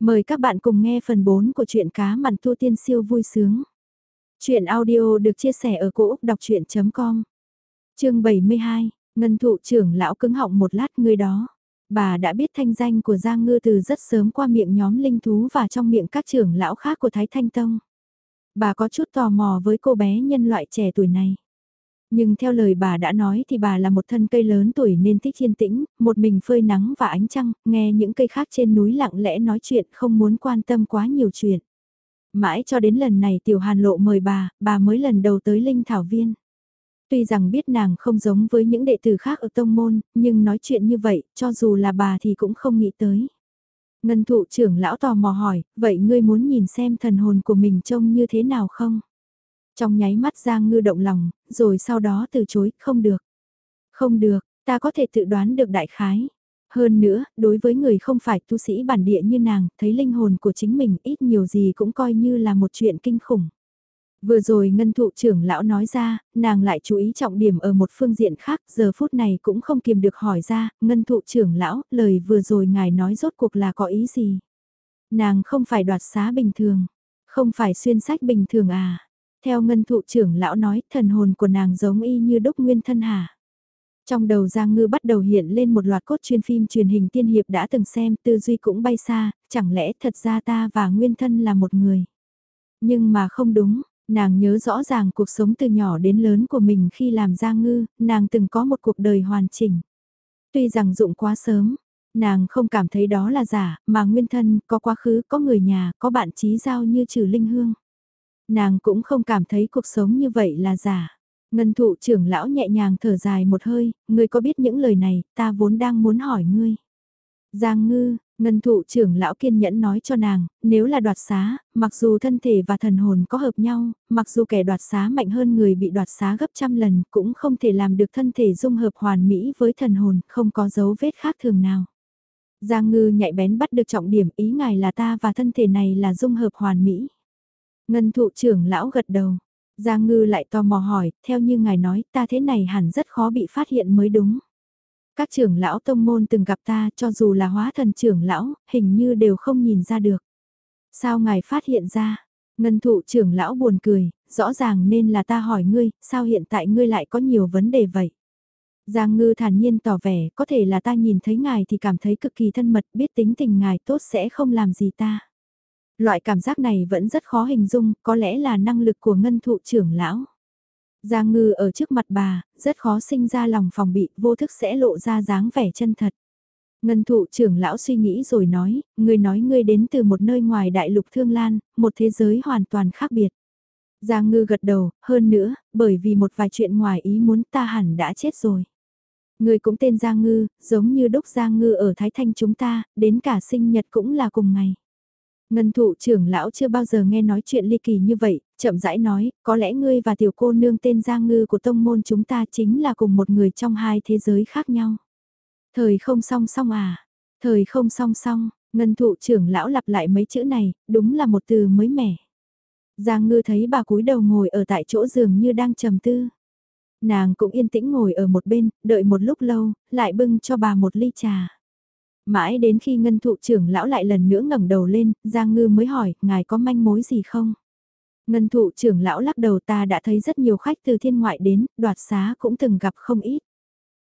Mời các bạn cùng nghe phần 4 của truyện cá mặn tu tiên siêu vui sướng. Chuyện audio được chia sẻ ở cỗ đọc chuyện.com Chương 72, Ngân thụ trưởng lão cứng họng một lát người đó. Bà đã biết thanh danh của Giang Ngư từ rất sớm qua miệng nhóm linh thú và trong miệng các trưởng lão khác của Thái Thanh Tông. Bà có chút tò mò với cô bé nhân loại trẻ tuổi này. Nhưng theo lời bà đã nói thì bà là một thân cây lớn tuổi nên thích yên tĩnh, một mình phơi nắng và ánh trăng, nghe những cây khác trên núi lặng lẽ nói chuyện không muốn quan tâm quá nhiều chuyện. Mãi cho đến lần này Tiểu Hàn Lộ mời bà, bà mới lần đầu tới Linh Thảo Viên. Tuy rằng biết nàng không giống với những đệ tử khác ở tông môn, nhưng nói chuyện như vậy, cho dù là bà thì cũng không nghĩ tới. Ngân thụ trưởng lão tò mò hỏi, vậy ngươi muốn nhìn xem thần hồn của mình trông như thế nào không? Trong nháy mắt Giang Ngư động lòng, rồi sau đó từ chối, không được. Không được, ta có thể tự đoán được đại khái. Hơn nữa, đối với người không phải tu sĩ bản địa như nàng, thấy linh hồn của chính mình ít nhiều gì cũng coi như là một chuyện kinh khủng. Vừa rồi ngân thụ trưởng lão nói ra, nàng lại chú ý trọng điểm ở một phương diện khác, giờ phút này cũng không kiềm được hỏi ra, ngân thụ trưởng lão, lời vừa rồi ngài nói rốt cuộc là có ý gì? Nàng không phải đoạt xá bình thường, không phải xuyên sách bình thường à? Theo ngân thụ trưởng lão nói, thần hồn của nàng giống y như đúc nguyên thân hà. Trong đầu Giang Ngư bắt đầu hiện lên một loạt cốt chuyên phim truyền hình tiên hiệp đã từng xem, tư duy cũng bay xa, chẳng lẽ thật ra ta và nguyên thân là một người. Nhưng mà không đúng, nàng nhớ rõ ràng cuộc sống từ nhỏ đến lớn của mình khi làm Giang Ngư, nàng từng có một cuộc đời hoàn chỉnh. Tuy rằng dụng quá sớm, nàng không cảm thấy đó là giả, mà nguyên thân, có quá khứ, có người nhà, có bạn trí giao như trừ linh hương. Nàng cũng không cảm thấy cuộc sống như vậy là giả. Ngân thụ trưởng lão nhẹ nhàng thở dài một hơi, ngươi có biết những lời này, ta vốn đang muốn hỏi ngươi. Giang ngư, ngân thụ trưởng lão kiên nhẫn nói cho nàng, nếu là đoạt xá, mặc dù thân thể và thần hồn có hợp nhau, mặc dù kẻ đoạt xá mạnh hơn người bị đoạt xá gấp trăm lần, cũng không thể làm được thân thể dung hợp hoàn mỹ với thần hồn, không có dấu vết khác thường nào. Giang ngư nhạy bén bắt được trọng điểm ý ngài là ta và thân thể này là dung hợp hoàn mỹ. Ngân thụ trưởng lão gật đầu. Giang ngư lại tò mò hỏi, theo như ngài nói, ta thế này hẳn rất khó bị phát hiện mới đúng. Các trưởng lão tông môn từng gặp ta cho dù là hóa thần trưởng lão, hình như đều không nhìn ra được. Sao ngài phát hiện ra? Ngân thụ trưởng lão buồn cười, rõ ràng nên là ta hỏi ngươi, sao hiện tại ngươi lại có nhiều vấn đề vậy? Giang ngư thản nhiên tỏ vẻ, có thể là ta nhìn thấy ngài thì cảm thấy cực kỳ thân mật, biết tính tình ngài tốt sẽ không làm gì ta. Loại cảm giác này vẫn rất khó hình dung, có lẽ là năng lực của ngân thụ trưởng lão. Giang ngư ở trước mặt bà, rất khó sinh ra lòng phòng bị, vô thức sẽ lộ ra dáng vẻ chân thật. Ngân thụ trưởng lão suy nghĩ rồi nói, người nói ngươi đến từ một nơi ngoài đại lục thương lan, một thế giới hoàn toàn khác biệt. Giang ngư gật đầu, hơn nữa, bởi vì một vài chuyện ngoài ý muốn ta hẳn đã chết rồi. Người cũng tên Giang ngư, giống như đúc Giang ngư ở Thái Thanh chúng ta, đến cả sinh nhật cũng là cùng ngày. Ngân thụ trưởng lão chưa bao giờ nghe nói chuyện ly kỳ như vậy, chậm rãi nói, có lẽ ngươi và tiểu cô nương tên Giang Ngư của tông môn chúng ta chính là cùng một người trong hai thế giới khác nhau. Thời không song song à, thời không song song, ngân thụ trưởng lão lặp lại mấy chữ này, đúng là một từ mới mẻ. Giang Ngư thấy bà cúi đầu ngồi ở tại chỗ giường như đang trầm tư. Nàng cũng yên tĩnh ngồi ở một bên, đợi một lúc lâu, lại bưng cho bà một ly trà. Mãi đến khi ngân thụ trưởng lão lại lần nữa ngẩng đầu lên, Giang Ngư mới hỏi, ngài có manh mối gì không? Ngân thụ trưởng lão lắc đầu ta đã thấy rất nhiều khách từ thiên ngoại đến, đoạt xá cũng từng gặp không ít.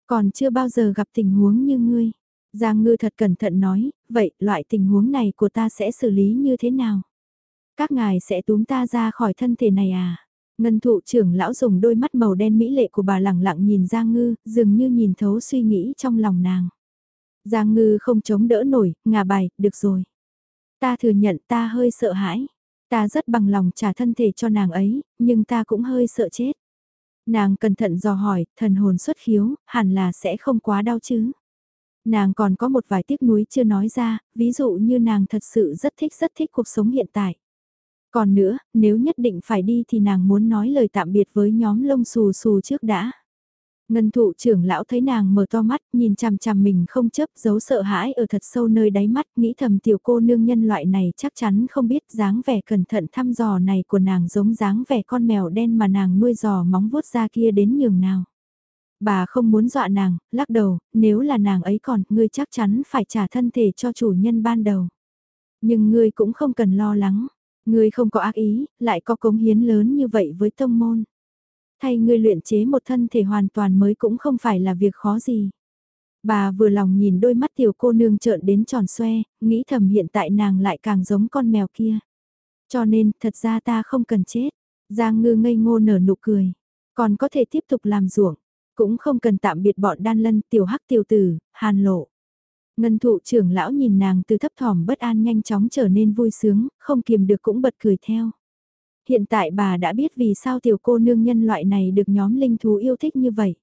Còn chưa bao giờ gặp tình huống như ngươi. Giang Ngư thật cẩn thận nói, vậy loại tình huống này của ta sẽ xử lý như thế nào? Các ngài sẽ túm ta ra khỏi thân thể này à? Ngân thụ trưởng lão dùng đôi mắt màu đen mỹ lệ của bà lẳng lặng nhìn Giang Ngư, dường như nhìn thấu suy nghĩ trong lòng nàng. Giang ngư không chống đỡ nổi, ngả bài, được rồi. Ta thừa nhận ta hơi sợ hãi. Ta rất bằng lòng trả thân thể cho nàng ấy, nhưng ta cũng hơi sợ chết. Nàng cẩn thận dò hỏi, thần hồn xuất khiếu, hẳn là sẽ không quá đau chứ. Nàng còn có một vài tiếc nuối chưa nói ra, ví dụ như nàng thật sự rất thích rất thích cuộc sống hiện tại. Còn nữa, nếu nhất định phải đi thì nàng muốn nói lời tạm biệt với nhóm lông xù xù trước đã. Ngân thụ trưởng lão thấy nàng mở to mắt, nhìn chằm chằm mình không chấp, giấu sợ hãi ở thật sâu nơi đáy mắt, nghĩ thầm tiểu cô nương nhân loại này chắc chắn không biết dáng vẻ cẩn thận thăm dò này của nàng giống dáng vẻ con mèo đen mà nàng nuôi dò móng vuốt ra kia đến nhường nào. Bà không muốn dọa nàng, lắc đầu, nếu là nàng ấy còn, ngươi chắc chắn phải trả thân thể cho chủ nhân ban đầu. Nhưng ngươi cũng không cần lo lắng, ngươi không có ác ý, lại có cống hiến lớn như vậy với tông môn. Thay ngươi luyện chế một thân thể hoàn toàn mới cũng không phải là việc khó gì. Bà vừa lòng nhìn đôi mắt tiểu cô nương trợn đến tròn xoe, nghĩ thầm hiện tại nàng lại càng giống con mèo kia. Cho nên, thật ra ta không cần chết. Giang ngư ngây ngô nở nụ cười. Còn có thể tiếp tục làm ruộng. Cũng không cần tạm biệt bọn đan lân tiểu hắc tiểu tử, hàn lộ. Ngân thụ trưởng lão nhìn nàng từ thấp thỏm bất an nhanh chóng trở nên vui sướng, không kiềm được cũng bật cười theo. Hiện tại bà đã biết vì sao tiểu cô nương nhân loại này được nhóm linh thú yêu thích như vậy.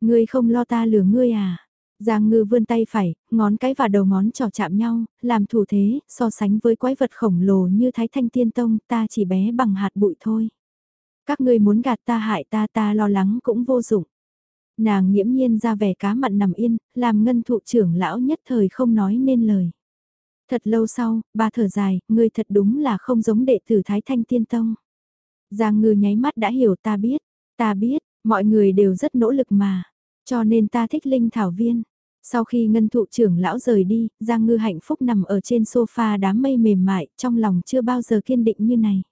Ngươi không lo ta lừa ngươi à? Giang ngư vươn tay phải, ngón cái và đầu ngón trò chạm nhau, làm thủ thế, so sánh với quái vật khổng lồ như Thái Thanh Tiên Tông, ta chỉ bé bằng hạt bụi thôi. Các ngươi muốn gạt ta hại ta ta lo lắng cũng vô dụng. Nàng nghiễm nhiên ra vẻ cá mặn nằm yên, làm ngân thụ trưởng lão nhất thời không nói nên lời. Thật lâu sau, bà thở dài, ngươi thật đúng là không giống đệ tử Thái Thanh Tiên Tông. Giang ngư nháy mắt đã hiểu ta biết, ta biết, mọi người đều rất nỗ lực mà. Cho nên ta thích linh thảo viên. Sau khi ngân thụ trưởng lão rời đi, Giang Ngư hạnh phúc nằm ở trên sofa đám mây mềm mại, trong lòng chưa bao giờ kiên định như này.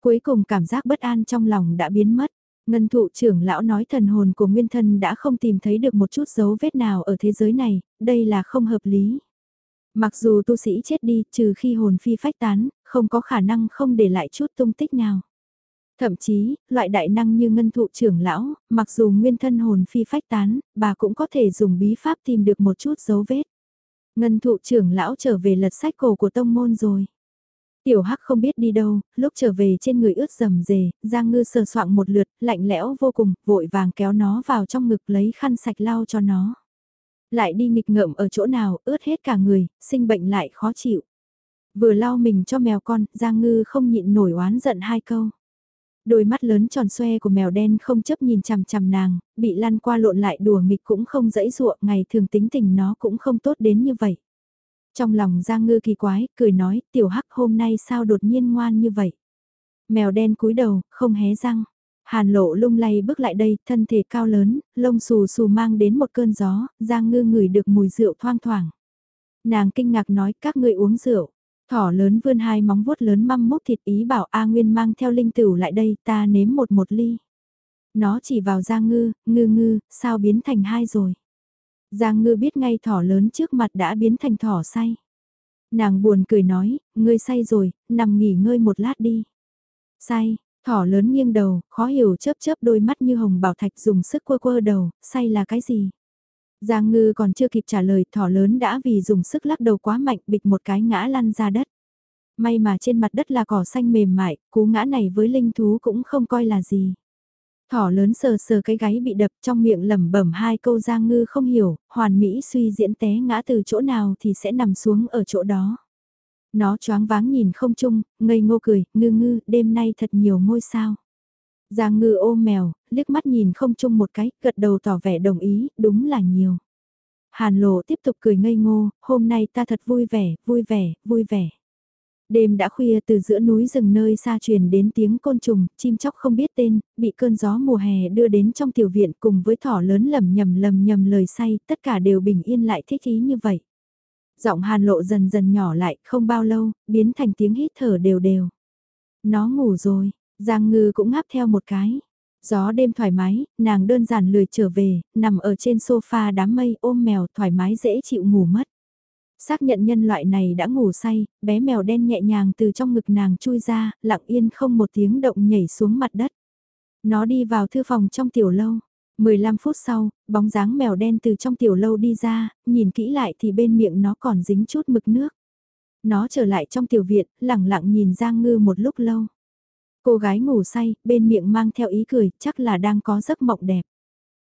Cuối cùng cảm giác bất an trong lòng đã biến mất. Ngân thụ trưởng lão nói thần hồn của nguyên thân đã không tìm thấy được một chút dấu vết nào ở thế giới này, đây là không hợp lý. Mặc dù tu sĩ chết đi, trừ khi hồn phi phách tán, không có khả năng không để lại chút tung tích nào. Thậm chí, loại đại năng như ngân thụ trưởng lão, mặc dù nguyên thân hồn phi phách tán, bà cũng có thể dùng bí pháp tìm được một chút dấu vết. Ngân thụ trưởng lão trở về lật sách cổ của tông môn rồi. Tiểu Hắc không biết đi đâu, lúc trở về trên người ướt rầm rề, Giang Ngư sờ soạng một lượt, lạnh lẽo vô cùng, vội vàng kéo nó vào trong ngực lấy khăn sạch lau cho nó. Lại đi nghịch ngợm ở chỗ nào, ướt hết cả người, sinh bệnh lại khó chịu. Vừa lau mình cho mèo con, Giang Ngư không nhịn nổi oán giận hai câu. Đôi mắt lớn tròn xoe của mèo đen không chấp nhìn chằm chằm nàng, bị lăn qua lộn lại đùa nghịch cũng không dẫy ruộng, ngày thường tính tình nó cũng không tốt đến như vậy. Trong lòng Giang Ngư kỳ quái, cười nói, tiểu hắc hôm nay sao đột nhiên ngoan như vậy. Mèo đen cúi đầu, không hé răng. Hàn lộ lung lay bước lại đây, thân thể cao lớn, lông xù xù mang đến một cơn gió, Giang Ngư ngửi được mùi rượu thoang thoảng. Nàng kinh ngạc nói các ngươi uống rượu. Thỏ lớn vươn hai móng vuốt lớn măm mốc thịt ý bảo A Nguyên mang theo linh tửu lại đây ta nếm một một ly. Nó chỉ vào Giang Ngư, ngư ngư, sao biến thành hai rồi. Giang Ngư biết ngay thỏ lớn trước mặt đã biến thành thỏ say. Nàng buồn cười nói, ngươi say rồi, nằm nghỉ ngơi một lát đi. Say, thỏ lớn nghiêng đầu, khó hiểu chớp chớp đôi mắt như hồng bảo thạch dùng sức quơ quơ đầu, say là cái gì? Giang ngư còn chưa kịp trả lời thỏ lớn đã vì dùng sức lắc đầu quá mạnh bịch một cái ngã lăn ra đất. May mà trên mặt đất là cỏ xanh mềm mại, cú ngã này với linh thú cũng không coi là gì. Thỏ lớn sờ sờ cái gáy bị đập trong miệng lẩm bẩm hai câu Giang ngư không hiểu, hoàn mỹ suy diễn té ngã từ chỗ nào thì sẽ nằm xuống ở chỗ đó. Nó choáng váng nhìn không chung, ngây ngô cười, ngư ngư, đêm nay thật nhiều ngôi sao. Giang ngư ôm mèo, liếc mắt nhìn không chung một cái, gật đầu tỏ vẻ đồng ý, đúng là nhiều. Hàn lộ tiếp tục cười ngây ngô, hôm nay ta thật vui vẻ, vui vẻ, vui vẻ. Đêm đã khuya từ giữa núi rừng nơi xa truyền đến tiếng côn trùng, chim chóc không biết tên, bị cơn gió mùa hè đưa đến trong tiểu viện cùng với thỏ lớn lầm nhầm lầm nhầm lời say, tất cả đều bình yên lại thích ý như vậy. Giọng hàn lộ dần dần nhỏ lại, không bao lâu, biến thành tiếng hít thở đều đều. Nó ngủ rồi, Giang ngư cũng ngáp theo một cái. Gió đêm thoải mái, nàng đơn giản lười trở về, nằm ở trên sofa đám mây ôm mèo thoải mái dễ chịu ngủ mất. Xác nhận nhân loại này đã ngủ say, bé mèo đen nhẹ nhàng từ trong ngực nàng chui ra, lặng yên không một tiếng động nhảy xuống mặt đất. Nó đi vào thư phòng trong tiểu lâu. 15 phút sau, bóng dáng mèo đen từ trong tiểu lâu đi ra, nhìn kỹ lại thì bên miệng nó còn dính chút mực nước. Nó trở lại trong tiểu viện, lặng lặng nhìn Giang Ngư một lúc lâu. Cô gái ngủ say, bên miệng mang theo ý cười, chắc là đang có giấc mộng đẹp.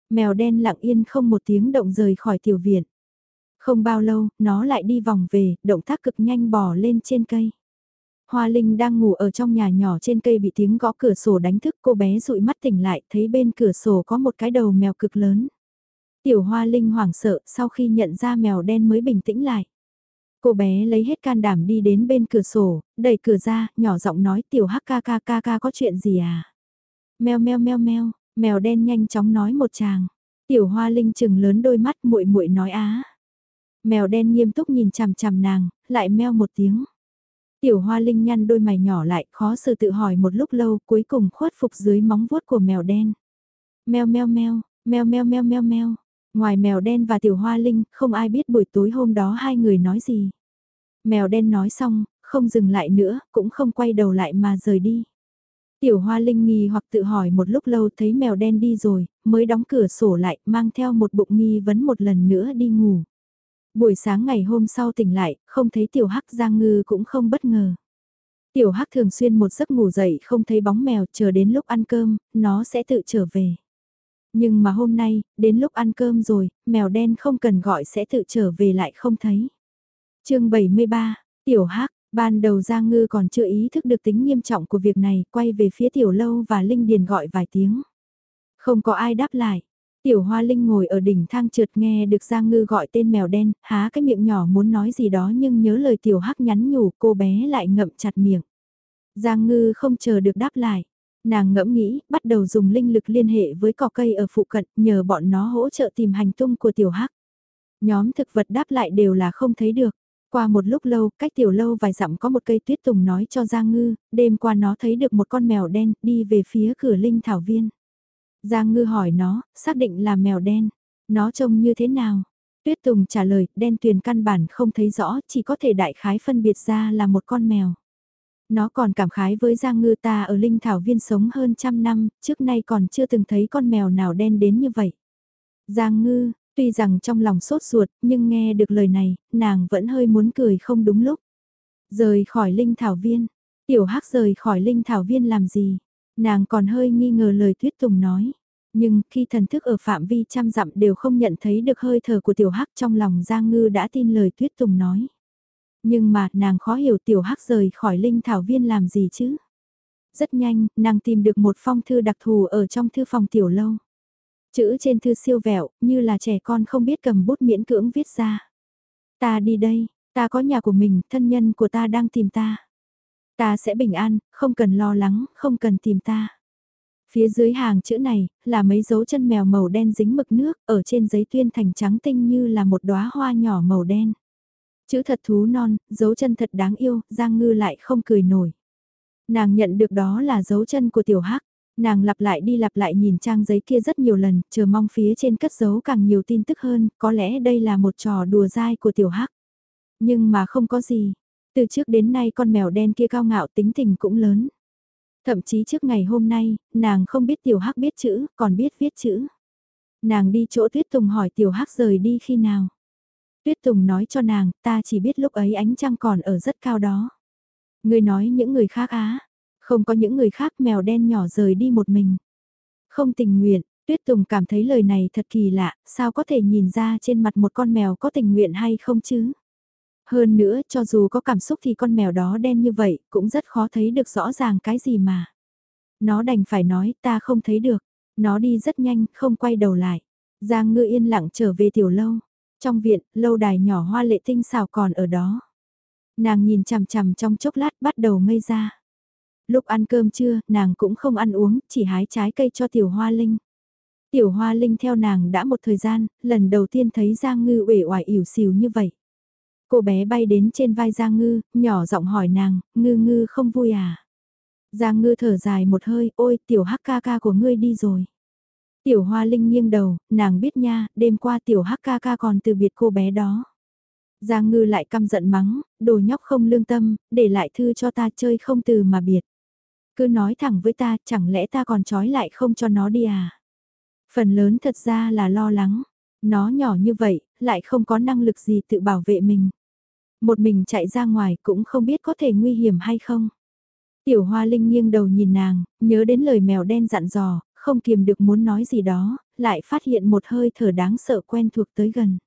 Mèo đen lặng yên không một tiếng động rời khỏi tiểu viện. Không bao lâu, nó lại đi vòng về, động tác cực nhanh bò lên trên cây. Hoa Linh đang ngủ ở trong nhà nhỏ trên cây bị tiếng gõ cửa sổ đánh thức cô bé dụi mắt tỉnh lại thấy bên cửa sổ có một cái đầu mèo cực lớn. Tiểu Hoa Linh hoảng sợ sau khi nhận ra mèo đen mới bình tĩnh lại. Cô bé lấy hết can đảm đi đến bên cửa sổ, đẩy cửa ra, nhỏ giọng nói tiểu hắc ca ca ca ca có chuyện gì à? Mèo meo meo meo, mèo đen nhanh chóng nói một chàng. Tiểu hoa linh chừng lớn đôi mắt muội muội nói á. Mèo đen nghiêm túc nhìn chằm chằm nàng, lại meo một tiếng. Tiểu hoa linh nhăn đôi mày nhỏ lại, khó xử tự hỏi một lúc lâu, cuối cùng khuất phục dưới móng vuốt của mèo đen. Mèo meo meo, mèo meo meo meo meo. Ngoài mèo đen và tiểu hoa linh, không ai biết buổi tối hôm đó hai người nói gì. Mèo đen nói xong, không dừng lại nữa, cũng không quay đầu lại mà rời đi. Tiểu hoa linh nghi hoặc tự hỏi một lúc lâu thấy mèo đen đi rồi, mới đóng cửa sổ lại, mang theo một bụng nghi vấn một lần nữa đi ngủ. Buổi sáng ngày hôm sau tỉnh lại, không thấy tiểu hắc giang ngư cũng không bất ngờ. Tiểu hắc thường xuyên một giấc ngủ dậy không thấy bóng mèo chờ đến lúc ăn cơm, nó sẽ tự trở về. Nhưng mà hôm nay, đến lúc ăn cơm rồi, mèo đen không cần gọi sẽ tự trở về lại không thấy. chương 73, Tiểu hắc ban đầu Giang Ngư còn chưa ý thức được tính nghiêm trọng của việc này, quay về phía Tiểu Lâu và Linh Điền gọi vài tiếng. Không có ai đáp lại. Tiểu Hoa Linh ngồi ở đỉnh thang trượt nghe được Giang Ngư gọi tên mèo đen, há cái miệng nhỏ muốn nói gì đó nhưng nhớ lời Tiểu Hắc nhắn nhủ cô bé lại ngậm chặt miệng. Giang Ngư không chờ được đáp lại. Nàng ngẫm nghĩ, bắt đầu dùng linh lực liên hệ với cỏ cây ở phụ cận, nhờ bọn nó hỗ trợ tìm hành tung của Tiểu Hắc. Nhóm thực vật đáp lại đều là không thấy được. Qua một lúc lâu, cách tiểu lâu vài dặm có một cây tuyết tùng nói cho Giang Ngư, đêm qua nó thấy được một con mèo đen đi về phía cửa linh thảo viên. Giang Ngư hỏi nó, xác định là mèo đen. Nó trông như thế nào? Tuyết Tùng trả lời, đen tuyền căn bản không thấy rõ, chỉ có thể đại khái phân biệt ra là một con mèo. Nó còn cảm khái với Giang Ngư ta ở Linh Thảo Viên sống hơn trăm năm, trước nay còn chưa từng thấy con mèo nào đen đến như vậy. Giang Ngư, tuy rằng trong lòng sốt ruột, nhưng nghe được lời này, nàng vẫn hơi muốn cười không đúng lúc. Rời khỏi Linh Thảo Viên, tiểu hắc rời khỏi Linh Thảo Viên làm gì? Nàng còn hơi nghi ngờ lời Tuyết Tùng nói. Nhưng khi thần thức ở phạm vi trăm dặm đều không nhận thấy được hơi thở của tiểu hắc trong lòng Giang Ngư đã tin lời Tuyết Tùng nói. Nhưng mà nàng khó hiểu tiểu hắc rời khỏi linh thảo viên làm gì chứ. Rất nhanh, nàng tìm được một phong thư đặc thù ở trong thư phòng tiểu lâu. Chữ trên thư siêu vẹo, như là trẻ con không biết cầm bút miễn cưỡng viết ra. Ta đi đây, ta có nhà của mình, thân nhân của ta đang tìm ta. Ta sẽ bình an, không cần lo lắng, không cần tìm ta. Phía dưới hàng chữ này, là mấy dấu chân mèo màu đen dính mực nước, ở trên giấy tuyên thành trắng tinh như là một đóa hoa nhỏ màu đen. Chữ thật thú non, dấu chân thật đáng yêu, Giang Ngư lại không cười nổi. Nàng nhận được đó là dấu chân của tiểu hắc. Nàng lặp lại đi lặp lại nhìn trang giấy kia rất nhiều lần, chờ mong phía trên cất dấu càng nhiều tin tức hơn, có lẽ đây là một trò đùa dai của tiểu hắc. Nhưng mà không có gì. Từ trước đến nay con mèo đen kia cao ngạo tính tình cũng lớn. Thậm chí trước ngày hôm nay, nàng không biết tiểu hắc biết chữ, còn biết viết chữ. Nàng đi chỗ tuyết tùng hỏi tiểu hắc rời đi khi nào. Tuyết Tùng nói cho nàng, ta chỉ biết lúc ấy ánh trăng còn ở rất cao đó. Người nói những người khác á, không có những người khác mèo đen nhỏ rời đi một mình. Không tình nguyện, Tuyết Tùng cảm thấy lời này thật kỳ lạ, sao có thể nhìn ra trên mặt một con mèo có tình nguyện hay không chứ? Hơn nữa, cho dù có cảm xúc thì con mèo đó đen như vậy, cũng rất khó thấy được rõ ràng cái gì mà. Nó đành phải nói, ta không thấy được. Nó đi rất nhanh, không quay đầu lại. Giang ngư yên lặng trở về tiểu lâu. Trong viện, lâu đài nhỏ hoa lệ tinh xào còn ở đó. Nàng nhìn chằm chằm trong chốc lát bắt đầu ngây ra. Lúc ăn cơm trưa, nàng cũng không ăn uống, chỉ hái trái cây cho tiểu hoa linh. Tiểu hoa linh theo nàng đã một thời gian, lần đầu tiên thấy Giang Ngư uể oải ỉu xìu như vậy. Cô bé bay đến trên vai Giang Ngư, nhỏ giọng hỏi nàng, Ngư Ngư không vui à? Giang Ngư thở dài một hơi, ôi tiểu hắc ca ca của ngươi đi rồi. Tiểu Hoa Linh nghiêng đầu, nàng biết nha, đêm qua tiểu hắc ca ca còn từ biệt cô bé đó. Giang ngư lại căm giận mắng, đồ nhóc không lương tâm, để lại thư cho ta chơi không từ mà biệt. Cứ nói thẳng với ta, chẳng lẽ ta còn trói lại không cho nó đi à? Phần lớn thật ra là lo lắng, nó nhỏ như vậy, lại không có năng lực gì tự bảo vệ mình. Một mình chạy ra ngoài cũng không biết có thể nguy hiểm hay không. Tiểu Hoa Linh nghiêng đầu nhìn nàng, nhớ đến lời mèo đen dặn dò, không kiềm được muốn nói gì đó, lại phát hiện một hơi thở đáng sợ quen thuộc tới gần.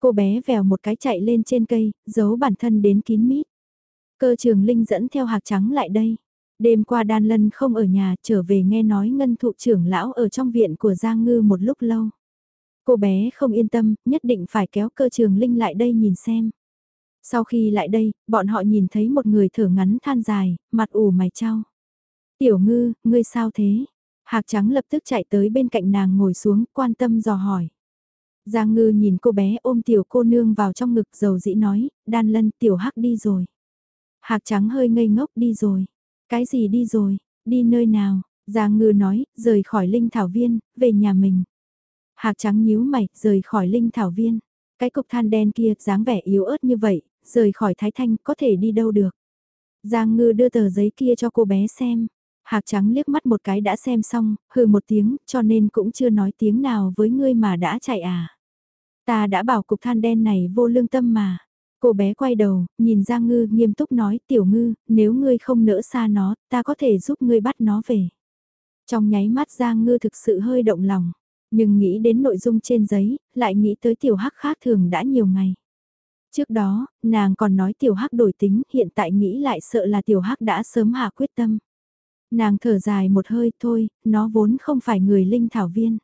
Cô bé vèo một cái chạy lên trên cây, giấu bản thân đến kín mít. Cơ trường Linh dẫn theo hạc trắng lại đây. Đêm qua Đan Lân không ở nhà trở về nghe nói ngân thụ trưởng lão ở trong viện của Giang Ngư một lúc lâu. Cô bé không yên tâm, nhất định phải kéo cơ trường Linh lại đây nhìn xem. Sau khi lại đây, bọn họ nhìn thấy một người thở ngắn than dài, mặt ủ mày trao. Tiểu ngư, ngươi sao thế? Hạc trắng lập tức chạy tới bên cạnh nàng ngồi xuống, quan tâm dò hỏi. Giang ngư nhìn cô bé ôm tiểu cô nương vào trong ngực dầu dĩ nói, đan lân tiểu hắc đi rồi. Hạc trắng hơi ngây ngốc đi rồi. Cái gì đi rồi, đi nơi nào? Giang ngư nói, rời khỏi linh thảo viên, về nhà mình. Hạc trắng nhíu mày, rời khỏi linh thảo viên. Cái cục than đen kia, dáng vẻ yếu ớt như vậy, rời khỏi Thái Thanh, có thể đi đâu được. Giang ngư đưa tờ giấy kia cho cô bé xem. Hạc trắng liếc mắt một cái đã xem xong, hừ một tiếng, cho nên cũng chưa nói tiếng nào với ngươi mà đã chạy à. Ta đã bảo cục than đen này vô lương tâm mà. Cô bé quay đầu, nhìn Giang Ngư nghiêm túc nói tiểu ngư, nếu ngươi không nỡ xa nó, ta có thể giúp ngươi bắt nó về. Trong nháy mắt Giang Ngư thực sự hơi động lòng, nhưng nghĩ đến nội dung trên giấy, lại nghĩ tới tiểu hắc khác thường đã nhiều ngày. Trước đó, nàng còn nói tiểu hắc đổi tính, hiện tại nghĩ lại sợ là tiểu hắc đã sớm hạ quyết tâm. Nàng thở dài một hơi thôi, nó vốn không phải người linh thảo viên.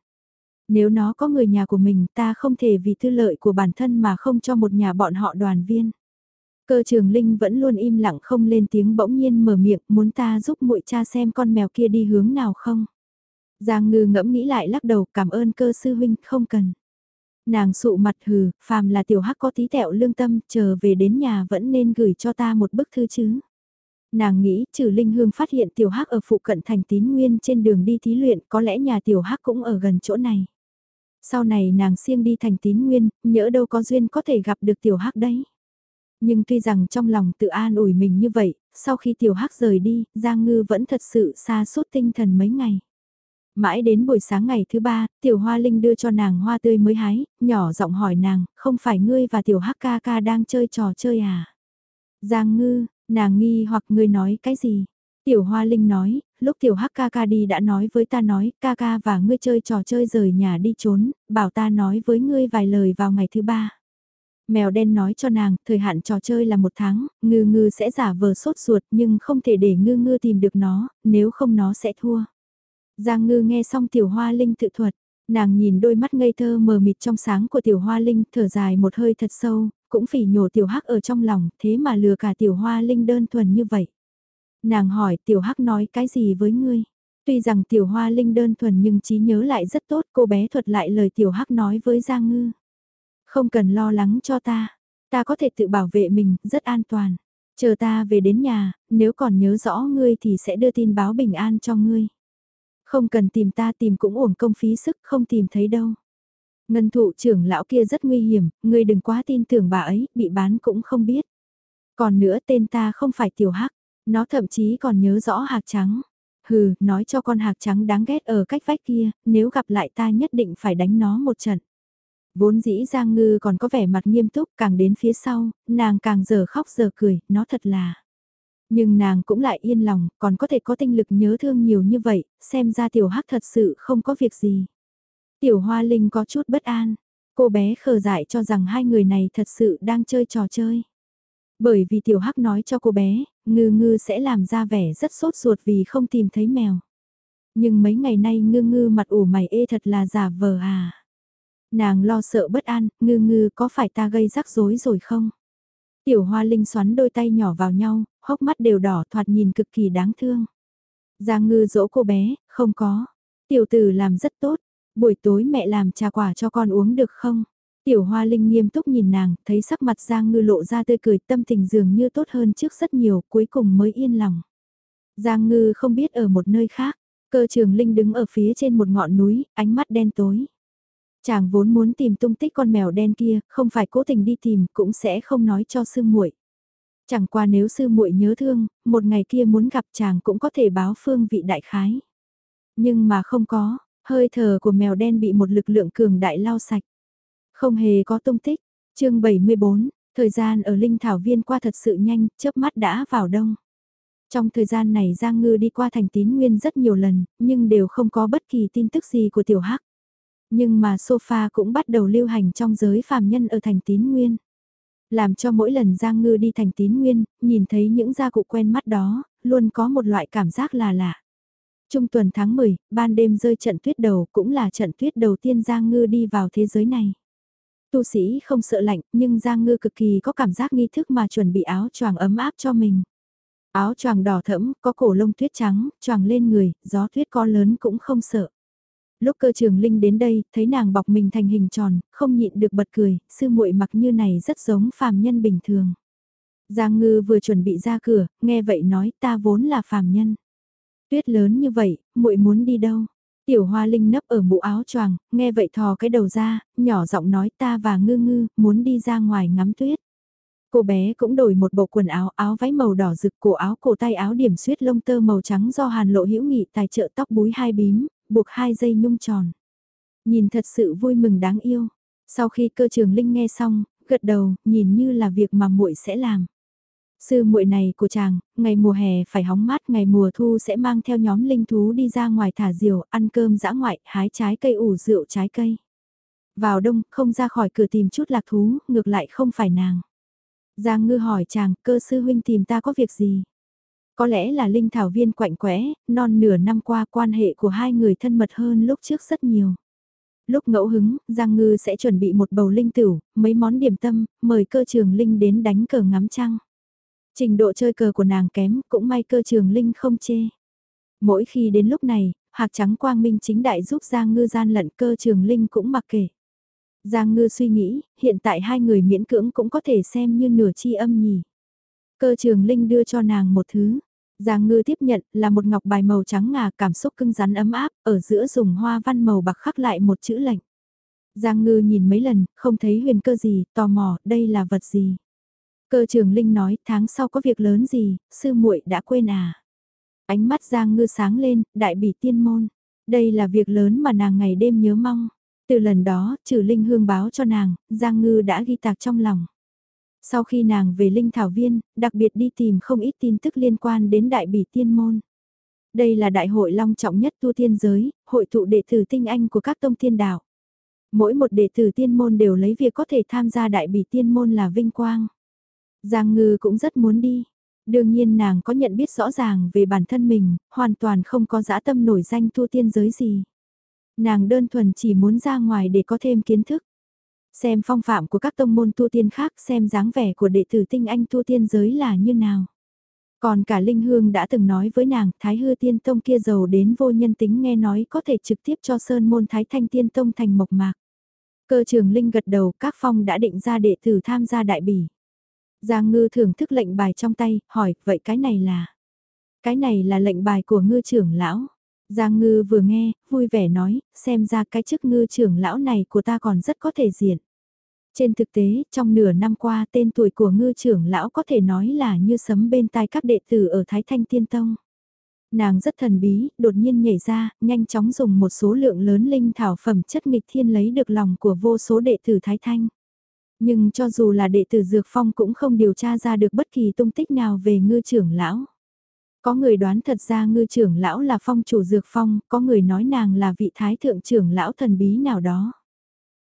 Nếu nó có người nhà của mình ta không thể vì tư lợi của bản thân mà không cho một nhà bọn họ đoàn viên. Cơ trường Linh vẫn luôn im lặng không lên tiếng bỗng nhiên mở miệng muốn ta giúp muội cha xem con mèo kia đi hướng nào không. Giang ngư ngẫm nghĩ lại lắc đầu cảm ơn cơ sư huynh không cần. Nàng sụ mặt hừ, phàm là tiểu hắc có tí tẹo lương tâm, chờ về đến nhà vẫn nên gửi cho ta một bức thư chứ. Nàng nghĩ trừ Linh Hương phát hiện tiểu hắc ở phụ cận thành tín nguyên trên đường đi thí luyện có lẽ nhà tiểu hắc cũng ở gần chỗ này. Sau này nàng siêng đi thành tín nguyên, nhỡ đâu có duyên có thể gặp được tiểu hắc đấy. Nhưng tuy rằng trong lòng tự an ủi mình như vậy, sau khi tiểu hắc rời đi, Giang Ngư vẫn thật sự xa suốt tinh thần mấy ngày. Mãi đến buổi sáng ngày thứ ba, tiểu hoa linh đưa cho nàng hoa tươi mới hái, nhỏ giọng hỏi nàng, không phải ngươi và tiểu hắc ca ca đang chơi trò chơi à? Giang ngư, nàng nghi hoặc ngươi nói cái gì? Tiểu hoa linh nói, lúc tiểu hắc ca ca đi đã nói với ta nói, ca ca và ngươi chơi trò chơi rời nhà đi trốn, bảo ta nói với ngươi vài lời vào ngày thứ ba. Mèo đen nói cho nàng, thời hạn trò chơi là một tháng, ngư ngư sẽ giả vờ sốt ruột nhưng không thể để ngư ngư tìm được nó, nếu không nó sẽ thua. Giang ngư nghe xong tiểu hoa linh tự thuật, nàng nhìn đôi mắt ngây thơ mờ mịt trong sáng của tiểu hoa linh thở dài một hơi thật sâu, cũng phỉ nhổ tiểu hắc ở trong lòng, thế mà lừa cả tiểu hoa linh đơn thuần như vậy. Nàng hỏi tiểu hắc nói cái gì với ngươi? Tuy rằng tiểu hoa linh đơn thuần nhưng trí nhớ lại rất tốt cô bé thuật lại lời tiểu hắc nói với Giang Ngư. Không cần lo lắng cho ta, ta có thể tự bảo vệ mình, rất an toàn. Chờ ta về đến nhà, nếu còn nhớ rõ ngươi thì sẽ đưa tin báo bình an cho ngươi. Không cần tìm ta tìm cũng uổng công phí sức không tìm thấy đâu. Ngân thụ trưởng lão kia rất nguy hiểm, ngươi đừng quá tin tưởng bà ấy, bị bán cũng không biết. Còn nữa tên ta không phải tiểu hắc, nó thậm chí còn nhớ rõ hạc trắng. Hừ, nói cho con hạc trắng đáng ghét ở cách vách kia, nếu gặp lại ta nhất định phải đánh nó một trận. Vốn dĩ Giang Ngư còn có vẻ mặt nghiêm túc, càng đến phía sau, nàng càng giờ khóc giờ cười, nó thật là. Nhưng nàng cũng lại yên lòng, còn có thể có tinh lực nhớ thương nhiều như vậy, xem ra tiểu hắc thật sự không có việc gì. Tiểu hoa linh có chút bất an, cô bé khờ dại cho rằng hai người này thật sự đang chơi trò chơi. Bởi vì tiểu hắc nói cho cô bé, ngư ngư sẽ làm ra vẻ rất sốt ruột vì không tìm thấy mèo. Nhưng mấy ngày nay ngư ngư mặt ủ mày ê thật là giả vờ à. Nàng lo sợ bất an, ngư ngư có phải ta gây rắc rối rồi không? Tiểu hoa linh xoắn đôi tay nhỏ vào nhau, hốc mắt đều đỏ thoạt nhìn cực kỳ đáng thương. Giang ngư dỗ cô bé, không có. Tiểu tử làm rất tốt, buổi tối mẹ làm trà quả cho con uống được không? Tiểu hoa linh nghiêm túc nhìn nàng, thấy sắc mặt Giang ngư lộ ra tươi cười tâm tình dường như tốt hơn trước rất nhiều, cuối cùng mới yên lòng. Giang ngư không biết ở một nơi khác, cơ trường linh đứng ở phía trên một ngọn núi, ánh mắt đen tối. Chàng vốn muốn tìm tung tích con mèo đen kia, không phải cố tình đi tìm, cũng sẽ không nói cho sư muội. Chẳng qua nếu sư muội nhớ thương, một ngày kia muốn gặp chàng cũng có thể báo phương vị đại khái. Nhưng mà không có, hơi thở của mèo đen bị một lực lượng cường đại lao sạch. Không hề có tung tích. chương 74, thời gian ở Linh Thảo Viên qua thật sự nhanh, chớp mắt đã vào đông. Trong thời gian này Giang Ngư đi qua thành tín nguyên rất nhiều lần, nhưng đều không có bất kỳ tin tức gì của tiểu hắc. Nhưng mà sofa cũng bắt đầu lưu hành trong giới phàm nhân ở thành tín nguyên. Làm cho mỗi lần Giang Ngư đi thành tín nguyên, nhìn thấy những gia cụ quen mắt đó, luôn có một loại cảm giác là lạ. Trung tuần tháng 10, ban đêm rơi trận tuyết đầu cũng là trận tuyết đầu tiên Giang Ngư đi vào thế giới này. Tu sĩ không sợ lạnh, nhưng Giang Ngư cực kỳ có cảm giác nghi thức mà chuẩn bị áo choàng ấm áp cho mình. Áo choàng đỏ thẫm, có cổ lông tuyết trắng, choàng lên người, gió tuyết có lớn cũng không sợ. Lúc cơ trường Linh đến đây, thấy nàng bọc mình thành hình tròn, không nhịn được bật cười, sư muội mặc như này rất giống phàm nhân bình thường. Giang Ngư vừa chuẩn bị ra cửa, nghe vậy nói ta vốn là phàm nhân. Tuyết lớn như vậy, muội muốn đi đâu? Tiểu Hoa Linh nấp ở mũ áo choàng, nghe vậy thò cái đầu ra, nhỏ giọng nói ta và Ngư Ngư muốn đi ra ngoài ngắm tuyết. Cô bé cũng đổi một bộ quần áo, áo váy màu đỏ rực, cổ áo cổ tay áo điểm xuyết lông tơ màu trắng do Hàn Lộ Hữu Nghị tài trợ tóc búi hai bím, buộc hai dây nhung tròn. Nhìn thật sự vui mừng đáng yêu. Sau khi cơ trường Linh nghe xong, gật đầu, nhìn như là việc mà muội sẽ làm. Sư muội này của chàng, ngày mùa hè phải hóng mát, ngày mùa thu sẽ mang theo nhóm linh thú đi ra ngoài thả diều, ăn cơm dã ngoại, hái trái cây ủ rượu trái cây. Vào đông, không ra khỏi cửa tìm chút lạc thú, ngược lại không phải nàng. Giang ngư hỏi chàng, cơ sư huynh tìm ta có việc gì? Có lẽ là linh thảo viên quạnh quẽ, non nửa năm qua quan hệ của hai người thân mật hơn lúc trước rất nhiều. Lúc ngẫu hứng, Giang Ngư sẽ chuẩn bị một bầu linh tửu, mấy món điểm tâm, mời cơ trường linh đến đánh cờ ngắm trăng. Trình độ chơi cờ của nàng kém, cũng may cơ trường linh không chê. Mỗi khi đến lúc này, hạc trắng quang minh chính đại giúp Giang Ngư gian lận cơ trường linh cũng mặc kệ. Giang Ngư suy nghĩ, hiện tại hai người miễn cưỡng cũng có thể xem như nửa chi âm nhỉ. Cơ trường linh đưa cho nàng một thứ. Giang Ngư tiếp nhận là một ngọc bài màu trắng ngà cảm xúc cưng rắn ấm áp, ở giữa dùng hoa văn màu bạc khắc lại một chữ lệnh. Giang Ngư nhìn mấy lần, không thấy huyền cơ gì, tò mò, đây là vật gì. Cơ trường Linh nói, tháng sau có việc lớn gì, sư muội đã quên à. Ánh mắt Giang Ngư sáng lên, đại bỉ tiên môn. Đây là việc lớn mà nàng ngày đêm nhớ mong. Từ lần đó, trừ Linh Hương báo cho nàng, Giang Ngư đã ghi tạc trong lòng. Sau khi nàng về Linh Thảo Viên, đặc biệt đi tìm không ít tin tức liên quan đến đại bỉ tiên môn. Đây là đại hội long trọng nhất tu tiên giới, hội tụ đệ tử tinh anh của các tông tiên đạo. Mỗi một đệ tử tiên môn đều lấy việc có thể tham gia đại bỉ tiên môn là vinh quang. Giang Ngư cũng rất muốn đi. Đương nhiên nàng có nhận biết rõ ràng về bản thân mình, hoàn toàn không có dã tâm nổi danh tu tiên giới gì. Nàng đơn thuần chỉ muốn ra ngoài để có thêm kiến thức. Xem phong phạm của các tông môn tu tiên khác xem dáng vẻ của đệ tử tinh anh tu tiên giới là như nào. Còn cả Linh Hương đã từng nói với nàng, Thái Hư Tiên Tông kia giàu đến vô nhân tính nghe nói có thể trực tiếp cho Sơn Môn Thái Thanh Tiên Tông thành mộc mạc. Cơ trường Linh gật đầu các phong đã định ra đệ tử tham gia đại bỉ. Giang ngư thưởng thức lệnh bài trong tay, hỏi, vậy cái này là? Cái này là lệnh bài của ngư trưởng lão. Giang ngư vừa nghe, vui vẻ nói, xem ra cái chức ngư trưởng lão này của ta còn rất có thể diện. Trên thực tế, trong nửa năm qua tên tuổi của ngư trưởng lão có thể nói là như sấm bên tai các đệ tử ở Thái Thanh Tiên Tông. Nàng rất thần bí, đột nhiên nhảy ra, nhanh chóng dùng một số lượng lớn linh thảo phẩm chất nghịch thiên lấy được lòng của vô số đệ tử Thái Thanh. Nhưng cho dù là đệ tử Dược Phong cũng không điều tra ra được bất kỳ tung tích nào về ngư trưởng lão. Có người đoán thật ra ngư trưởng lão là phong chủ Dược Phong, có người nói nàng là vị thái thượng trưởng lão thần bí nào đó.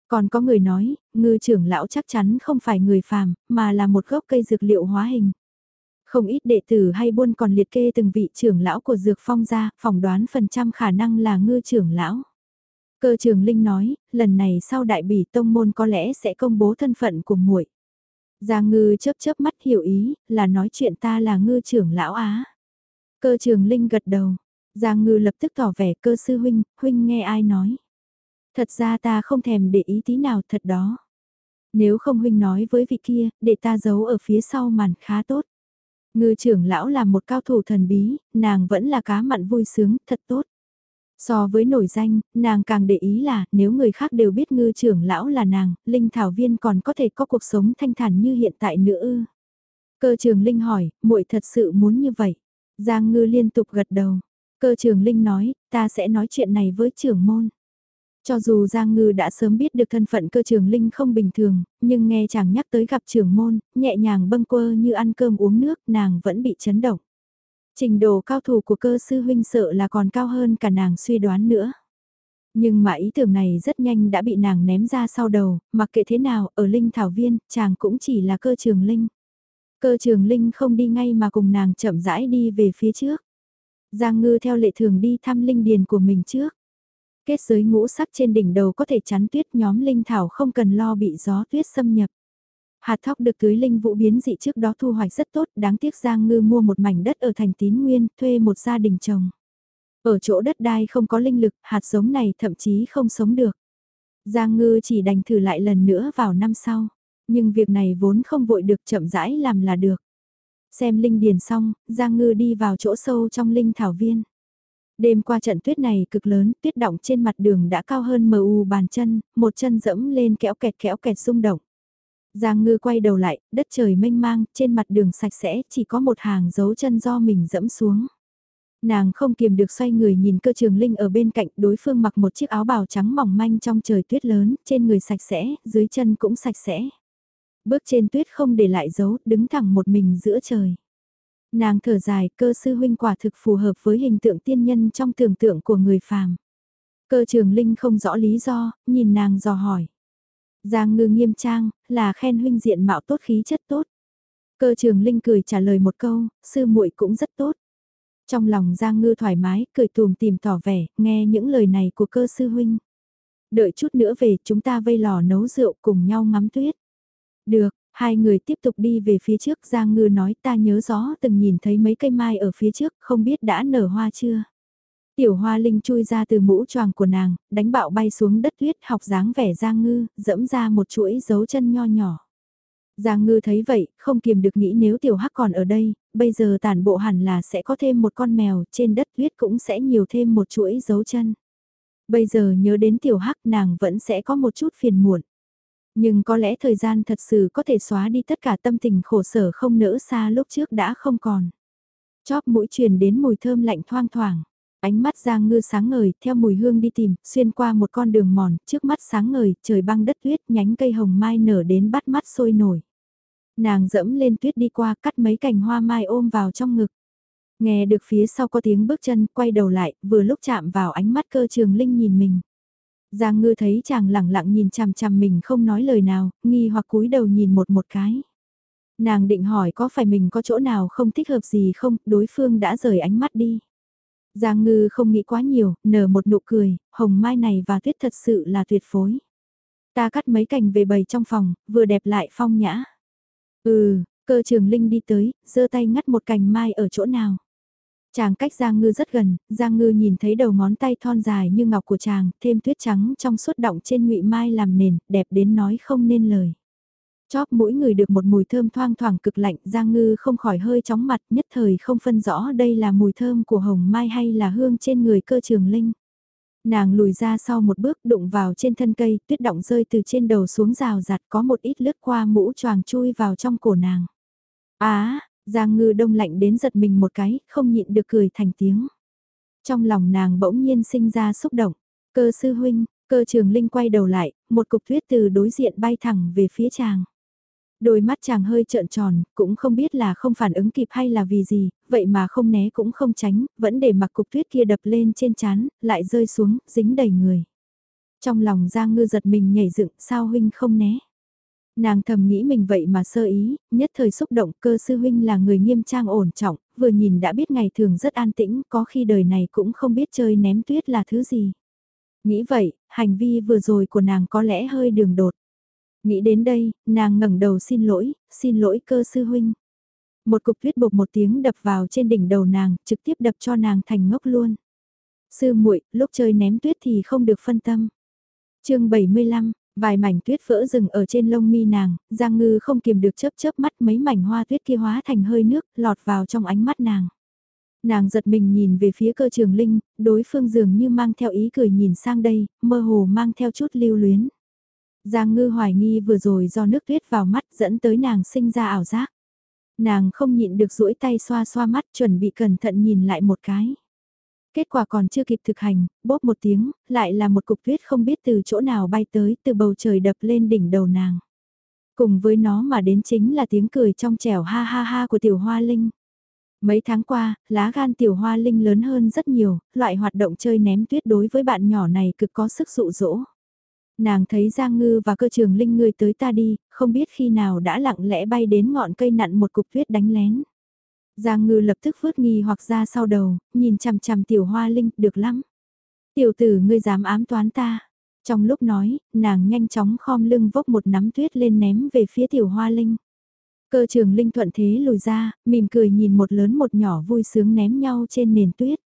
Còn có người nói, ngư trưởng lão chắc chắn không phải người phàm, mà là một gốc cây dược liệu hóa hình. Không ít đệ tử hay buôn còn liệt kê từng vị trưởng lão của Dược Phong ra, phỏng đoán phần trăm khả năng là ngư trưởng lão. Cơ trường Linh nói, lần này sau đại bỉ tông môn có lẽ sẽ công bố thân phận của muội. Giang ngư chớp chớp mắt hiểu ý, là nói chuyện ta là ngư trưởng lão Á. Cơ trường Linh gật đầu, Giang ngư lập tức tỏ vẻ cơ sư huynh, huynh nghe ai nói. Thật ra ta không thèm để ý tí nào thật đó. Nếu không huynh nói với vị kia, để ta giấu ở phía sau màn khá tốt. Ngư trưởng lão là một cao thủ thần bí, nàng vẫn là cá mặn vui sướng, thật tốt. So với nổi danh, nàng càng để ý là nếu người khác đều biết ngư trưởng lão là nàng, Linh Thảo Viên còn có thể có cuộc sống thanh thản như hiện tại nữa ư. Cơ trường Linh hỏi, muội thật sự muốn như vậy. Giang ngư liên tục gật đầu. Cơ trường Linh nói, ta sẽ nói chuyện này với trưởng môn. Cho dù Giang Ngư đã sớm biết được thân phận cơ trường Linh không bình thường, nhưng nghe chàng nhắc tới gặp trưởng môn, nhẹ nhàng bâng quơ như ăn cơm uống nước, nàng vẫn bị chấn động. Trình độ cao thủ của cơ sư huynh sợ là còn cao hơn cả nàng suy đoán nữa. Nhưng mà ý tưởng này rất nhanh đã bị nàng ném ra sau đầu, mặc kệ thế nào, ở Linh Thảo Viên, chàng cũng chỉ là cơ trường Linh. Cơ trường Linh không đi ngay mà cùng nàng chậm rãi đi về phía trước. Giang ngư theo lệ thường đi thăm linh điền của mình trước. Kết giới ngũ sắc trên đỉnh đầu có thể chắn tuyết nhóm linh thảo không cần lo bị gió tuyết xâm nhập. Hạt thóc được tưới linh vũ biến dị trước đó thu hoạch rất tốt, đáng tiếc Giang Ngư mua một mảnh đất ở thành tín nguyên, thuê một gia đình trồng. Ở chỗ đất đai không có linh lực, hạt giống này thậm chí không sống được. Giang Ngư chỉ đành thử lại lần nữa vào năm sau. Nhưng việc này vốn không vội được chậm rãi làm là được. Xem linh điền xong, Giang Ngư đi vào chỗ sâu trong linh thảo viên. Đêm qua trận tuyết này cực lớn, tuyết động trên mặt đường đã cao hơn mờ u bàn chân, một chân dẫm lên kéo kẹt kéo kẹt rung động. Giang ngư quay đầu lại, đất trời mênh mang, trên mặt đường sạch sẽ, chỉ có một hàng dấu chân do mình dẫm xuống. Nàng không kiềm được xoay người nhìn cơ trường linh ở bên cạnh, đối phương mặc một chiếc áo bào trắng mỏng manh trong trời tuyết lớn, trên người sạch sẽ, dưới chân cũng sạch sẽ. Bước trên tuyết không để lại dấu, đứng thẳng một mình giữa trời. Nàng thở dài, cơ sư huynh quả thực phù hợp với hình tượng tiên nhân trong tưởng tượng của người phàm. Cơ trường linh không rõ lý do, nhìn nàng dò hỏi. Giang ngư nghiêm trang, là khen huynh diện mạo tốt khí chất tốt. Cơ trường linh cười trả lời một câu, sư muội cũng rất tốt. Trong lòng Giang ngư thoải mái, cười tùm tìm tỏ vẻ, nghe những lời này của cơ sư huynh. Đợi chút nữa về, chúng ta vây lò nấu rượu cùng nhau ngắm tuyết. Được, hai người tiếp tục đi về phía trước Giang Ngư nói ta nhớ rõ từng nhìn thấy mấy cây mai ở phía trước không biết đã nở hoa chưa. Tiểu hoa linh chui ra từ mũ choàng của nàng, đánh bạo bay xuống đất tuyết học dáng vẻ Giang Ngư, dẫm ra một chuỗi dấu chân nho nhỏ. Giang Ngư thấy vậy, không kiềm được nghĩ nếu tiểu hắc còn ở đây, bây giờ tản bộ hẳn là sẽ có thêm một con mèo, trên đất tuyết cũng sẽ nhiều thêm một chuỗi dấu chân. Bây giờ nhớ đến tiểu hắc nàng vẫn sẽ có một chút phiền muộn. Nhưng có lẽ thời gian thật sự có thể xóa đi tất cả tâm tình khổ sở không nỡ xa lúc trước đã không còn. Chóp mũi truyền đến mùi thơm lạnh thoang thoảng. Ánh mắt Giang Ngư sáng ngời, theo mùi hương đi tìm, xuyên qua một con đường mòn, trước mắt sáng ngời, trời băng đất tuyết, nhánh cây hồng mai nở đến bắt mắt sôi nổi. Nàng dẫm lên tuyết đi qua, cắt mấy cành hoa mai ôm vào trong ngực. Nghe được phía sau có tiếng bước chân, quay đầu lại, vừa lúc chạm vào ánh mắt cơ trường linh nhìn mình. Giang ngư thấy chàng lẳng lặng nhìn chằm chằm mình không nói lời nào, nghi hoặc cúi đầu nhìn một một cái. Nàng định hỏi có phải mình có chỗ nào không thích hợp gì không, đối phương đã rời ánh mắt đi. Giang ngư không nghĩ quá nhiều, nở một nụ cười, hồng mai này và tuyết thật sự là tuyệt phối. Ta cắt mấy cành về bầy trong phòng, vừa đẹp lại phong nhã. Ừ, cơ trường linh đi tới, giơ tay ngắt một cành mai ở chỗ nào. Chàng cách Giang Ngư rất gần, Giang Ngư nhìn thấy đầu ngón tay thon dài như ngọc của chàng, thêm tuyết trắng trong suốt động trên ngụy mai làm nền, đẹp đến nói không nên lời. Chóp mũi người được một mùi thơm thoang thoảng cực lạnh, Giang Ngư không khỏi hơi chóng mặt, nhất thời không phân rõ đây là mùi thơm của hồng mai hay là hương trên người cơ trường linh. Nàng lùi ra sau một bước đụng vào trên thân cây, tuyết động rơi từ trên đầu xuống rào rạt có một ít lướt qua mũ choàng chui vào trong cổ nàng. Á, Giang ngư đông lạnh đến giật mình một cái, không nhịn được cười thành tiếng. Trong lòng nàng bỗng nhiên sinh ra xúc động, cơ sư huynh, cơ trường linh quay đầu lại, một cục tuyết từ đối diện bay thẳng về phía chàng. Đôi mắt chàng hơi trợn tròn, cũng không biết là không phản ứng kịp hay là vì gì, vậy mà không né cũng không tránh, vẫn để mặc cục tuyết kia đập lên trên chán, lại rơi xuống, dính đầy người. Trong lòng Giang Ngư giật mình nhảy dựng, sao huynh không né? Nàng thầm nghĩ mình vậy mà sơ ý, nhất thời xúc động cơ sư huynh là người nghiêm trang ổn trọng, vừa nhìn đã biết ngày thường rất an tĩnh, có khi đời này cũng không biết chơi ném tuyết là thứ gì. Nghĩ vậy, hành vi vừa rồi của nàng có lẽ hơi đường đột. Nghĩ đến đây, nàng ngẩng đầu xin lỗi, xin lỗi cơ sư huynh. Một cục tuyết bột một tiếng đập vào trên đỉnh đầu nàng, trực tiếp đập cho nàng thành ngốc luôn. Sư muội lúc chơi ném tuyết thì không được phân tâm. chương 75, Vài mảnh tuyết vỡ rừng ở trên lông mi nàng, Giang Ngư không kiềm được chớp chớp mắt mấy mảnh hoa tuyết kia hóa thành hơi nước, lọt vào trong ánh mắt nàng. Nàng giật mình nhìn về phía cơ trường linh, đối phương dường như mang theo ý cười nhìn sang đây, mơ hồ mang theo chút lưu luyến. Giang ngư hoài nghi vừa rồi do nước tuyết vào mắt dẫn tới nàng sinh ra ảo giác. Nàng không nhịn được duỗi tay xoa xoa mắt chuẩn bị cẩn thận nhìn lại một cái. Kết quả còn chưa kịp thực hành, bóp một tiếng, lại là một cục tuyết không biết từ chỗ nào bay tới từ bầu trời đập lên đỉnh đầu nàng. Cùng với nó mà đến chính là tiếng cười trong trẻo ha ha ha của tiểu hoa linh. Mấy tháng qua, lá gan tiểu hoa linh lớn hơn rất nhiều, loại hoạt động chơi ném tuyết đối với bạn nhỏ này cực có sức dụ dỗ. Nàng thấy Giang Ngư và cơ trường linh người tới ta đi, không biết khi nào đã lặng lẽ bay đến ngọn cây nặn một cục tuyết đánh lén. Giang ngư lập tức vứt nghi hoặc ra sau đầu, nhìn chằm chằm tiểu hoa linh, được lắm. Tiểu tử ngươi dám ám toán ta. Trong lúc nói, nàng nhanh chóng khom lưng vốc một nắm tuyết lên ném về phía tiểu hoa linh. Cơ trường linh thuận thế lùi ra, mỉm cười nhìn một lớn một nhỏ vui sướng ném nhau trên nền tuyết.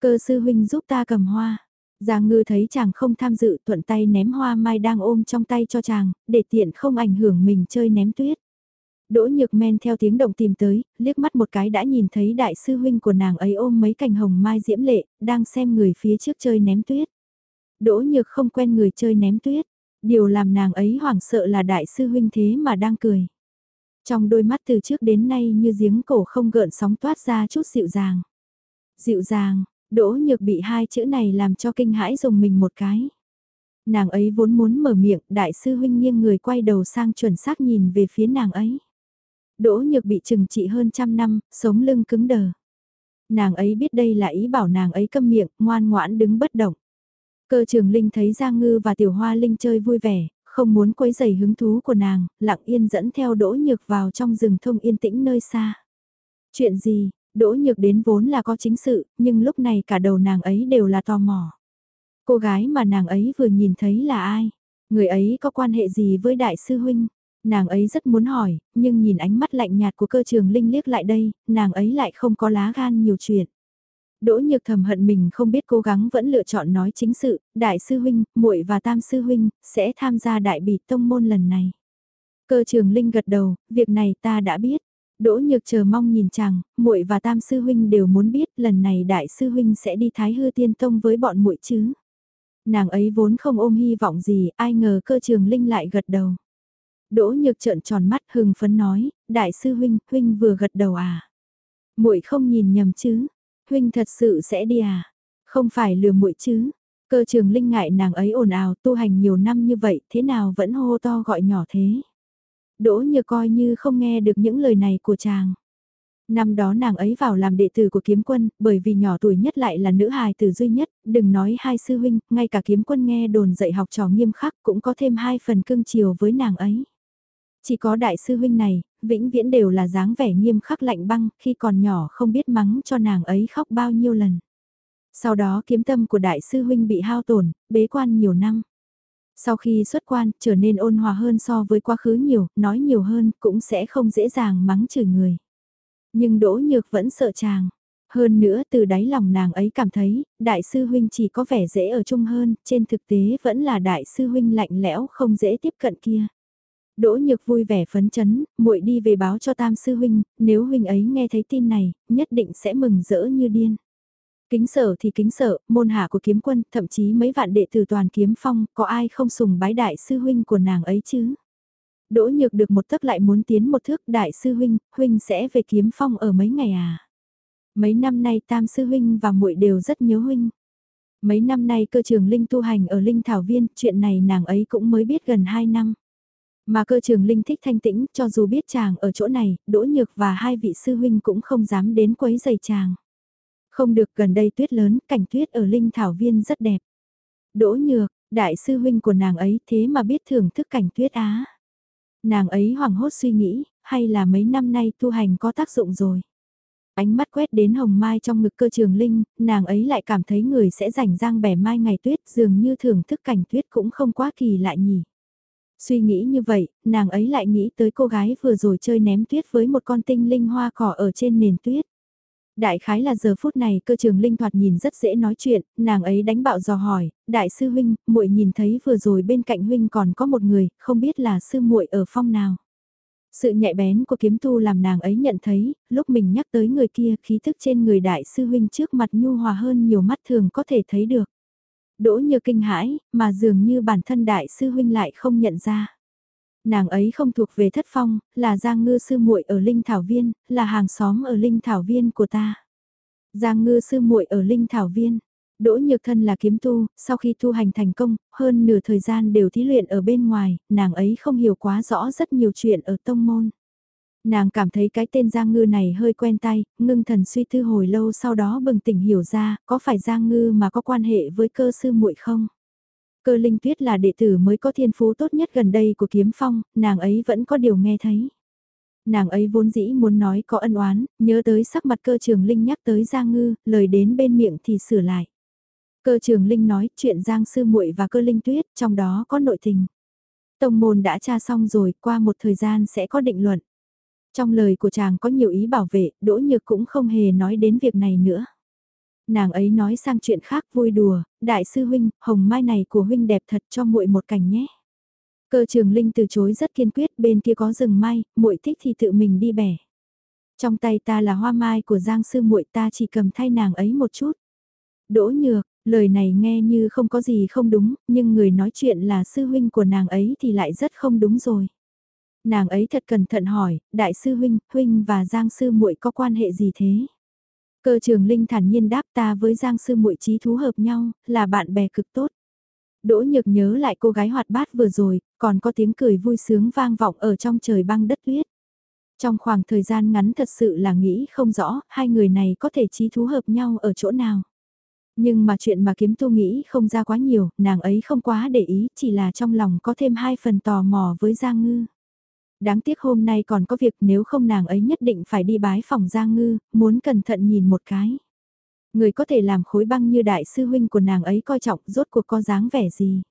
Cơ sư huynh giúp ta cầm hoa. Giang ngư thấy chàng không tham dự thuận tay ném hoa mai đang ôm trong tay cho chàng, để tiện không ảnh hưởng mình chơi ném tuyết. Đỗ nhược men theo tiếng động tìm tới, liếc mắt một cái đã nhìn thấy đại sư huynh của nàng ấy ôm mấy cành hồng mai diễm lệ, đang xem người phía trước chơi ném tuyết. Đỗ nhược không quen người chơi ném tuyết, điều làm nàng ấy hoảng sợ là đại sư huynh thế mà đang cười. Trong đôi mắt từ trước đến nay như giếng cổ không gợn sóng toát ra chút dịu dàng. Dịu dàng, đỗ nhược bị hai chữ này làm cho kinh hãi dùng mình một cái. Nàng ấy vốn muốn mở miệng, đại sư huynh nghiêng người quay đầu sang chuẩn xác nhìn về phía nàng ấy. Đỗ nhược bị trừng trị hơn trăm năm, sống lưng cứng đờ. Nàng ấy biết đây là ý bảo nàng ấy câm miệng, ngoan ngoãn đứng bất động. Cơ trường Linh thấy Giang Ngư và Tiểu Hoa Linh chơi vui vẻ, không muốn quấy rầy hứng thú của nàng, lặng yên dẫn theo Đỗ Nhược vào trong rừng thông yên tĩnh nơi xa. Chuyện gì, Đỗ Nhược đến vốn là có chính sự, nhưng lúc này cả đầu nàng ấy đều là tò mò. Cô gái mà nàng ấy vừa nhìn thấy là ai? Người ấy có quan hệ gì với đại sư huynh? Nàng ấy rất muốn hỏi, nhưng nhìn ánh mắt lạnh nhạt của cơ trường Linh liếc lại đây, nàng ấy lại không có lá gan nhiều chuyện. Đỗ Nhược thầm hận mình không biết cố gắng vẫn lựa chọn nói chính sự, đại sư huynh, muội và tam sư huynh sẽ tham gia đại bỉ tông môn lần này. Cơ trường Linh gật đầu, việc này ta đã biết. Đỗ Nhược chờ mong nhìn chàng, muội và tam sư huynh đều muốn biết lần này đại sư huynh sẽ đi Thái Hư Tiên Tông với bọn muội chứ. Nàng ấy vốn không ôm hy vọng gì, ai ngờ cơ trường Linh lại gật đầu. Đỗ Nhược trợn tròn mắt hừng phấn nói, đại sư huynh, huynh vừa gật đầu à. muội không nhìn nhầm chứ, huynh thật sự sẽ đi à? Không phải lừa muội chứ? Cơ trường linh ngại nàng ấy ồn ào tu hành nhiều năm như vậy thế nào vẫn hô to gọi nhỏ thế. Đỗ như coi như không nghe được những lời này của chàng. Năm đó nàng ấy vào làm đệ tử của kiếm quân, bởi vì nhỏ tuổi nhất lại là nữ hài tử duy nhất, đừng nói hai sư huynh, ngay cả kiếm quân nghe đồn dạy học trò nghiêm khắc cũng có thêm hai phần cưng chiều với nàng ấy. Chỉ có đại sư huynh này, vĩnh viễn đều là dáng vẻ nghiêm khắc lạnh băng, khi còn nhỏ không biết mắng cho nàng ấy khóc bao nhiêu lần. Sau đó kiếm tâm của đại sư huynh bị hao tổn, bế quan nhiều năm. Sau khi xuất quan, trở nên ôn hòa hơn so với quá khứ nhiều, nói nhiều hơn, cũng sẽ không dễ dàng mắng chửi người. Nhưng Đỗ Nhược vẫn sợ chàng. Hơn nữa từ đáy lòng nàng ấy cảm thấy, đại sư huynh chỉ có vẻ dễ ở chung hơn, trên thực tế vẫn là đại sư huynh lạnh lẽo không dễ tiếp cận kia. Đỗ Nhược vui vẻ phấn chấn, muội đi về báo cho Tam sư huynh, nếu huynh ấy nghe thấy tin này, nhất định sẽ mừng rỡ như điên. Kính sợ thì kính sợ, môn hạ của kiếm quân, thậm chí mấy vạn đệ tử toàn kiếm phong, có ai không sùng bái đại sư huynh của nàng ấy chứ? Đỗ Nhược được một tấc lại muốn tiến một thước đại sư huynh, huynh sẽ về kiếm phong ở mấy ngày à? Mấy năm nay Tam sư huynh và muội đều rất nhớ huynh. Mấy năm nay cơ trường Linh tu hành ở Linh Thảo Viên, chuyện này nàng ấy cũng mới biết gần 2 năm. Mà cơ trường linh thích thanh tĩnh, cho dù biết chàng ở chỗ này, đỗ nhược và hai vị sư huynh cũng không dám đến quấy giày chàng. Không được gần đây tuyết lớn, cảnh tuyết ở linh thảo viên rất đẹp. Đỗ nhược, đại sư huynh của nàng ấy thế mà biết thưởng thức cảnh tuyết á. Nàng ấy hoảng hốt suy nghĩ, hay là mấy năm nay tu hành có tác dụng rồi. Ánh mắt quét đến hồng mai trong ngực cơ trường linh, nàng ấy lại cảm thấy người sẽ rảnh rang bẻ mai ngày tuyết dường như thưởng thức cảnh tuyết cũng không quá kỳ lạ nhỉ. Suy nghĩ như vậy, nàng ấy lại nghĩ tới cô gái vừa rồi chơi ném tuyết với một con tinh linh hoa cỏ ở trên nền tuyết. Đại khái là giờ phút này cơ trường linh thoạt nhìn rất dễ nói chuyện, nàng ấy đánh bạo dò hỏi, đại sư huynh, muội nhìn thấy vừa rồi bên cạnh huynh còn có một người, không biết là sư muội ở phong nào. Sự nhạy bén của kiếm tu làm nàng ấy nhận thấy, lúc mình nhắc tới người kia khí thức trên người đại sư huynh trước mặt nhu hòa hơn nhiều mắt thường có thể thấy được. Đỗ như kinh hãi, mà dường như bản thân đại sư huynh lại không nhận ra. Nàng ấy không thuộc về thất phong, là Giang Ngư sư muội ở Linh Thảo Viên, là hàng xóm ở Linh Thảo Viên của ta. Giang Ngư sư muội ở Linh Thảo Viên. Đỗ Nhược Thân là kiếm tu, sau khi tu hành thành công, hơn nửa thời gian đều thí luyện ở bên ngoài, nàng ấy không hiểu quá rõ rất nhiều chuyện ở tông môn. Nàng cảm thấy cái tên Giang Ngư này hơi quen tay, ngưng thần suy tư hồi lâu sau đó bừng tỉnh hiểu ra, có phải Giang Ngư mà có quan hệ với cơ sư muội không? Cơ Linh Tuyết là đệ tử mới có thiên phú tốt nhất gần đây của kiếm phong, nàng ấy vẫn có điều nghe thấy. Nàng ấy vốn dĩ muốn nói có ân oán, nhớ tới sắc mặt cơ trường Linh nhắc tới Giang Ngư, lời đến bên miệng thì sửa lại. Cơ trường Linh nói chuyện Giang Sư muội và cơ Linh Tuyết, trong đó có nội tình. Tông môn đã tra xong rồi, qua một thời gian sẽ có định luận. Trong lời của chàng có nhiều ý bảo vệ, Đỗ Nhược cũng không hề nói đến việc này nữa. Nàng ấy nói sang chuyện khác vui đùa, đại sư huynh, hồng mai này của huynh đẹp thật cho muội một cảnh nhé. Cơ trường Linh từ chối rất kiên quyết, bên kia có rừng mai, muội thích thì tự mình đi bẻ. Trong tay ta là hoa mai của Giang sư muội ta chỉ cầm thay nàng ấy một chút. Đỗ nhược, lời này nghe như không có gì không đúng, nhưng người nói chuyện là sư huynh của nàng ấy thì lại rất không đúng rồi. Nàng ấy thật cẩn thận hỏi, đại sư huynh, huynh và Giang sư muội có quan hệ gì thế? Cơ trường Linh thản nhiên đáp ta với Giang sư muội trí thú hợp nhau, là bạn bè cực tốt. Đỗ nhược nhớ lại cô gái hoạt bát vừa rồi, còn có tiếng cười vui sướng vang vọng ở trong trời băng đất tuyết. Trong khoảng thời gian ngắn thật sự là nghĩ không rõ, hai người này có thể trí thú hợp nhau ở chỗ nào. Nhưng mà chuyện mà kiếm tu nghĩ không ra quá nhiều, nàng ấy không quá để ý, chỉ là trong lòng có thêm hai phần tò mò với Giang Ngư. Đáng tiếc hôm nay còn có việc nếu không nàng ấy nhất định phải đi bái phòng Giang Ngư, muốn cẩn thận nhìn một cái. Người có thể làm khối băng như đại sư huynh của nàng ấy coi trọng rốt cuộc có dáng vẻ gì.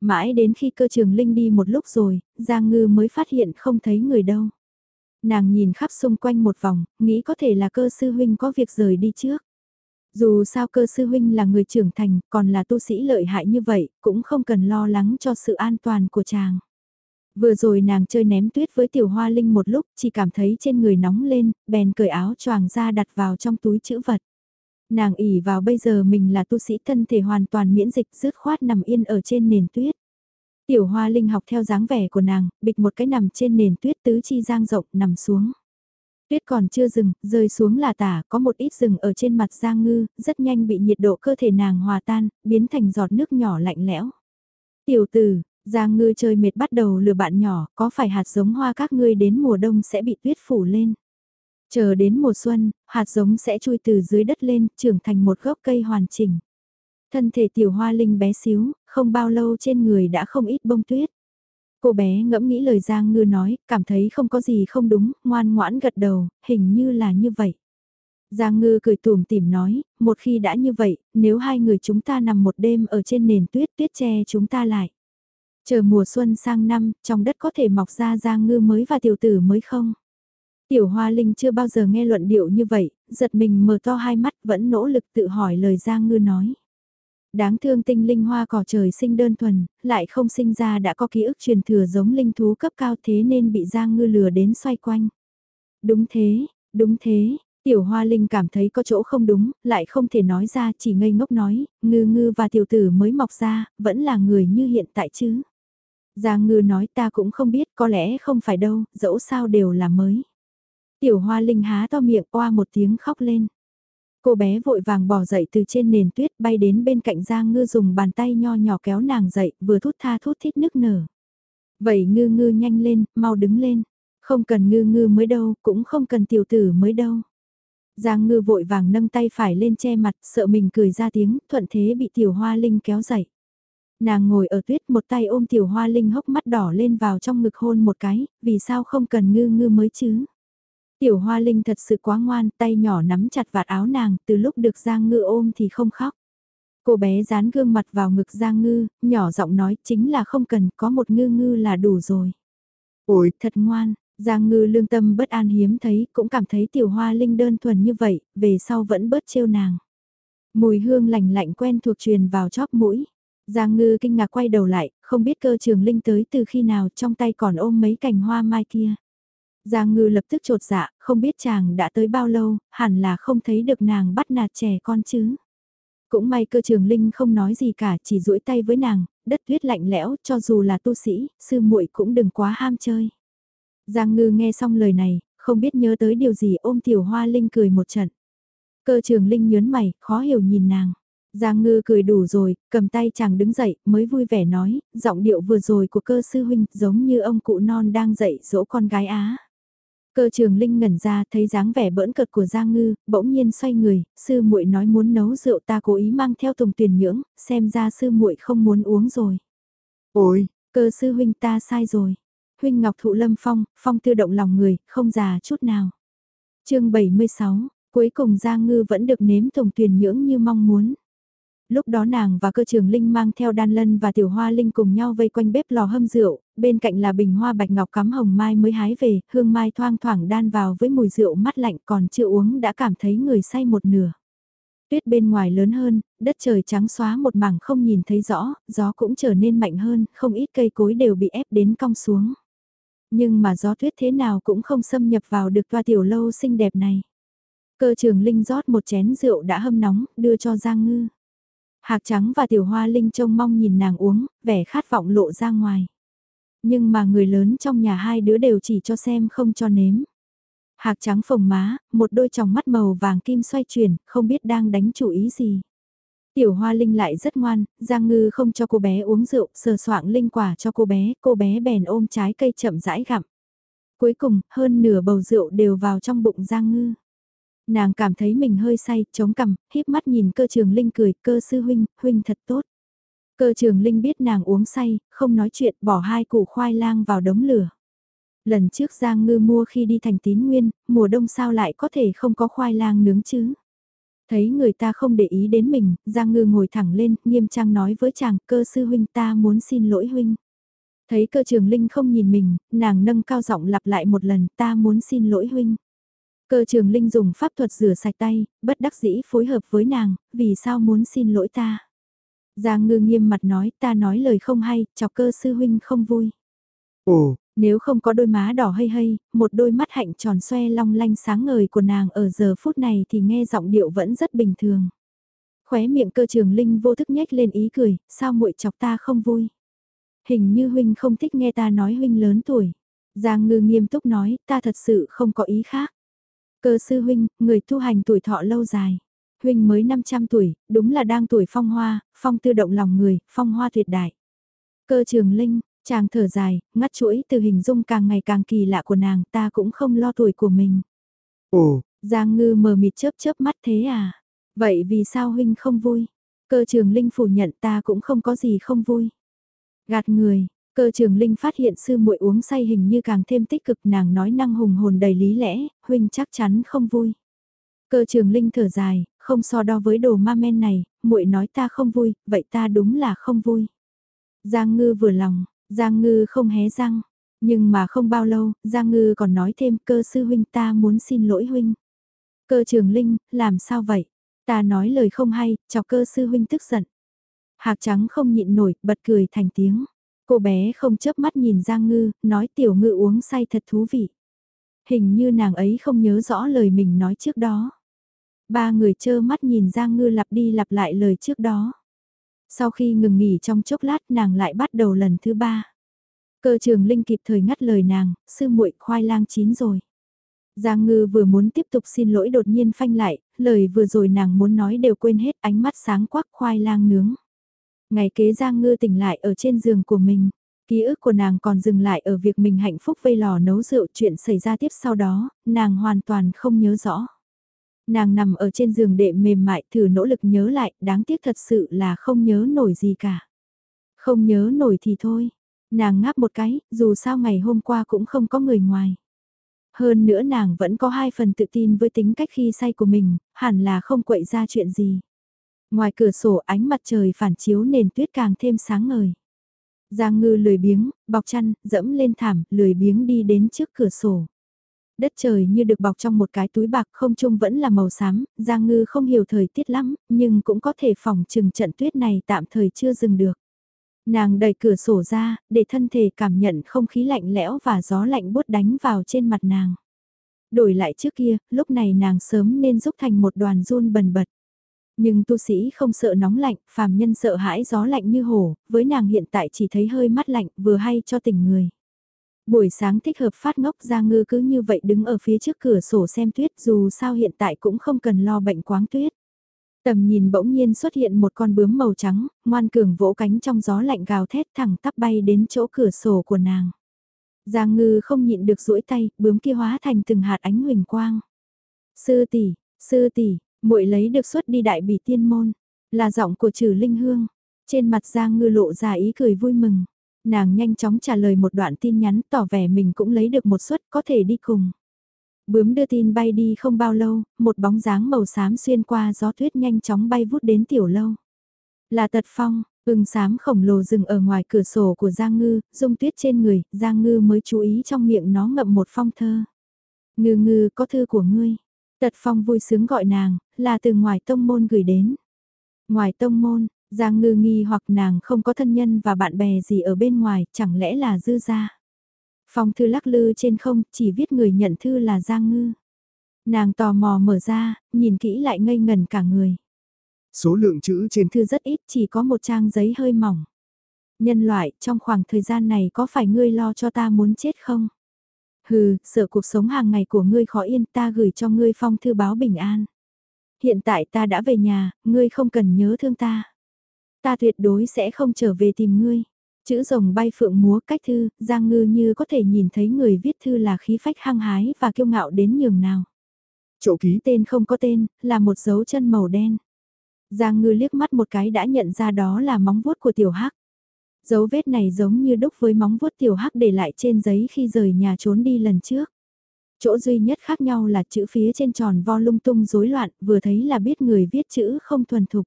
Mãi đến khi cơ trường Linh đi một lúc rồi, Giang Ngư mới phát hiện không thấy người đâu. Nàng nhìn khắp xung quanh một vòng, nghĩ có thể là cơ sư huynh có việc rời đi trước. Dù sao cơ sư huynh là người trưởng thành, còn là tu sĩ lợi hại như vậy, cũng không cần lo lắng cho sự an toàn của chàng. Vừa rồi nàng chơi ném tuyết với tiểu hoa linh một lúc, chỉ cảm thấy trên người nóng lên, bèn cởi áo choàng ra đặt vào trong túi chữ vật. Nàng ỉ vào bây giờ mình là tu sĩ thân thể hoàn toàn miễn dịch rứt khoát nằm yên ở trên nền tuyết. Tiểu hoa linh học theo dáng vẻ của nàng, bịch một cái nằm trên nền tuyết tứ chi giang rộng nằm xuống. Tuyết còn chưa dừng, rơi xuống là tả, có một ít rừng ở trên mặt Giang Ngư, rất nhanh bị nhiệt độ cơ thể nàng hòa tan, biến thành giọt nước nhỏ lạnh lẽo. Tiểu tử, Giang Ngư chơi mệt bắt đầu lừa bạn nhỏ, có phải hạt giống hoa các ngươi đến mùa đông sẽ bị tuyết phủ lên. Chờ đến mùa xuân, hạt giống sẽ chui từ dưới đất lên, trưởng thành một gốc cây hoàn chỉnh. Thân thể tiểu hoa linh bé xíu, không bao lâu trên người đã không ít bông tuyết. Cô bé ngẫm nghĩ lời Giang Ngư nói, cảm thấy không có gì không đúng, ngoan ngoãn gật đầu, hình như là như vậy. Giang Ngư cười tùm tìm nói, một khi đã như vậy, nếu hai người chúng ta nằm một đêm ở trên nền tuyết tuyết che chúng ta lại. Chờ mùa xuân sang năm, trong đất có thể mọc ra Giang Ngư mới và tiểu tử mới không? Tiểu Hoa Linh chưa bao giờ nghe luận điệu như vậy, giật mình mở to hai mắt vẫn nỗ lực tự hỏi lời Giang Ngư nói. Đáng thương tinh linh hoa cỏ trời sinh đơn thuần, lại không sinh ra đã có ký ức truyền thừa giống linh thú cấp cao thế nên bị Giang Ngư lừa đến xoay quanh. Đúng thế, đúng thế, Tiểu Hoa Linh cảm thấy có chỗ không đúng, lại không thể nói ra chỉ ngây ngốc nói, ngư ngư và tiểu tử mới mọc ra, vẫn là người như hiện tại chứ. Giang ngư nói ta cũng không biết, có lẽ không phải đâu, dẫu sao đều là mới. Tiểu Hoa Linh há to miệng qua một tiếng khóc lên. Cô bé vội vàng bỏ dậy từ trên nền tuyết bay đến bên cạnh Giang Ngư dùng bàn tay nho nhỏ kéo nàng dậy, vừa thút tha thút thít nức nở. Vậy ngư ngư nhanh lên, mau đứng lên. Không cần ngư ngư mới đâu, cũng không cần tiểu tử mới đâu. Giang ngư vội vàng nâng tay phải lên che mặt, sợ mình cười ra tiếng, thuận thế bị tiểu hoa linh kéo dậy. Nàng ngồi ở tuyết một tay ôm tiểu hoa linh hốc mắt đỏ lên vào trong ngực hôn một cái, vì sao không cần ngư ngư mới chứ? Tiểu hoa linh thật sự quá ngoan, tay nhỏ nắm chặt vạt áo nàng, từ lúc được Giang Ngư ôm thì không khóc. Cô bé dán gương mặt vào ngực Giang Ngư, nhỏ giọng nói chính là không cần, có một ngư ngư là đủ rồi. Ôi, thật ngoan, Giang Ngư lương tâm bất an hiếm thấy, cũng cảm thấy tiểu hoa linh đơn thuần như vậy, về sau vẫn bớt trêu nàng. Mùi hương lạnh lạnh quen thuộc truyền vào chóp mũi. Giang Ngư kinh ngạc quay đầu lại, không biết cơ trường linh tới từ khi nào trong tay còn ôm mấy cành hoa mai kia. Giang ngư lập tức trột dạ, không biết chàng đã tới bao lâu, hẳn là không thấy được nàng bắt nạt trẻ con chứ. Cũng may cơ trường linh không nói gì cả, chỉ duỗi tay với nàng, đất tuyết lạnh lẽo, cho dù là tu sĩ, sư muội cũng đừng quá ham chơi. Giang ngư nghe xong lời này, không biết nhớ tới điều gì ôm tiểu hoa linh cười một trận. Cơ trường linh nhớn mày, khó hiểu nhìn nàng. Giang ngư cười đủ rồi, cầm tay chàng đứng dậy, mới vui vẻ nói, giọng điệu vừa rồi của cơ sư huynh giống như ông cụ non đang dạy dỗ con gái Á. Cơ trường Linh ngẩn ra thấy dáng vẻ bỡn cợt của Giang Ngư, bỗng nhiên xoay người, sư muội nói muốn nấu rượu ta cố ý mang theo tùng tuyển nhưỡng, xem ra sư muội không muốn uống rồi. Ôi, cơ sư huynh ta sai rồi. Huynh Ngọc Thụ Lâm Phong, Phong tư động lòng người, không già chút nào. chương 76, cuối cùng Giang Ngư vẫn được nếm tùng tuyển nhưỡng như mong muốn lúc đó nàng và cơ trường Linh mang theo đan lân và tiểu hoa Linh cùng nhau vây quanh bếp lò hâm rượu, bên cạnh là bình hoa bạch ngọc cắm hồng mai mới hái về, hương mai thoang thoảng đan vào với mùi rượu mắt lạnh còn chưa uống đã cảm thấy người say một nửa. Tuyết bên ngoài lớn hơn, đất trời trắng xóa một mảng không nhìn thấy rõ, gió cũng trở nên mạnh hơn, không ít cây cối đều bị ép đến cong xuống. Nhưng mà gió tuyết thế nào cũng không xâm nhập vào được toa tiểu lâu xinh đẹp này. Cơ trường Linh rót một chén rượu đã hâm nóng, đưa cho Giang Ngư. Hạc trắng và tiểu hoa Linh trông mong nhìn nàng uống, vẻ khát vọng lộ ra ngoài. Nhưng mà người lớn trong nhà hai đứa đều chỉ cho xem không cho nếm. Hạc trắng phồng má, một đôi tròng mắt màu vàng kim xoay chuyển, không biết đang đánh chủ ý gì. Tiểu Hoa Linh lại rất ngoan, Giang Ngư không cho cô bé uống rượu, sờ soạng linh quả cho cô bé, cô bé bèn ôm trái cây chậm rãi gặm. Cuối cùng, hơn nửa bầu rượu đều vào trong bụng Giang Ngư. Nàng cảm thấy mình hơi say, chống cằm, híp mắt nhìn cơ trường Linh cười, cơ sư huynh, huynh thật tốt. Cơ trường Linh biết nàng uống say, không nói chuyện, bỏ hai củ khoai lang vào đống lửa. Lần trước Giang Ngư mua khi đi thành tín nguyên, mùa đông sao lại có thể không có khoai lang nướng chứ? Thấy người ta không để ý đến mình, Giang Ngư ngồi thẳng lên, nghiêm trang nói với chàng, cơ sư huynh ta muốn xin lỗi huynh. Thấy cơ trường Linh không nhìn mình, nàng nâng cao giọng lặp lại một lần, ta muốn xin lỗi huynh. Cơ trường Linh dùng pháp thuật rửa sạch tay, bất đắc dĩ phối hợp với nàng, vì sao muốn xin lỗi ta. Giang ngư nghiêm mặt nói, ta nói lời không hay, chọc cơ sư huynh không vui. Ồ, nếu không có đôi má đỏ hay hay, một đôi mắt hạnh tròn xoe long lanh sáng ngời của nàng ở giờ phút này thì nghe giọng điệu vẫn rất bình thường. Khóe miệng cơ trường linh vô thức nhếch lên ý cười, sao muội chọc ta không vui. Hình như huynh không thích nghe ta nói huynh lớn tuổi. Giang ngư nghiêm túc nói, ta thật sự không có ý khác. Cơ sư huynh, người tu hành tuổi thọ lâu dài. Huynh mới 500 tuổi, đúng là đang tuổi phong hoa, phong tư động lòng người, phong hoa tuyệt đại. Cơ trường linh, chàng thở dài, ngắt chuỗi từ hình dung càng ngày càng kỳ lạ của nàng ta cũng không lo tuổi của mình. Ồ, Giang ngư mờ mịt chớp chớp mắt thế à? Vậy vì sao huynh không vui? Cơ trường linh phủ nhận ta cũng không có gì không vui. Gạt người, Cơ trường Linh phát hiện sư muội uống say hình như càng thêm tích cực nàng nói năng hùng hồn đầy lý lẽ, huynh chắc chắn không vui. Cơ trường Linh thở dài, không so đo với đồ ma men này, muội nói ta không vui, vậy ta đúng là không vui. Giang ngư vừa lòng, Giang ngư không hé răng, nhưng mà không bao lâu, Giang ngư còn nói thêm cơ sư huynh ta muốn xin lỗi huynh. Cơ trường Linh, làm sao vậy? Ta nói lời không hay, chọc cơ sư huynh tức giận. Hạc trắng không nhịn nổi, bật cười thành tiếng. Cô bé không chớp mắt nhìn Giang Ngư, nói tiểu ngư uống say thật thú vị. Hình như nàng ấy không nhớ rõ lời mình nói trước đó. Ba người chơ mắt nhìn Giang Ngư lặp đi lặp lại lời trước đó. Sau khi ngừng nghỉ trong chốc lát nàng lại bắt đầu lần thứ ba. Cơ trường Linh kịp thời ngắt lời nàng, sư muội khoai lang chín rồi. Giang Ngư vừa muốn tiếp tục xin lỗi đột nhiên phanh lại, lời vừa rồi nàng muốn nói đều quên hết ánh mắt sáng quắc khoai lang nướng. Ngày kế Giang Ngư tỉnh lại ở trên giường của mình. Ký ức của nàng còn dừng lại ở việc mình hạnh phúc vây lò nấu rượu chuyện xảy ra tiếp sau đó, nàng hoàn toàn không nhớ rõ. Nàng nằm ở trên giường đệm mềm mại thử nỗ lực nhớ lại, đáng tiếc thật sự là không nhớ nổi gì cả. Không nhớ nổi thì thôi. Nàng ngáp một cái, dù sao ngày hôm qua cũng không có người ngoài. Hơn nữa nàng vẫn có hai phần tự tin với tính cách khi say của mình, hẳn là không quậy ra chuyện gì. Ngoài cửa sổ ánh mặt trời phản chiếu nền tuyết càng thêm sáng ngời. Giang ngư lười biếng, bọc chăn, dẫm lên thảm, lười biếng đi đến trước cửa sổ. Đất trời như được bọc trong một cái túi bạc không trung vẫn là màu xám, Giang ngư không hiểu thời tiết lắm, nhưng cũng có thể phòng trừng trận tuyết này tạm thời chưa dừng được. Nàng đẩy cửa sổ ra, để thân thể cảm nhận không khí lạnh lẽo và gió lạnh bút đánh vào trên mặt nàng. Đổi lại trước kia, lúc này nàng sớm nên giúp thành một đoàn run bần bật. Nhưng tu sĩ không sợ nóng lạnh, phàm nhân sợ hãi gió lạnh như hổ, với nàng hiện tại chỉ thấy hơi mắt lạnh vừa hay cho tình người. Buổi sáng thích hợp phát ngốc ra ngư cứ như vậy đứng ở phía trước cửa sổ xem tuyết dù sao hiện tại cũng không cần lo bệnh quáng tuyết. Tầm nhìn bỗng nhiên xuất hiện một con bướm màu trắng, ngoan cường vỗ cánh trong gió lạnh gào thét thẳng tắp bay đến chỗ cửa sổ của nàng. Giang ngư không nhịn được duỗi tay, bướm kia hóa thành từng hạt ánh huỳnh quang. Sư tỷ, sư tỷ, muội lấy được xuất đi đại bỉ tiên môn, là giọng của trừ linh hương. Trên mặt Giang Ngư lộ ra ý cười vui mừng. Nàng nhanh chóng trả lời một đoạn tin nhắn tỏ vẻ mình cũng lấy được một suất có thể đi cùng. Bướm đưa tin bay đi không bao lâu, một bóng dáng màu xám xuyên qua gió tuyết nhanh chóng bay vút đến tiểu lâu. Là tật phong, ưng xám khổng lồ dừng ở ngoài cửa sổ của Giang Ngư, dung tuyết trên người, Giang Ngư mới chú ý trong miệng nó ngậm một phong thơ. Ngư ngư có thư của ngươi, Tật Phong vui sướng gọi nàng, là từ ngoài tông môn gửi đến. Ngoài tông môn, Giang Ngư nghi hoặc nàng không có thân nhân và bạn bè gì ở bên ngoài, chẳng lẽ là dư gia. Phong thư lắc lư trên không, chỉ viết người nhận thư là Giang Ngư. Nàng tò mò mở ra, nhìn kỹ lại ngây ngần cả người. Số lượng chữ trên thư rất ít, chỉ có một trang giấy hơi mỏng. Nhân loại, trong khoảng thời gian này có phải ngươi lo cho ta muốn chết không? Hừ, sợ cuộc sống hàng ngày của ngươi khó yên ta gửi cho ngươi phong thư báo bình an. Hiện tại ta đã về nhà, ngươi không cần nhớ thương ta. Ta tuyệt đối sẽ không trở về tìm ngươi. Chữ rồng bay phượng múa cách thư, Giang Ngư như có thể nhìn thấy người viết thư là khí phách hăng hái và kiêu ngạo đến nhường nào. Chỗ ký tên không có tên, là một dấu chân màu đen. Giang Ngư liếc mắt một cái đã nhận ra đó là móng vuốt của tiểu hắc. Dấu vết này giống như đúc với móng vuốt tiểu hắc để lại trên giấy khi rời nhà trốn đi lần trước. Chỗ duy nhất khác nhau là chữ phía trên tròn vo lung tung rối loạn, vừa thấy là biết người viết chữ không thuần thục.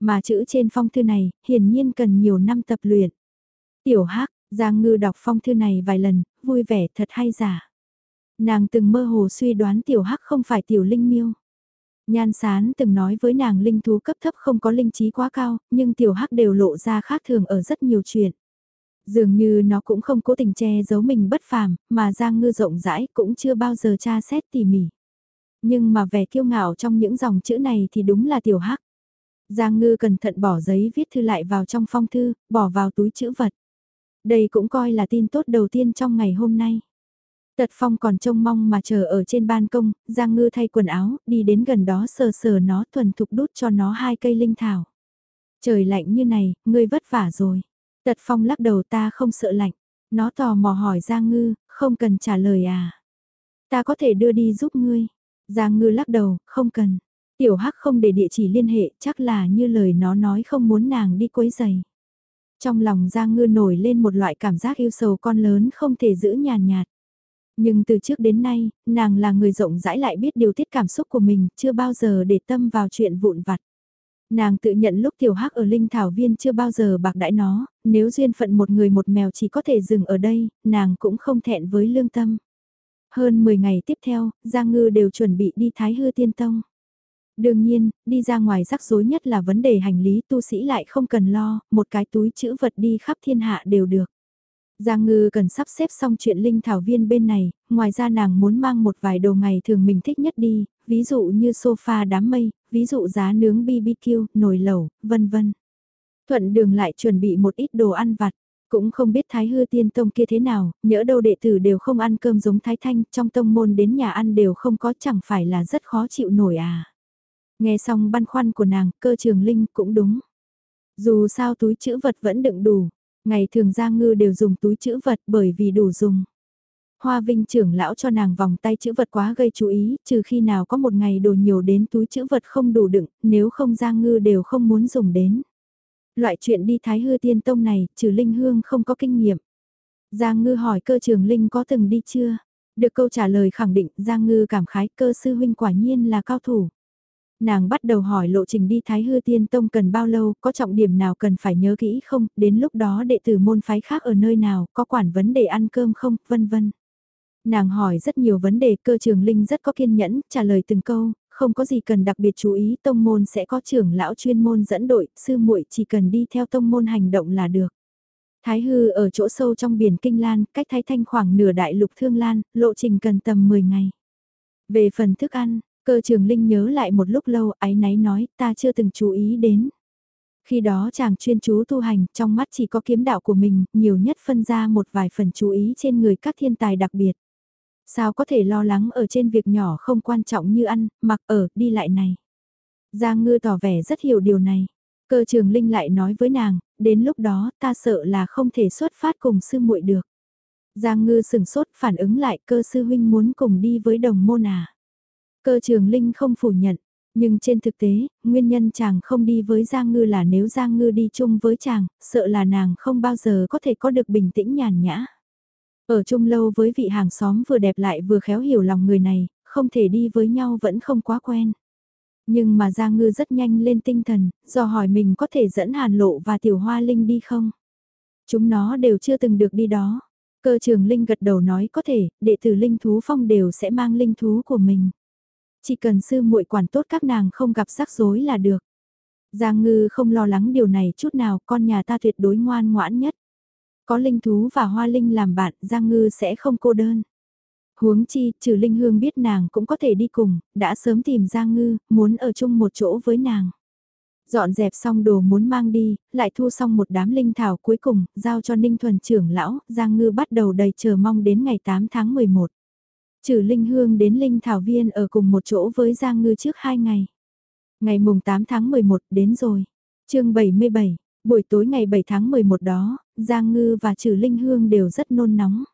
Mà chữ trên phong thư này, hiển nhiên cần nhiều năm tập luyện. Tiểu Hắc, Giang Ngư đọc phong thư này vài lần, vui vẻ thật hay giả. Nàng từng mơ hồ suy đoán Tiểu Hắc không phải Tiểu Linh Miêu. Nhan Sán từng nói với nàng linh thú cấp thấp không có linh trí quá cao, nhưng Tiểu Hắc đều lộ ra khác thường ở rất nhiều chuyện. Dường như nó cũng không cố tình che giấu mình bất phàm, mà Giang Ngư rộng rãi cũng chưa bao giờ tra xét tỉ mỉ. Nhưng mà vẻ kiêu ngạo trong những dòng chữ này thì đúng là Tiểu Hắc. Giang Ngư cẩn thận bỏ giấy viết thư lại vào trong phong thư, bỏ vào túi chữ vật. Đây cũng coi là tin tốt đầu tiên trong ngày hôm nay. Tật Phong còn trông mong mà chờ ở trên ban công, Giang Ngư thay quần áo, đi đến gần đó sờ sờ nó thuần thục đút cho nó hai cây linh thảo. Trời lạnh như này, ngươi vất vả rồi. Tật Phong lắc đầu ta không sợ lạnh. Nó tò mò hỏi Giang Ngư, không cần trả lời à. Ta có thể đưa đi giúp ngươi. Giang Ngư lắc đầu, không cần. Tiểu Hắc không để địa chỉ liên hệ, chắc là như lời nó nói không muốn nàng đi quấy giày. Trong lòng Giang Ngư nổi lên một loại cảm giác yêu sầu con lớn không thể giữ nhàn nhạt. Nhưng từ trước đến nay, nàng là người rộng rãi lại biết điều tiết cảm xúc của mình, chưa bao giờ để tâm vào chuyện vụn vặt. Nàng tự nhận lúc tiểu hắc ở linh thảo viên chưa bao giờ bạc đãi nó, nếu duyên phận một người một mèo chỉ có thể dừng ở đây, nàng cũng không thẹn với lương tâm. Hơn 10 ngày tiếp theo, Giang Ngư đều chuẩn bị đi Thái Hư Tiên Tông. Đương nhiên, đi ra ngoài rắc rối nhất là vấn đề hành lý tu sĩ lại không cần lo, một cái túi chữ vật đi khắp thiên hạ đều được. Giang Ngư cần sắp xếp xong chuyện linh thảo viên bên này, ngoài ra nàng muốn mang một vài đồ ngày thường mình thích nhất đi, ví dụ như sofa đám mây, ví dụ giá nướng BBQ, nồi lẩu, vân vân. Thuận đường lại chuẩn bị một ít đồ ăn vặt, cũng không biết Thái Hư Tiên Tông kia thế nào, nhỡ đâu đệ tử đều không ăn cơm giống Thái Thanh, trong tông môn đến nhà ăn đều không có chẳng phải là rất khó chịu nổi à. Nghe xong băn khoăn của nàng, cơ trường linh cũng đúng. Dù sao túi chữ vật vẫn đựng đủ, ngày thường Giang Ngư đều dùng túi chữ vật bởi vì đủ dùng. Hoa Vinh trưởng lão cho nàng vòng tay chữ vật quá gây chú ý, trừ khi nào có một ngày đồ nhiều đến túi chữ vật không đủ đựng, nếu không Giang Ngư đều không muốn dùng đến. Loại chuyện đi Thái Hư Tiên Tông này, trừ Linh Hương không có kinh nghiệm. Giang Ngư hỏi cơ trường Linh có từng đi chưa? Được câu trả lời khẳng định Giang Ngư cảm khái cơ sư huynh quả nhiên là cao thủ nàng bắt đầu hỏi lộ trình đi Thái Hư Tiên Tông cần bao lâu, có trọng điểm nào cần phải nhớ kỹ không, đến lúc đó đệ tử môn phái khác ở nơi nào, có quản vấn đề ăn cơm không, vân vân. Nàng hỏi rất nhiều vấn đề, cơ trường Linh rất có kiên nhẫn, trả lời từng câu, không có gì cần đặc biệt chú ý, tông môn sẽ có trưởng lão chuyên môn dẫn đội, sư muội chỉ cần đi theo tông môn hành động là được. Thái Hư ở chỗ sâu trong biển Kinh Lan, cách Thái Thanh khoảng nửa đại lục Thương Lan, lộ trình cần tầm 10 ngày. Về phần thức ăn, Cơ trường Linh nhớ lại một lúc lâu ái náy nói ta chưa từng chú ý đến. Khi đó chàng chuyên chú tu hành, trong mắt chỉ có kiếm đạo của mình, nhiều nhất phân ra một vài phần chú ý trên người các thiên tài đặc biệt. Sao có thể lo lắng ở trên việc nhỏ không quan trọng như ăn, mặc ở, đi lại này. Giang ngư tỏ vẻ rất hiểu điều này. Cơ trường Linh lại nói với nàng, đến lúc đó ta sợ là không thể xuất phát cùng sư muội được. Giang ngư sừng sốt phản ứng lại cơ sư huynh muốn cùng đi với đồng môn à. Cơ trường Linh không phủ nhận, nhưng trên thực tế, nguyên nhân chàng không đi với Giang Ngư là nếu Giang Ngư đi chung với chàng, sợ là nàng không bao giờ có thể có được bình tĩnh nhàn nhã. Ở chung lâu với vị hàng xóm vừa đẹp lại vừa khéo hiểu lòng người này, không thể đi với nhau vẫn không quá quen. Nhưng mà Giang Ngư rất nhanh lên tinh thần, do hỏi mình có thể dẫn Hàn Lộ và Tiểu Hoa Linh đi không? Chúng nó đều chưa từng được đi đó. Cơ trường Linh gật đầu nói có thể, đệ tử Linh Thú Phong đều sẽ mang Linh Thú của mình. Chỉ cần sư muội quản tốt các nàng không gặp rắc rối là được. Giang ngư không lo lắng điều này chút nào, con nhà ta tuyệt đối ngoan ngoãn nhất. Có linh thú và hoa linh làm bạn, Giang ngư sẽ không cô đơn. Huống chi, trừ Linh Hương biết nàng cũng có thể đi cùng, đã sớm tìm Giang Ngư, muốn ở chung một chỗ với nàng. Dọn dẹp xong đồ muốn mang đi, lại thu xong một đám linh thảo cuối cùng, giao cho Ninh Thuần trưởng lão, Giang Ngư bắt đầu đầy chờ mong đến ngày 8 tháng 11. Trừ Linh Hương đến Linh Thảo Viên ở cùng một chỗ với Giang Ngư trước 2 ngày. Ngày mùng 8 tháng 11 đến rồi. chương 77, buổi tối ngày 7 tháng 11 đó, Giang Ngư và Trừ Linh Hương đều rất nôn nóng.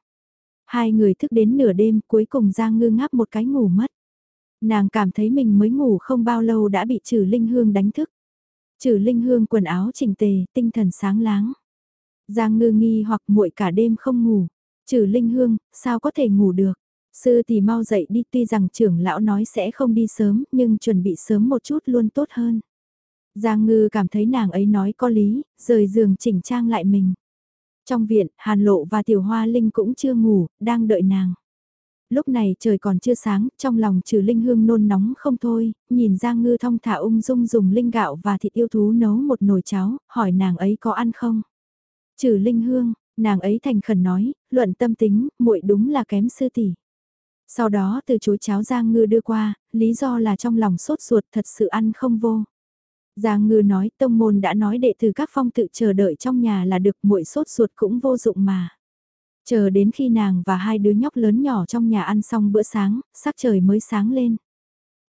Hai người thức đến nửa đêm cuối cùng Giang Ngư ngáp một cái ngủ mất. Nàng cảm thấy mình mới ngủ không bao lâu đã bị Trừ Linh Hương đánh thức. Trừ Linh Hương quần áo chỉnh tề, tinh thần sáng láng. Giang Ngư nghi hoặc muội cả đêm không ngủ. Trừ Linh Hương, sao có thể ngủ được? Sư thì mau dậy đi tuy rằng trưởng lão nói sẽ không đi sớm nhưng chuẩn bị sớm một chút luôn tốt hơn. Giang Ngư cảm thấy nàng ấy nói có lý, rời giường chỉnh trang lại mình. Trong viện, Hàn Lộ và Tiểu Hoa Linh cũng chưa ngủ, đang đợi nàng. Lúc này trời còn chưa sáng, trong lòng trừ Linh Hương nôn nóng không thôi, nhìn Giang Ngư thong thả ung dung dùng linh gạo và thịt yêu thú nấu một nồi cháo, hỏi nàng ấy có ăn không? Trừ Linh Hương, nàng ấy thành khẩn nói, luận tâm tính, muội đúng là kém sư tỷ. Sau đó từ chối cháo Giang Ngư đưa qua, lý do là trong lòng sốt ruột thật sự ăn không vô. Giang Ngư nói tông môn đã nói đệ tử các phong tự chờ đợi trong nhà là được muội sốt ruột cũng vô dụng mà. Chờ đến khi nàng và hai đứa nhóc lớn nhỏ trong nhà ăn xong bữa sáng, sắc trời mới sáng lên.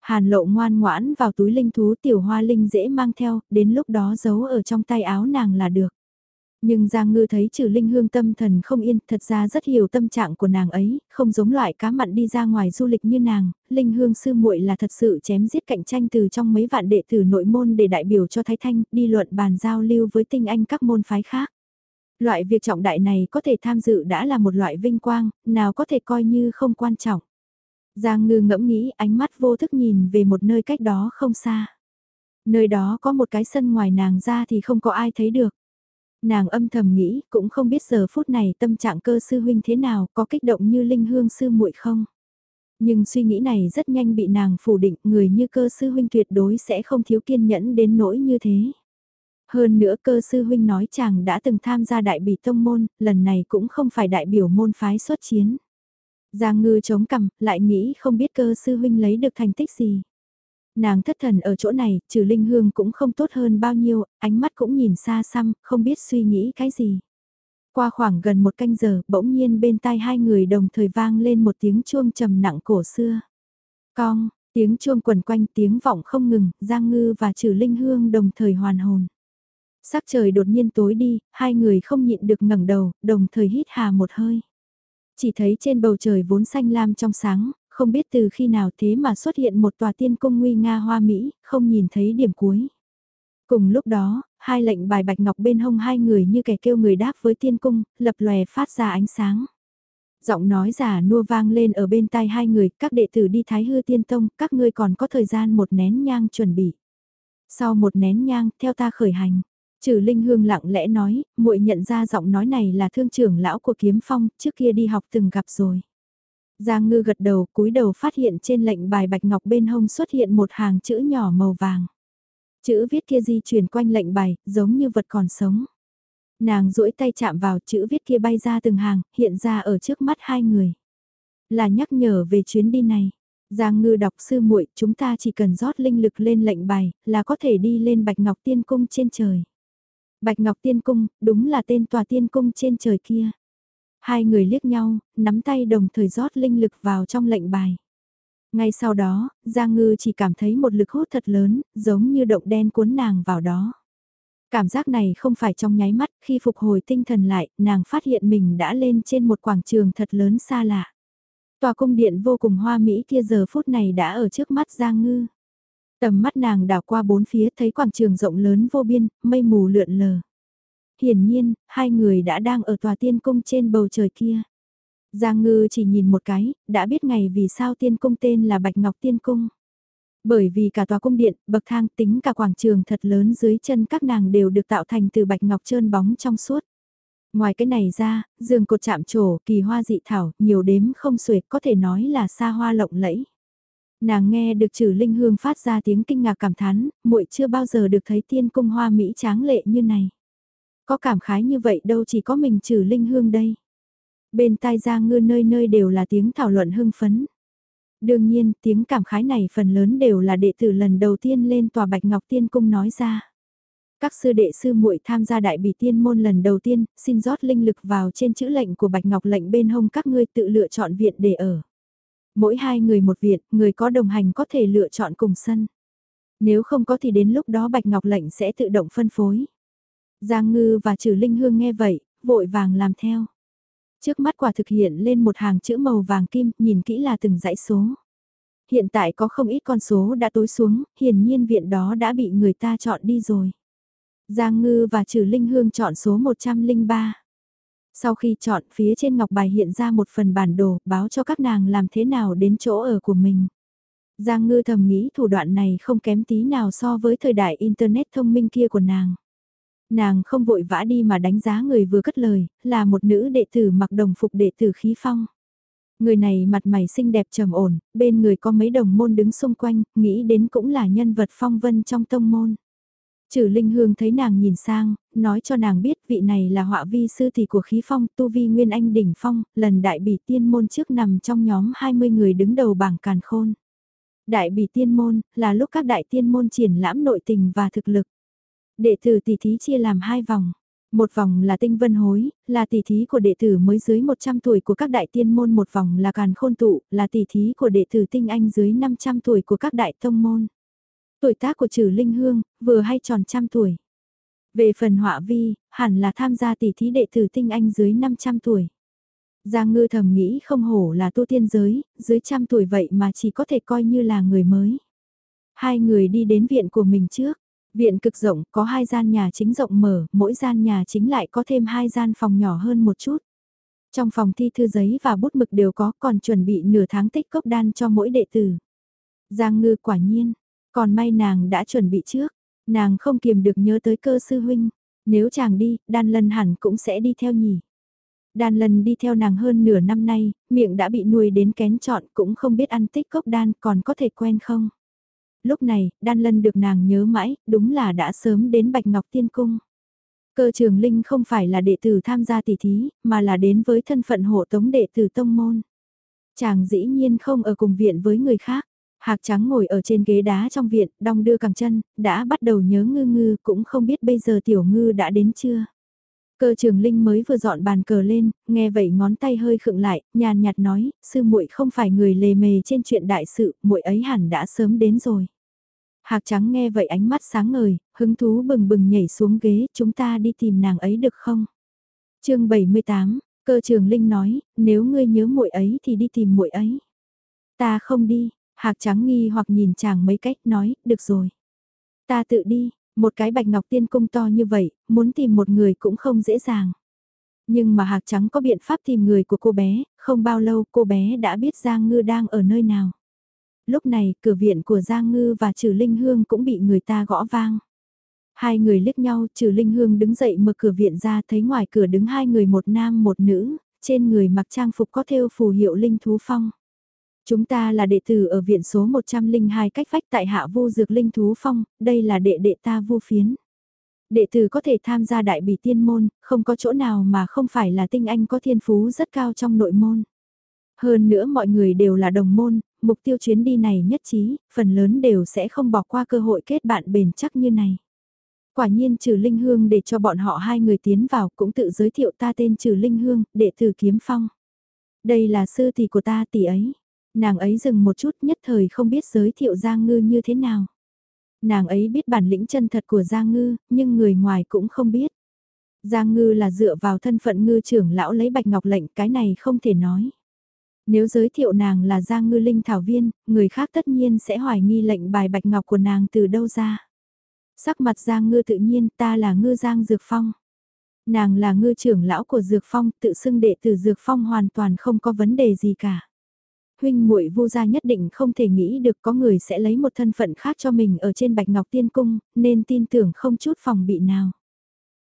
Hàn lộ ngoan ngoãn vào túi linh thú tiểu hoa linh dễ mang theo, đến lúc đó giấu ở trong tay áo nàng là được. Nhưng Giang Ngư thấy trừ Linh Hương tâm thần không yên, thật ra rất hiểu tâm trạng của nàng ấy, không giống loại cá mặn đi ra ngoài du lịch như nàng, Linh Hương sư muội là thật sự chém giết cạnh tranh từ trong mấy vạn đệ tử nội môn để đại biểu cho Thái Thanh, đi luận bàn giao lưu với tinh anh các môn phái khác. Loại việc trọng đại này có thể tham dự đã là một loại vinh quang, nào có thể coi như không quan trọng. Giang Ngư ngẫm nghĩ ánh mắt vô thức nhìn về một nơi cách đó không xa. Nơi đó có một cái sân ngoài nàng ra thì không có ai thấy được. Nàng âm thầm nghĩ, cũng không biết giờ phút này tâm trạng cơ sư huynh thế nào, có kích động như linh hương sư muội không. Nhưng suy nghĩ này rất nhanh bị nàng phủ định, người như cơ sư huynh tuyệt đối sẽ không thiếu kiên nhẫn đến nỗi như thế. Hơn nữa cơ sư huynh nói chàng đã từng tham gia đại bỉ tông môn, lần này cũng không phải đại biểu môn phái xuất chiến. Giang ngư chống cằm, lại nghĩ không biết cơ sư huynh lấy được thành tích gì. Nàng thất thần ở chỗ này, trừ linh hương cũng không tốt hơn bao nhiêu, ánh mắt cũng nhìn xa xăm, không biết suy nghĩ cái gì. Qua khoảng gần một canh giờ, bỗng nhiên bên tai hai người đồng thời vang lên một tiếng chuông trầm nặng cổ xưa. Cong, tiếng chuông quần quanh tiếng vọng không ngừng, Giang Ngư và Trừ Linh Hương đồng thời hoàn hồn. Sắc trời đột nhiên tối đi, hai người không nhịn được ngẩng đầu, đồng thời hít hà một hơi. Chỉ thấy trên bầu trời vốn xanh lam trong sáng, không biết từ khi nào thế mà xuất hiện một tòa tiên cung nguy nga hoa Mỹ, không nhìn thấy điểm cuối. Cùng lúc đó, hai lệnh bài bạch ngọc bên hông hai người như kẻ kêu người đáp với tiên cung, lập lòe phát ra ánh sáng. Giọng nói giả nua vang lên ở bên tai hai người, các đệ tử đi Thái Hư Tiên Tông, các ngươi còn có thời gian một nén nhang chuẩn bị. Sau một nén nhang, theo ta khởi hành. Trừ Linh Hương lặng lẽ nói, muội nhận ra giọng nói này là thương trưởng lão của Kiếm Phong, trước kia đi học từng gặp rồi. Giang ngư gật đầu cúi đầu phát hiện trên lệnh bài bạch ngọc bên hông xuất hiện một hàng chữ nhỏ màu vàng. Chữ viết kia di chuyển quanh lệnh bài, giống như vật còn sống. Nàng duỗi tay chạm vào chữ viết kia bay ra từng hàng, hiện ra ở trước mắt hai người. Là nhắc nhở về chuyến đi này. Giang ngư đọc sư muội chúng ta chỉ cần rót linh lực lên lệnh bài, là có thể đi lên Bạch Ngọc Tiên Cung trên trời. Bạch Ngọc Tiên Cung, đúng là tên tòa tiên cung trên trời kia. Hai người liếc nhau, nắm tay đồng thời rót linh lực vào trong lệnh bài. Ngay sau đó, Giang Ngư chỉ cảm thấy một lực hút thật lớn, giống như động đen cuốn nàng vào đó. Cảm giác này không phải trong nháy mắt, khi phục hồi tinh thần lại, nàng phát hiện mình đã lên trên một quảng trường thật lớn xa lạ. Tòa cung điện vô cùng hoa mỹ kia giờ phút này đã ở trước mắt Giang Ngư. Tầm mắt nàng đảo qua bốn phía thấy quảng trường rộng lớn vô biên, mây mù lượn lờ hiển nhiên, hai người đã đang ở tòa tiên cung trên bầu trời kia. Giang ngư chỉ nhìn một cái, đã biết ngày vì sao tiên cung tên là Bạch Ngọc Tiên Cung. Bởi vì cả tòa cung điện, bậc thang tính cả quảng trường thật lớn dưới chân các nàng đều được tạo thành từ bạch ngọc trơn bóng trong suốt. Ngoài cái này ra, giường cột chạm trổ, kỳ hoa dị thảo, nhiều đếm không xuể có thể nói là xa hoa lộng lẫy. Nàng nghe được trừ linh hương phát ra tiếng kinh ngạc cảm thán, muội chưa bao giờ được thấy tiên cung hoa mỹ tráng lệ như này. Có cảm khái như vậy đâu chỉ có mình trừ linh hương đây. Bên tai Giang Ngư nơi nơi đều là tiếng thảo luận hưng phấn. Đương nhiên, tiếng cảm khái này phần lớn đều là đệ tử lần đầu tiên lên tòa Bạch Ngọc Tiên Cung nói ra. Các sư đệ sư muội tham gia đại bỉ tiên môn lần đầu tiên, xin rót linh lực vào trên chữ lệnh của Bạch Ngọc lệnh bên hông các ngươi tự lựa chọn viện để ở. Mỗi hai người một viện, người có đồng hành có thể lựa chọn cùng sân. Nếu không có thì đến lúc đó Bạch Ngọc lệnh sẽ tự động phân phối. Giang Ngư và Trử Linh Hương nghe vậy, vội vàng làm theo. Trước mắt quả thực hiện lên một hàng chữ màu vàng kim, nhìn kỹ là từng dãy số. Hiện tại có không ít con số đã tối xuống, hiển nhiên viện đó đã bị người ta chọn đi rồi. Giang Ngư và Trử Linh Hương chọn số 103. Sau khi chọn phía trên ngọc bài hiện ra một phần bản đồ báo cho các nàng làm thế nào đến chỗ ở của mình. Giang Ngư thầm nghĩ thủ đoạn này không kém tí nào so với thời đại Internet thông minh kia của nàng. Nàng không vội vã đi mà đánh giá người vừa cất lời, là một nữ đệ tử mặc đồng phục đệ tử khí phong. Người này mặt mày xinh đẹp trầm ổn, bên người có mấy đồng môn đứng xung quanh, nghĩ đến cũng là nhân vật phong vân trong tông môn. Trừ Linh Hương thấy nàng nhìn sang, nói cho nàng biết vị này là họa vi sư tỷ của khí phong tu vi Nguyên Anh đỉnh phong, lần đại bỉ tiên môn trước nằm trong nhóm 20 người đứng đầu bảng càn khôn. Đại bỉ tiên môn là lúc các đại tiên môn triển lãm nội tình và thực lực. Đệ tử tỷ thí chia làm hai vòng. Một vòng là tinh vân hối, là tỷ thí của đệ tử mới dưới 100 tuổi của các đại tiên môn. Một vòng là càn khôn tụ, là tỷ thí của đệ tử tinh anh dưới 500 tuổi của các đại tông môn. Tuổi tác của trừ Linh Hương, vừa hay tròn trăm tuổi. Về phần họa vi, hẳn là tham gia tỷ thí đệ tử tinh anh dưới 500 tuổi. Giang ngư thầm nghĩ không hổ là tu tiên giới, dưới trăm tuổi vậy mà chỉ có thể coi như là người mới. Hai người đi đến viện của mình trước. Viện cực rộng, có hai gian nhà chính rộng mở, mỗi gian nhà chính lại có thêm hai gian phòng nhỏ hơn một chút. Trong phòng thi thư giấy và bút mực đều có, còn chuẩn bị nửa tháng tích cốc đan cho mỗi đệ tử. Giang ngư quả nhiên, còn may nàng đã chuẩn bị trước, nàng không kiềm được nhớ tới cơ sư huynh, nếu chàng đi, đan lân hẳn cũng sẽ đi theo nhỉ. Đan lân đi theo nàng hơn nửa năm nay, miệng đã bị nuôi đến kén chọn cũng không biết ăn tích cốc đan còn có thể quen không. Lúc này, đan lân được nàng nhớ mãi, đúng là đã sớm đến Bạch Ngọc Tiên Cung. Cơ trường Linh không phải là đệ tử tham gia tỷ thí, mà là đến với thân phận hộ tống đệ tử tông môn. Chàng dĩ nhiên không ở cùng viện với người khác. Hạc trắng ngồi ở trên ghế đá trong viện, đong đưa cẳng chân, đã bắt đầu nhớ ngư ngư, cũng không biết bây giờ tiểu ngư đã đến chưa. Cơ trường Linh mới vừa dọn bàn cờ lên, nghe vậy ngón tay hơi khựng lại, nhàn nhạt nói, sư muội không phải người lề mề trên chuyện đại sự, muội ấy hẳn đã sớm đến rồi. Hạc trắng nghe vậy ánh mắt sáng ngời, hứng thú bừng bừng nhảy xuống ghế, chúng ta đi tìm nàng ấy được không? chương 78, cơ trường Linh nói, nếu ngươi nhớ muội ấy thì đi tìm muội ấy. Ta không đi, Hạc trắng nghi hoặc nhìn chàng mấy cách nói, được rồi. Ta tự đi, một cái bạch ngọc tiên cung to như vậy, muốn tìm một người cũng không dễ dàng. Nhưng mà Hạc Trắng có biện pháp tìm người của cô bé, không bao lâu cô bé đã biết Giang Ngư đang ở nơi nào. Lúc này, cửa viện của Giang Ngư và Trừ Linh Hương cũng bị người ta gõ vang. Hai người liếc nhau, Trừ Linh Hương đứng dậy mở cửa viện ra thấy ngoài cửa đứng hai người một nam một nữ, trên người mặc trang phục có thêu phù hiệu Linh Thú Phong. Chúng ta là đệ tử ở viện số 102 cách phách tại hạ vô dược linh thú phong, đây là đệ đệ ta vô phiến. Đệ tử có thể tham gia đại bỉ tiên môn, không có chỗ nào mà không phải là tinh anh có thiên phú rất cao trong nội môn. Hơn nữa mọi người đều là đồng môn, mục tiêu chuyến đi này nhất trí, phần lớn đều sẽ không bỏ qua cơ hội kết bạn bền chắc như này. Quả nhiên trừ Linh Hương để cho bọn họ hai người tiến vào cũng tự giới thiệu ta tên trừ Linh Hương, đệ tử kiếm phong. Đây là sư tỷ của ta tỷ ấy. Nàng ấy dừng một chút nhất thời không biết giới thiệu Giang Ngư như thế nào. Nàng ấy biết bản lĩnh chân thật của Giang Ngư, nhưng người ngoài cũng không biết. Giang Ngư là dựa vào thân phận ngư trưởng lão lấy bạch ngọc lệnh cái này không thể nói. Nếu giới thiệu nàng là Giang Ngư Linh Thảo Viên, người khác tất nhiên sẽ hoài nghi lệnh bài bạch ngọc của nàng từ đâu ra. Sắc mặt Giang Ngư tự nhiên ta là ngư Giang Dược Phong. Nàng là ngư trưởng lão của Dược Phong, tự xưng đệ tử Dược Phong hoàn toàn không có vấn đề gì cả huynh muội Vu gia nhất định không thể nghĩ được có người sẽ lấy một thân phận khác cho mình ở trên Bạch Ngọc Tiên Cung, nên tin tưởng không chút phòng bị nào.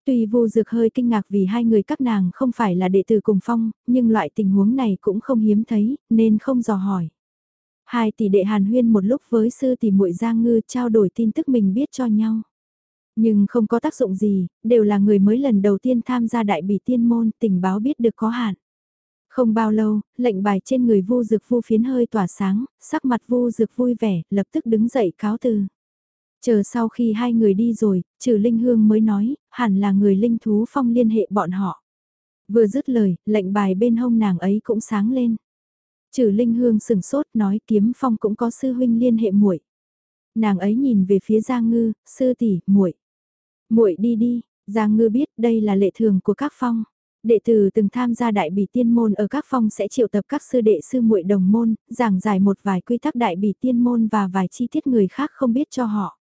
Tuy vô dược hơi kinh ngạc vì hai người các nàng không phải là đệ tử cùng phong, nhưng loại tình huống này cũng không hiếm thấy, nên không dò hỏi. Hai tỷ đệ hàn huyên một lúc với sư tỷ muội Giang Ngư trao đổi tin tức mình biết cho nhau. Nhưng không có tác dụng gì, đều là người mới lần đầu tiên tham gia đại bỉ tiên môn, tình báo biết được có hạn. Không bao lâu, lệnh bài trên người vu dược vu phiến hơi tỏa sáng, sắc mặt vu dược vui vẻ, lập tức đứng dậy cáo từ. Chờ sau khi hai người đi rồi, trừ Linh Hương mới nói, hẳn là người Linh Thú Phong liên hệ bọn họ. Vừa dứt lời, lệnh bài bên hông nàng ấy cũng sáng lên. Trừ Linh Hương sừng sốt nói kiếm phong cũng có sư huynh liên hệ muội. Nàng ấy nhìn về phía Giang Ngư, sư tỷ, muội. Muội đi đi, Giang Ngư biết đây là lệ thường của các phong. Đệ tử từng tham gia đại bỉ tiên môn ở các phong sẽ triệu tập các sư đệ sư muội đồng môn, giảng giải một vài quy tắc đại bỉ tiên môn và vài chi tiết người khác không biết cho họ.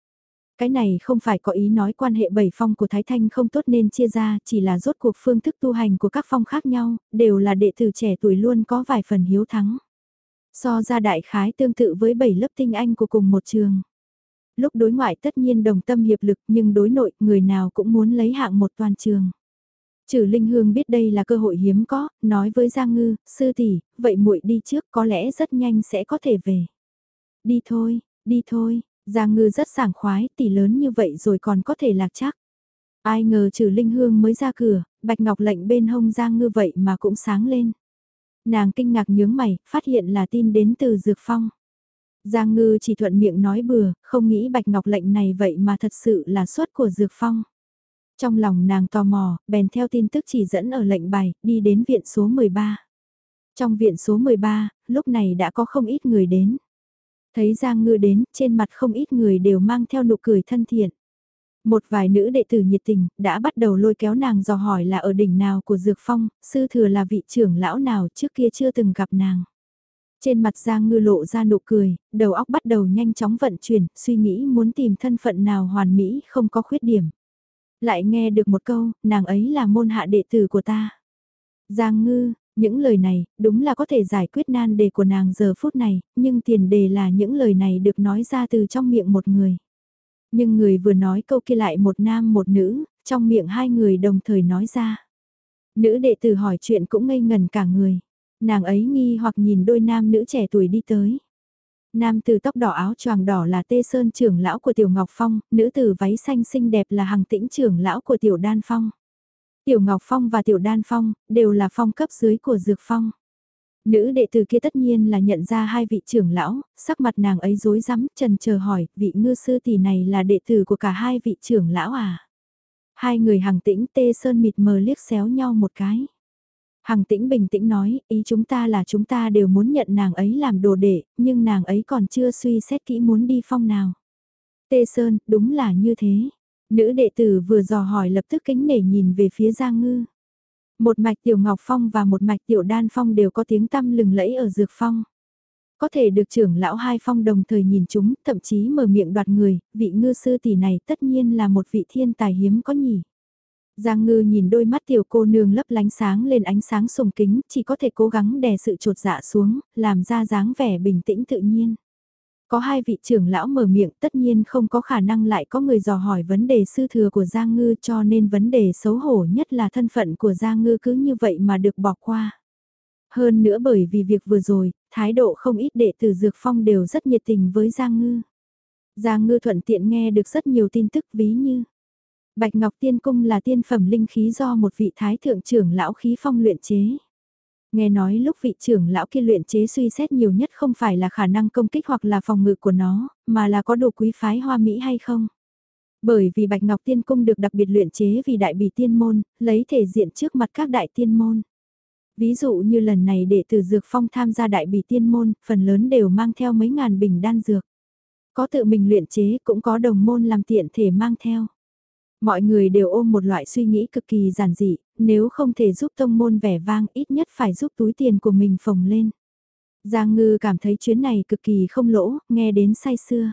Cái này không phải có ý nói quan hệ bảy phong của Thái Thanh không tốt nên chia ra, chỉ là rốt cuộc phương thức tu hành của các phong khác nhau, đều là đệ tử trẻ tuổi luôn có vài phần hiếu thắng. So ra đại khái tương tự với bảy lớp tinh anh của cùng một trường. Lúc đối ngoại tất nhiên đồng tâm hiệp lực nhưng đối nội người nào cũng muốn lấy hạng một toàn trường. Trừ Linh Hương biết đây là cơ hội hiếm có, nói với Giang Ngư, sư tỷ, vậy muội đi trước có lẽ rất nhanh sẽ có thể về. Đi thôi, đi thôi, Giang Ngư rất sảng khoái, tỷ lớn như vậy rồi còn có thể lạc chắc. Ai ngờ trừ Linh Hương mới ra cửa, Bạch Ngọc lệnh bên hông Giang Ngư vậy mà cũng sáng lên. Nàng kinh ngạc nhướng mày, phát hiện là tin đến từ Dược Phong. Giang Ngư chỉ thuận miệng nói bừa, không nghĩ Bạch Ngọc lệnh này vậy mà thật sự là xuất của Dược Phong. Trong lòng nàng tò mò, bèn theo tin tức chỉ dẫn ở lệnh bài, đi đến viện số 13. Trong viện số 13, lúc này đã có không ít người đến. Thấy Giang Ngư đến, trên mặt không ít người đều mang theo nụ cười thân thiện. Một vài nữ đệ tử nhiệt tình, đã bắt đầu lôi kéo nàng dò hỏi là ở đỉnh nào của Dược Phong, sư thừa là vị trưởng lão nào trước kia chưa từng gặp nàng. Trên mặt Giang Ngư lộ ra nụ cười, đầu óc bắt đầu nhanh chóng vận chuyển, suy nghĩ muốn tìm thân phận nào hoàn mỹ không có khuyết điểm. Lại nghe được một câu, nàng ấy là môn hạ đệ tử của ta. Giang Ngư, những lời này, đúng là có thể giải quyết nan đề của nàng giờ phút này, nhưng tiền đề là những lời này được nói ra từ trong miệng một người. Nhưng người vừa nói câu kia lại một nam một nữ, trong miệng hai người đồng thời nói ra. Nữ đệ tử hỏi chuyện cũng ngây ngần cả người. Nàng ấy nghi hoặc nhìn đôi nam nữ trẻ tuổi đi tới. Nam tử tóc đỏ áo choàng đỏ là Tê Sơn trưởng lão của Tiểu Ngọc Phong, nữ tử váy xanh xinh đẹp là Hằng Tĩnh trưởng lão của Tiểu Đan Phong. Tiểu Ngọc Phong và Tiểu Đan Phong, đều là phong cấp dưới của Dược Phong. Nữ đệ tử kia tất nhiên là nhận ra hai vị trưởng lão, sắc mặt nàng ấy rối rắm, trần chờ hỏi, vị ngư sư tỷ này là đệ tử của cả hai vị trưởng lão à? Hai người Hằng Tĩnh Tê Sơn mịt mờ liếc xéo nhau một cái. Hằng tĩnh bình tĩnh nói, ý chúng ta là chúng ta đều muốn nhận nàng ấy làm đồ đệ, nhưng nàng ấy còn chưa suy xét kỹ muốn đi phong nào. Tê Sơn, đúng là như thế. Nữ đệ tử vừa dò hỏi lập tức kính nể nhìn về phía Giang Ngư. Một mạch tiểu Ngọc Phong và một mạch tiểu Đan Phong đều có tiếng tăm lừng lẫy ở Dược Phong. Có thể được trưởng lão hai phong đồng thời nhìn chúng, thậm chí mở miệng đoạt người, vị ngư sư tỷ này tất nhiên là một vị thiên tài hiếm có nhỉ. Giang ngư nhìn đôi mắt tiểu cô nương lấp lánh sáng lên ánh sáng sùng kính, chỉ có thể cố gắng đè sự trột dạ xuống, làm ra dáng vẻ bình tĩnh tự nhiên. Có hai vị trưởng lão mở miệng tất nhiên không có khả năng lại có người dò hỏi vấn đề sư thừa của Giang Ngư cho nên vấn đề xấu hổ nhất là thân phận của Giang Ngư cứ như vậy mà được bỏ qua. Hơn nữa bởi vì việc vừa rồi, thái độ không ít đệ tử Dược Phong đều rất nhiệt tình với Giang Ngư. Giang Ngư thuận tiện nghe được rất nhiều tin tức ví như Bạch Ngọc Tiên Cung là tiên phẩm linh khí do một vị thái thượng trưởng lão khí phong luyện chế. Nghe nói lúc vị trưởng lão kia luyện chế suy xét nhiều nhất không phải là khả năng công kích hoặc là phòng ngự của nó, mà là có đồ quý phái hoa mỹ hay không. Bởi vì Bạch Ngọc Tiên Cung được đặc biệt luyện chế vì đại bỉ tiên môn, lấy thể diện trước mặt các đại tiên môn. Ví dụ như lần này đệ tử Dược Phong tham gia đại bỉ tiên môn, phần lớn đều mang theo mấy ngàn bình đan dược. Có tự mình luyện chế cũng có đồng môn làm tiện thể mang theo. Mọi người đều ôm một loại suy nghĩ cực kỳ giản dị, nếu không thể giúp tông môn vẻ vang ít nhất phải giúp túi tiền của mình phồng lên. Giang Ngư cảm thấy chuyến này cực kỳ không lỗ, nghe đến say xưa.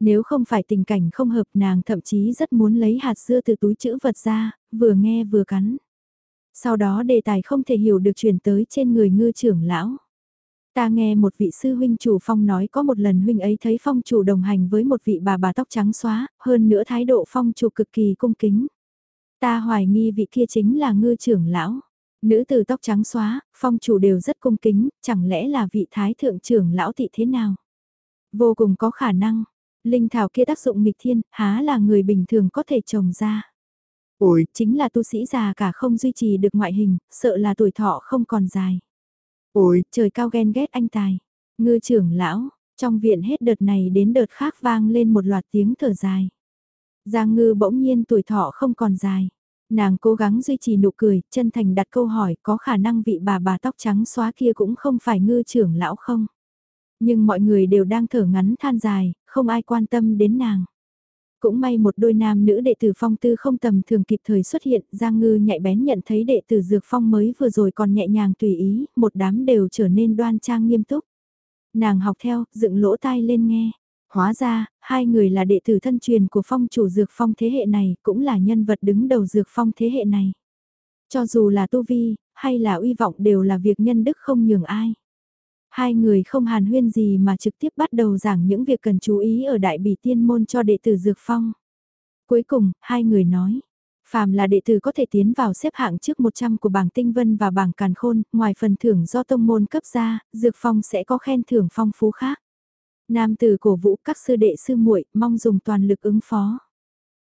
Nếu không phải tình cảnh không hợp nàng thậm chí rất muốn lấy hạt dưa từ túi chữ vật ra, vừa nghe vừa cắn. Sau đó đề tài không thể hiểu được chuyển tới trên người ngư trưởng lão. Ta nghe một vị sư huynh chủ phong nói có một lần huynh ấy thấy phong chủ đồng hành với một vị bà bà tóc trắng xóa, hơn nữa thái độ phong chủ cực kỳ cung kính. Ta hoài nghi vị kia chính là ngư trưởng lão. Nữ tử tóc trắng xóa, phong chủ đều rất cung kính, chẳng lẽ là vị thái thượng trưởng lão thị thế nào? Vô cùng có khả năng, linh thảo kia tác dụng nghịch thiên, há là người bình thường có thể trồng ra. Ôi, Chính là tu sĩ già cả không duy trì được ngoại hình, sợ là tuổi thọ không còn dài ôi, Trời cao ghen ghét anh tài. Ngư trưởng lão, trong viện hết đợt này đến đợt khác vang lên một loạt tiếng thở dài. Giang ngư bỗng nhiên tuổi thọ không còn dài. Nàng cố gắng duy trì nụ cười, chân thành đặt câu hỏi có khả năng vị bà bà tóc trắng xóa kia cũng không phải ngư trưởng lão không. Nhưng mọi người đều đang thở ngắn than dài, không ai quan tâm đến nàng. Cũng may một đôi nam nữ đệ tử phong tư không tầm thường kịp thời xuất hiện, Giang Ngư nhạy bén nhận thấy đệ tử dược phong mới vừa rồi còn nhẹ nhàng tùy ý, một đám đều trở nên đoan trang nghiêm túc. Nàng học theo, dựng lỗ tai lên nghe. Hóa ra, hai người là đệ tử thân truyền của phong chủ dược phong thế hệ này, cũng là nhân vật đứng đầu dược phong thế hệ này. Cho dù là tu vi, hay là uy vọng đều là việc nhân đức không nhường ai. Hai người không hàn huyên gì mà trực tiếp bắt đầu giảng những việc cần chú ý ở đại bỉ tiên môn cho đệ tử dược phong. Cuối cùng, hai người nói, phàm là đệ tử có thể tiến vào xếp hạng trước 100 của bảng tinh vân và bảng càn khôn, ngoài phần thưởng do tông môn cấp ra, dược phong sẽ có khen thưởng phong phú khác. Nam tử cổ vũ các sư đệ sư muội mong dùng toàn lực ứng phó.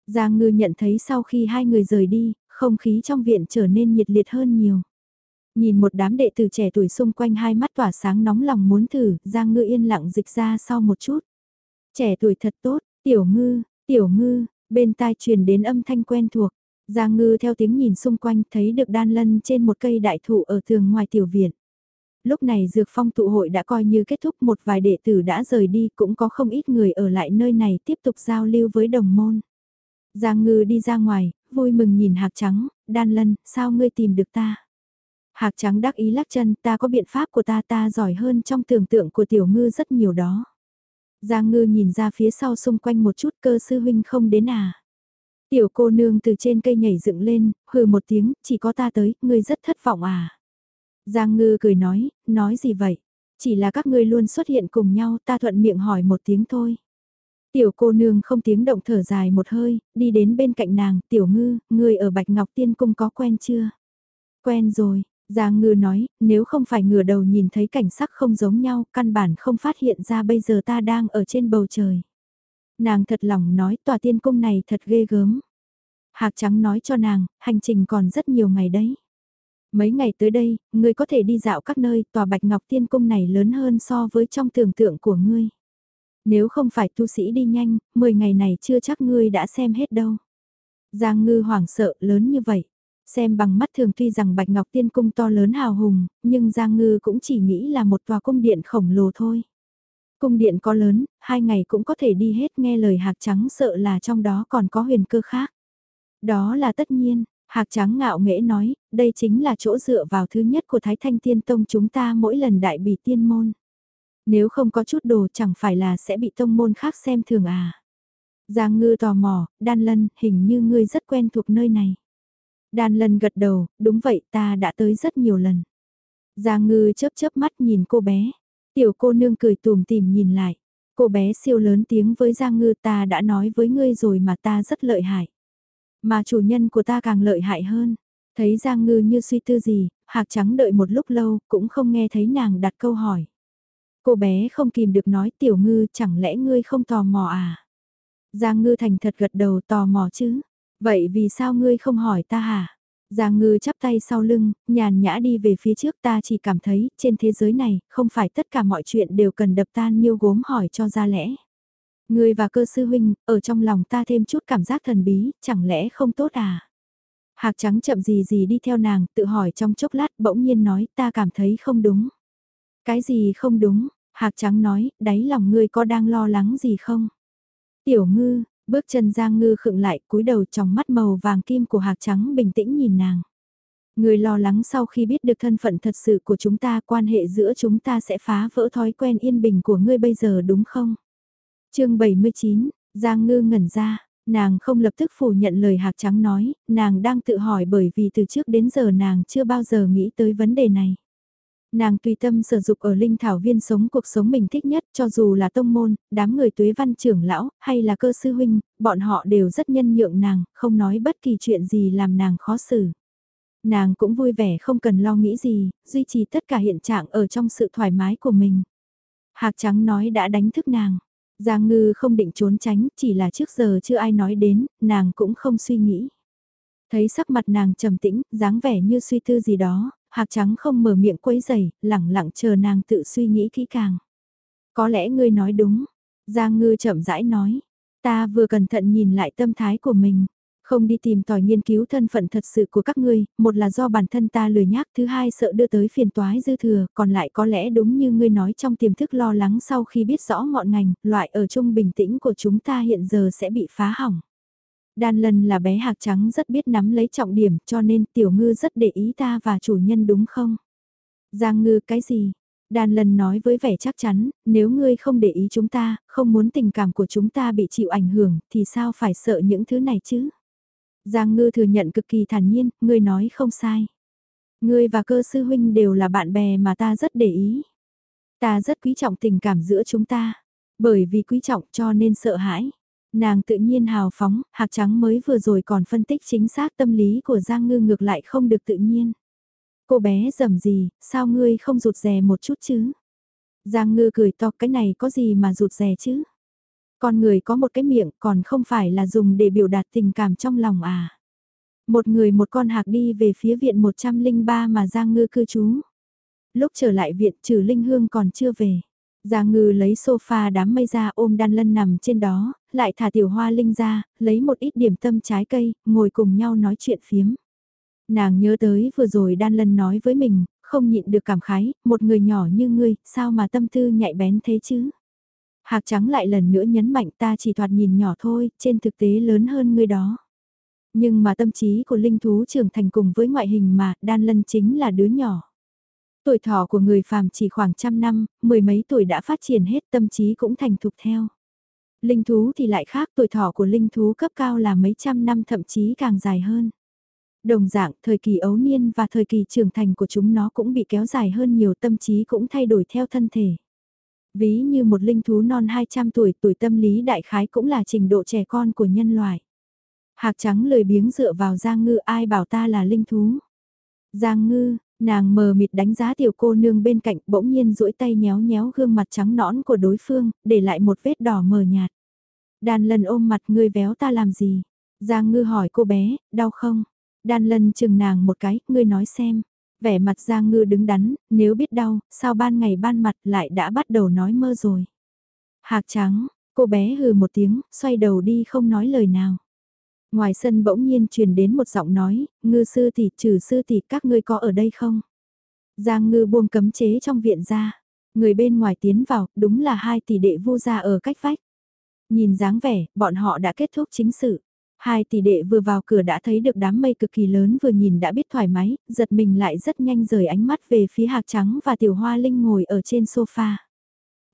Giang ngư nhận thấy sau khi hai người rời đi, không khí trong viện trở nên nhiệt liệt hơn nhiều. Nhìn một đám đệ tử trẻ tuổi xung quanh hai mắt tỏa sáng nóng lòng muốn thử, Giang ngư yên lặng dịch ra sau một chút. Trẻ tuổi thật tốt, tiểu ngư, tiểu ngư, bên tai truyền đến âm thanh quen thuộc. Giang ngư theo tiếng nhìn xung quanh thấy được đan lân trên một cây đại thụ ở tường ngoài tiểu viện. Lúc này dược phong tụ hội đã coi như kết thúc một vài đệ tử đã rời đi cũng có không ít người ở lại nơi này tiếp tục giao lưu với đồng môn. Giang ngư đi ra ngoài, vui mừng nhìn hạc trắng, đan lân, sao ngươi tìm được ta? Hạc trắng đắc ý lắc chân, ta có biện pháp của ta ta giỏi hơn trong tưởng tượng của tiểu ngư rất nhiều đó. Giang ngư nhìn ra phía sau xung quanh một chút cơ sư huynh không đến à. Tiểu cô nương từ trên cây nhảy dựng lên, hừ một tiếng, chỉ có ta tới, ngươi rất thất vọng à. Giang ngư cười nói, nói gì vậy? Chỉ là các ngươi luôn xuất hiện cùng nhau, ta thuận miệng hỏi một tiếng thôi. Tiểu cô nương không tiếng động thở dài một hơi, đi đến bên cạnh nàng, tiểu ngư, ngươi ở Bạch Ngọc Tiên Cung có quen chưa? Quen rồi, Giang ngư nói, nếu không phải ngửa đầu nhìn thấy cảnh sắc không giống nhau, căn bản không phát hiện ra bây giờ ta đang ở trên bầu trời. Nàng thật lòng nói tòa tiên cung này thật ghê gớm. Hạc trắng nói cho nàng, hành trình còn rất nhiều ngày đấy. Mấy ngày tới đây, ngươi có thể đi dạo các nơi, tòa bạch ngọc tiên cung này lớn hơn so với trong tưởng tượng của ngươi. Nếu không phải tu sĩ đi nhanh, 10 ngày này chưa chắc ngươi đã xem hết đâu. Giang ngư hoảng sợ lớn như vậy. Xem bằng mắt thường tuy rằng Bạch Ngọc Tiên Cung to lớn hào hùng, nhưng Giang Ngư cũng chỉ nghĩ là một tòa cung điện khổng lồ thôi. Cung điện có lớn, hai ngày cũng có thể đi hết nghe lời hạc trắng sợ là trong đó còn có huyền cơ khác. Đó là tất nhiên, hạc trắng ngạo nghễ nói, đây chính là chỗ dựa vào thứ nhất của Thái Thanh Tiên Tông chúng ta mỗi lần đại bỉ tiên môn. Nếu không có chút đồ chẳng phải là sẽ bị tông môn khác xem thường à. Giang ngư tò mò, đan lân, hình như ngươi rất quen thuộc nơi này. Đan lân gật đầu, đúng vậy ta đã tới rất nhiều lần. Giang ngư chớp chớp mắt nhìn cô bé. Tiểu cô nương cười tùm tìm nhìn lại. Cô bé siêu lớn tiếng với Giang ngư ta đã nói với ngươi rồi mà ta rất lợi hại. Mà chủ nhân của ta càng lợi hại hơn. Thấy Giang ngư như suy tư gì, hạc trắng đợi một lúc lâu cũng không nghe thấy nàng đặt câu hỏi. Cô bé không kìm được nói tiểu ngư chẳng lẽ ngươi không tò mò à? Giang ngư thành thật gật đầu tò mò chứ. Vậy vì sao ngươi không hỏi ta hả? Giang ngư chắp tay sau lưng, nhàn nhã đi về phía trước ta chỉ cảm thấy, trên thế giới này, không phải tất cả mọi chuyện đều cần đập tan nhiêu gốm hỏi cho ra lẽ. Ngươi và cơ sư huynh, ở trong lòng ta thêm chút cảm giác thần bí, chẳng lẽ không tốt à? Hạc trắng chậm gì gì đi theo nàng, tự hỏi trong chốc lát bỗng nhiên nói ta cảm thấy không đúng. Cái gì không đúng? Hạc trắng nói, đáy lòng ngươi có đang lo lắng gì không? Tiểu ngư, Bước chân Giang Ngư khựng lại cúi đầu trong mắt màu vàng kim của hạc trắng bình tĩnh nhìn nàng. Người lo lắng sau khi biết được thân phận thật sự của chúng ta quan hệ giữa chúng ta sẽ phá vỡ thói quen yên bình của ngươi bây giờ đúng không? chương 79, Giang Ngư ngẩn ra, nàng không lập tức phủ nhận lời hạc trắng nói, nàng đang tự hỏi bởi vì từ trước đến giờ nàng chưa bao giờ nghĩ tới vấn đề này. Nàng tùy tâm sử dụng ở linh thảo viên sống cuộc sống mình thích nhất cho dù là tông môn, đám người tuế văn trưởng lão, hay là cơ sư huynh, bọn họ đều rất nhân nhượng nàng, không nói bất kỳ chuyện gì làm nàng khó xử. Nàng cũng vui vẻ không cần lo nghĩ gì, duy trì tất cả hiện trạng ở trong sự thoải mái của mình. Hạc trắng nói đã đánh thức nàng. Giang ngư không định trốn tránh, chỉ là trước giờ chưa ai nói đến, nàng cũng không suy nghĩ. Thấy sắc mặt nàng trầm tĩnh, dáng vẻ như suy tư gì đó, hạc trắng không mở miệng quấy giày, lẳng lặng chờ nàng tự suy nghĩ kỹ càng. Có lẽ ngươi nói đúng. Giang ngư chậm rãi nói. Ta vừa cẩn thận nhìn lại tâm thái của mình. Không đi tìm tòi nghiên cứu thân phận thật sự của các ngươi, một là do bản thân ta lười nhác, thứ hai sợ đưa tới phiền toái dư thừa, còn lại có lẽ đúng như ngươi nói trong tiềm thức lo lắng sau khi biết rõ ngọn ngành, loại ở chung bình tĩnh của chúng ta hiện giờ sẽ bị phá hỏng. Đan lần là bé hạc trắng rất biết nắm lấy trọng điểm cho nên tiểu ngư rất để ý ta và chủ nhân đúng không? Giang ngư cái gì? Đan lần nói với vẻ chắc chắn, nếu ngươi không để ý chúng ta, không muốn tình cảm của chúng ta bị chịu ảnh hưởng thì sao phải sợ những thứ này chứ? Giang ngư thừa nhận cực kỳ thản nhiên, ngươi nói không sai. Ngươi và cơ sư huynh đều là bạn bè mà ta rất để ý. Ta rất quý trọng tình cảm giữa chúng ta. Bởi vì quý trọng cho nên sợ hãi. Nàng tự nhiên hào phóng, hạc trắng mới vừa rồi còn phân tích chính xác tâm lý của Giang Ngư ngược lại không được tự nhiên. Cô bé dầm gì, sao ngươi không rụt rè một chút chứ? Giang Ngư cười to cái này có gì mà rụt rè chứ? Con người có một cái miệng còn không phải là dùng để biểu đạt tình cảm trong lòng à? Một người một con hạc đi về phía viện 103 mà Giang Ngư cư trú. Lúc trở lại viện trừ Linh Hương còn chưa về. Giang ngư lấy sofa đám mây ra ôm đan lân nằm trên đó, lại thả tiểu hoa linh ra, lấy một ít điểm tâm trái cây, ngồi cùng nhau nói chuyện phiếm. Nàng nhớ tới vừa rồi đan lân nói với mình, không nhịn được cảm khái, một người nhỏ như ngươi, sao mà tâm tư nhạy bén thế chứ? Hạc trắng lại lần nữa nhấn mạnh ta chỉ thoạt nhìn nhỏ thôi, trên thực tế lớn hơn ngươi đó. Nhưng mà tâm trí của linh thú trưởng thành cùng với ngoại hình mà, đan lân chính là đứa nhỏ. Tuổi thọ của người phàm chỉ khoảng trăm năm, mười mấy tuổi đã phát triển hết tâm trí cũng thành thục theo. Linh thú thì lại khác, tuổi thọ của linh thú cấp cao là mấy trăm năm thậm chí càng dài hơn. Đồng dạng, thời kỳ ấu niên và thời kỳ trưởng thành của chúng nó cũng bị kéo dài hơn nhiều tâm trí cũng thay đổi theo thân thể. Ví như một linh thú non 200 tuổi, tuổi tâm lý đại khái cũng là trình độ trẻ con của nhân loại. Hạc trắng lười biếng dựa vào Giang Ngư ai bảo ta là linh thú. Giang Ngư, Nàng mờ mịt đánh giá tiểu cô nương bên cạnh bỗng nhiên duỗi tay nhéo nhéo gương mặt trắng nõn của đối phương, để lại một vết đỏ mờ nhạt. Đan lần ôm mặt ngươi véo ta làm gì? Giang ngư hỏi cô bé, đau không? Đan lần chừng nàng một cái, ngươi nói xem. Vẻ mặt Giang ngư đứng đắn, nếu biết đau, sao ban ngày ban mặt lại đã bắt đầu nói mơ rồi. Hạc trắng, cô bé hừ một tiếng, xoay đầu đi không nói lời nào. Ngoài sân bỗng nhiên truyền đến một giọng nói, ngư sư tỷ trừ sư tỷ các ngươi có ở đây không? Giang ngư buông cấm chế trong viện ra, người bên ngoài tiến vào, đúng là hai tỷ đệ vu gia ở cách vách. Nhìn dáng vẻ, bọn họ đã kết thúc chính sự. Hai tỷ đệ vừa vào cửa đã thấy được đám mây cực kỳ lớn vừa nhìn đã biết thoải mái, giật mình lại rất nhanh rời ánh mắt về phía hạc trắng và tiểu hoa linh ngồi ở trên sofa.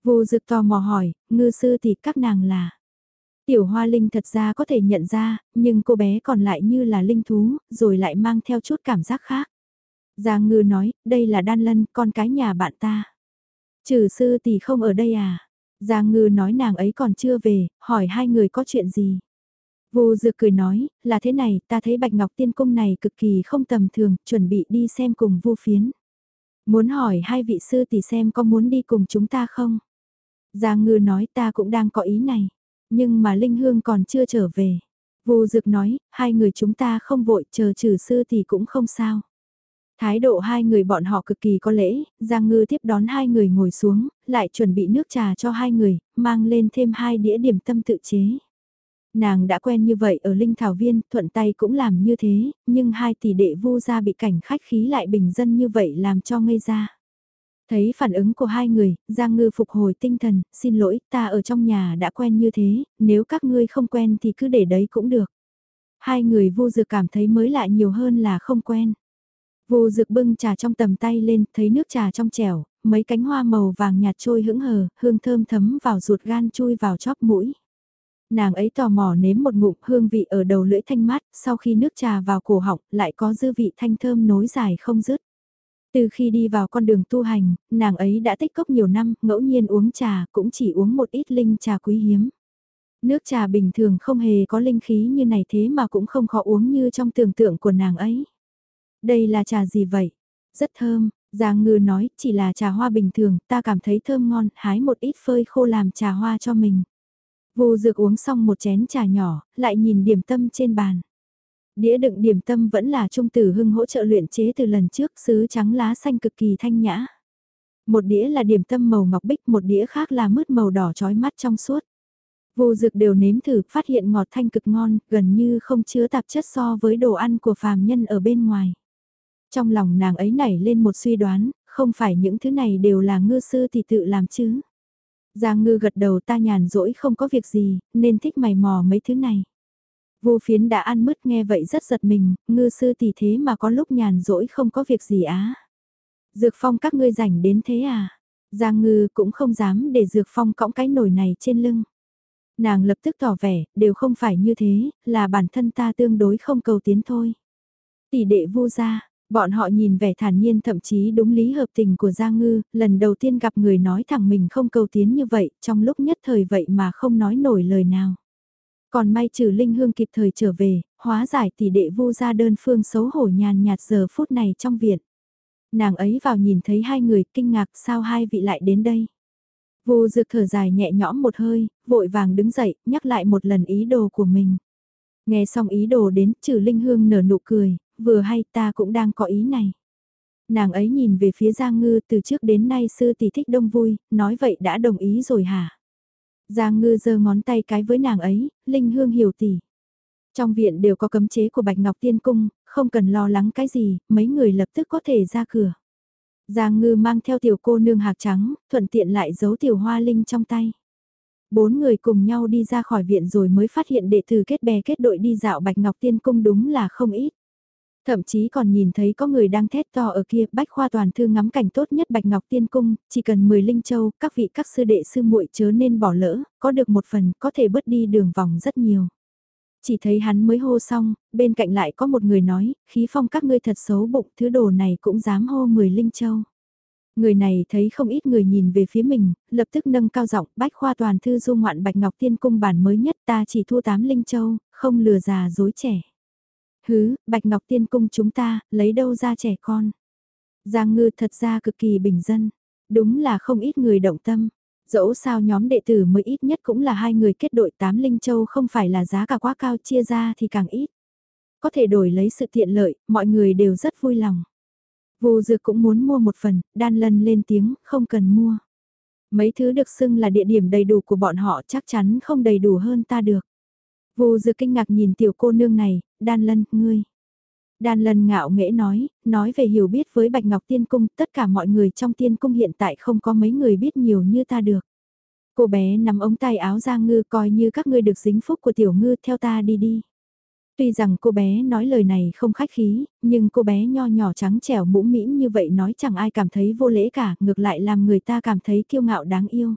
Vô dực tò mò hỏi, ngư sư tỷ các nàng là. Tiểu hoa linh thật ra có thể nhận ra, nhưng cô bé còn lại như là linh thú, rồi lại mang theo chút cảm giác khác. Giang ngư nói, đây là đan lân, con cái nhà bạn ta. Trừ sư tỷ không ở đây à? Giang ngư nói nàng ấy còn chưa về, hỏi hai người có chuyện gì. Vô dược cười nói, là thế này, ta thấy bạch ngọc tiên cung này cực kỳ không tầm thường, chuẩn bị đi xem cùng vô phiến. Muốn hỏi hai vị sư tỷ xem có muốn đi cùng chúng ta không? Giang ngư nói ta cũng đang có ý này. Nhưng mà Linh Hương còn chưa trở về. Vô Dực nói, hai người chúng ta không vội, chờ trừ sư thì cũng không sao. Thái độ hai người bọn họ cực kỳ có lễ, Giang Ngư tiếp đón hai người ngồi xuống, lại chuẩn bị nước trà cho hai người, mang lên thêm hai đĩa điểm tâm tự chế. Nàng đã quen như vậy ở Linh Thảo Viên, thuận tay cũng làm như thế, nhưng hai tỷ đệ vu ra bị cảnh khách khí lại bình dân như vậy làm cho ngây ra. Thấy phản ứng của hai người, Giang Ngư phục hồi tinh thần, xin lỗi, ta ở trong nhà đã quen như thế, nếu các ngươi không quen thì cứ để đấy cũng được. Hai người vô dược cảm thấy mới lạ nhiều hơn là không quen. Vô dược bưng trà trong tầm tay lên, thấy nước trà trong chẻo, mấy cánh hoa màu vàng nhạt trôi hững hờ, hương thơm thấm vào ruột gan chui vào chóp mũi. Nàng ấy tò mò nếm một ngụm hương vị ở đầu lưỡi thanh mát, sau khi nước trà vào cổ họng, lại có dư vị thanh thơm nối dài không dứt. Từ khi đi vào con đường tu hành, nàng ấy đã tích cốc nhiều năm, ngẫu nhiên uống trà, cũng chỉ uống một ít linh trà quý hiếm. Nước trà bình thường không hề có linh khí như này thế mà cũng không khó uống như trong tưởng tượng của nàng ấy. Đây là trà gì vậy? Rất thơm, Giang Ngư nói, chỉ là trà hoa bình thường, ta cảm thấy thơm ngon, hái một ít phơi khô làm trà hoa cho mình. Vô dược uống xong một chén trà nhỏ, lại nhìn điểm tâm trên bàn. Đĩa đựng điểm tâm vẫn là trung tử hưng hỗ trợ luyện chế từ lần trước, sứ trắng lá xanh cực kỳ thanh nhã. Một đĩa là điểm tâm màu ngọc bích, một đĩa khác là mứt màu đỏ trói mắt trong suốt. Vô dược đều nếm thử, phát hiện ngọt thanh cực ngon, gần như không chứa tạp chất so với đồ ăn của phàm nhân ở bên ngoài. Trong lòng nàng ấy nảy lên một suy đoán, không phải những thứ này đều là ngư sư thì tự làm chứ. Giang ngư gật đầu ta nhàn rỗi không có việc gì, nên thích mày mò mấy thứ này. Vô phiến đã ăn mứt nghe vậy rất giật mình, ngư sư tỷ thế mà có lúc nhàn rỗi không có việc gì á. Dược phong các ngươi rảnh đến thế à? Giang ngư cũng không dám để dược phong cõng cái nồi này trên lưng. Nàng lập tức tỏ vẻ, đều không phải như thế, là bản thân ta tương đối không cầu tiến thôi. Tỷ đệ vô ra, bọn họ nhìn vẻ thản nhiên thậm chí đúng lý hợp tình của Giang Ngư, lần đầu tiên gặp người nói thẳng mình không cầu tiến như vậy, trong lúc nhất thời vậy mà không nói nổi lời nào. Còn may trừ Linh Hương kịp thời trở về, hóa giải tỷ đệ vu ra đơn phương xấu hổ nhàn nhạt giờ phút này trong viện. Nàng ấy vào nhìn thấy hai người kinh ngạc sao hai vị lại đến đây. Vô dược thở dài nhẹ nhõm một hơi, vội vàng đứng dậy, nhắc lại một lần ý đồ của mình. Nghe xong ý đồ đến, trừ Linh Hương nở nụ cười, vừa hay ta cũng đang có ý này. Nàng ấy nhìn về phía Giang Ngư từ trước đến nay sư tỷ thích đông vui, nói vậy đã đồng ý rồi hả? Giang Ngư giơ ngón tay cái với nàng ấy, Linh Hương hiểu tỷ. Trong viện đều có cấm chế của Bạch Ngọc Tiên Cung, không cần lo lắng cái gì, mấy người lập tức có thể ra cửa. Giang Ngư mang theo tiểu cô nương hạc trắng, thuận tiện lại giấu tiểu hoa linh trong tay. Bốn người cùng nhau đi ra khỏi viện rồi mới phát hiện đệ tử kết bè kết đội đi dạo Bạch Ngọc Tiên Cung đúng là không ít. Thậm chí còn nhìn thấy có người đang thét to ở kia, bách khoa toàn thư ngắm cảnh tốt nhất Bạch Ngọc Tiên Cung, chỉ cần 10 linh châu, các vị các sư đệ sư muội chớ nên bỏ lỡ, có được một phần, có thể bớt đi đường vòng rất nhiều. Chỉ thấy hắn mới hô xong, bên cạnh lại có một người nói, khí phong các ngươi thật xấu bụng, thứ đồ này cũng dám hô 10 linh châu. Người này thấy không ít người nhìn về phía mình, lập tức nâng cao giọng, bách khoa toàn thư du ngoạn Bạch Ngọc Tiên Cung bản mới nhất ta chỉ thua 8 linh châu, không lừa già dối trẻ. Hứ, Bạch Ngọc Tiên Cung chúng ta, lấy đâu ra trẻ con. Giang ngư thật ra cực kỳ bình dân. Đúng là không ít người động tâm. Dẫu sao nhóm đệ tử mới ít nhất cũng là hai người kết đội tám linh châu không phải là giá cả quá cao chia ra thì càng ít. Có thể đổi lấy sự tiện lợi, mọi người đều rất vui lòng. Vô dược cũng muốn mua một phần, đan lân lên tiếng, không cần mua. Mấy thứ được xưng là địa điểm đầy đủ của bọn họ chắc chắn không đầy đủ hơn ta được. Vô dư kinh ngạc nhìn tiểu cô nương này, đan lân, ngươi. Đan lân ngạo nghễ nói, nói về hiểu biết với Bạch Ngọc Tiên Cung, tất cả mọi người trong Tiên Cung hiện tại không có mấy người biết nhiều như ta được. Cô bé nắm ống tay áo giang ngư coi như các ngươi được dính phúc của tiểu ngư theo ta đi đi. Tuy rằng cô bé nói lời này không khách khí, nhưng cô bé nho nhỏ trắng trẻo mũm mĩm như vậy nói chẳng ai cảm thấy vô lễ cả, ngược lại làm người ta cảm thấy kiêu ngạo đáng yêu.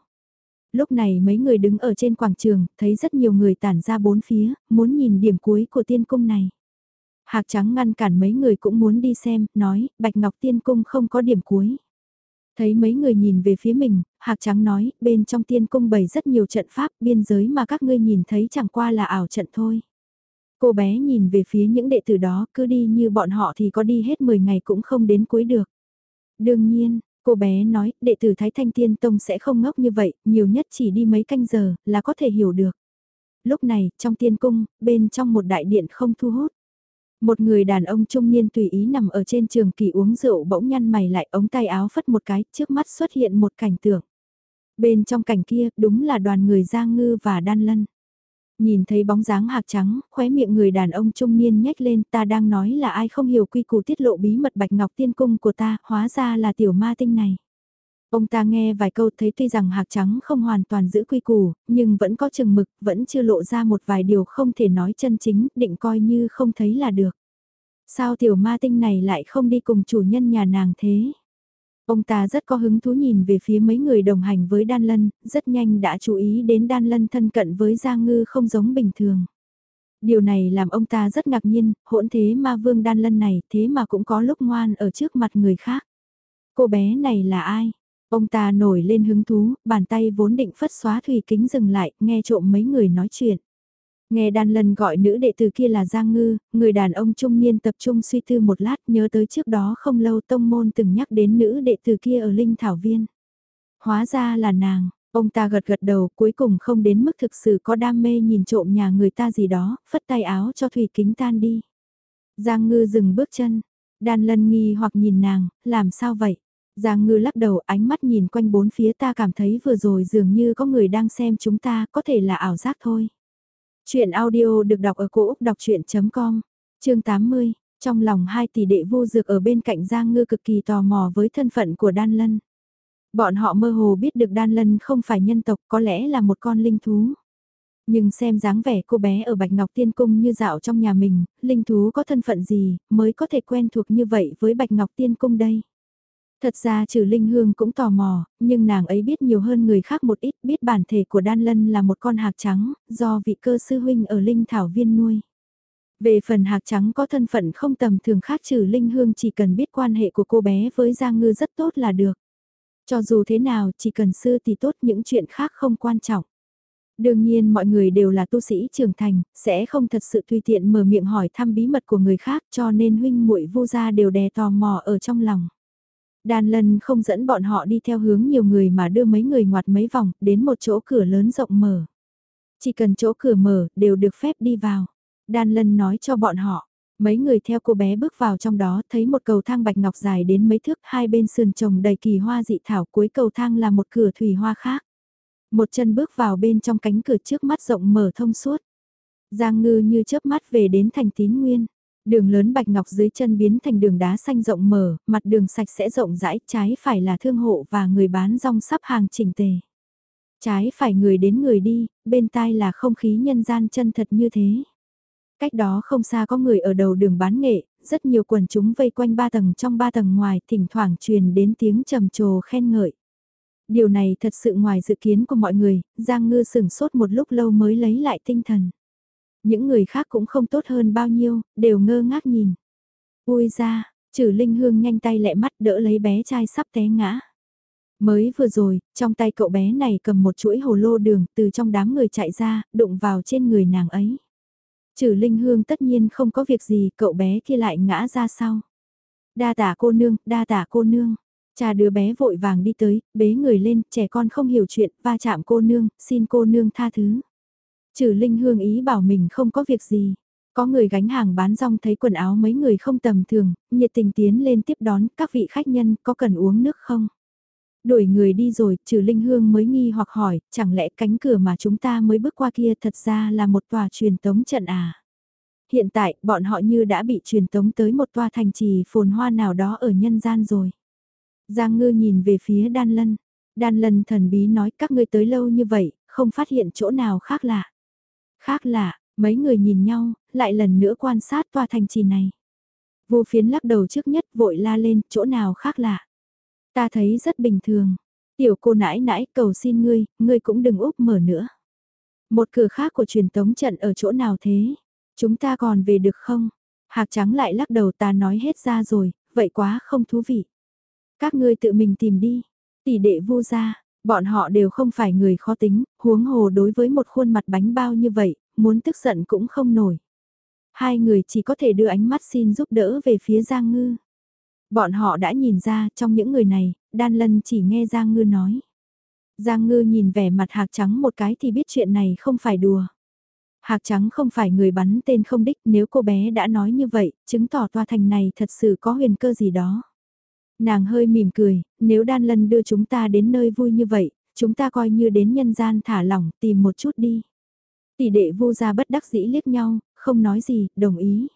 Lúc này mấy người đứng ở trên quảng trường, thấy rất nhiều người tản ra bốn phía, muốn nhìn điểm cuối của tiên cung này. Hạc trắng ngăn cản mấy người cũng muốn đi xem, nói, Bạch Ngọc Tiên Cung không có điểm cuối. Thấy mấy người nhìn về phía mình, Hạc Trắng nói, bên trong tiên cung bày rất nhiều trận pháp biên giới mà các ngươi nhìn thấy chẳng qua là ảo trận thôi. Cô bé nhìn về phía những đệ tử đó, cứ đi như bọn họ thì có đi hết 10 ngày cũng không đến cuối được. Đương nhiên, cô bé nói, đệ tử Thái Thanh Tiên Tông sẽ không ngốc như vậy, nhiều nhất chỉ đi mấy canh giờ, là có thể hiểu được. Lúc này, trong tiên cung, bên trong một đại điện không thu hút. Một người đàn ông trung niên tùy ý nằm ở trên trường kỳ uống rượu bỗng nhăn mày lại ống tay áo phất một cái, trước mắt xuất hiện một cảnh tượng. Bên trong cảnh kia, đúng là đoàn người Giang Ngư và Đan Lân. Nhìn thấy bóng dáng hạc trắng, khóe miệng người đàn ông trung niên nhếch lên ta đang nói là ai không hiểu quy củ tiết lộ bí mật bạch ngọc tiên cung của ta, hóa ra là tiểu ma tinh này. Ông ta nghe vài câu thấy tuy rằng hạc trắng không hoàn toàn giữ quy củ, nhưng vẫn có chừng mực, vẫn chưa lộ ra một vài điều không thể nói chân chính, định coi như không thấy là được. Sao tiểu ma tinh này lại không đi cùng chủ nhân nhà nàng thế? Ông ta rất có hứng thú nhìn về phía mấy người đồng hành với Đan Lân, rất nhanh đã chú ý đến Đan Lân thân cận với Giang Ngư không giống bình thường. Điều này làm ông ta rất ngạc nhiên, hỗn thế ma vương Đan Lân này thế mà cũng có lúc ngoan ở trước mặt người khác. Cô bé này là ai? Ông ta nổi lên hứng thú, bàn tay vốn định phất xóa thủy kính dừng lại, nghe trộm mấy người nói chuyện. Nghe đàn lần gọi nữ đệ tử kia là Giang Ngư, người đàn ông trung niên tập trung suy tư một lát nhớ tới trước đó không lâu tông môn từng nhắc đến nữ đệ tử kia ở Linh Thảo Viên. Hóa ra là nàng, ông ta gật gật đầu cuối cùng không đến mức thực sự có đam mê nhìn trộm nhà người ta gì đó, phất tay áo cho Thủy Kính tan đi. Giang Ngư dừng bước chân, đàn lần nghi hoặc nhìn nàng, làm sao vậy? Giang ngư lắc đầu ánh mắt nhìn quanh bốn phía ta cảm thấy vừa rồi dường như có người đang xem chúng ta có thể là ảo giác thôi. Chuyện audio được đọc ở cổ Úc đọc chuyện.com, chương 80, trong lòng hai tỷ đệ vô dược ở bên cạnh Giang ngư cực kỳ tò mò với thân phận của Đan Lân. Bọn họ mơ hồ biết được Đan Lân không phải nhân tộc có lẽ là một con linh thú. Nhưng xem dáng vẻ cô bé ở Bạch Ngọc Tiên Cung như dạo trong nhà mình, linh thú có thân phận gì mới có thể quen thuộc như vậy với Bạch Ngọc Tiên Cung đây. Thật ra trừ Linh Hương cũng tò mò, nhưng nàng ấy biết nhiều hơn người khác một ít, biết bản thể của Đan Lân là một con hạc trắng, do vị cơ sư huynh ở Linh Thảo Viên nuôi. Về phần hạc trắng có thân phận không tầm thường khác trừ Linh Hương chỉ cần biết quan hệ của cô bé với Giang Ngư rất tốt là được. Cho dù thế nào, chỉ cần sư thì tốt những chuyện khác không quan trọng. Đương nhiên mọi người đều là tu sĩ trưởng thành, sẽ không thật sự tùy tiện mở miệng hỏi thăm bí mật của người khác cho nên huynh muội vô gia đều đè tò mò ở trong lòng. Đan lân không dẫn bọn họ đi theo hướng nhiều người mà đưa mấy người ngoặt mấy vòng, đến một chỗ cửa lớn rộng mở. Chỉ cần chỗ cửa mở, đều được phép đi vào. Đan lân nói cho bọn họ. Mấy người theo cô bé bước vào trong đó thấy một cầu thang bạch ngọc dài đến mấy thước hai bên sườn trồng đầy kỳ hoa dị thảo cuối cầu thang là một cửa thủy hoa khác. Một chân bước vào bên trong cánh cửa trước mắt rộng mở thông suốt. Giang ngư như chớp mắt về đến thành tín nguyên. Đường lớn bạch ngọc dưới chân biến thành đường đá xanh rộng mở, mặt đường sạch sẽ rộng rãi, trái phải là thương hộ và người bán rong sắp hàng chỉnh tề. Trái phải người đến người đi, bên tai là không khí nhân gian chân thật như thế. Cách đó không xa có người ở đầu đường bán nghệ, rất nhiều quần chúng vây quanh ba tầng trong ba tầng ngoài, thỉnh thoảng truyền đến tiếng trầm trồ khen ngợi. Điều này thật sự ngoài dự kiến của mọi người, Giang Ngư sửng sốt một lúc lâu mới lấy lại tinh thần. Những người khác cũng không tốt hơn bao nhiêu, đều ngơ ngác nhìn. Ui ra, trừ Linh Hương nhanh tay lẹ mắt đỡ lấy bé trai sắp té ngã. Mới vừa rồi, trong tay cậu bé này cầm một chuỗi hồ lô đường từ trong đám người chạy ra, đụng vào trên người nàng ấy. Trừ Linh Hương tất nhiên không có việc gì, cậu bé kia lại ngã ra sau. Đa tả cô nương, đa tả cô nương. Cha đứa bé vội vàng đi tới, bế người lên, trẻ con không hiểu chuyện, va chạm cô nương, xin cô nương tha thứ. Trừ Linh Hương ý bảo mình không có việc gì. Có người gánh hàng bán rong thấy quần áo mấy người không tầm thường, nhiệt tình tiến lên tiếp đón các vị khách nhân có cần uống nước không? Đuổi người đi rồi, trừ Linh Hương mới nghi hoặc hỏi, chẳng lẽ cánh cửa mà chúng ta mới bước qua kia thật ra là một tòa truyền tống trận à? Hiện tại, bọn họ như đã bị truyền tống tới một tòa thành trì phồn hoa nào đó ở nhân gian rồi. Giang ngư nhìn về phía đan lân. Đan lân thần bí nói các ngươi tới lâu như vậy, không phát hiện chỗ nào khác lạ. Khác lạ, mấy người nhìn nhau, lại lần nữa quan sát tòa thành trì này. Vô phiến lắc đầu trước nhất vội la lên, chỗ nào khác lạ. Ta thấy rất bình thường. Tiểu cô nãi nãi cầu xin ngươi, ngươi cũng đừng úp mở nữa. Một cửa khác của truyền tống trận ở chỗ nào thế? Chúng ta còn về được không? Hạc trắng lại lắc đầu ta nói hết ra rồi, vậy quá không thú vị. Các ngươi tự mình tìm đi. Tỷ đệ vô ra, Bọn họ đều không phải người khó tính, huống hồ đối với một khuôn mặt bánh bao như vậy, muốn tức giận cũng không nổi. Hai người chỉ có thể đưa ánh mắt xin giúp đỡ về phía Giang Ngư. Bọn họ đã nhìn ra trong những người này, Đan Lân chỉ nghe Giang Ngư nói. Giang Ngư nhìn vẻ mặt hạc trắng một cái thì biết chuyện này không phải đùa. Hạc trắng không phải người bắn tên không đích nếu cô bé đã nói như vậy, chứng tỏ toa thành này thật sự có huyền cơ gì đó. Nàng hơi mỉm cười, nếu đan lân đưa chúng ta đến nơi vui như vậy, chúng ta coi như đến nhân gian thả lỏng, tìm một chút đi. Tỷ đệ vô gia bất đắc dĩ liếc nhau, không nói gì, đồng ý.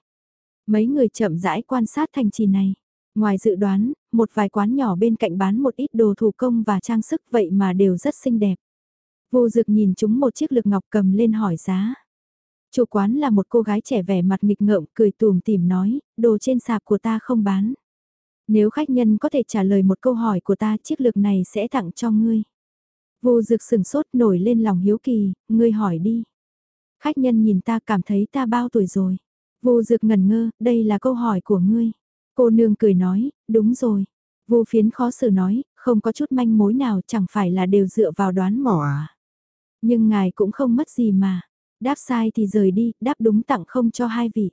Mấy người chậm rãi quan sát thành trì này. Ngoài dự đoán, một vài quán nhỏ bên cạnh bán một ít đồ thủ công và trang sức vậy mà đều rất xinh đẹp. Vô dực nhìn chúng một chiếc lực ngọc cầm lên hỏi giá. Chủ quán là một cô gái trẻ vẻ mặt nghịch ngợm cười tùm tìm nói, đồ trên sạp của ta không bán. Nếu khách nhân có thể trả lời một câu hỏi của ta chiếc lược này sẽ tặng cho ngươi. Vô dược sừng sốt nổi lên lòng hiếu kỳ, ngươi hỏi đi. Khách nhân nhìn ta cảm thấy ta bao tuổi rồi. Vô dược ngần ngơ, đây là câu hỏi của ngươi. Cô nương cười nói, đúng rồi. Vô phiến khó xử nói, không có chút manh mối nào chẳng phải là đều dựa vào đoán mỏ à. Nhưng ngài cũng không mất gì mà. Đáp sai thì rời đi, đáp đúng tặng không cho hai vị.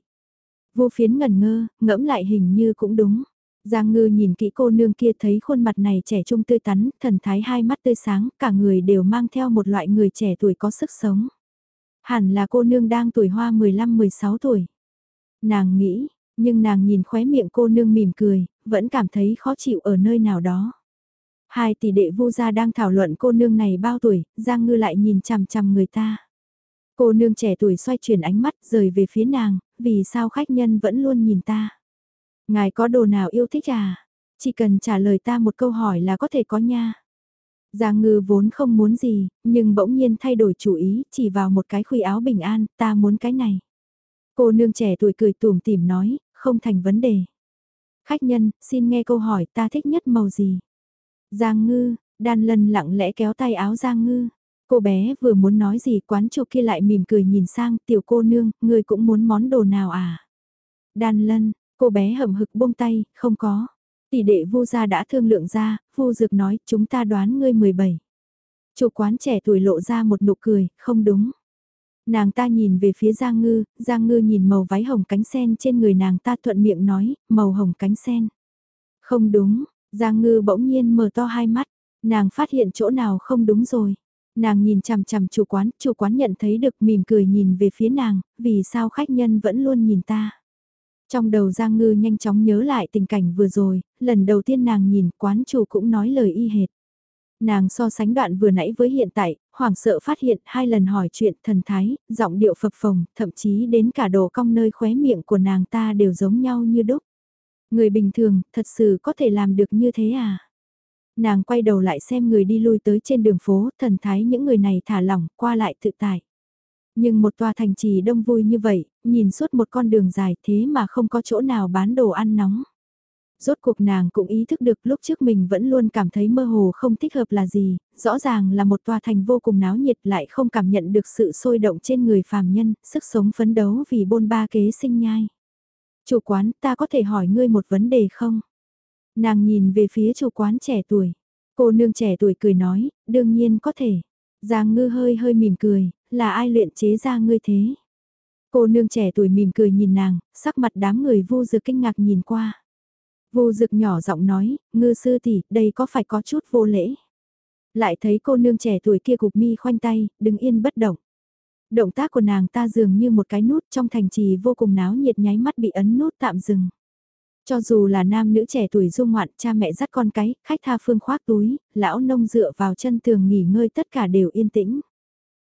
Vô phiến ngần ngơ, ngẫm lại hình như cũng đúng. Giang ngư nhìn kỹ cô nương kia thấy khuôn mặt này trẻ trung tươi tắn, thần thái hai mắt tươi sáng, cả người đều mang theo một loại người trẻ tuổi có sức sống. Hẳn là cô nương đang tuổi hoa 15-16 tuổi. Nàng nghĩ, nhưng nàng nhìn khóe miệng cô nương mỉm cười, vẫn cảm thấy khó chịu ở nơi nào đó. Hai tỷ đệ vu gia đang thảo luận cô nương này bao tuổi, Giang Ngư lại nhìn chằm chằm người ta. Cô nương trẻ tuổi xoay chuyển ánh mắt rời về phía nàng, vì sao khách nhân vẫn luôn nhìn ta. Ngài có đồ nào yêu thích à? Chỉ cần trả lời ta một câu hỏi là có thể có nha. Giang ngư vốn không muốn gì, nhưng bỗng nhiên thay đổi chủ ý, chỉ vào một cái khuy áo bình an, ta muốn cái này. Cô nương trẻ tuổi cười tùm tìm nói, không thành vấn đề. Khách nhân, xin nghe câu hỏi ta thích nhất màu gì? Giang ngư, đan lân lặng lẽ kéo tay áo Giang ngư. Cô bé vừa muốn nói gì quán chủ kia lại mỉm cười nhìn sang tiểu cô nương, người cũng muốn món đồ nào à? Đan lân, cô bé hậm hực buông tay, không có. Tỷ đệ vu gia đã thương lượng ra, vu dược nói chúng ta đoán ngươi 17. Chủ quán trẻ tuổi lộ ra một nụ cười, không đúng. Nàng ta nhìn về phía Giang Ngư, Giang Ngư nhìn màu váy hồng cánh sen trên người nàng ta thuận miệng nói, màu hồng cánh sen. Không đúng, Giang Ngư bỗng nhiên mở to hai mắt, nàng phát hiện chỗ nào không đúng rồi. Nàng nhìn chằm chằm chủ quán, chủ quán nhận thấy được mỉm cười nhìn về phía nàng, vì sao khách nhân vẫn luôn nhìn ta. Trong đầu Giang Ngư nhanh chóng nhớ lại tình cảnh vừa rồi, lần đầu tiên nàng nhìn quán chủ cũng nói lời y hệt. Nàng so sánh đoạn vừa nãy với hiện tại, hoảng sợ phát hiện hai lần hỏi chuyện thần thái, giọng điệu phập phồng, thậm chí đến cả đồ cong nơi khóe miệng của nàng ta đều giống nhau như đúc. Người bình thường, thật sự có thể làm được như thế à? Nàng quay đầu lại xem người đi lui tới trên đường phố, thần thái những người này thả lỏng, qua lại tự tại. Nhưng một tòa thành trì đông vui như vậy, nhìn suốt một con đường dài thế mà không có chỗ nào bán đồ ăn nóng. Rốt cuộc nàng cũng ý thức được lúc trước mình vẫn luôn cảm thấy mơ hồ không thích hợp là gì, rõ ràng là một tòa thành vô cùng náo nhiệt lại không cảm nhận được sự sôi động trên người phàm nhân, sức sống phấn đấu vì bôn ba kế sinh nhai. Chủ quán ta có thể hỏi ngươi một vấn đề không? Nàng nhìn về phía chủ quán trẻ tuổi. Cô nương trẻ tuổi cười nói, đương nhiên có thể. Giang ngư hơi hơi mỉm cười, là ai luyện chế ra ngươi thế? Cô nương trẻ tuổi mỉm cười nhìn nàng, sắc mặt đám người vô dực kinh ngạc nhìn qua. Vô dực nhỏ giọng nói, ngư sư tỷ, đây có phải có chút vô lễ? Lại thấy cô nương trẻ tuổi kia cục mi khoanh tay, đứng yên bất động. Động tác của nàng ta dường như một cái nút trong thành trì vô cùng náo nhiệt nháy mắt bị ấn nút tạm dừng. Cho dù là nam nữ trẻ tuổi dung ngoạn, cha mẹ dắt con cái, khách tha phương khoác túi, lão nông dựa vào chân tường nghỉ ngơi tất cả đều yên tĩnh.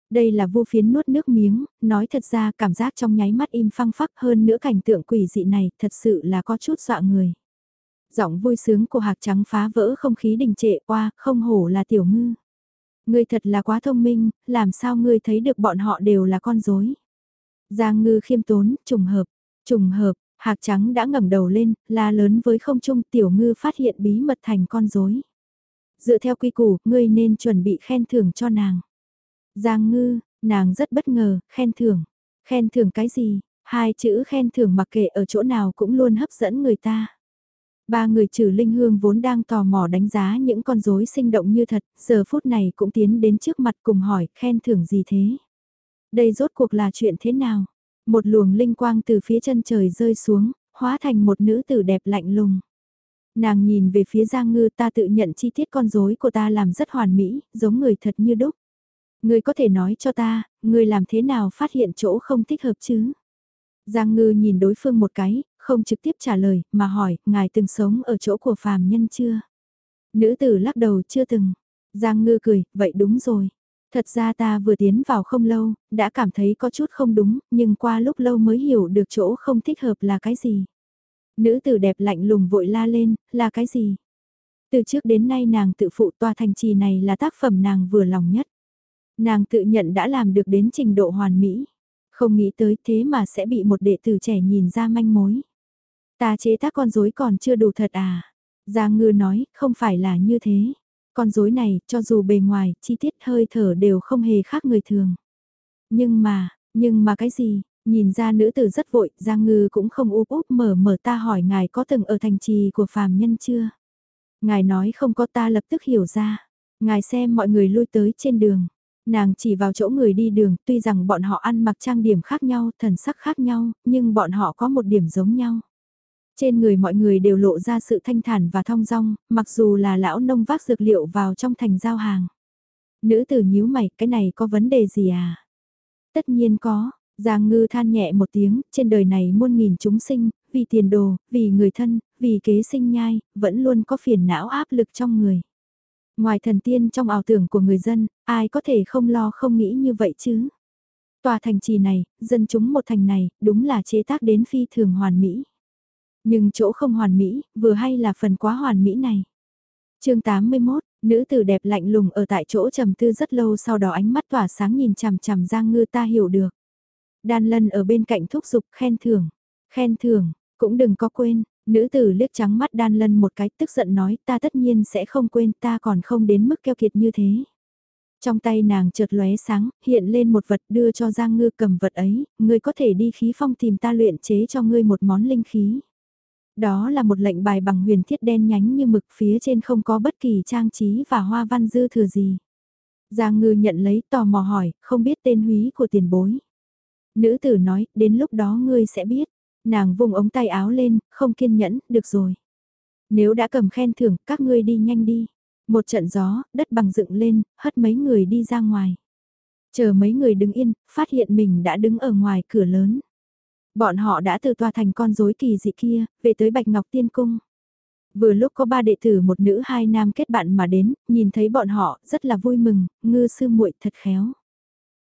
Đây là vô phiến nuốt nước miếng, nói thật ra cảm giác trong nháy mắt im phăng phắc hơn nữa cảnh tượng quỷ dị này thật sự là có chút dọa người. Giọng vui sướng của hạc trắng phá vỡ không khí đình trệ qua, không hổ là tiểu ngư. Ngươi thật là quá thông minh, làm sao ngươi thấy được bọn họ đều là con rối Giang ngư khiêm tốn, trùng hợp, trùng hợp, hạc trắng đã ngẩng đầu lên, la lớn với không trung tiểu ngư phát hiện bí mật thành con rối Dựa theo quy củ, ngươi nên chuẩn bị khen thưởng cho nàng. Giang ngư, nàng rất bất ngờ, khen thưởng. Khen thưởng cái gì? Hai chữ khen thưởng mặc kệ ở chỗ nào cũng luôn hấp dẫn người ta. Ba người trừ linh hương vốn đang tò mò đánh giá những con rối sinh động như thật, giờ phút này cũng tiến đến trước mặt cùng hỏi khen thưởng gì thế. Đây rốt cuộc là chuyện thế nào? Một luồng linh quang từ phía chân trời rơi xuống, hóa thành một nữ tử đẹp lạnh lùng. Nàng nhìn về phía Giang Ngư ta tự nhận chi tiết con rối của ta làm rất hoàn mỹ, giống người thật như đúc. Ngươi có thể nói cho ta, ngươi làm thế nào phát hiện chỗ không thích hợp chứ? Giang Ngư nhìn đối phương một cái, không trực tiếp trả lời, mà hỏi, ngài từng sống ở chỗ của phàm nhân chưa? Nữ tử lắc đầu chưa từng. Giang Ngư cười, vậy đúng rồi. Thật ra ta vừa tiến vào không lâu, đã cảm thấy có chút không đúng, nhưng qua lúc lâu mới hiểu được chỗ không thích hợp là cái gì. Nữ tử đẹp lạnh lùng vội la lên, là cái gì? Từ trước đến nay nàng tự phụ tòa thành trì này là tác phẩm nàng vừa lòng nhất. Nàng tự nhận đã làm được đến trình độ hoàn mỹ. Không nghĩ tới thế mà sẽ bị một đệ tử trẻ nhìn ra manh mối. Ta chế tác con rối còn chưa đủ thật à? Giang ngư nói, không phải là như thế. Con rối này, cho dù bề ngoài, chi tiết hơi thở đều không hề khác người thường. Nhưng mà, nhưng mà cái gì? Nhìn ra nữ tử rất vội, Giang Ngư cũng không úp úp mở mở ta hỏi ngài có từng ở thành trì của phàm nhân chưa? Ngài nói không có ta lập tức hiểu ra. Ngài xem mọi người lui tới trên đường. Nàng chỉ vào chỗ người đi đường, tuy rằng bọn họ ăn mặc trang điểm khác nhau, thần sắc khác nhau, nhưng bọn họ có một điểm giống nhau. Trên người mọi người đều lộ ra sự thanh thản và thong dong, mặc dù là lão nông vác dược liệu vào trong thành giao hàng. Nữ tử nhíu mày, cái này có vấn đề gì à? Tất nhiên có, Giang ngư than nhẹ một tiếng, trên đời này muôn nghìn chúng sinh, vì tiền đồ, vì người thân, vì kế sinh nhai, vẫn luôn có phiền não áp lực trong người. Ngoài thần tiên trong ảo tưởng của người dân, ai có thể không lo không nghĩ như vậy chứ? Tòa thành trì này, dân chúng một thành này, đúng là chế tác đến phi thường hoàn mỹ. Nhưng chỗ không hoàn mỹ, vừa hay là phần quá hoàn mỹ này. chương 81, nữ tử đẹp lạnh lùng ở tại chỗ trầm tư rất lâu sau đó ánh mắt tỏa sáng nhìn chằm chằm Giang Ngư ta hiểu được. Đan lân ở bên cạnh thúc giục khen thưởng, khen thưởng, cũng đừng có quên, nữ tử liếc trắng mắt đan lân một cái tức giận nói ta tất nhiên sẽ không quên ta còn không đến mức keo kiệt như thế. Trong tay nàng chợt lóe sáng, hiện lên một vật đưa cho Giang Ngư cầm vật ấy, ngươi có thể đi khí phong tìm ta luyện chế cho ngươi một món linh khí. Đó là một lệnh bài bằng huyền thiết đen nhánh như mực phía trên không có bất kỳ trang trí và hoa văn dư thừa gì. Giang ngư nhận lấy tò mò hỏi, không biết tên húy của tiền bối. Nữ tử nói, đến lúc đó ngươi sẽ biết. Nàng vùng ống tay áo lên, không kiên nhẫn, được rồi. Nếu đã cầm khen thưởng, các ngươi đi nhanh đi. Một trận gió, đất bằng dựng lên, hất mấy người đi ra ngoài. Chờ mấy người đứng yên, phát hiện mình đã đứng ở ngoài cửa lớn. Bọn họ đã từ tòa thành con rối kỳ dị kia, về tới Bạch Ngọc Tiên Cung. Vừa lúc có ba đệ tử một nữ hai nam kết bạn mà đến, nhìn thấy bọn họ, rất là vui mừng, ngư sư muội thật khéo.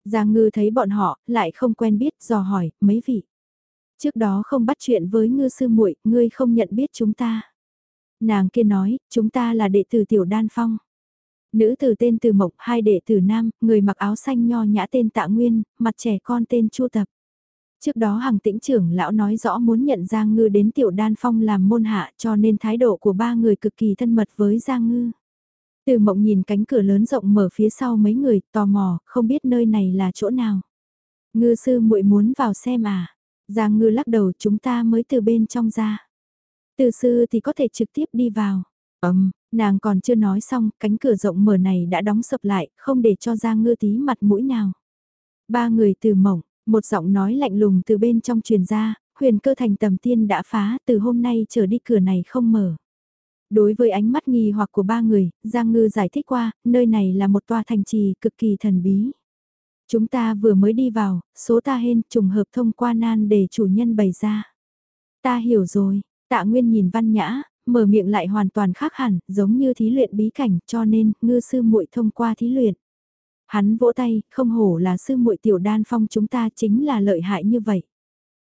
Giang ngư thấy bọn họ, lại không quen biết, dò hỏi, mấy vị. Trước đó không bắt chuyện với ngư sư muội, ngươi không nhận biết chúng ta. Nàng kia nói, chúng ta là đệ tử tiểu đan phong. Nữ tử tên từ mộc, hai đệ tử nam, người mặc áo xanh nho nhã tên tạ nguyên, mặt trẻ con tên chu tập. Trước đó hàng tĩnh trưởng lão nói rõ muốn nhận Giang Ngư đến tiểu đan phong làm môn hạ cho nên thái độ của ba người cực kỳ thân mật với Giang Ngư. Từ mộng nhìn cánh cửa lớn rộng mở phía sau mấy người tò mò, không biết nơi này là chỗ nào. Ngư sư muội muốn vào xem à. Giang ngư lắc đầu chúng ta mới từ bên trong ra. Từ sư thì có thể trực tiếp đi vào. Ấm, nàng còn chưa nói xong, cánh cửa rộng mở này đã đóng sập lại, không để cho Giang ngư tí mặt mũi nào. Ba người từ mộng, một giọng nói lạnh lùng từ bên trong truyền ra, huyền cơ thành tầm tiên đã phá, từ hôm nay trở đi cửa này không mở. Đối với ánh mắt nghi hoặc của ba người, Giang Ngư giải thích qua, nơi này là một tòa thành trì cực kỳ thần bí. Chúng ta vừa mới đi vào, số ta hên trùng hợp thông qua nan để chủ nhân bày ra. Ta hiểu rồi, tạ nguyên nhìn văn nhã, mở miệng lại hoàn toàn khác hẳn, giống như thí luyện bí cảnh cho nên ngư sư muội thông qua thí luyện. Hắn vỗ tay, không hổ là sư muội tiểu đan phong chúng ta chính là lợi hại như vậy.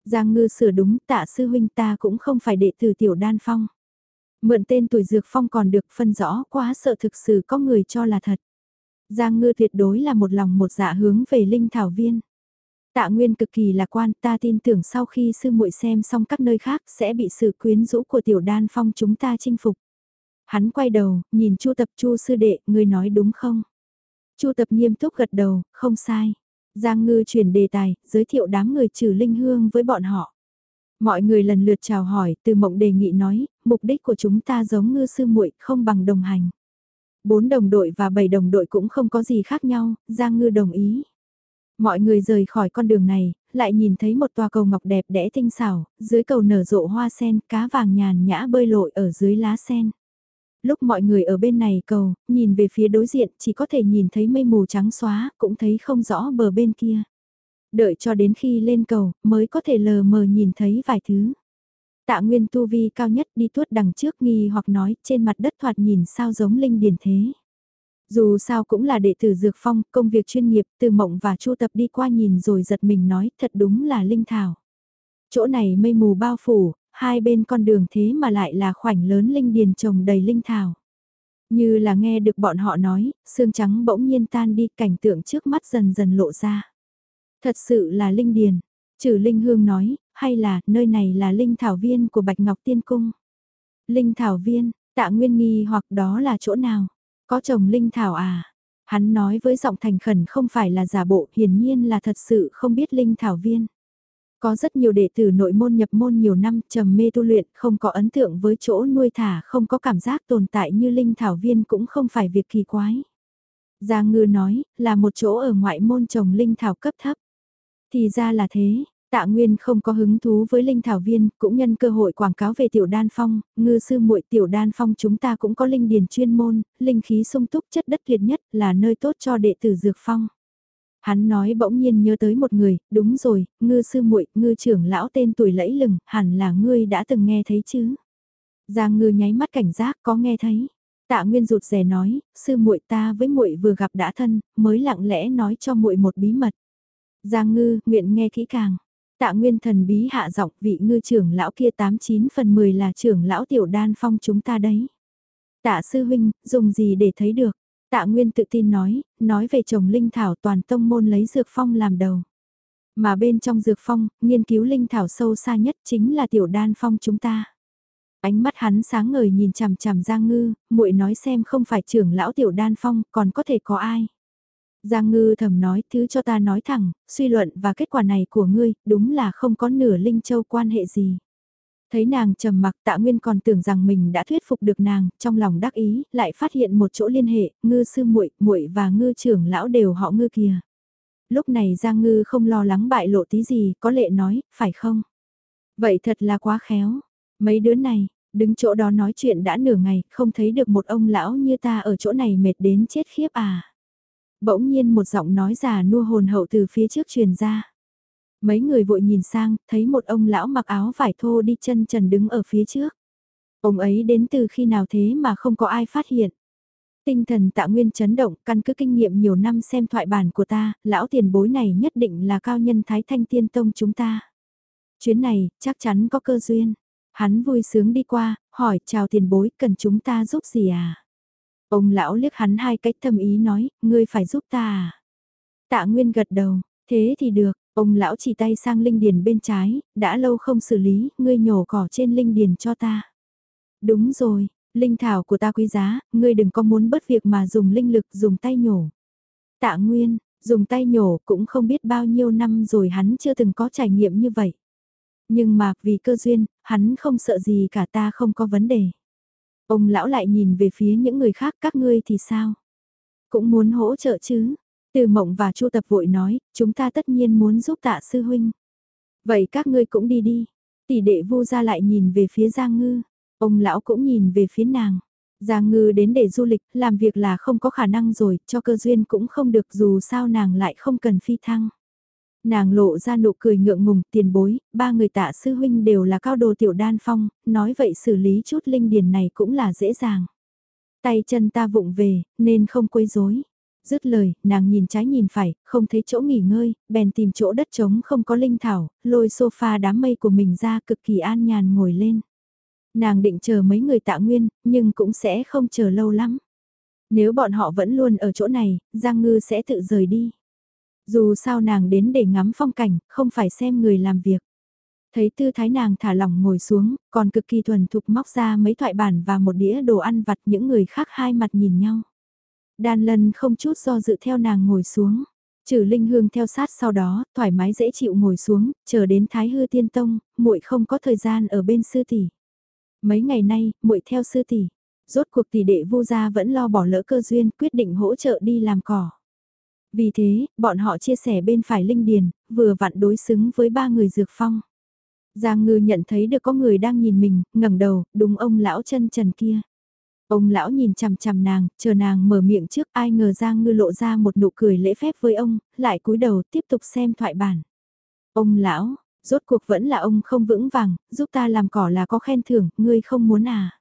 Giang ngư sửa đúng tạ sư huynh ta cũng không phải đệ tử tiểu đan phong. Mượn tên tuổi dược phong còn được phân rõ quá sợ thực sự có người cho là thật. Giang ngư tuyệt đối là một lòng một dạ hướng về linh thảo viên. Tạ Nguyên cực kỳ lạc quan, ta tin tưởng sau khi sư muội xem xong các nơi khác sẽ bị sự quyến rũ của tiểu đan phong chúng ta chinh phục. Hắn quay đầu, nhìn Chu Tập Chu sư đệ, người nói đúng không? Chu Tập nghiêm túc gật đầu, không sai. Giang Ngư chuyển đề tài, giới thiệu đám người trừ linh hương với bọn họ. Mọi người lần lượt chào hỏi, từ mộng đề nghị nói, mục đích của chúng ta giống ngư sư muội không bằng đồng hành. Bốn đồng đội và bảy đồng đội cũng không có gì khác nhau, Giang Ngư đồng ý. Mọi người rời khỏi con đường này, lại nhìn thấy một tòa cầu ngọc đẹp đẽ tinh xảo, dưới cầu nở rộ hoa sen, cá vàng nhàn nhã bơi lội ở dưới lá sen. Lúc mọi người ở bên này cầu, nhìn về phía đối diện chỉ có thể nhìn thấy mây mù trắng xóa, cũng thấy không rõ bờ bên kia. Đợi cho đến khi lên cầu, mới có thể lờ mờ nhìn thấy vài thứ. Tạ Nguyên tu vi cao nhất đi tuốt đằng trước nghi hoặc nói trên mặt đất thoạt nhìn sao giống linh điển thế. Dù sao cũng là đệ tử Dược Phong, công việc chuyên nghiệp, từ mộng và chu tập đi qua nhìn rồi giật mình nói thật đúng là linh thảo. Chỗ này mây mù bao phủ, hai bên con đường thế mà lại là khoảnh lớn linh điền trồng đầy linh thảo. Như là nghe được bọn họ nói, xương trắng bỗng nhiên tan đi cảnh tượng trước mắt dần dần lộ ra. Thật sự là linh điền, trừ linh hương nói, hay là nơi này là linh thảo viên của Bạch Ngọc Tiên Cung. Linh thảo viên, tạ nguyên nghi hoặc đó là chỗ nào? Có trồng linh thảo à? Hắn nói với giọng thành khẩn không phải là giả bộ, hiển nhiên là thật sự không biết linh thảo viên. Có rất nhiều đệ tử nội môn nhập môn nhiều năm trầm mê tu luyện không có ấn tượng với chỗ nuôi thả không có cảm giác tồn tại như linh thảo viên cũng không phải việc kỳ quái. Giang Ngư nói, là một chỗ ở ngoại môn trồng linh thảo cấp thấp. Thì ra là thế, Tạ Nguyên không có hứng thú với linh thảo viên, cũng nhân cơ hội quảng cáo về tiểu đan phong, ngư sư muội tiểu đan phong chúng ta cũng có linh điền chuyên môn, linh khí sung túc chất đất tuyệt nhất là nơi tốt cho đệ tử dược phong. Hắn nói bỗng nhiên nhớ tới một người, đúng rồi, ngư sư muội, ngư trưởng lão tên tuổi lẫy lừng, hẳn là ngươi đã từng nghe thấy chứ. Giang ngư nháy mắt cảnh giác có nghe thấy. Tạ Nguyên rụt rè nói, sư muội ta với muội vừa gặp đã thân, mới lặng lẽ nói cho muội một bí mật. Giang ngư, nguyện nghe kỹ càng. Tạ Nguyên thần bí hạ giọng vị ngư trưởng lão kia 89 phần 10 là trưởng lão tiểu đan phong chúng ta đấy. Tạ sư huynh, dùng gì để thấy được? Tạ Nguyên tự tin nói, nói về trồng linh thảo toàn tông môn lấy dược phong làm đầu. Mà bên trong dược phong, nghiên cứu linh thảo sâu xa nhất chính là tiểu đan phong chúng ta. Ánh mắt hắn sáng ngời nhìn chằm chằm Giang Ngư, muội nói xem không phải trưởng lão tiểu đan phong, còn có thể có ai. Giang Ngư thầm nói, thứ cho ta nói thẳng, suy luận và kết quả này của ngươi, đúng là không có nửa linh châu quan hệ gì. Thấy nàng trầm mặc tạ nguyên còn tưởng rằng mình đã thuyết phục được nàng, trong lòng đắc ý, lại phát hiện một chỗ liên hệ, ngư sư muội muội và ngư trưởng lão đều họ ngư kìa. Lúc này Giang Ngư không lo lắng bại lộ tí gì, có lệ nói, phải không? Vậy thật là quá khéo. Mấy đứa này, đứng chỗ đó nói chuyện đã nửa ngày, không thấy được một ông lão như ta ở chỗ này mệt đến chết khiếp à. Bỗng nhiên một giọng nói già nua hồn hậu từ phía trước truyền ra. Mấy người vội nhìn sang, thấy một ông lão mặc áo vải thô đi chân trần đứng ở phía trước. Ông ấy đến từ khi nào thế mà không có ai phát hiện. Tinh thần tạ nguyên chấn động, căn cứ kinh nghiệm nhiều năm xem thoại bản của ta, lão tiền bối này nhất định là cao nhân Thái Thanh Tiên Tông chúng ta. Chuyến này, chắc chắn có cơ duyên. Hắn vui sướng đi qua, hỏi chào tiền bối, cần chúng ta giúp gì à? Ông lão liếc hắn hai cách thâm ý nói, ngươi phải giúp ta à? Tạ Nguyên gật đầu, thế thì được, ông lão chỉ tay sang linh điền bên trái, đã lâu không xử lý, ngươi nhổ cỏ trên linh điền cho ta. Đúng rồi, linh thảo của ta quý giá, ngươi đừng có muốn bất việc mà dùng linh lực dùng tay nhổ. Tạ Nguyên, dùng tay nhổ cũng không biết bao nhiêu năm rồi hắn chưa từng có trải nghiệm như vậy. Nhưng mà vì cơ duyên, hắn không sợ gì cả ta không có vấn đề. Ông lão lại nhìn về phía những người khác các ngươi thì sao? Cũng muốn hỗ trợ chứ? Từ mộng và chu tập vội nói, chúng ta tất nhiên muốn giúp tạ sư huynh. Vậy các ngươi cũng đi đi. Tỷ đệ vu ra lại nhìn về phía Giang Ngư. Ông lão cũng nhìn về phía nàng. Giang Ngư đến để du lịch, làm việc là không có khả năng rồi, cho cơ duyên cũng không được dù sao nàng lại không cần phi thăng. Nàng lộ ra nụ cười ngượng ngùng, tiền bối, ba người tạ sư huynh đều là cao đồ tiểu đan phong, nói vậy xử lý chút linh điền này cũng là dễ dàng. Tay chân ta vụng về, nên không quấy rối. Dứt lời, nàng nhìn trái nhìn phải, không thấy chỗ nghỉ ngơi, bèn tìm chỗ đất trống không có linh thảo, lôi sofa đám mây của mình ra cực kỳ an nhàn ngồi lên. Nàng định chờ mấy người tạ nguyên, nhưng cũng sẽ không chờ lâu lắm. Nếu bọn họ vẫn luôn ở chỗ này, Giang Ngư sẽ tự rời đi. Dù sao nàng đến để ngắm phong cảnh, không phải xem người làm việc. Thấy tư thái nàng thả lỏng ngồi xuống, còn cực kỳ thuần thục móc ra mấy thoại bản và một đĩa đồ ăn vặt những người khác hai mặt nhìn nhau. Đan lân không chút do dự theo nàng ngồi xuống. Trừ Linh Hương theo sát sau đó, thoải mái dễ chịu ngồi xuống, chờ đến Thái Hư Tiên Tông, muội không có thời gian ở bên sư tỷ. Mấy ngày nay, muội theo sư tỷ. Rốt cuộc tỷ đệ Vu gia vẫn lo bỏ lỡ cơ duyên, quyết định hỗ trợ đi làm cỏ. Vì thế, bọn họ chia sẻ bên phải linh điền, vừa vặn đối xứng với ba người dược phong. Giang ngư nhận thấy được có người đang nhìn mình, ngẩng đầu, đúng ông lão chân trần kia. Ông lão nhìn chằm chằm nàng, chờ nàng mở miệng trước ai ngờ Giang ngư lộ ra một nụ cười lễ phép với ông, lại cúi đầu tiếp tục xem thoại bản. Ông lão, rốt cuộc vẫn là ông không vững vàng, giúp ta làm cỏ là có khen thưởng, ngươi không muốn à.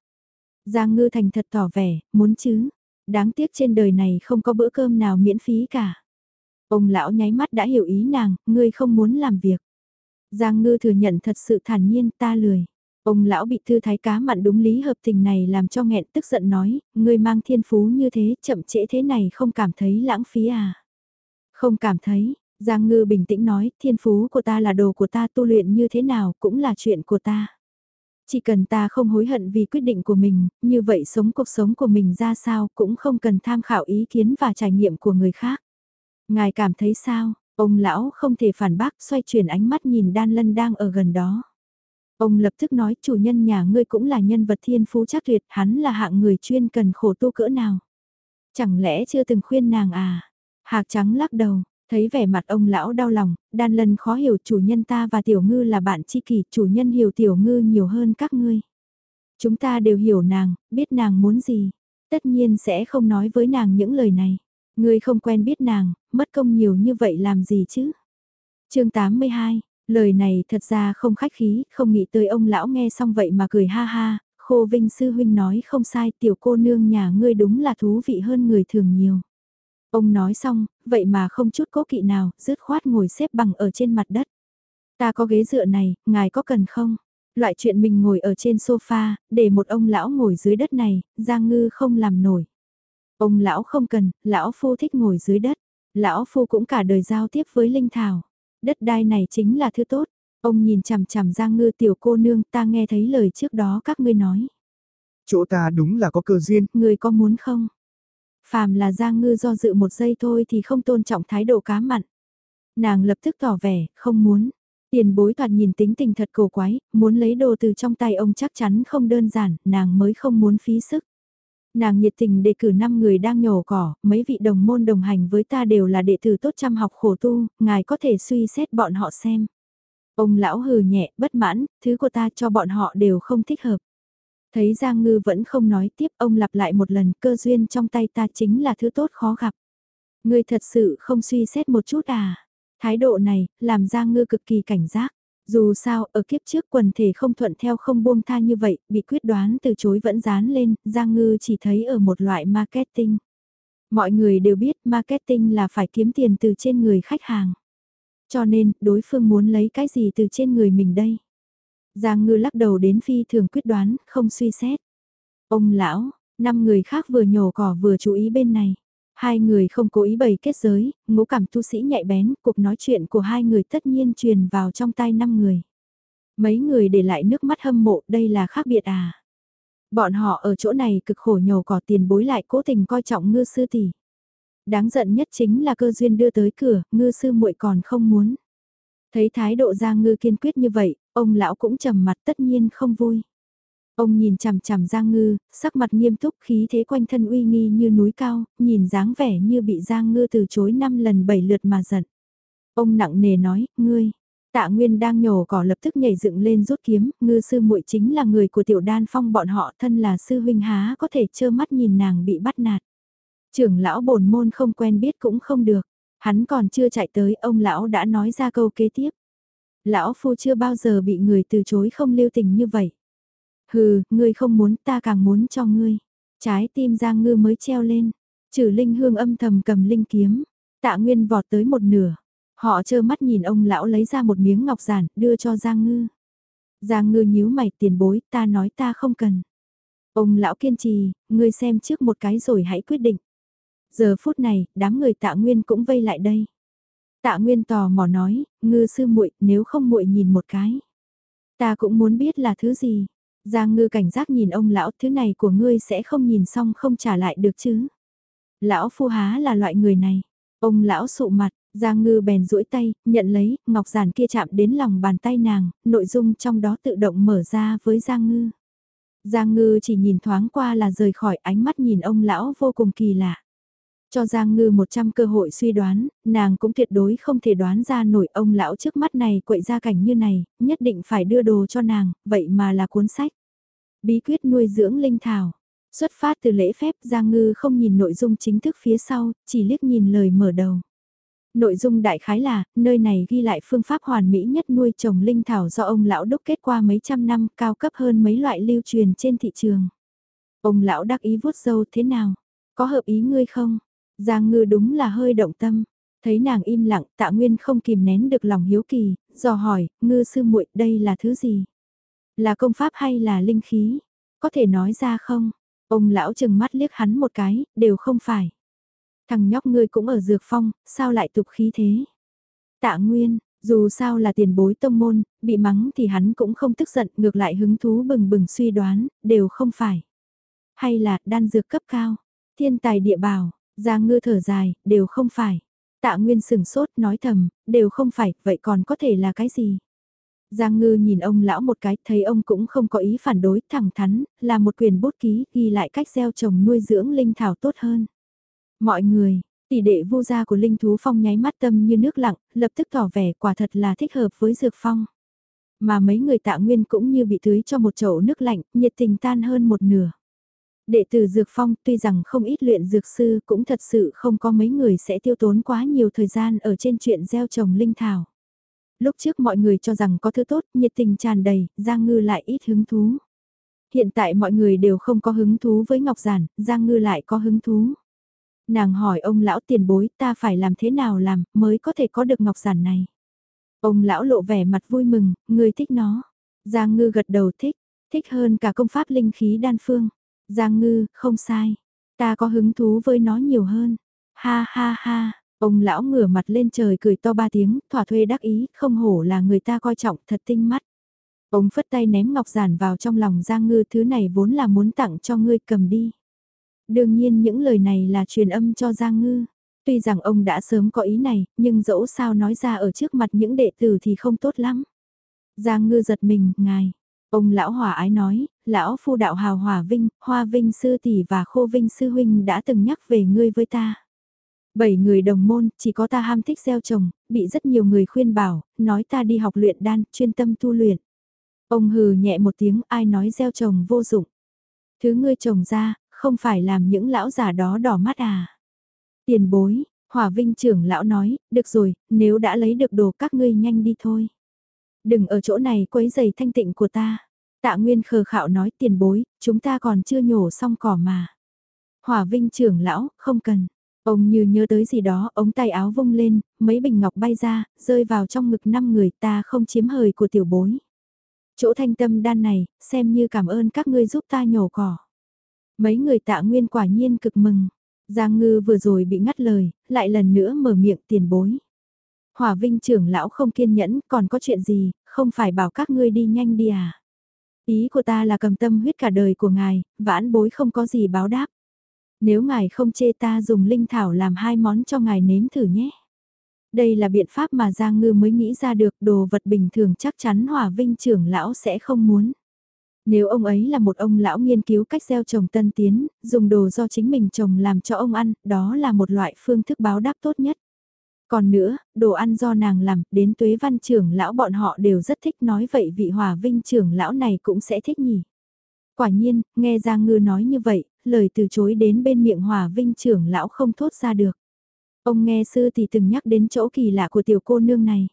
Giang ngư thành thật tỏ vẻ, muốn chứ. Đáng tiếc trên đời này không có bữa cơm nào miễn phí cả. Ông lão nháy mắt đã hiểu ý nàng, ngươi không muốn làm việc. Giang ngư thừa nhận thật sự thản nhiên ta lười. Ông lão bị thư thái cá mặn đúng lý hợp tình này làm cho nghẹn tức giận nói, người mang thiên phú như thế chậm trễ thế này không cảm thấy lãng phí à. Không cảm thấy, Giang ngư bình tĩnh nói, thiên phú của ta là đồ của ta tu luyện như thế nào cũng là chuyện của ta. Chỉ cần ta không hối hận vì quyết định của mình, như vậy sống cuộc sống của mình ra sao cũng không cần tham khảo ý kiến và trải nghiệm của người khác. Ngài cảm thấy sao? Ông lão không thể phản bác xoay chuyển ánh mắt nhìn đan lân đang ở gần đó. Ông lập tức nói chủ nhân nhà ngươi cũng là nhân vật thiên phú chắc tuyệt, hắn là hạng người chuyên cần khổ tu cỡ nào. Chẳng lẽ chưa từng khuyên nàng à? Hạc trắng lắc đầu, thấy vẻ mặt ông lão đau lòng, đan lần khó hiểu chủ nhân ta và tiểu ngư là bạn tri kỷ, chủ nhân hiểu tiểu ngư nhiều hơn các ngươi. Chúng ta đều hiểu nàng, biết nàng muốn gì, tất nhiên sẽ không nói với nàng những lời này. Ngươi không quen biết nàng, mất công nhiều như vậy làm gì chứ? chương 82, lời này thật ra không khách khí, không nghĩ tới ông lão nghe xong vậy mà cười ha ha, khô vinh sư huynh nói không sai tiểu cô nương nhà ngươi đúng là thú vị hơn người thường nhiều. Ông nói xong, vậy mà không chút cố kỵ nào, rứt khoát ngồi xếp bằng ở trên mặt đất. Ta có ghế dựa này, ngài có cần không? Loại chuyện mình ngồi ở trên sofa, để một ông lão ngồi dưới đất này, Giang Ngư không làm nổi. Ông lão không cần, lão phu thích ngồi dưới đất. Lão phu cũng cả đời giao tiếp với Linh Thảo. Đất đai này chính là thứ tốt. Ông nhìn chằm chằm Giang Ngư tiểu cô nương ta nghe thấy lời trước đó các ngươi nói. Chỗ ta đúng là có cơ duyên. Người có muốn không? Phàm là Giang Ngư do dự một giây thôi thì không tôn trọng thái độ cá mặn. Nàng lập tức tỏ vẻ, không muốn. Tiền bối thoạt nhìn tính tình thật cổ quái, muốn lấy đồ từ trong tay ông chắc chắn không đơn giản, nàng mới không muốn phí sức. Nàng nhiệt tình đề cử 5 người đang nhổ cỏ, mấy vị đồng môn đồng hành với ta đều là đệ tử tốt chăm học khổ tu, ngài có thể suy xét bọn họ xem. Ông lão hừ nhẹ, bất mãn, thứ của ta cho bọn họ đều không thích hợp. Thấy Giang Ngư vẫn không nói tiếp, ông lặp lại một lần, cơ duyên trong tay ta chính là thứ tốt khó gặp. Ngươi thật sự không suy xét một chút à? Thái độ này, làm Giang Ngư cực kỳ cảnh giác. Dù sao, ở kiếp trước quần thể không thuận theo không buông tha như vậy, bị quyết đoán từ chối vẫn dán lên, Giang Ngư chỉ thấy ở một loại marketing. Mọi người đều biết marketing là phải kiếm tiền từ trên người khách hàng. Cho nên, đối phương muốn lấy cái gì từ trên người mình đây? Giang ngư lắc đầu đến phi thường quyết đoán, không suy xét. Ông lão, năm người khác vừa nhổ cỏ vừa chú ý bên này. Hai người không cố ý bày kết giới, ngũ cảm tu sĩ nhạy bén, cuộc nói chuyện của hai người tất nhiên truyền vào trong tai năm người. Mấy người để lại nước mắt hâm mộ, đây là khác biệt à. Bọn họ ở chỗ này cực khổ nhổ cỏ tiền bối lại cố tình coi trọng ngư sư tỷ. Đáng giận nhất chính là cơ duyên đưa tới cửa, ngư sư muội còn không muốn. Thấy thái độ Giang Ngư kiên quyết như vậy, ông lão cũng trầm mặt tất nhiên không vui. Ông nhìn chằm chằm Giang Ngư, sắc mặt nghiêm túc khí thế quanh thân uy nghi như núi cao, nhìn dáng vẻ như bị Giang Ngư từ chối năm lần bảy lượt mà giận. Ông nặng nề nói, ngươi, tạ nguyên đang nhổ cỏ lập tức nhảy dựng lên rút kiếm, ngư sư muội chính là người của tiểu đan phong bọn họ thân là sư huynh há có thể trơ mắt nhìn nàng bị bắt nạt. Trưởng lão bổn môn không quen biết cũng không được. Hắn còn chưa chạy tới, ông lão đã nói ra câu kế tiếp. Lão phu chưa bao giờ bị người từ chối không lưu tình như vậy. Hừ, ngươi không muốn ta càng muốn cho ngươi. Trái tim Giang Ngư mới treo lên. Trừ Linh Hương âm thầm cầm linh kiếm. Tạ Nguyên vọt tới một nửa. Họ trơ mắt nhìn ông lão lấy ra một miếng ngọc giản, đưa cho Giang Ngư. Giang Ngư nhíu mày tiền bối, ta nói ta không cần. Ông lão kiên trì, ngươi xem trước một cái rồi hãy quyết định. Giờ phút này, đám người tạ nguyên cũng vây lại đây. Tạ nguyên tò mò nói, ngư sư muội nếu không muội nhìn một cái. Ta cũng muốn biết là thứ gì. Giang ngư cảnh giác nhìn ông lão, thứ này của ngươi sẽ không nhìn xong không trả lại được chứ. Lão phu há là loại người này. Ông lão sụ mặt, Giang ngư bèn duỗi tay, nhận lấy, ngọc giản kia chạm đến lòng bàn tay nàng, nội dung trong đó tự động mở ra với Giang ngư. Giang ngư chỉ nhìn thoáng qua là rời khỏi ánh mắt nhìn ông lão vô cùng kỳ lạ. Cho Giang Ngư 100 cơ hội suy đoán, nàng cũng tuyệt đối không thể đoán ra nổi ông lão trước mắt này quậy ra cảnh như này, nhất định phải đưa đồ cho nàng, vậy mà là cuốn sách. Bí quyết nuôi dưỡng linh thảo. Xuất phát từ lễ phép Giang Ngư không nhìn nội dung chính thức phía sau, chỉ liếc nhìn lời mở đầu. Nội dung đại khái là, nơi này ghi lại phương pháp hoàn mỹ nhất nuôi trồng linh thảo do ông lão đúc kết qua mấy trăm năm cao cấp hơn mấy loại lưu truyền trên thị trường. Ông lão đắc ý vuốt dâu thế nào? Có hợp ý ngươi không? Giang ngư đúng là hơi động tâm. Thấy nàng im lặng, tạ nguyên không kìm nén được lòng hiếu kỳ, dò hỏi, ngư sư muội đây là thứ gì? Là công pháp hay là linh khí? Có thể nói ra không? Ông lão chừng mắt liếc hắn một cái, đều không phải. Thằng nhóc ngươi cũng ở dược phong, sao lại tục khí thế? Tạ nguyên, dù sao là tiền bối tông môn, bị mắng thì hắn cũng không tức giận, ngược lại hứng thú bừng bừng suy đoán, đều không phải. Hay là đan dược cấp cao, thiên tài địa bảo, Giang ngư thở dài, đều không phải. Tạ Nguyên sừng sốt nói thầm, đều không phải, vậy còn có thể là cái gì? Giang ngư nhìn ông lão một cái, thấy ông cũng không có ý phản đối, thẳng thắn, là một quyền bút ký, ghi lại cách gieo trồng nuôi dưỡng linh thảo tốt hơn. Mọi người, tỷ đệ vô gia của Linh Thú Phong nháy mắt tâm như nước lặng, lập tức tỏ vẻ quả thật là thích hợp với Dược Phong. Mà mấy người tạ nguyên cũng như bị tưới cho một chậu nước lạnh, nhiệt tình tan hơn một nửa. Đệ tử Dược Phong tuy rằng không ít luyện dược sư cũng thật sự không có mấy người sẽ tiêu tốn quá nhiều thời gian ở trên chuyện gieo trồng linh thảo. Lúc trước mọi người cho rằng có thứ tốt, nhiệt tình tràn đầy, Giang Ngư lại ít hứng thú. Hiện tại mọi người đều không có hứng thú với Ngọc Giản, Giang Ngư lại có hứng thú. Nàng hỏi ông lão tiền bối ta phải làm thế nào làm mới có thể có được Ngọc Giản này. Ông lão lộ vẻ mặt vui mừng, người thích nó. Giang Ngư gật đầu thích, thích hơn cả công pháp linh khí đan phương. Giang Ngư, không sai. Ta có hứng thú với nó nhiều hơn. Ha ha ha, ông lão ngửa mặt lên trời cười to ba tiếng, thỏa thuê đắc ý, không hổ là người ta coi trọng thật tinh mắt. Ông phất tay ném ngọc giản vào trong lòng Giang Ngư thứ này vốn là muốn tặng cho ngươi cầm đi. Đương nhiên những lời này là truyền âm cho Giang Ngư. Tuy rằng ông đã sớm có ý này, nhưng dẫu sao nói ra ở trước mặt những đệ tử thì không tốt lắm. Giang Ngư giật mình, ngài. Ông lão hòa ái nói, lão phu đạo hào hòa vinh, hoa vinh sư tỷ và khô vinh sư huynh đã từng nhắc về ngươi với ta. Bảy người đồng môn, chỉ có ta ham thích gieo trồng, bị rất nhiều người khuyên bảo, nói ta đi học luyện đan, chuyên tâm tu luyện. Ông hừ nhẹ một tiếng ai nói gieo trồng vô dụng. Thứ ngươi trồng ra, không phải làm những lão già đó đỏ mắt à. Tiền bối, Hòa Vinh trưởng lão nói, được rồi, nếu đã lấy được đồ các ngươi nhanh đi thôi. Đừng ở chỗ này quấy giày thanh tịnh của ta. Tạ Nguyên khờ khạo nói tiền bối, chúng ta còn chưa nhổ xong cỏ mà. Hòa Vinh trưởng lão, không cần. Ông như nhớ tới gì đó, ống tay áo vung lên, mấy bình ngọc bay ra, rơi vào trong ngực năm người ta không chiếm hời của tiểu bối. Chỗ thanh tâm đan này, xem như cảm ơn các ngươi giúp ta nhổ cỏ. Mấy người tạ nguyên quả nhiên cực mừng. Giang ngư vừa rồi bị ngắt lời, lại lần nữa mở miệng tiền bối. Hòa Vinh trưởng lão không kiên nhẫn, còn có chuyện gì, không phải bảo các ngươi đi nhanh đi à. Ý của ta là cầm tâm huyết cả đời của ngài, vãn bối không có gì báo đáp. Nếu ngài không chê ta dùng linh thảo làm hai món cho ngài nếm thử nhé. Đây là biện pháp mà Giang Ngư mới nghĩ ra được đồ vật bình thường chắc chắn Hòa Vinh trưởng lão sẽ không muốn. Nếu ông ấy là một ông lão nghiên cứu cách gieo trồng tân tiến, dùng đồ do chính mình trồng làm cho ông ăn, đó là một loại phương thức báo đáp tốt nhất. Còn nữa, đồ ăn do nàng làm, đến tuế văn trưởng lão bọn họ đều rất thích nói vậy vị hòa vinh trưởng lão này cũng sẽ thích nhỉ. Quả nhiên, nghe Giang Ngư nói như vậy, lời từ chối đến bên miệng hòa vinh trưởng lão không thốt ra được. Ông nghe sư thì từng nhắc đến chỗ kỳ lạ của tiểu cô nương này.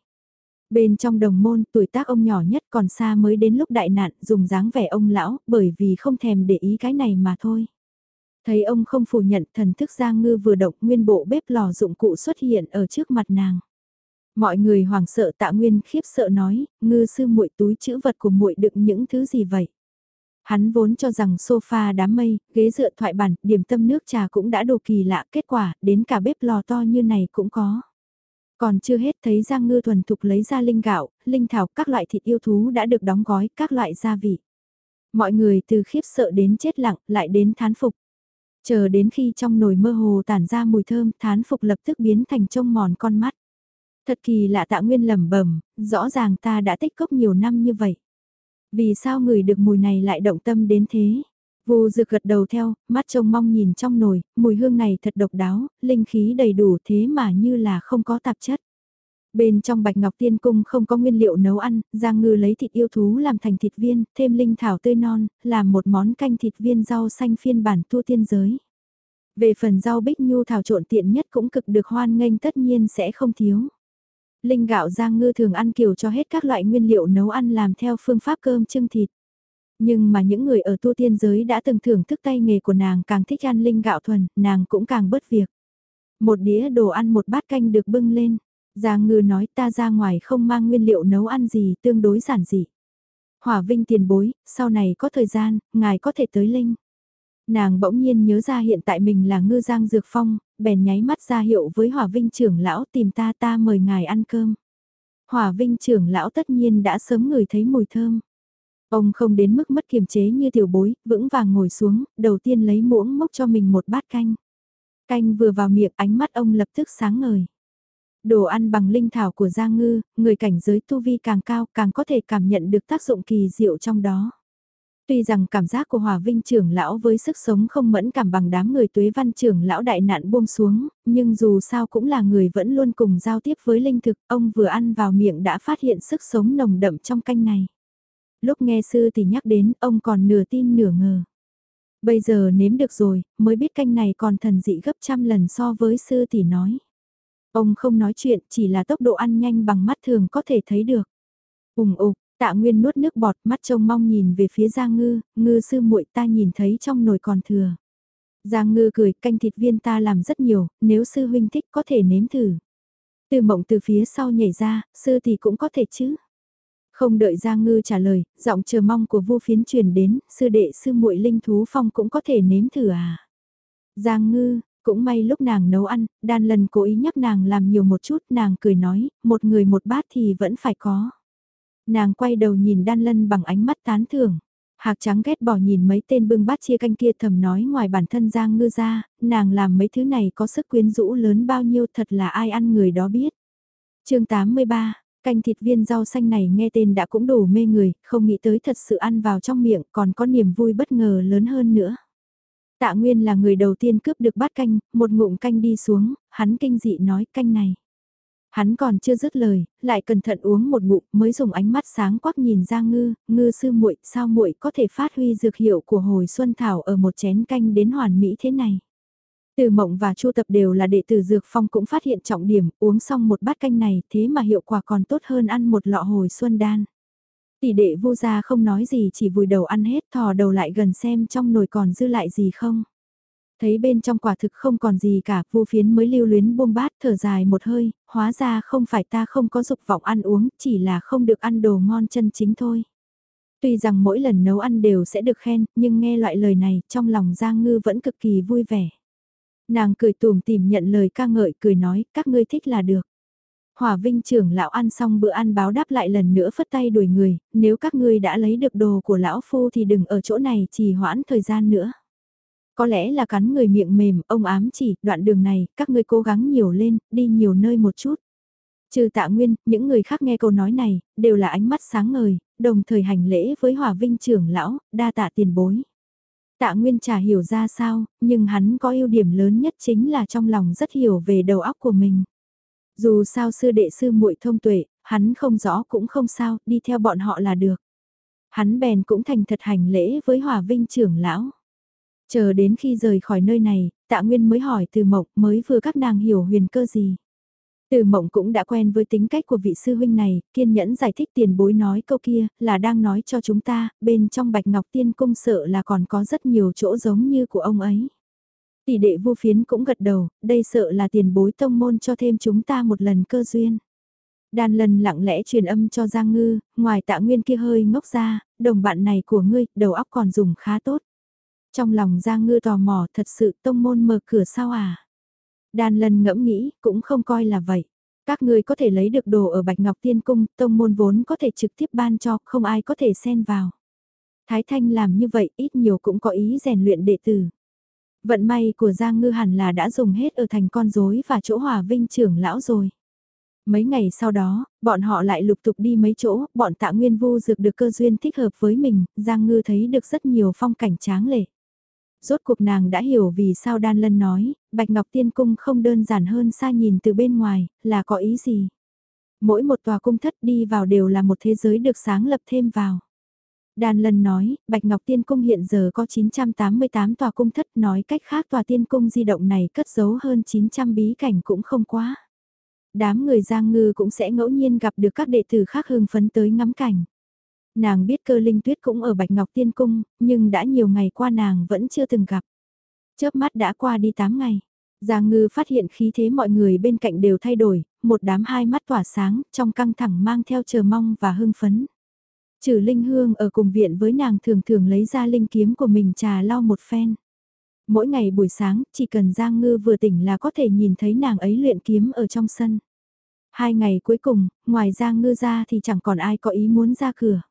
Bên trong đồng môn, tuổi tác ông nhỏ nhất còn xa mới đến lúc đại nạn, dùng dáng vẻ ông lão, bởi vì không thèm để ý cái này mà thôi. Thấy ông không phủ nhận thần thức Giang Ngư vừa động nguyên bộ bếp lò dụng cụ xuất hiện ở trước mặt nàng. Mọi người hoảng sợ tạ nguyên khiếp sợ nói, ngư sư muội túi chữ vật của muội đựng những thứ gì vậy? Hắn vốn cho rằng sofa đám mây, ghế dựa thoại bản, điểm tâm nước trà cũng đã đồ kỳ lạ, kết quả, đến cả bếp lò to như này cũng có. Còn chưa hết thấy Giang Ngư thuần thục lấy ra linh gạo, linh thảo, các loại thịt yêu thú đã được đóng gói, các loại gia vị. Mọi người từ khiếp sợ đến chết lặng, lại đến thán phục. Chờ đến khi trong nồi mơ hồ tản ra mùi thơm, thán phục lập tức biến thành trông mòn con mắt. Thật kỳ lạ tạ nguyên lẩm bẩm rõ ràng ta đã tích cốc nhiều năm như vậy. Vì sao người được mùi này lại động tâm đến thế? Vù dược gật đầu theo, mắt trông mong nhìn trong nồi, mùi hương này thật độc đáo, linh khí đầy đủ thế mà như là không có tạp chất. Bên trong bạch ngọc tiên cung không có nguyên liệu nấu ăn, Giang Ngư lấy thịt yêu thú làm thành thịt viên, thêm linh thảo tươi non, làm một món canh thịt viên rau xanh phiên bản tu tiên giới. Về phần rau bích nhu thảo trộn tiện nhất cũng cực được hoan nghênh tất nhiên sẽ không thiếu. Linh gạo Giang Ngư thường ăn kiểu cho hết các loại nguyên liệu nấu ăn làm theo phương pháp cơm trưng thịt. Nhưng mà những người ở tu tiên giới đã từng thưởng thức tay nghề của nàng càng thích ăn linh gạo thuần, nàng cũng càng bớt việc. Một đĩa đồ ăn một bát canh được bưng lên. Giang ngư nói ta ra ngoài không mang nguyên liệu nấu ăn gì tương đối giản dị. Hỏa vinh tiền bối, sau này có thời gian, ngài có thể tới linh. Nàng bỗng nhiên nhớ ra hiện tại mình là ngư giang dược phong, bèn nháy mắt ra hiệu với hỏa vinh trưởng lão tìm ta ta mời ngài ăn cơm. Hỏa vinh trưởng lão tất nhiên đã sớm ngửi thấy mùi thơm. Ông không đến mức mất kiềm chế như tiểu bối, vững vàng ngồi xuống, đầu tiên lấy muỗng mốc cho mình một bát canh. Canh vừa vào miệng ánh mắt ông lập tức sáng ngời. Đồ ăn bằng linh thảo của Giang Ngư, người cảnh giới tu vi càng cao càng có thể cảm nhận được tác dụng kỳ diệu trong đó. Tuy rằng cảm giác của Hòa Vinh trưởng lão với sức sống không mẫn cảm bằng đám người tuế văn trưởng lão đại nạn buông xuống, nhưng dù sao cũng là người vẫn luôn cùng giao tiếp với linh thực, ông vừa ăn vào miệng đã phát hiện sức sống nồng đậm trong canh này. Lúc nghe sư thì nhắc đến, ông còn nửa tin nửa ngờ. Bây giờ nếm được rồi, mới biết canh này còn thần dị gấp trăm lần so với sư tỷ nói. Ông không nói chuyện, chỉ là tốc độ ăn nhanh bằng mắt thường có thể thấy được. Ùng ục, tạ nguyên nuốt nước bọt mắt trông mong nhìn về phía Giang Ngư, Ngư sư muội ta nhìn thấy trong nồi còn thừa. Giang Ngư cười, canh thịt viên ta làm rất nhiều, nếu sư huynh thích có thể nếm thử. Từ mộng từ phía sau nhảy ra, sư thì cũng có thể chứ. Không đợi Giang Ngư trả lời, giọng chờ mong của Vu Phiến truyền đến, sư đệ sư muội linh thú phong cũng có thể nếm thử à. Giang Ngư, cũng may lúc nàng nấu ăn, đan lần cố ý nhắc nàng làm nhiều một chút, nàng cười nói, một người một bát thì vẫn phải có. Nàng quay đầu nhìn đan lân bằng ánh mắt tán thưởng. Hạc trắng ghét bỏ nhìn mấy tên bưng bát chia canh kia thầm nói ngoài bản thân Giang Ngư ra, nàng làm mấy thứ này có sức quyến rũ lớn bao nhiêu thật là ai ăn người đó biết. chương 83 Canh thịt viên rau xanh này nghe tên đã cũng đủ mê người, không nghĩ tới thật sự ăn vào trong miệng còn có niềm vui bất ngờ lớn hơn nữa. Tạ Nguyên là người đầu tiên cướp được bát canh, một ngụm canh đi xuống, hắn kinh dị nói canh này. Hắn còn chưa dứt lời, lại cẩn thận uống một ngụm mới dùng ánh mắt sáng quắc nhìn ra ngư, ngư sư muội sao muội có thể phát huy dược hiệu của hồi xuân thảo ở một chén canh đến hoàn mỹ thế này. Từ mộng và chu tập đều là đệ tử dược phong cũng phát hiện trọng điểm, uống xong một bát canh này thế mà hiệu quả còn tốt hơn ăn một lọ hồi xuân đan. Tỷ đệ vô gia không nói gì chỉ vùi đầu ăn hết thò đầu lại gần xem trong nồi còn dư lại gì không. Thấy bên trong quả thực không còn gì cả, vô phiến mới lưu luyến buông bát thở dài một hơi, hóa ra không phải ta không có dục vọng ăn uống, chỉ là không được ăn đồ ngon chân chính thôi. Tuy rằng mỗi lần nấu ăn đều sẽ được khen, nhưng nghe loại lời này, trong lòng Giang Ngư vẫn cực kỳ vui vẻ. Nàng cười tùm tìm nhận lời ca ngợi cười nói, các ngươi thích là được. Hòa Vinh trưởng lão ăn xong bữa ăn báo đáp lại lần nữa phất tay đuổi người, nếu các ngươi đã lấy được đồ của lão phu thì đừng ở chỗ này trì hoãn thời gian nữa. Có lẽ là cắn người miệng mềm, ông ám chỉ, đoạn đường này, các ngươi cố gắng nhiều lên, đi nhiều nơi một chút. Trừ tạ nguyên, những người khác nghe câu nói này, đều là ánh mắt sáng ngời, đồng thời hành lễ với Hòa Vinh trưởng lão, đa tạ tiền bối. Tạ Nguyên chả hiểu ra sao, nhưng hắn có ưu điểm lớn nhất chính là trong lòng rất hiểu về đầu óc của mình. Dù sao sư đệ sư muội thông tuệ, hắn không rõ cũng không sao, đi theo bọn họ là được. Hắn bèn cũng thành thật hành lễ với Hòa Vinh trưởng lão. Chờ đến khi rời khỏi nơi này, tạ Nguyên mới hỏi từ mộng mới vừa các nàng hiểu huyền cơ gì. Từ mộng cũng đã quen với tính cách của vị sư huynh này, kiên nhẫn giải thích tiền bối nói câu kia, là đang nói cho chúng ta, bên trong bạch ngọc tiên cung sợ là còn có rất nhiều chỗ giống như của ông ấy. Tỷ đệ vô phiến cũng gật đầu, đây sợ là tiền bối tông môn cho thêm chúng ta một lần cơ duyên. Đan lần lặng lẽ truyền âm cho Giang Ngư, ngoài tạ nguyên kia hơi ngốc ra, đồng bạn này của ngươi, đầu óc còn dùng khá tốt. Trong lòng Giang Ngư tò mò thật sự tông môn mở cửa sao à? Đan lần ngẫm nghĩ, cũng không coi là vậy. Các ngươi có thể lấy được đồ ở Bạch Ngọc Tiên Cung, tông môn vốn có thể trực tiếp ban cho, không ai có thể xen vào. Thái Thanh làm như vậy ít nhiều cũng có ý rèn luyện đệ tử. Vận may của Giang Ngư hẳn là đã dùng hết ở thành con rối và chỗ hòa vinh trưởng lão rồi. Mấy ngày sau đó, bọn họ lại lục tục đi mấy chỗ, bọn tạ nguyên vu dược được cơ duyên thích hợp với mình, Giang Ngư thấy được rất nhiều phong cảnh tráng lệ rốt cuộc nàng đã hiểu vì sao Đan Lân nói, Bạch Ngọc Tiên Cung không đơn giản hơn xa nhìn từ bên ngoài, là có ý gì. Mỗi một tòa cung thất đi vào đều là một thế giới được sáng lập thêm vào. Đan Lân nói, Bạch Ngọc Tiên Cung hiện giờ có 988 tòa cung thất nói cách khác tòa tiên cung di động này cất giấu hơn 900 bí cảnh cũng không quá. Đám người Giang Ngư cũng sẽ ngẫu nhiên gặp được các đệ tử khác hưng phấn tới ngắm cảnh. Nàng biết cơ linh tuyết cũng ở Bạch Ngọc Tiên Cung, nhưng đã nhiều ngày qua nàng vẫn chưa từng gặp. Chớp mắt đã qua đi 8 ngày. Giang ngư phát hiện khí thế mọi người bên cạnh đều thay đổi, một đám hai mắt tỏa sáng, trong căng thẳng mang theo chờ mong và hưng phấn. Trừ Linh Hương ở cùng viện với nàng thường thường lấy ra linh kiếm của mình trà lau một phen. Mỗi ngày buổi sáng, chỉ cần Giang Ngư vừa tỉnh là có thể nhìn thấy nàng ấy luyện kiếm ở trong sân. Hai ngày cuối cùng, ngoài Giang Ngư ra thì chẳng còn ai có ý muốn ra cửa.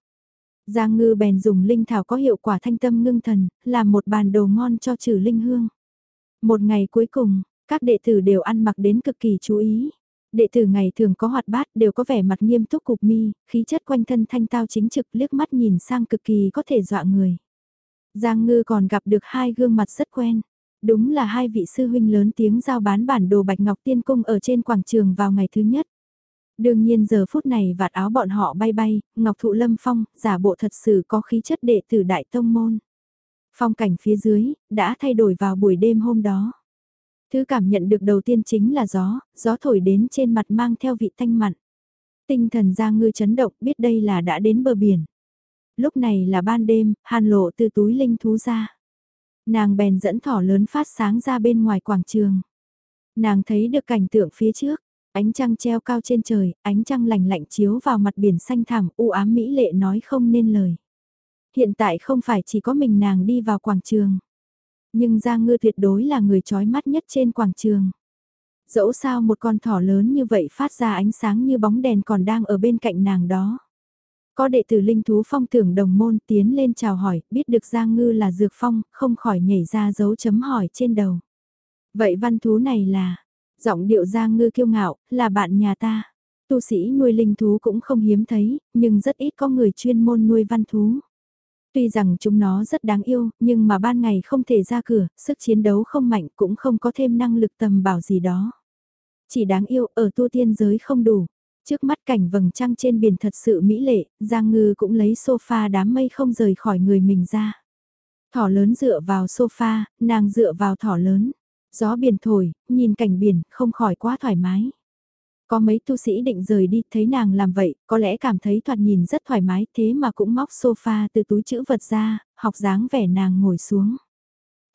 Giang ngư bèn dùng linh thảo có hiệu quả thanh tâm ngưng thần, làm một bàn đồ ngon cho trừ linh hương. Một ngày cuối cùng, các đệ tử đều ăn mặc đến cực kỳ chú ý. Đệ tử ngày thường có hoạt bát đều có vẻ mặt nghiêm túc cục mi, khí chất quanh thân thanh tao chính trực liếc mắt nhìn sang cực kỳ có thể dọa người. Giang ngư còn gặp được hai gương mặt rất quen. Đúng là hai vị sư huynh lớn tiếng giao bán bản đồ Bạch Ngọc Tiên Cung ở trên quảng trường vào ngày thứ nhất. Đương nhiên giờ phút này vạt áo bọn họ bay bay, Ngọc Thụ Lâm Phong, giả bộ thật sự có khí chất đệ tử Đại Tông Môn. Phong cảnh phía dưới, đã thay đổi vào buổi đêm hôm đó. Thứ cảm nhận được đầu tiên chính là gió, gió thổi đến trên mặt mang theo vị thanh mặn. Tinh thần giang ngư chấn động biết đây là đã đến bờ biển. Lúc này là ban đêm, hàn lộ từ túi linh thú ra. Nàng bèn dẫn thỏ lớn phát sáng ra bên ngoài quảng trường. Nàng thấy được cảnh tượng phía trước, ánh trăng treo cao trên trời, ánh trăng lạnh lạnh chiếu vào mặt biển xanh thẳm, u ám mỹ lệ nói không nên lời. Hiện tại không phải chỉ có mình nàng đi vào quảng trường. Nhưng Giang Ngư tuyệt đối là người trói mắt nhất trên quảng trường. Dẫu sao một con thỏ lớn như vậy phát ra ánh sáng như bóng đèn còn đang ở bên cạnh nàng đó. Có đệ tử linh thú phong tưởng đồng môn tiến lên chào hỏi, biết được Giang Ngư là dược phong, không khỏi nhảy ra dấu chấm hỏi trên đầu. Vậy văn thú này là, giọng điệu Giang Ngư kiêu ngạo, là bạn nhà ta. Tu sĩ nuôi linh thú cũng không hiếm thấy, nhưng rất ít có người chuyên môn nuôi văn thú. Tuy rằng chúng nó rất đáng yêu, nhưng mà ban ngày không thể ra cửa, sức chiến đấu không mạnh cũng không có thêm năng lực tầm bảo gì đó. Chỉ đáng yêu ở tu tiên giới không đủ. Trước mắt cảnh vầng trăng trên biển thật sự mỹ lệ, Giang Ngư cũng lấy sofa đám mây không rời khỏi người mình ra. Thỏ lớn dựa vào sofa, nàng dựa vào thỏ lớn. Gió biển thổi, nhìn cảnh biển, không khỏi quá thoải mái. Có mấy tu sĩ định rời đi, thấy nàng làm vậy, có lẽ cảm thấy thoạt nhìn rất thoải mái, thế mà cũng móc sofa từ túi chữ vật ra, học dáng vẻ nàng ngồi xuống.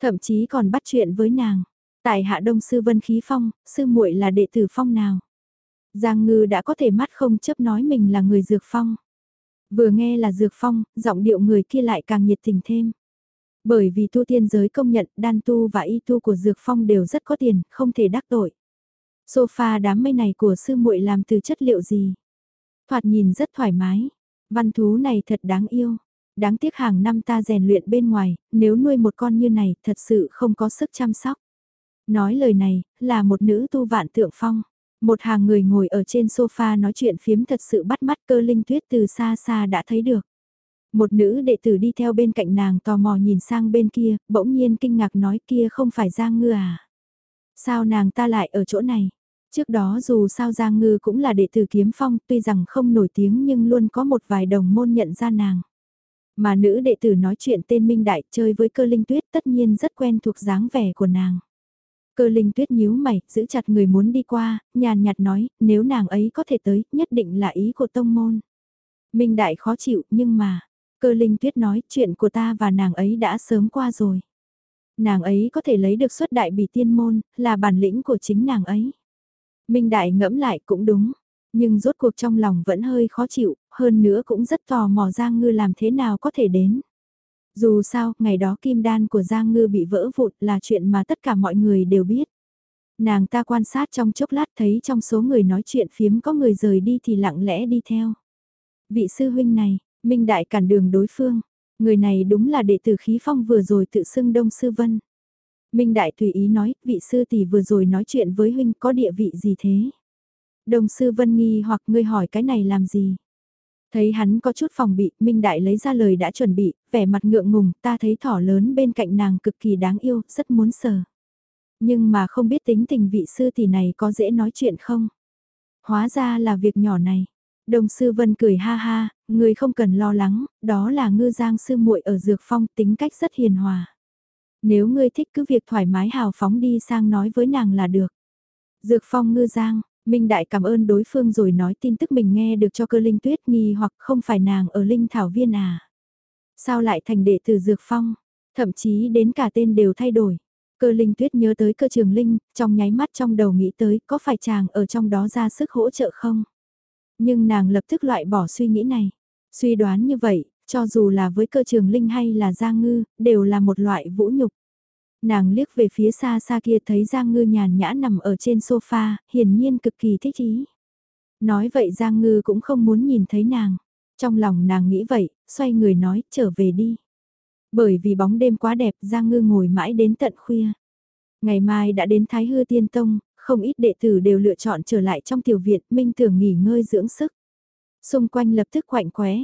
Thậm chí còn bắt chuyện với nàng. Tại hạ đông sư vân khí phong, sư muội là đệ tử phong nào? Giang ngư đã có thể mắt không chấp nói mình là người dược phong. Vừa nghe là dược phong, giọng điệu người kia lại càng nhiệt tình thêm. Bởi vì tu tiên giới công nhận đan tu và y tu của dược phong đều rất có tiền, không thể đắc tội. Sofa đám mây này của sư muội làm từ chất liệu gì? Thoạt nhìn rất thoải mái. Văn thú này thật đáng yêu. Đáng tiếc hàng năm ta rèn luyện bên ngoài, nếu nuôi một con như này thật sự không có sức chăm sóc. Nói lời này, là một nữ tu vạn tượng phong. Một hàng người ngồi ở trên sofa nói chuyện phiếm thật sự bắt mắt cơ linh tuyết từ xa xa đã thấy được. Một nữ đệ tử đi theo bên cạnh nàng tò mò nhìn sang bên kia, bỗng nhiên kinh ngạc nói kia không phải Giang Ngư à. Sao nàng ta lại ở chỗ này? Trước đó dù sao Giang Ngư cũng là đệ tử kiếm phong tuy rằng không nổi tiếng nhưng luôn có một vài đồng môn nhận ra nàng. Mà nữ đệ tử nói chuyện tên Minh Đại chơi với cơ linh tuyết tất nhiên rất quen thuộc dáng vẻ của nàng. Cơ linh tuyết nhíu mày, giữ chặt người muốn đi qua, nhàn nhạt nói, nếu nàng ấy có thể tới, nhất định là ý của tông môn. Minh Đại khó chịu, nhưng mà, cơ linh tuyết nói, chuyện của ta và nàng ấy đã sớm qua rồi. Nàng ấy có thể lấy được xuất đại bỉ tiên môn, là bản lĩnh của chính nàng ấy. Minh Đại ngẫm lại cũng đúng, nhưng rốt cuộc trong lòng vẫn hơi khó chịu, hơn nữa cũng rất tò mò Giang Ngư làm thế nào có thể đến. Dù sao, ngày đó kim đan của Giang Ngư bị vỡ vụt là chuyện mà tất cả mọi người đều biết. Nàng ta quan sát trong chốc lát thấy trong số người nói chuyện phiếm có người rời đi thì lặng lẽ đi theo. Vị sư huynh này, Minh Đại cản đường đối phương, người này đúng là đệ tử khí phong vừa rồi tự xưng Đông Sư Vân. Minh Đại thủy ý nói, vị sư tỷ vừa rồi nói chuyện với huynh có địa vị gì thế? Đồng sư Vân nghi hoặc ngươi hỏi cái này làm gì? Thấy hắn có chút phòng bị, Minh Đại lấy ra lời đã chuẩn bị, vẻ mặt ngượng ngùng, ta thấy thỏ lớn bên cạnh nàng cực kỳ đáng yêu, rất muốn sờ. Nhưng mà không biết tính tình vị sư tỷ này có dễ nói chuyện không? Hóa ra là việc nhỏ này. Đồng sư Vân cười ha ha, người không cần lo lắng, đó là ngư giang sư muội ở dược phong tính cách rất hiền hòa. Nếu ngươi thích cứ việc thoải mái hào phóng đi sang nói với nàng là được. Dược phong ngư giang, Minh Đại cảm ơn đối phương rồi nói tin tức mình nghe được cho cơ linh tuyết nghi hoặc không phải nàng ở linh thảo viên à. Sao lại thành đệ tử Dược Phong, thậm chí đến cả tên đều thay đổi. Cơ linh tuyết nhớ tới cơ trường linh, trong nháy mắt trong đầu nghĩ tới có phải chàng ở trong đó ra sức hỗ trợ không? Nhưng nàng lập tức loại bỏ suy nghĩ này. Suy đoán như vậy, cho dù là với cơ trường linh hay là Giang Ngư, đều là một loại vũ nhục. Nàng liếc về phía xa xa kia thấy Giang Ngư nhàn nhã nằm ở trên sofa, hiển nhiên cực kỳ thích ý. Nói vậy Giang Ngư cũng không muốn nhìn thấy nàng. Trong lòng nàng nghĩ vậy, xoay người nói, trở về đi. Bởi vì bóng đêm quá đẹp, Giang Ngư ngồi mãi đến tận khuya. Ngày mai đã đến Thái Hư Tiên Tông, Không ít đệ tử đều lựa chọn trở lại trong tiểu viện, minh tưởng nghỉ ngơi dưỡng sức. Xung quanh lập tức quạnh quẽ,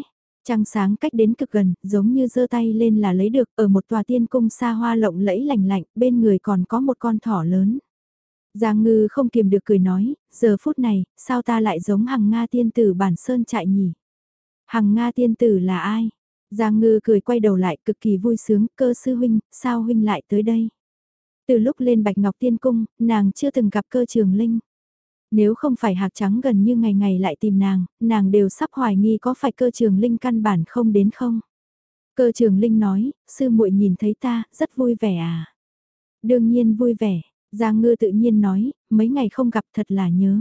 trăng sáng cách đến cực gần, giống như giơ tay lên là lấy được, ở một tòa tiên cung xa hoa lộng lẫy lành lạnh, bên người còn có một con thỏ lớn. Giang ngư không kiềm được cười nói, giờ phút này, sao ta lại giống hằng Nga tiên tử bản sơn trại nhỉ? Hằng Nga tiên tử là ai? Giang ngư cười quay đầu lại cực kỳ vui sướng, cơ sư huynh, sao huynh lại tới đây? Từ lúc lên Bạch Ngọc Tiên Cung, nàng chưa từng gặp cơ trường linh. Nếu không phải hạc trắng gần như ngày ngày lại tìm nàng, nàng đều sắp hoài nghi có phải cơ trường linh căn bản không đến không. Cơ trường linh nói, sư muội nhìn thấy ta, rất vui vẻ à. Đương nhiên vui vẻ, Giang ngư tự nhiên nói, mấy ngày không gặp thật là nhớ.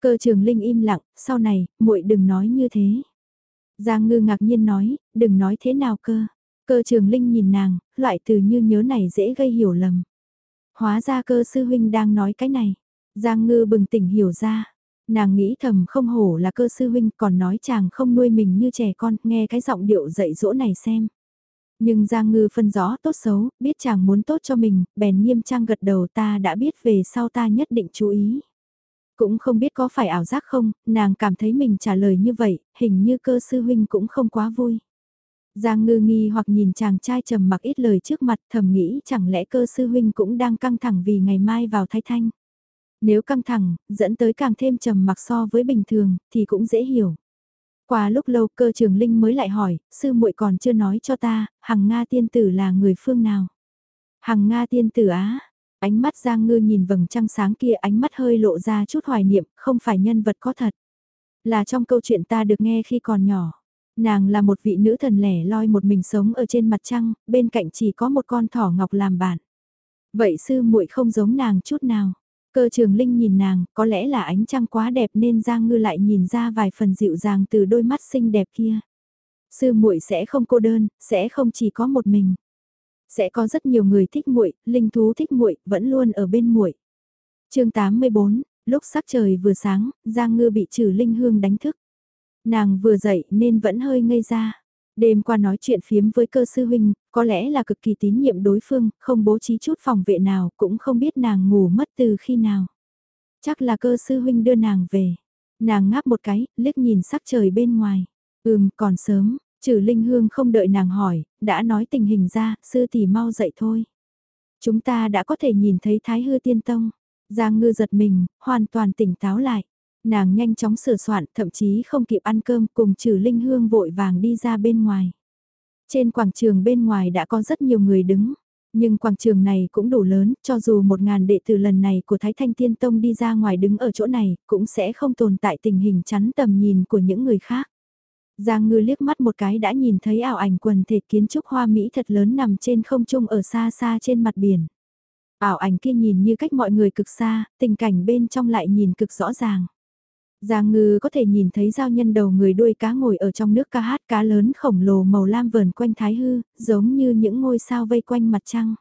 Cơ trường linh im lặng, sau này, muội đừng nói như thế. Giang ngư ngạc nhiên nói, đừng nói thế nào cơ. Cơ trường linh nhìn nàng, loại từ như nhớ này dễ gây hiểu lầm. Hóa ra cơ sư huynh đang nói cái này. Giang ngư bừng tỉnh hiểu ra. Nàng nghĩ thầm không hổ là cơ sư huynh còn nói chàng không nuôi mình như trẻ con, nghe cái giọng điệu dạy dỗ này xem. Nhưng Giang Ngư phân rõ tốt xấu, biết chàng muốn tốt cho mình, bèn nghiêm trang gật đầu ta đã biết về sau ta nhất định chú ý. Cũng không biết có phải ảo giác không, nàng cảm thấy mình trả lời như vậy, hình như cơ sư huynh cũng không quá vui. Giang ngư nghi hoặc nhìn chàng trai trầm mặc ít lời trước mặt thầm nghĩ chẳng lẽ cơ sư huynh cũng đang căng thẳng vì ngày mai vào thái thanh. Nếu căng thẳng, dẫn tới càng thêm trầm mặc so với bình thường, thì cũng dễ hiểu. Qua lúc lâu cơ trường linh mới lại hỏi, sư muội còn chưa nói cho ta, hằng Nga tiên tử là người phương nào? Hằng Nga tiên tử á, ánh mắt Giang Ngư nhìn vầng trăng sáng kia ánh mắt hơi lộ ra chút hoài niệm, không phải nhân vật có thật. Là trong câu chuyện ta được nghe khi còn nhỏ. Nàng là một vị nữ thần lẻ loi một mình sống ở trên mặt trăng, bên cạnh chỉ có một con thỏ ngọc làm bạn. Vậy sư muội không giống nàng chút nào. Cơ trường linh nhìn nàng, có lẽ là ánh trăng quá đẹp nên Giang Ngư lại nhìn ra vài phần dịu dàng từ đôi mắt xinh đẹp kia. Sư muội sẽ không cô đơn, sẽ không chỉ có một mình. Sẽ có rất nhiều người thích muội, linh thú thích muội, vẫn luôn ở bên muội. Chương 84, lúc sắc trời vừa sáng, Giang Ngư bị trừ linh hương đánh thức. Nàng vừa dậy nên vẫn hơi ngây ra. Đêm qua nói chuyện phiếm với cơ sư huynh, có lẽ là cực kỳ tín nhiệm đối phương, không bố trí chút phòng vệ nào, cũng không biết nàng ngủ mất từ khi nào. Chắc là cơ sư huynh đưa nàng về. Nàng ngáp một cái, liếc nhìn sắc trời bên ngoài. Ừm, còn sớm, trừ Linh Hương không đợi nàng hỏi, đã nói tình hình ra, sư tỷ mau dậy thôi. Chúng ta đã có thể nhìn thấy Thái Hư Tiên Tông. Giang ngư giật mình, hoàn toàn tỉnh táo lại. Nàng nhanh chóng sửa soạn, thậm chí không kịp ăn cơm cùng trừ Linh Hương vội vàng đi ra bên ngoài. Trên quảng trường bên ngoài đã có rất nhiều người đứng, nhưng quảng trường này cũng đủ lớn, cho dù một ngàn đệ tử lần này của Thái Thanh Tiên Tông đi ra ngoài đứng ở chỗ này, cũng sẽ không tồn tại tình hình chắn tầm nhìn của những người khác. Giang ngư liếc mắt một cái đã nhìn thấy ảo ảnh quần thể kiến trúc hoa Mỹ thật lớn nằm trên không trung ở xa xa trên mặt biển. Ảo ảnh kia nhìn như cách mọi người cực xa, tình cảnh bên trong lại nhìn cực rõ ràng. Giang ngư có thể nhìn thấy giao nhân đầu người đuôi cá ngồi ở trong nước ca hát cá lớn khổng lồ màu lam vờn quanh thái hư, giống như những ngôi sao vây quanh mặt trăng.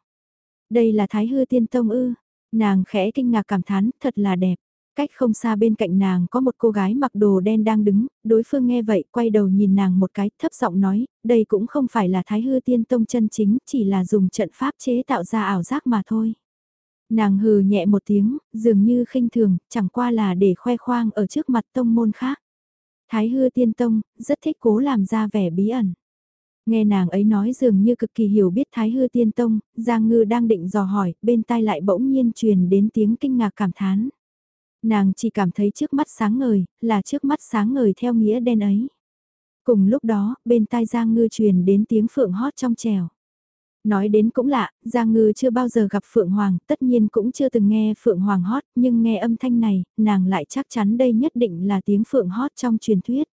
Đây là thái hư tiên tông ư, nàng khẽ kinh ngạc cảm thán, thật là đẹp. Cách không xa bên cạnh nàng có một cô gái mặc đồ đen đang đứng, đối phương nghe vậy quay đầu nhìn nàng một cái thấp giọng nói, đây cũng không phải là thái hư tiên tông chân chính, chỉ là dùng trận pháp chế tạo ra ảo giác mà thôi. Nàng hừ nhẹ một tiếng, dường như khinh thường, chẳng qua là để khoe khoang ở trước mặt tông môn khác. Thái hư tiên tông, rất thích cố làm ra vẻ bí ẩn. Nghe nàng ấy nói dường như cực kỳ hiểu biết Thái hư tiên tông, Giang Ngư đang định dò hỏi, bên tai lại bỗng nhiên truyền đến tiếng kinh ngạc cảm thán. Nàng chỉ cảm thấy trước mắt sáng ngời, là trước mắt sáng ngời theo nghĩa đen ấy. Cùng lúc đó, bên tai Giang Ngư truyền đến tiếng phượng hót trong trèo. Nói đến cũng lạ, Giang Ngư chưa bao giờ gặp Phượng Hoàng, tất nhiên cũng chưa từng nghe Phượng Hoàng hót, nhưng nghe âm thanh này, nàng lại chắc chắn đây nhất định là tiếng Phượng hót trong truyền thuyết.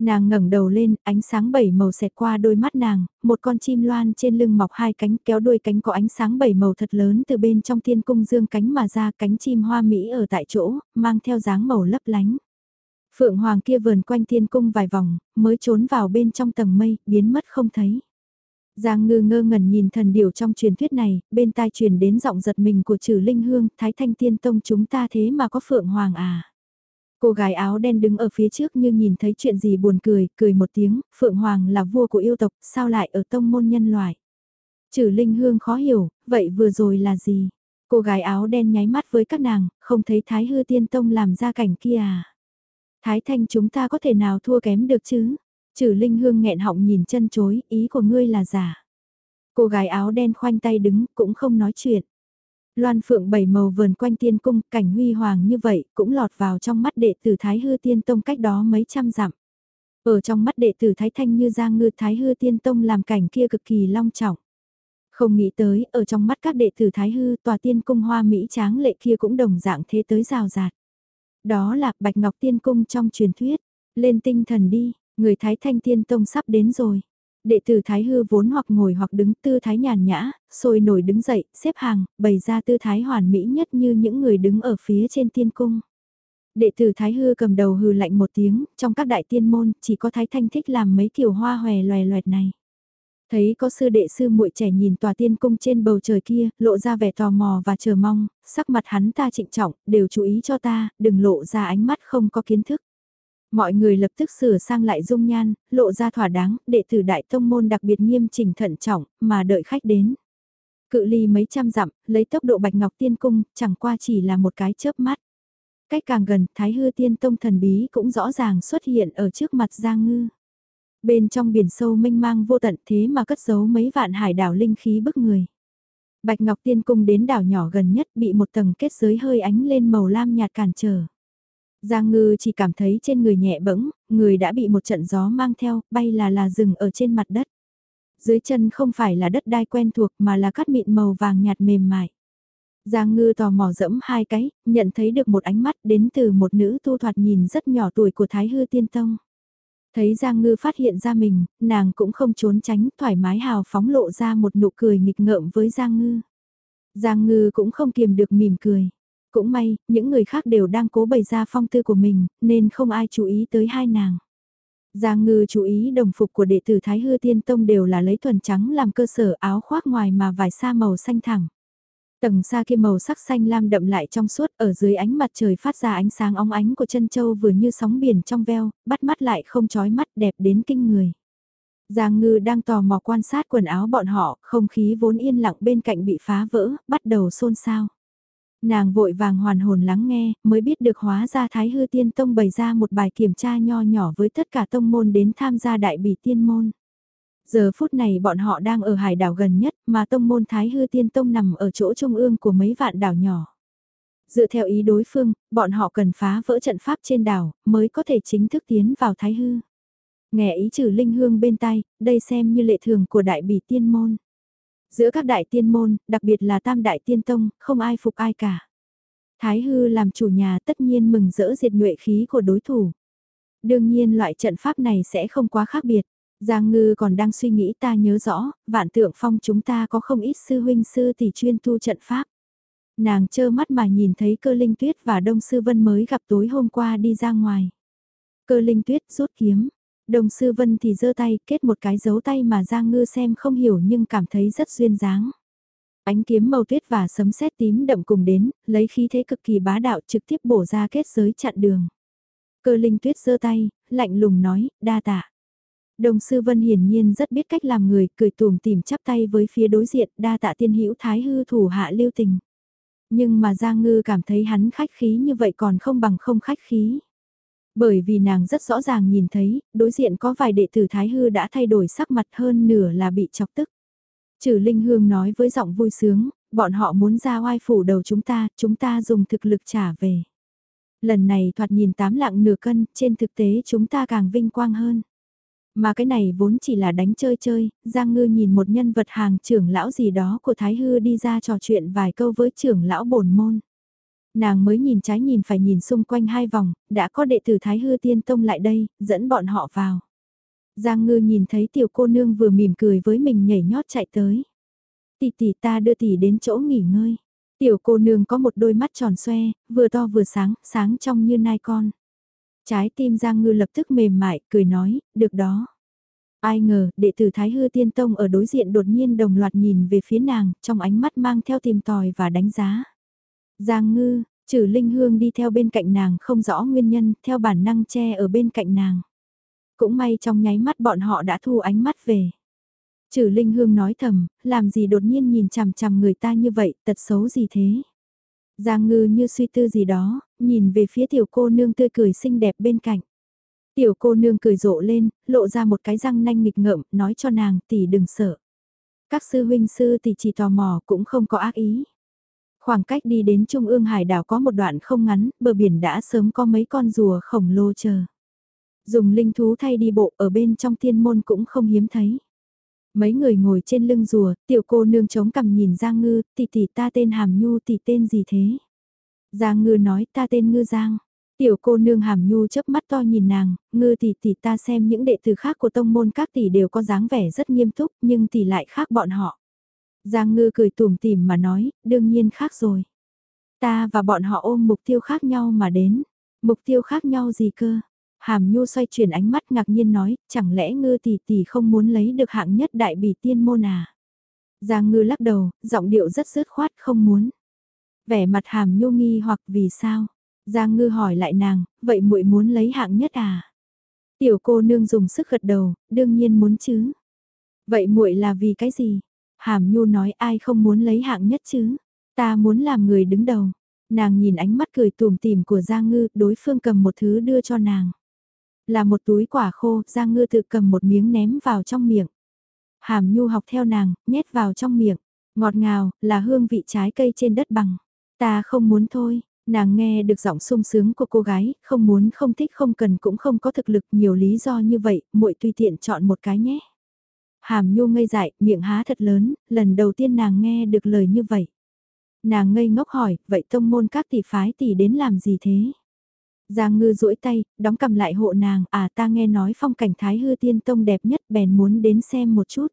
Nàng ngẩng đầu lên, ánh sáng bảy màu xẹt qua đôi mắt nàng, một con chim loan trên lưng mọc hai cánh kéo đuôi cánh có ánh sáng bảy màu thật lớn từ bên trong thiên cung dương cánh mà ra cánh chim hoa mỹ ở tại chỗ, mang theo dáng màu lấp lánh. Phượng Hoàng kia vườn quanh thiên cung vài vòng, mới trốn vào bên trong tầng mây, biến mất không thấy. Giang ngư ngơ ngẩn nhìn thần điểu trong truyền thuyết này, bên tai truyền đến giọng giật mình của trừ linh hương, thái thanh tiên tông chúng ta thế mà có phượng hoàng à. Cô gái áo đen đứng ở phía trước như nhìn thấy chuyện gì buồn cười, cười một tiếng, phượng hoàng là vua của yêu tộc, sao lại ở tông môn nhân loại. Trừ linh hương khó hiểu, vậy vừa rồi là gì? Cô gái áo đen nháy mắt với các nàng, không thấy Thái Hư Tiên Tông làm ra cảnh kia à. Thái Thanh chúng ta có thể nào thua kém được chứ? Trừ Linh Hương nghẹn họng nhìn chân chối, ý của ngươi là giả. Cô gái áo đen khoanh tay đứng, cũng không nói chuyện. Loan phượng bảy màu vườn quanh tiên cung, cảnh huy hoàng như vậy, cũng lọt vào trong mắt đệ tử Thái Hư Tiên Tông cách đó mấy trăm dặm. Ở trong mắt đệ tử Thái Thanh như Giang Ngư Thái Hư Tiên Tông làm cảnh kia cực kỳ long trọng. Không nghĩ tới, ở trong mắt các đệ tử Thái Hư, tòa tiên cung hoa Mỹ tráng lệ kia cũng đồng dạng thế tới rào rạt. Đó là Bạch Ngọc Tiên Cung trong truyền thuyết. Lên tinh thần đi, người Thái Thanh Tiên Tông sắp đến rồi. Đệ tử Thái Hư vốn hoặc ngồi hoặc đứng tư thái nhàn nhã, sôi nổi đứng dậy, xếp hàng, bày ra tư thái hoàn mỹ nhất như những người đứng ở phía trên tiên cung. Đệ tử Thái Hư cầm đầu hừ lạnh một tiếng, trong các đại tiên môn, chỉ có Thái Thanh thích làm mấy kiểu hoa hòe loè loẹt này. Thấy có sư đệ sư muội trẻ nhìn tòa tiên cung trên bầu trời kia, lộ ra vẻ tò mò và chờ mong, sắc mặt hắn ta trịnh trọng, đều chú ý cho ta, đừng lộ ra ánh mắt không có kiến thức. Mọi người lập tức sửa sang lại dung nhan, lộ ra thỏa đáng, đệ tử đại tông môn đặc biệt nghiêm chỉnh thận trọng, mà đợi khách đến. Cự ly mấy trăm dặm, lấy tốc độ bạch ngọc tiên cung, chẳng qua chỉ là một cái chớp mắt. Cách càng gần, thái hư tiên tông thần bí cũng rõ ràng xuất hiện ở trước mặt Giang Ngư. Bên trong biển sâu mênh mang vô tận thế mà cất giấu mấy vạn hải đảo linh khí bức người. Bạch Ngọc Tiên Cung đến đảo nhỏ gần nhất bị một tầng kết giới hơi ánh lên màu lam nhạt cản trở. Giang ngư chỉ cảm thấy trên người nhẹ bẫng, người đã bị một trận gió mang theo, bay là là rừng ở trên mặt đất. Dưới chân không phải là đất đai quen thuộc mà là cát mịn màu vàng nhạt mềm mại. Giang ngư tò mò dẫm hai cái, nhận thấy được một ánh mắt đến từ một nữ tu thoạt nhìn rất nhỏ tuổi của Thái Hư Tiên Tông. Thấy Giang Ngư phát hiện ra mình, nàng cũng không trốn tránh, thoải mái hào phóng lộ ra một nụ cười nghịch ngợm với Giang Ngư. Giang Ngư cũng không kiềm được mỉm cười. Cũng may, những người khác đều đang cố bày ra phong tư của mình, nên không ai chú ý tới hai nàng. Giang Ngư chú ý đồng phục của đệ tử Thái Hư Tiên Tông đều là lấy thuần trắng làm cơ sở áo khoác ngoài mà vải sa màu xanh thẳng. Tầng xa kia màu sắc xanh lam đậm lại trong suốt ở dưới ánh mặt trời phát ra ánh sáng óng ánh của chân châu vừa như sóng biển trong veo, bắt mắt lại không chói mắt đẹp đến kinh người. Giang ngư đang tò mò quan sát quần áo bọn họ, không khí vốn yên lặng bên cạnh bị phá vỡ, bắt đầu xôn xao. Nàng vội vàng hoàn hồn lắng nghe, mới biết được hóa ra Thái Hư Tiên Tông bày ra một bài kiểm tra nho nhỏ với tất cả tông môn đến tham gia đại bỉ tiên môn. Giờ phút này bọn họ đang ở hải đảo gần nhất mà tông môn Thái Hư Tiên Tông nằm ở chỗ trung ương của mấy vạn đảo nhỏ. Dựa theo ý đối phương, bọn họ cần phá vỡ trận pháp trên đảo mới có thể chính thức tiến vào Thái Hư. Nghe ý trừ linh hương bên tay, đây xem như lệ thường của đại bỉ tiên môn. Giữa các đại tiên môn, đặc biệt là tam đại tiên tông, không ai phục ai cả. Thái Hư làm chủ nhà tất nhiên mừng rỡ diệt nhuệ khí của đối thủ. Đương nhiên loại trận pháp này sẽ không quá khác biệt. Giang Ngư còn đang suy nghĩ ta nhớ rõ, vạn tượng phong chúng ta có không ít sư huynh sư tỷ chuyên tu trận pháp. Nàng chơ mắt mà nhìn thấy cơ linh tuyết và đông sư vân mới gặp tối hôm qua đi ra ngoài. Cơ linh tuyết rút kiếm, Đồng sư vân thì giơ tay kết một cái dấu tay mà Giang Ngư xem không hiểu nhưng cảm thấy rất duyên dáng. Ánh kiếm màu tuyết và sấm sét tím đậm cùng đến, lấy khí thế cực kỳ bá đạo trực tiếp bổ ra kết giới chặn đường. Cơ linh tuyết giơ tay, lạnh lùng nói, đa tạ. Đồng sư vân hiển nhiên rất biết cách làm người, cười tùm tìm chắp tay với phía đối diện, đa tạ tiên hữu thái hư thủ hạ lưu tình. Nhưng mà Giang Ngư cảm thấy hắn khách khí như vậy còn không bằng không khách khí. Bởi vì nàng rất rõ ràng nhìn thấy, đối diện có vài đệ tử Thái Hư đã thay đổi sắc mặt hơn nửa là bị chọc tức. Trừ Linh Hương nói với giọng vui sướng, bọn họ muốn ra oai phủ đầu chúng ta, chúng ta dùng thực lực trả về. Lần này thoạt nhìn tám lạng nửa cân, trên thực tế chúng ta càng vinh quang hơn. Mà cái này vốn chỉ là đánh chơi chơi, Giang Ngư nhìn một nhân vật hàng trưởng lão gì đó của Thái Hư đi ra trò chuyện vài câu với trưởng lão bổn môn. Nàng mới nhìn trái nhìn phải nhìn xung quanh hai vòng, đã có đệ tử Thái Hư Tiên Tông lại đây, dẫn bọn họ vào. Giang ngư nhìn thấy tiểu cô nương vừa mỉm cười với mình nhảy nhót chạy tới. Tỷ tỷ ta đưa tỷ đến chỗ nghỉ ngơi. Tiểu cô nương có một đôi mắt tròn xoe, vừa to vừa sáng, sáng trong như nai con. Trái tim Giang ngư lập tức mềm mại, cười nói, được đó. Ai ngờ, đệ tử Thái Hư Tiên Tông ở đối diện đột nhiên đồng loạt nhìn về phía nàng, trong ánh mắt mang theo tìm tòi và đánh giá. Giang ngư, trừ linh hương đi theo bên cạnh nàng không rõ nguyên nhân, theo bản năng che ở bên cạnh nàng. Cũng may trong nháy mắt bọn họ đã thu ánh mắt về. Trừ Linh Hương nói thầm, làm gì đột nhiên nhìn chằm chằm người ta như vậy, tật xấu gì thế? Giang ngư như suy tư gì đó, nhìn về phía tiểu cô nương tươi cười xinh đẹp bên cạnh. Tiểu cô nương cười rộ lên, lộ ra một cái răng nanh nghịch ngợm, nói cho nàng tỷ đừng sợ. Các sư huynh sư tỷ chỉ tò mò cũng không có ác ý. Khoảng cách đi đến Trung ương hải đảo có một đoạn không ngắn, bờ biển đã sớm có mấy con rùa khổng lồ chờ. Dùng linh thú thay đi bộ ở bên trong tiên môn cũng không hiếm thấy. Mấy người ngồi trên lưng rùa, tiểu cô nương chống cằm nhìn Giang Ngư, tỷ tỷ ta tên Hàm Nhu tỷ tên gì thế? Giang Ngư nói ta tên Ngư Giang. Tiểu cô nương Hàm Nhu chớp mắt to nhìn nàng, Ngư tỷ tỷ ta xem những đệ tử khác của tông môn các tỷ đều có dáng vẻ rất nghiêm túc nhưng tỷ lại khác bọn họ. Giang Ngư cười tủm tỉm mà nói, đương nhiên khác rồi. Ta và bọn họ ôm mục tiêu khác nhau mà đến. Mục tiêu khác nhau gì cơ? Hàm Nhu xoay chuyển ánh mắt ngạc nhiên nói, chẳng lẽ ngư tỷ tỷ không muốn lấy được hạng nhất đại bỉ tiên môn à? Giang ngư lắc đầu, giọng điệu rất dứt khoát không muốn. Vẻ mặt Hàm Nhu nghi hoặc vì sao? Giang ngư hỏi lại nàng, vậy muội muốn lấy hạng nhất à? Tiểu cô nương dùng sức gật đầu, đương nhiên muốn chứ. Vậy muội là vì cái gì? Hàm Nhu nói ai không muốn lấy hạng nhất chứ? Ta muốn làm người đứng đầu. Nàng nhìn ánh mắt cười tùm tìm của Giang Ngư, đối phương cầm một thứ đưa cho nàng. Là một túi quả khô, Giang Ngư tự cầm một miếng ném vào trong miệng. Hàm Nhu học theo nàng, nhét vào trong miệng. Ngọt ngào, là hương vị trái cây trên đất bằng. Ta không muốn thôi, nàng nghe được giọng sung sướng của cô gái, không muốn không thích không cần cũng không có thực lực nhiều lý do như vậy, muội tùy tiện chọn một cái nhé. Hàm Nhu ngây dại, miệng há thật lớn, lần đầu tiên nàng nghe được lời như vậy. Nàng ngây ngốc hỏi, vậy tông môn các tỷ phái tỷ đến làm gì thế? Giang ngư duỗi tay, đóng cầm lại hộ nàng, à ta nghe nói phong cảnh Thái Hư Tiên Tông đẹp nhất bèn muốn đến xem một chút.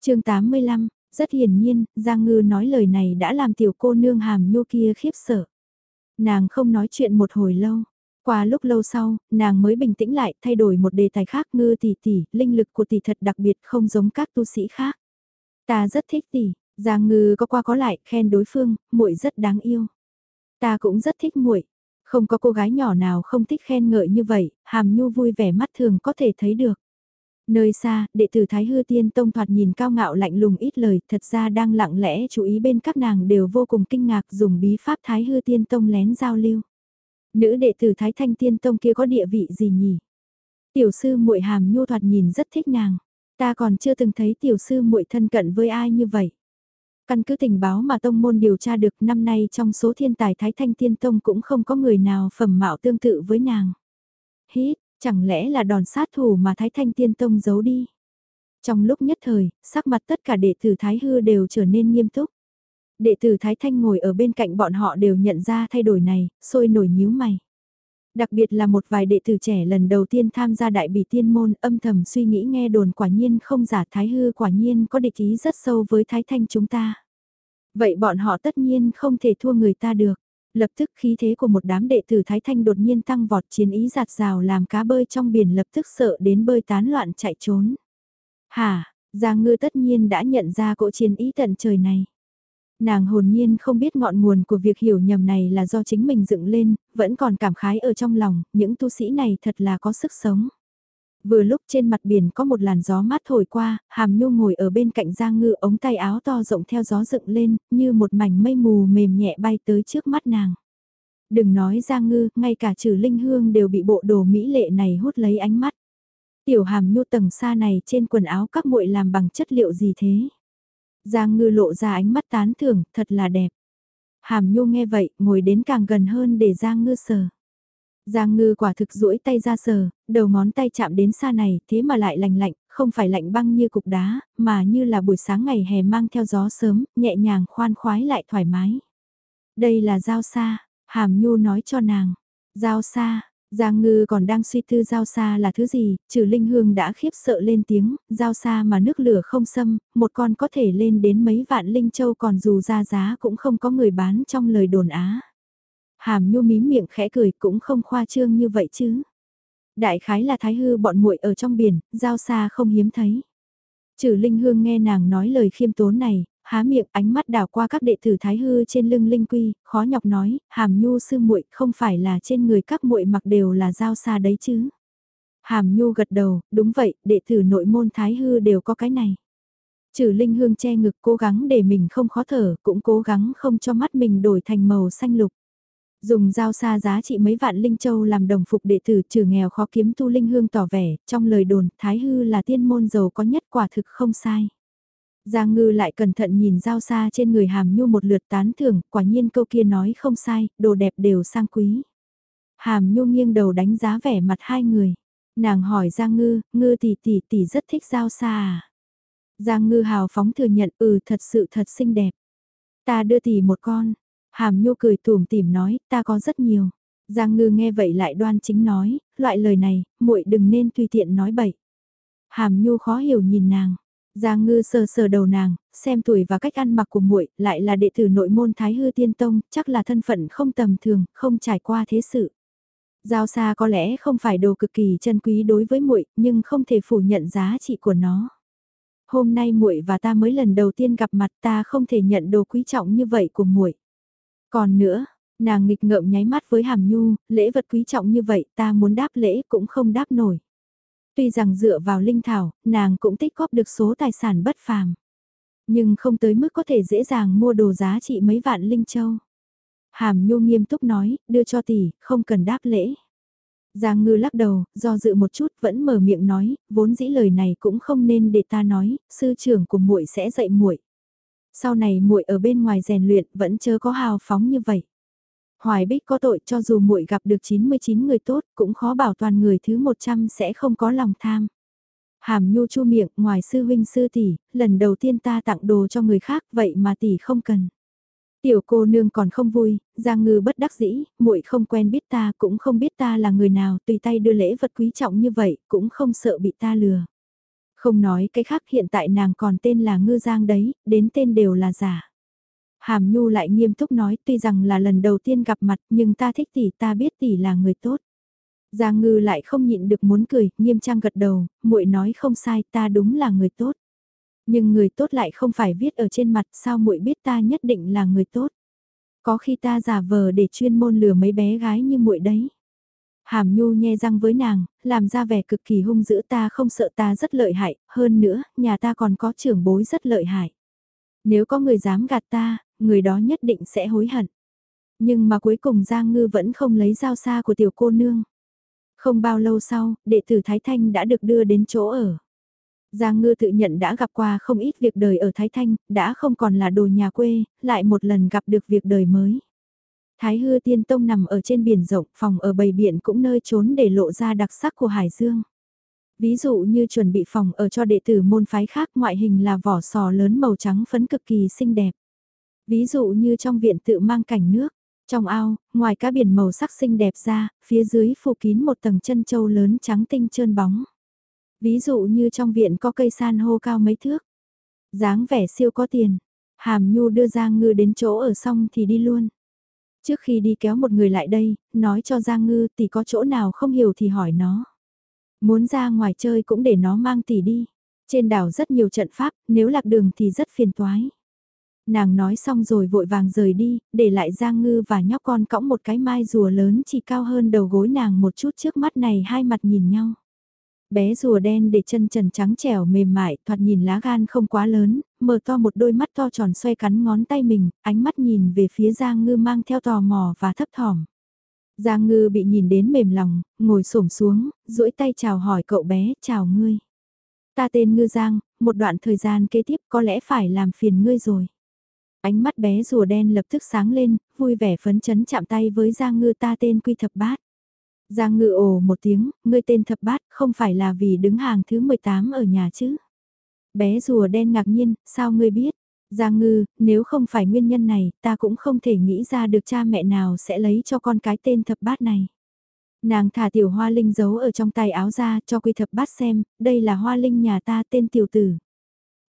chương 85, rất hiển nhiên, Giang ngư nói lời này đã làm tiểu cô nương hàm nhu kia khiếp sợ. Nàng không nói chuyện một hồi lâu. Qua lúc lâu sau, nàng mới bình tĩnh lại, thay đổi một đề tài khác ngư tỷ tỷ, linh lực của tỷ thật đặc biệt không giống các tu sĩ khác. Ta rất thích tỷ, Giang ngư có qua có lại, khen đối phương, muội rất đáng yêu. Ta cũng rất thích muội, không có cô gái nhỏ nào không thích khen ngợi như vậy, hàm nhu vui vẻ mắt thường có thể thấy được. Nơi xa, đệ tử Thái Hư Tiên Tông thoạt nhìn cao ngạo lạnh lùng ít lời, thật ra đang lặng lẽ chú ý bên các nàng đều vô cùng kinh ngạc dùng bí pháp Thái Hư Tiên Tông lén giao lưu. Nữ đệ tử Thái Thanh Tiên Tông kia có địa vị gì nhỉ? Tiểu sư muội hàm nhu thoạt nhìn rất thích nàng. Ta còn chưa từng thấy tiểu sư muội thân cận với ai như vậy. Căn cứ tình báo mà tông môn điều tra được năm nay trong số thiên tài Thái Thanh Tiên Tông cũng không có người nào phẩm mạo tương tự với nàng. Hít, chẳng lẽ là đòn sát thủ mà Thái Thanh Tiên Tông giấu đi? Trong lúc nhất thời, sắc mặt tất cả đệ tử Thái Hư đều trở nên nghiêm túc. Đệ tử Thái Thanh ngồi ở bên cạnh bọn họ đều nhận ra thay đổi này, sôi nổi nhíu mày. Đặc biệt là một vài đệ tử trẻ lần đầu tiên tham gia đại bỉ tiên môn âm thầm suy nghĩ nghe đồn quả nhiên không giả Thái Hư quả nhiên có địch ý rất sâu với Thái Thanh chúng ta. Vậy bọn họ tất nhiên không thể thua người ta được. Lập tức khí thế của một đám đệ tử Thái Thanh đột nhiên tăng vọt chiến ý giạt rào làm cá bơi trong biển lập tức sợ đến bơi tán loạn chạy trốn. Hả, Giang Ngư tất nhiên đã nhận ra cỗ chiến ý tận trời này. Nàng hồn nhiên không biết ngọn nguồn của việc hiểu nhầm này là do chính mình dựng lên, vẫn còn cảm khái ở trong lòng, những tu sĩ này thật là có sức sống. Vừa lúc trên mặt biển có một làn gió mát thổi qua, hàm nhu ngồi ở bên cạnh Giang Ngư ống tay áo to rộng theo gió dựng lên, như một mảnh mây mù mềm nhẹ bay tới trước mắt nàng. Đừng nói Giang Ngư, ngay cả trừ linh hương đều bị bộ đồ mỹ lệ này hút lấy ánh mắt. Tiểu hàm nhu tầng xa này trên quần áo các muội làm bằng chất liệu gì thế? Giang Ngư lộ ra ánh mắt tán thưởng, thật là đẹp. Hàm nhu nghe vậy, ngồi đến càng gần hơn để Giang Ngư sờ. Giang ngư quả thực duỗi tay ra sờ, đầu ngón tay chạm đến xa này, thế mà lại lạnh lạnh, không phải lạnh băng như cục đá, mà như là buổi sáng ngày hè mang theo gió sớm, nhẹ nhàng khoan khoái lại thoải mái. Đây là giao xa, hàm nhu nói cho nàng. Giao xa, Giang ngư còn đang suy tư giao xa là thứ gì, trừ linh hương đã khiếp sợ lên tiếng, giao xa mà nước lửa không xâm, một con có thể lên đến mấy vạn linh châu còn dù ra giá cũng không có người bán trong lời đồn á. Hàm nhu mím miệng khẽ cười cũng không khoa trương như vậy chứ. Đại khái là thái hư bọn muội ở trong biển, giao xa không hiếm thấy. Trừ Linh Hương nghe nàng nói lời khiêm tốn này, há miệng ánh mắt đảo qua các đệ tử thái hư trên lưng Linh Quy, khó nhọc nói, hàm nhu sư muội không phải là trên người các muội mặc đều là giao xa đấy chứ. Hàm nhu gật đầu, đúng vậy, đệ tử nội môn thái hư đều có cái này. Trừ Linh Hương che ngực cố gắng để mình không khó thở, cũng cố gắng không cho mắt mình đổi thành màu xanh lục. Dùng dao xa giá trị mấy vạn Linh Châu làm đồng phục đệ tử trừ nghèo khó kiếm tu Linh Hương tỏ vẻ, trong lời đồn, Thái Hư là tiên môn giàu có nhất quả thực không sai. Giang ngư lại cẩn thận nhìn dao xa trên người hàm nhu một lượt tán thưởng, quả nhiên câu kia nói không sai, đồ đẹp đều sang quý. Hàm nhu nghiêng đầu đánh giá vẻ mặt hai người. Nàng hỏi Giang ngư, ngư tỷ tỷ tỷ rất thích dao xa à? Giang ngư hào phóng thừa nhận ừ thật sự thật xinh đẹp. Ta đưa tỷ một con. Hàm nhu cười tùm tìm nói, ta có rất nhiều. Giang ngư nghe vậy lại đoan chính nói, loại lời này, muội đừng nên tùy tiện nói bậy. Hàm nhu khó hiểu nhìn nàng. Giang ngư sờ sờ đầu nàng, xem tuổi và cách ăn mặc của muội, lại là đệ tử nội môn Thái Hư Tiên Tông, chắc là thân phận không tầm thường, không trải qua thế sự. Giao xa có lẽ không phải đồ cực kỳ chân quý đối với muội, nhưng không thể phủ nhận giá trị của nó. Hôm nay muội và ta mới lần đầu tiên gặp mặt, ta không thể nhận đồ quý trọng như vậy của muội. Còn nữa, nàng nghịch ngợm nháy mắt với Hàm Nhu, lễ vật quý trọng như vậy, ta muốn đáp lễ cũng không đáp nổi. Tuy rằng dựa vào linh thảo, nàng cũng tích góp được số tài sản bất phàm. Nhưng không tới mức có thể dễ dàng mua đồ giá trị mấy vạn linh châu. Hàm Nhu nghiêm túc nói, đưa cho tỷ, không cần đáp lễ. Giang ngư lắc đầu, do dự một chút vẫn mở miệng nói, vốn dĩ lời này cũng không nên để ta nói, sư trưởng của muội sẽ dạy muội. Sau này muội ở bên ngoài rèn luyện vẫn chớ có hào phóng như vậy. Hoài Bích có tội cho dù muội gặp được 99 người tốt cũng khó bảo toàn người thứ 100 sẽ không có lòng tham. Hàm nhu chu miệng ngoài sư huynh sư tỷ, lần đầu tiên ta tặng đồ cho người khác vậy mà tỷ không cần. Tiểu cô nương còn không vui, Giang Ngư bất đắc dĩ, muội không quen biết ta cũng không biết ta là người nào, tùy tay đưa lễ vật quý trọng như vậy, cũng không sợ bị ta lừa. Không nói cái khác hiện tại nàng còn tên là Ngư Giang đấy, đến tên đều là giả. Hàm Nhu lại nghiêm túc nói tuy rằng là lần đầu tiên gặp mặt nhưng ta thích tỷ ta biết tỷ là người tốt. Giang Ngư lại không nhịn được muốn cười, nghiêm trang gật đầu, muội nói không sai ta đúng là người tốt. Nhưng người tốt lại không phải viết ở trên mặt sao muội biết ta nhất định là người tốt. Có khi ta giả vờ để chuyên môn lừa mấy bé gái như muội đấy. Hàm Nhu nhe răng với nàng, làm ra vẻ cực kỳ hung dữ ta không sợ ta rất lợi hại, hơn nữa, nhà ta còn có trưởng bối rất lợi hại. Nếu có người dám gạt ta, người đó nhất định sẽ hối hận. Nhưng mà cuối cùng Giang Ngư vẫn không lấy dao xa của tiểu cô nương. Không bao lâu sau, đệ tử Thái Thanh đã được đưa đến chỗ ở. Giang Ngư tự nhận đã gặp qua không ít việc đời ở Thái Thanh, đã không còn là đồ nhà quê, lại một lần gặp được việc đời mới. Thái Hư Tiên Tông nằm ở trên biển rộng, phòng ở bầy biển cũng nơi trốn để lộ ra đặc sắc của Hải Dương. Ví dụ như chuẩn bị phòng ở cho đệ tử môn phái khác ngoại hình là vỏ sò lớn màu trắng phấn cực kỳ xinh đẹp. Ví dụ như trong viện tự mang cảnh nước, trong ao, ngoài cá biển màu sắc xinh đẹp ra, phía dưới phủ kín một tầng chân châu lớn trắng tinh trơn bóng. Ví dụ như trong viện có cây san hô cao mấy thước. dáng vẻ siêu có tiền. Hàm Nhu đưa Giang Ngư đến chỗ ở xong thì đi luôn. Trước khi đi kéo một người lại đây, nói cho Giang Ngư tỷ có chỗ nào không hiểu thì hỏi nó. Muốn ra ngoài chơi cũng để nó mang tỷ đi. Trên đảo rất nhiều trận pháp, nếu lạc đường thì rất phiền toái. Nàng nói xong rồi vội vàng rời đi, để lại Giang Ngư và nhóc con cõng một cái mai rùa lớn chỉ cao hơn đầu gối nàng một chút trước mắt này hai mặt nhìn nhau. Bé rùa đen để chân trần trắng trẻo mềm mại, thoạt nhìn lá gan không quá lớn, mở to một đôi mắt to tròn xoay cắn ngón tay mình, ánh mắt nhìn về phía Giang Ngư mang theo tò mò và thấp thỏm. Giang Ngư bị nhìn đến mềm lòng, ngồi xổm xuống, duỗi tay chào hỏi cậu bé, chào ngươi. Ta tên Ngư Giang, một đoạn thời gian kế tiếp có lẽ phải làm phiền ngươi rồi. Ánh mắt bé rùa đen lập tức sáng lên, vui vẻ phấn chấn chạm tay với Giang Ngư ta tên Quy Thập Bát. Giang Ngư ồ một tiếng, ngươi tên Thập Bát không phải là vì đứng hàng thứ 18 ở nhà chứ. Bé rùa đen ngạc nhiên, sao ngươi biết? Giang Ngư, nếu không phải nguyên nhân này, ta cũng không thể nghĩ ra được cha mẹ nào sẽ lấy cho con cái tên Thập Bát này. Nàng thả tiểu hoa linh giấu ở trong tay áo ra cho quy thập bát xem, đây là hoa linh nhà ta tên tiểu tử.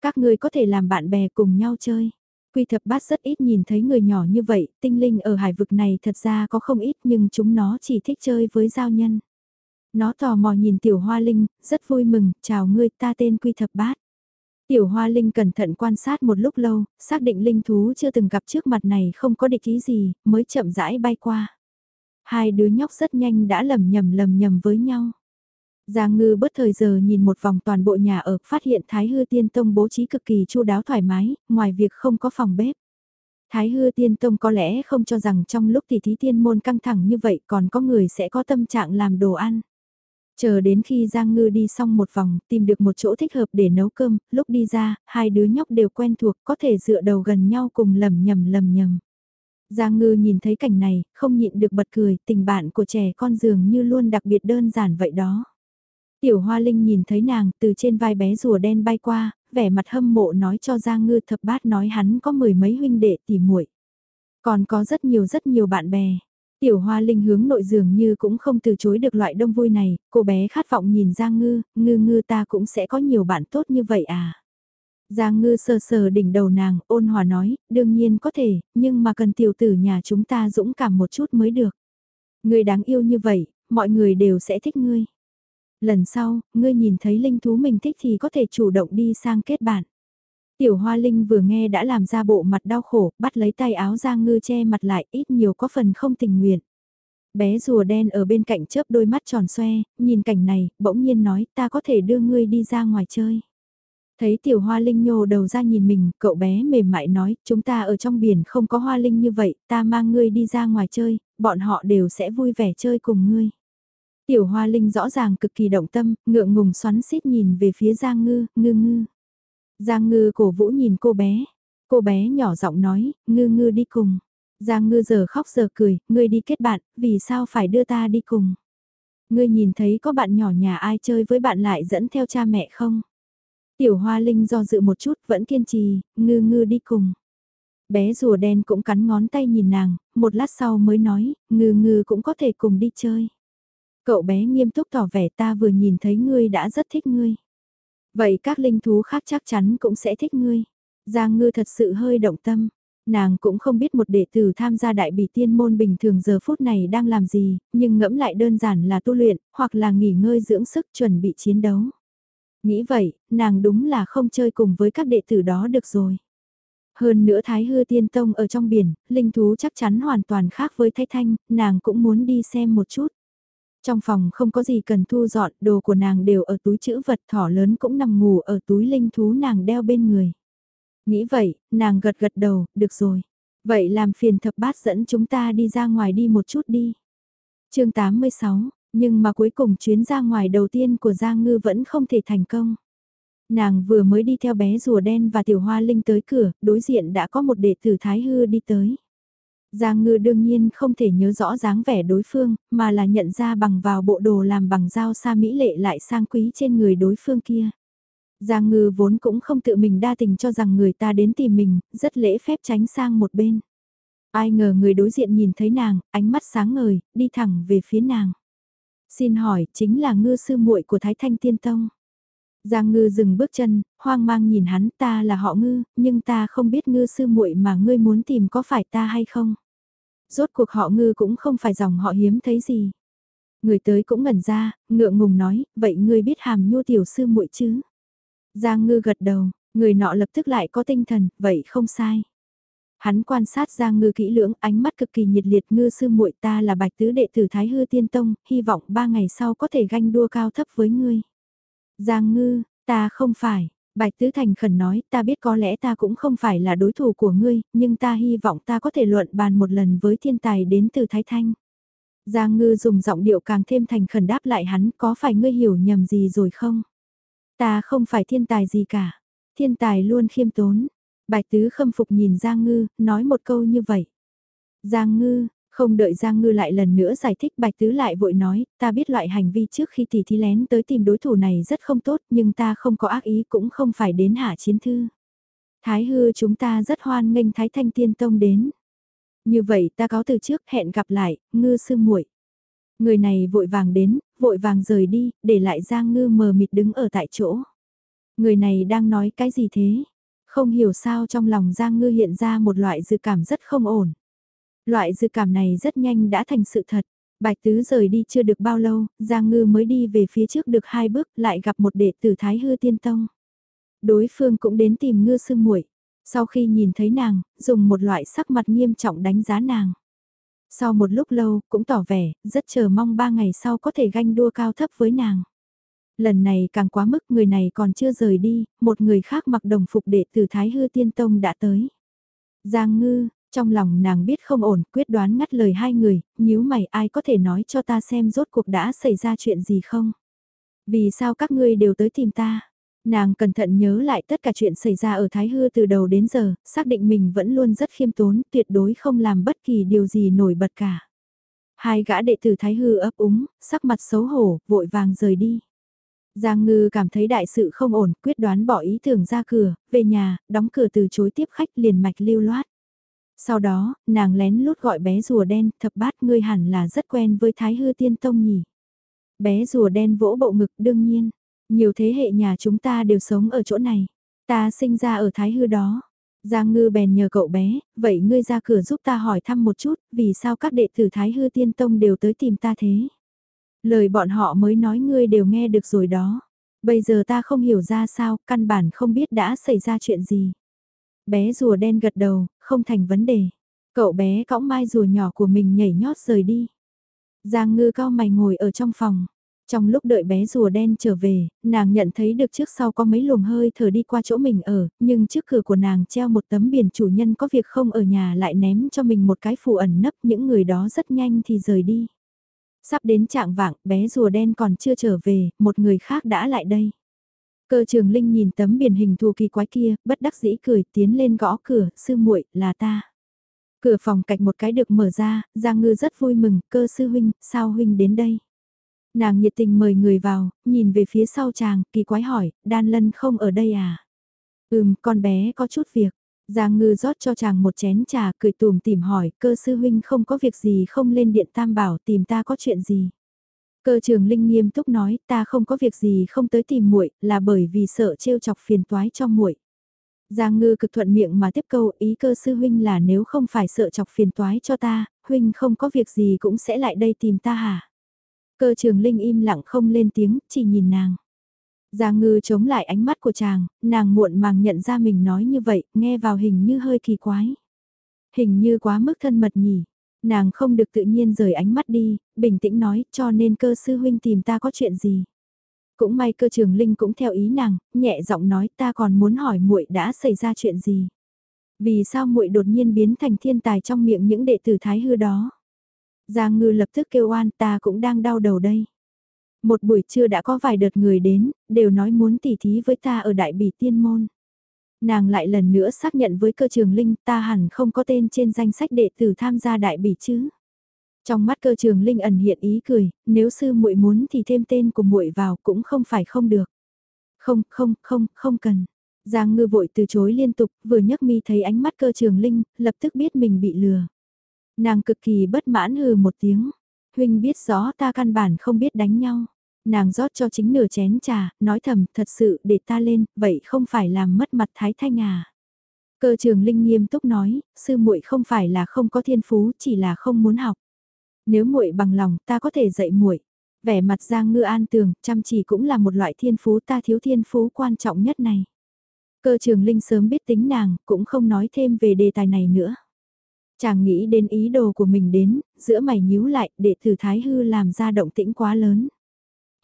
Các ngươi có thể làm bạn bè cùng nhau chơi. Quy thập bát rất ít nhìn thấy người nhỏ như vậy, tinh linh ở hải vực này thật ra có không ít nhưng chúng nó chỉ thích chơi với giao nhân. Nó tò mò nhìn tiểu hoa linh, rất vui mừng, chào ngươi ta tên Quy thập bát. Tiểu hoa linh cẩn thận quan sát một lúc lâu, xác định linh thú chưa từng gặp trước mặt này không có địch ý gì, mới chậm rãi bay qua. Hai đứa nhóc rất nhanh đã lầm nhầm lầm nhầm với nhau. Giang ngư bất thời giờ nhìn một vòng toàn bộ nhà ở, phát hiện Thái Hư Tiên Tông bố trí cực kỳ chu đáo thoải mái, ngoài việc không có phòng bếp. Thái Hư Tiên Tông có lẽ không cho rằng trong lúc tỷ thí tiên môn căng thẳng như vậy còn có người sẽ có tâm trạng làm đồ ăn. Chờ đến khi Giang Ngư đi xong một vòng, tìm được một chỗ thích hợp để nấu cơm, lúc đi ra, hai đứa nhóc đều quen thuộc, có thể dựa đầu gần nhau cùng lầm nhầm lầm nhầm. Giang Ngư nhìn thấy cảnh này, không nhịn được bật cười, tình bạn của trẻ con dường như luôn đặc biệt đơn giản vậy đó. Tiểu Hoa Linh nhìn thấy nàng từ trên vai bé rùa đen bay qua, vẻ mặt hâm mộ nói cho Giang Ngư thập bát nói hắn có mười mấy huynh đệ tỉ muội Còn có rất nhiều rất nhiều bạn bè. Tiểu Hoa Linh hướng nội dường như cũng không từ chối được loại đông vui này, cô bé khát vọng nhìn Giang Ngư, ngư ngư ta cũng sẽ có nhiều bạn tốt như vậy à. Giang Ngư sờ sờ đỉnh đầu nàng, ôn hòa nói, đương nhiên có thể, nhưng mà cần tiểu tử nhà chúng ta dũng cảm một chút mới được. Ngươi đáng yêu như vậy, mọi người đều sẽ thích ngươi. Lần sau, ngươi nhìn thấy linh thú mình thích thì có thể chủ động đi sang kết bạn. Tiểu Hoa Linh vừa nghe đã làm ra bộ mặt đau khổ, bắt lấy tay áo Giang Ngư che mặt lại, ít nhiều có phần không tình nguyện. Bé rùa đen ở bên cạnh chớp đôi mắt tròn xoe, nhìn cảnh này, bỗng nhiên nói, ta có thể đưa ngươi đi ra ngoài chơi. Thấy tiểu hoa linh nhô đầu ra nhìn mình, cậu bé mềm mại nói, chúng ta ở trong biển không có hoa linh như vậy, ta mang ngươi đi ra ngoài chơi, bọn họ đều sẽ vui vẻ chơi cùng ngươi. Tiểu hoa linh rõ ràng cực kỳ động tâm, ngượng ngùng xoắn xít nhìn về phía Giang Ngư, ngư ngư. Giang Ngư cổ vũ nhìn cô bé. Cô bé nhỏ giọng nói, ngư ngư đi cùng. Giang Ngư giờ khóc giờ cười, ngươi đi kết bạn, vì sao phải đưa ta đi cùng? Ngươi nhìn thấy có bạn nhỏ nhà ai chơi với bạn lại dẫn theo cha mẹ không? Tiểu Hoa Linh do dự một chút vẫn kiên trì, ngư ngư đi cùng. Bé rùa đen cũng cắn ngón tay nhìn nàng, một lát sau mới nói, ngư ngư cũng có thể cùng đi chơi. Cậu bé nghiêm túc tỏ vẻ ta vừa nhìn thấy ngươi đã rất thích ngươi. Vậy các linh thú khác chắc chắn cũng sẽ thích ngươi. Giang ngư thật sự hơi động tâm. Nàng cũng không biết một đệ tử tham gia đại bỉ tiên môn bình thường giờ phút này đang làm gì, nhưng ngẫm lại đơn giản là tu luyện, hoặc là nghỉ ngơi dưỡng sức chuẩn bị chiến đấu. Nghĩ vậy, nàng đúng là không chơi cùng với các đệ tử đó được rồi. Hơn nữa Thái Hư Tiên Tông ở trong biển, linh thú chắc chắn hoàn toàn khác với Thái Thanh, nàng cũng muốn đi xem một chút. Trong phòng không có gì cần thu dọn, đồ của nàng đều ở túi chữ vật thỏ lớn cũng nằm ngủ ở túi linh thú nàng đeo bên người. Nghĩ vậy, nàng gật gật đầu, được rồi. Vậy làm phiền thập bát dẫn chúng ta đi ra ngoài đi một chút đi. chương 86, nhưng mà cuối cùng chuyến ra ngoài đầu tiên của Giang Ngư vẫn không thể thành công. Nàng vừa mới đi theo bé rùa đen và tiểu hoa linh tới cửa, đối diện đã có một đệ tử Thái Hư đi tới. Giang Ngư đương nhiên không thể nhớ rõ dáng vẻ đối phương, mà là nhận ra bằng vào bộ đồ làm bằng dao sa mỹ lệ lại sang quý trên người đối phương kia. Giang Ngư vốn cũng không tự mình đa tình cho rằng người ta đến tìm mình, rất lễ phép tránh sang một bên. Ai ngờ người đối diện nhìn thấy nàng, ánh mắt sáng ngời, đi thẳng về phía nàng. Xin hỏi, chính là ngư sư muội của Thái Thanh Tiên Tông. Giang ngư dừng bước chân, hoang mang nhìn hắn ta là họ ngư, nhưng ta không biết ngư sư muội mà ngươi muốn tìm có phải ta hay không. Rốt cuộc họ ngư cũng không phải dòng họ hiếm thấy gì. Người tới cũng ngẩn ra, ngượng ngùng nói, vậy ngươi biết hàm nhu tiểu sư muội chứ? Giang ngư gật đầu, người nọ lập tức lại có tinh thần, vậy không sai. Hắn quan sát Giang Ngư kỹ lưỡng, ánh mắt cực kỳ nhiệt liệt ngư sư muội ta là bạch tứ đệ tử Thái Hư Tiên Tông, hy vọng ba ngày sau có thể ganh đua cao thấp với ngươi. Giang Ngư, ta không phải, Bạch Tứ Thành khẩn nói, ta biết có lẽ ta cũng không phải là đối thủ của ngươi, nhưng ta hy vọng ta có thể luận bàn một lần với thiên tài đến từ Thái Thanh. Giang Ngư dùng giọng điệu càng thêm thành khẩn đáp lại hắn, có phải ngươi hiểu nhầm gì rồi không? Ta không phải thiên tài gì cả. Thiên tài luôn khiêm tốn. Bạch Tứ khâm phục nhìn Giang Ngư, nói một câu như vậy. Giang Ngư, không đợi Giang Ngư lại lần nữa giải thích Bạch Tứ lại vội nói, ta biết loại hành vi trước khi tỷ thí lén tới tìm đối thủ này rất không tốt nhưng ta không có ác ý cũng không phải đến hạ chiến thư. Thái hư chúng ta rất hoan nghênh Thái Thanh Tiên Tông đến. Như vậy ta cáo từ trước hẹn gặp lại, ngư sư muội. Người này vội vàng đến, vội vàng rời đi, để lại Giang Ngư mờ mịt đứng ở tại chỗ. Người này đang nói cái gì thế? Không hiểu sao trong lòng Giang Ngư hiện ra một loại dự cảm rất không ổn. Loại dự cảm này rất nhanh đã thành sự thật. Bạch Tứ rời đi chưa được bao lâu, Giang Ngư mới đi về phía trước được hai bước lại gặp một đệ tử Thái Hư Tiên Tông. Đối phương cũng đến tìm ngư sư muội Sau khi nhìn thấy nàng, dùng một loại sắc mặt nghiêm trọng đánh giá nàng. Sau một lúc lâu, cũng tỏ vẻ, rất chờ mong ba ngày sau có thể ganh đua cao thấp với nàng. Lần này càng quá mức người này còn chưa rời đi, một người khác mặc đồng phục đệ tử Thái Hư Tiên Tông đã tới. Giang ngư, trong lòng nàng biết không ổn, quyết đoán ngắt lời hai người, nhíu mày ai có thể nói cho ta xem rốt cuộc đã xảy ra chuyện gì không? Vì sao các ngươi đều tới tìm ta? Nàng cẩn thận nhớ lại tất cả chuyện xảy ra ở Thái Hư từ đầu đến giờ, xác định mình vẫn luôn rất khiêm tốn, tuyệt đối không làm bất kỳ điều gì nổi bật cả. Hai gã đệ tử Thái Hư ấp úng, sắc mặt xấu hổ, vội vàng rời đi. Giang Ngư cảm thấy đại sự không ổn, quyết đoán bỏ ý tưởng ra cửa, về nhà, đóng cửa từ chối tiếp khách liền mạch lưu loát. Sau đó, nàng lén lút gọi bé rùa đen, thập bát ngươi hẳn là rất quen với Thái Hư Tiên Tông nhỉ. Bé rùa đen vỗ bộ ngực đương nhiên, nhiều thế hệ nhà chúng ta đều sống ở chỗ này. Ta sinh ra ở Thái Hư đó. Giang Ngư bèn nhờ cậu bé, vậy ngươi ra cửa giúp ta hỏi thăm một chút, vì sao các đệ tử Thái Hư Tiên Tông đều tới tìm ta thế? Lời bọn họ mới nói ngươi đều nghe được rồi đó. Bây giờ ta không hiểu ra sao, căn bản không biết đã xảy ra chuyện gì. Bé rùa đen gật đầu, không thành vấn đề. Cậu bé cõng mai rùa nhỏ của mình nhảy nhót rời đi. Giang ngư cao mày ngồi ở trong phòng. Trong lúc đợi bé rùa đen trở về, nàng nhận thấy được trước sau có mấy luồng hơi thở đi qua chỗ mình ở, nhưng trước cửa của nàng treo một tấm biển chủ nhân có việc không ở nhà lại ném cho mình một cái phù ẩn nấp những người đó rất nhanh thì rời đi. Sắp đến trạng vạng, bé rùa đen còn chưa trở về, một người khác đã lại đây. Cơ trường Linh nhìn tấm biển hình thù kỳ quái kia, bất đắc dĩ cười, tiến lên gõ cửa, sư muội là ta. Cửa phòng cạch một cái được mở ra, Giang Ngư rất vui mừng, cơ sư huynh, sao huynh đến đây? Nàng nhiệt tình mời người vào, nhìn về phía sau chàng, kỳ quái hỏi, đan lân không ở đây à? Ừm, con bé có chút việc. Giang ngư rót cho chàng một chén trà, cười tùm tìm hỏi, cơ sư huynh không có việc gì không lên điện tam bảo tìm ta có chuyện gì. Cơ trường linh nghiêm túc nói, ta không có việc gì không tới tìm muội, là bởi vì sợ trêu chọc phiền toái cho muội. Giang ngư cực thuận miệng mà tiếp câu ý cơ sư huynh là nếu không phải sợ chọc phiền toái cho ta, huynh không có việc gì cũng sẽ lại đây tìm ta hả? Cơ trường linh im lặng không lên tiếng, chỉ nhìn nàng. Giang ngư chống lại ánh mắt của chàng, nàng muộn màng nhận ra mình nói như vậy, nghe vào hình như hơi kỳ quái. Hình như quá mức thân mật nhỉ. Nàng không được tự nhiên rời ánh mắt đi, bình tĩnh nói, cho nên cơ sư huynh tìm ta có chuyện gì. Cũng may cơ trường linh cũng theo ý nàng, nhẹ giọng nói ta còn muốn hỏi muội đã xảy ra chuyện gì. Vì sao muội đột nhiên biến thành thiên tài trong miệng những đệ tử thái hư đó. Giang ngư lập tức kêu oan ta cũng đang đau đầu đây. Một buổi trưa đã có vài đợt người đến, đều nói muốn tỉ thí với ta ở đại bỉ tiên môn. Nàng lại lần nữa xác nhận với cơ trường linh ta hẳn không có tên trên danh sách đệ tử tham gia đại bỉ chứ. Trong mắt cơ trường linh ẩn hiện ý cười, nếu sư muội muốn thì thêm tên của muội vào cũng không phải không được. Không, không, không, không cần. Giang ngư vội từ chối liên tục, vừa nhấc mi thấy ánh mắt cơ trường linh, lập tức biết mình bị lừa. Nàng cực kỳ bất mãn hừ một tiếng. Huynh biết rõ ta căn bản không biết đánh nhau. Nàng rót cho chính nửa chén trà, nói thầm, thật sự để ta lên, vậy không phải làm mất mặt Thái Thanh à. Cơ trường Linh nghiêm túc nói, sư muội không phải là không có thiên phú, chỉ là không muốn học. Nếu muội bằng lòng, ta có thể dạy muội. Vẻ mặt Giang Ngư An tường, chăm chỉ cũng là một loại thiên phú ta thiếu thiên phú quan trọng nhất này. Cơ trường Linh sớm biết tính nàng, cũng không nói thêm về đề tài này nữa. Chàng nghĩ đến ý đồ của mình đến, giữa mày nhíu lại, để thử Thái Hư làm ra động tĩnh quá lớn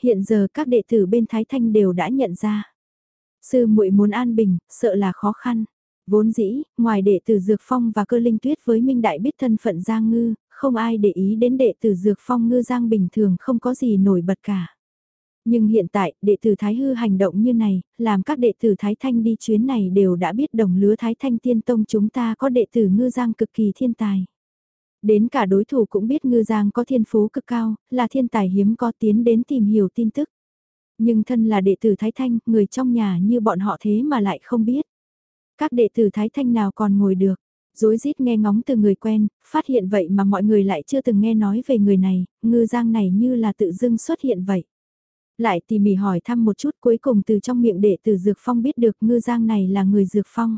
hiện giờ các đệ tử bên Thái Thanh đều đã nhận ra. Sư muội muốn an bình, sợ là khó khăn. Vốn dĩ, ngoài đệ tử Dược Phong và cơ linh tuyết với Minh Đại biết thân phận Giang Ngư, không ai để ý đến đệ tử Dược Phong Ngư Giang bình thường không có gì nổi bật cả. Nhưng hiện tại, đệ tử Thái Hư hành động như này, làm các đệ tử Thái Thanh đi chuyến này đều đã biết đồng lứa Thái Thanh Tiên Tông chúng ta có đệ tử Ngư Giang cực kỳ thiên tài. Đến cả đối thủ cũng biết ngư giang có thiên phú cực cao, là thiên tài hiếm có tiến đến tìm hiểu tin tức. Nhưng thân là đệ tử Thái Thanh, người trong nhà như bọn họ thế mà lại không biết. Các đệ tử Thái Thanh nào còn ngồi được, dối rít nghe ngóng từ người quen, phát hiện vậy mà mọi người lại chưa từng nghe nói về người này, ngư giang này như là tự dưng xuất hiện vậy. Lại tỉ mỉ hỏi thăm một chút cuối cùng từ trong miệng đệ tử Dược Phong biết được ngư giang này là người Dược Phong.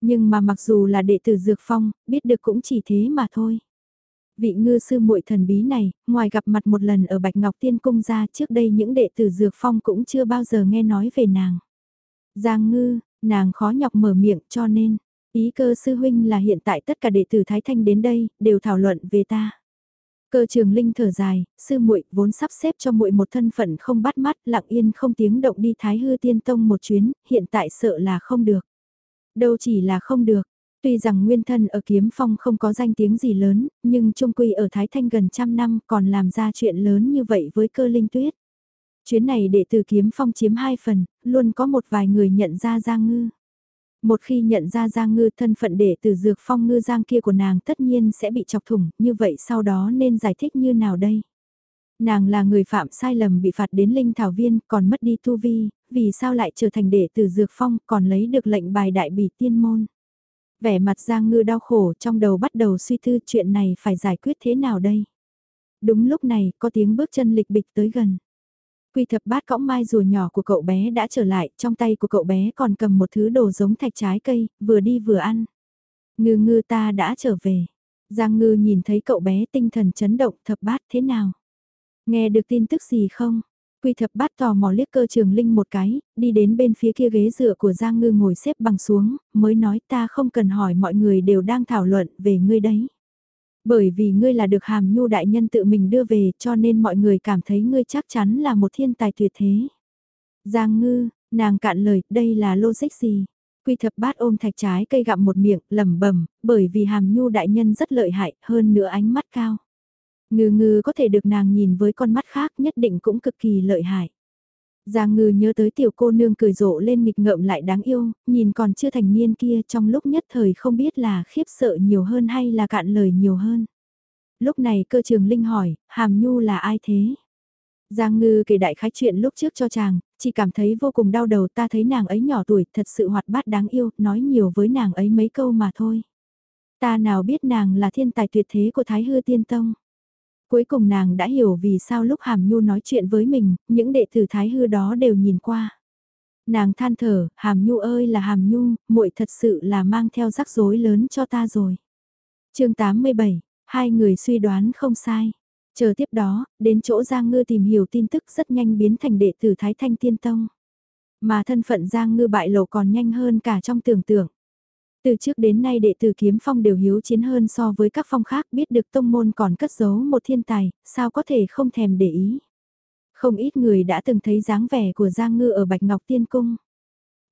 Nhưng mà mặc dù là đệ tử Dược Phong, biết được cũng chỉ thế mà thôi. Vị ngư sư muội thần bí này, ngoài gặp mặt một lần ở Bạch Ngọc Tiên Cung ra trước đây những đệ tử Dược Phong cũng chưa bao giờ nghe nói về nàng. Giang ngư, nàng khó nhọc mở miệng cho nên, ý cơ sư huynh là hiện tại tất cả đệ tử Thái Thanh đến đây, đều thảo luận về ta. Cơ trường linh thở dài, sư muội vốn sắp xếp cho muội một thân phận không bắt mắt, lặng yên không tiếng động đi Thái Hư Tiên Tông một chuyến, hiện tại sợ là không được. Đâu chỉ là không được, tuy rằng nguyên thân ở kiếm phong không có danh tiếng gì lớn, nhưng trung quy ở Thái Thanh gần trăm năm còn làm ra chuyện lớn như vậy với cơ linh tuyết. Chuyến này đệ tử kiếm phong chiếm hai phần, luôn có một vài người nhận ra Giang Ngư. Một khi nhận ra Giang Ngư thân phận đệ tử dược phong ngư Giang kia của nàng tất nhiên sẽ bị chọc thủng, như vậy sau đó nên giải thích như nào đây? Nàng là người phạm sai lầm bị phạt đến linh thảo viên còn mất đi tu vi, vì sao lại trở thành đệ tử dược phong còn lấy được lệnh bài đại bỉ tiên môn? Vẻ mặt Giang Ngư đau khổ trong đầu bắt đầu suy tư chuyện này phải giải quyết thế nào đây? Đúng lúc này có tiếng bước chân lịch bịch tới gần. Quy thập bát cõng mai rùa nhỏ của cậu bé đã trở lại, trong tay của cậu bé còn cầm một thứ đồ giống thạch trái cây, vừa đi vừa ăn. Ngư ngư ta đã trở về. Giang ngư nhìn thấy cậu bé tinh thần chấn động thập bát thế nào? Nghe được tin tức gì không? Quy thập bát tò mò liếc cơ trường linh một cái, đi đến bên phía kia ghế dựa của Giang ngư ngồi xếp bằng xuống, mới nói ta không cần hỏi mọi người đều đang thảo luận về ngươi đấy. Bởi vì ngươi là được hàm nhu đại nhân tự mình đưa về cho nên mọi người cảm thấy ngươi chắc chắn là một thiên tài tuyệt thế. Giang ngư, nàng cạn lời, đây là logic gì? Quy thập bát ôm thạch trái cây gặm một miệng, lẩm bẩm, bởi vì hàm nhu đại nhân rất lợi hại, hơn nữa ánh mắt cao. Ngư ngư có thể được nàng nhìn với con mắt khác nhất định cũng cực kỳ lợi hại. Giang ngư nhớ tới tiểu cô nương cười rộ lên nghịch ngợm lại đáng yêu, nhìn còn chưa thành niên kia trong lúc nhất thời không biết là khiếp sợ nhiều hơn hay là cạn lời nhiều hơn. Lúc này cơ trường Linh hỏi, Hàm Nhu là ai thế? Giang ngư kể đại khái chuyện lúc trước cho chàng, chỉ cảm thấy vô cùng đau đầu ta thấy nàng ấy nhỏ tuổi thật sự hoạt bát đáng yêu, nói nhiều với nàng ấy mấy câu mà thôi. Ta nào biết nàng là thiên tài tuyệt thế của Thái Hư Tiên Tông. Cuối cùng nàng đã hiểu vì sao lúc Hàm Nhu nói chuyện với mình, những đệ tử Thái Hư đó đều nhìn qua. Nàng than thở, Hàm Nhu ơi là Hàm Nhu, muội thật sự là mang theo rắc rối lớn cho ta rồi. chương 87, hai người suy đoán không sai. Chờ tiếp đó, đến chỗ Giang Ngư tìm hiểu tin tức rất nhanh biến thành đệ tử Thái Thanh Tiên Tông. Mà thân phận Giang Ngư bại lộ còn nhanh hơn cả trong tưởng tượng. Từ trước đến nay đệ tử kiếm phong đều hiếu chiến hơn so với các phong khác biết được tông môn còn cất giấu một thiên tài, sao có thể không thèm để ý. Không ít người đã từng thấy dáng vẻ của Giang Ngư ở Bạch Ngọc Tiên Cung.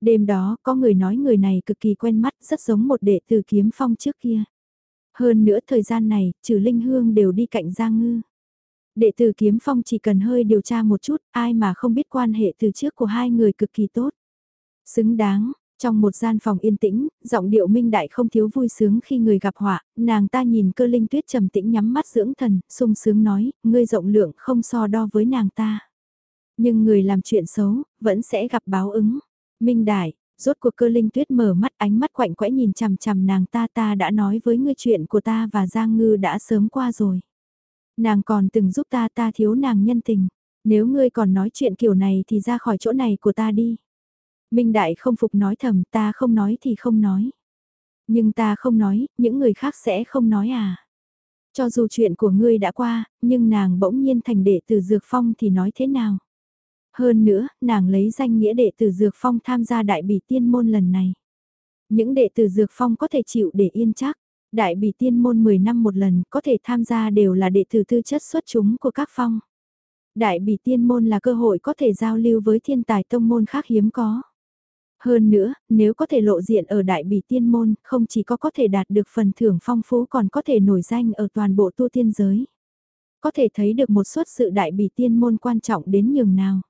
Đêm đó có người nói người này cực kỳ quen mắt rất giống một đệ tử kiếm phong trước kia. Hơn nữa thời gian này, trừ Linh Hương đều đi cạnh Giang Ngư. Đệ tử kiếm phong chỉ cần hơi điều tra một chút, ai mà không biết quan hệ từ trước của hai người cực kỳ tốt. Xứng đáng, trong một gian phòng yên tĩnh, giọng điệu minh đại không thiếu vui sướng khi người gặp họa, nàng ta nhìn cơ linh tuyết trầm tĩnh nhắm mắt dưỡng thần, sung sướng nói, ngươi rộng lượng không so đo với nàng ta. Nhưng người làm chuyện xấu, vẫn sẽ gặp báo ứng. Minh đại, rốt cuộc cơ linh tuyết mở mắt ánh mắt quạnh quẽ nhìn chằm chằm nàng ta ta đã nói với ngươi chuyện của ta và Giang Ngư đã sớm qua rồi. Nàng còn từng giúp ta ta thiếu nàng nhân tình. Nếu ngươi còn nói chuyện kiểu này thì ra khỏi chỗ này của ta đi. Minh Đại không phục nói thầm ta không nói thì không nói. Nhưng ta không nói, những người khác sẽ không nói à. Cho dù chuyện của ngươi đã qua, nhưng nàng bỗng nhiên thành đệ tử Dược Phong thì nói thế nào? Hơn nữa, nàng lấy danh nghĩa đệ tử Dược Phong tham gia đại bỉ tiên môn lần này. Những đệ tử Dược Phong có thể chịu để yên chắc. Đại bỉ tiên môn 10 năm một lần có thể tham gia đều là đệ tử tư chất xuất chúng của các phong. Đại bỉ tiên môn là cơ hội có thể giao lưu với thiên tài tông môn khác hiếm có. Hơn nữa, nếu có thể lộ diện ở đại bỉ tiên môn, không chỉ có có thể đạt được phần thưởng phong phú còn có thể nổi danh ở toàn bộ tu tiên giới. Có thể thấy được một suất sự đại bỉ tiên môn quan trọng đến nhường nào.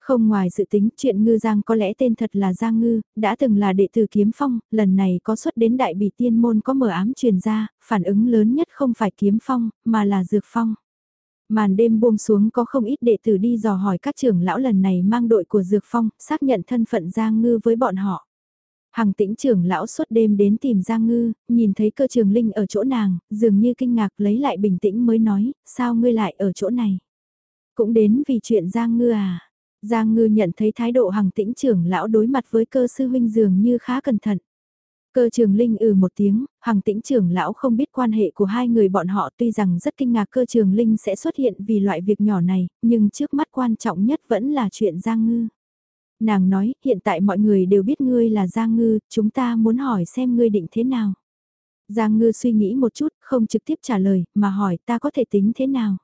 Không ngoài dự tính chuyện ngư giang có lẽ tên thật là Giang Ngư, đã từng là đệ tử kiếm phong, lần này có xuất đến đại bỉ tiên môn có mở ám truyền ra, phản ứng lớn nhất không phải kiếm phong, mà là dược phong. Màn đêm buông xuống có không ít đệ tử đi dò hỏi các trưởng lão lần này mang đội của Dược Phong, xác nhận thân phận Giang Ngư với bọn họ. Hằng tĩnh trưởng lão suốt đêm đến tìm Giang Ngư, nhìn thấy cơ trường linh ở chỗ nàng, dường như kinh ngạc lấy lại bình tĩnh mới nói, sao ngươi lại ở chỗ này? Cũng đến vì chuyện Giang Ngư à? Giang Ngư nhận thấy thái độ hằng tĩnh trưởng lão đối mặt với cơ sư huynh dường như khá cẩn thận. Cơ trường linh ừ một tiếng, hoàng tĩnh trưởng lão không biết quan hệ của hai người bọn họ tuy rằng rất kinh ngạc cơ trường linh sẽ xuất hiện vì loại việc nhỏ này, nhưng trước mắt quan trọng nhất vẫn là chuyện Giang Ngư. Nàng nói, hiện tại mọi người đều biết ngươi là Giang Ngư, chúng ta muốn hỏi xem ngươi định thế nào. Giang Ngư suy nghĩ một chút, không trực tiếp trả lời, mà hỏi ta có thể tính thế nào.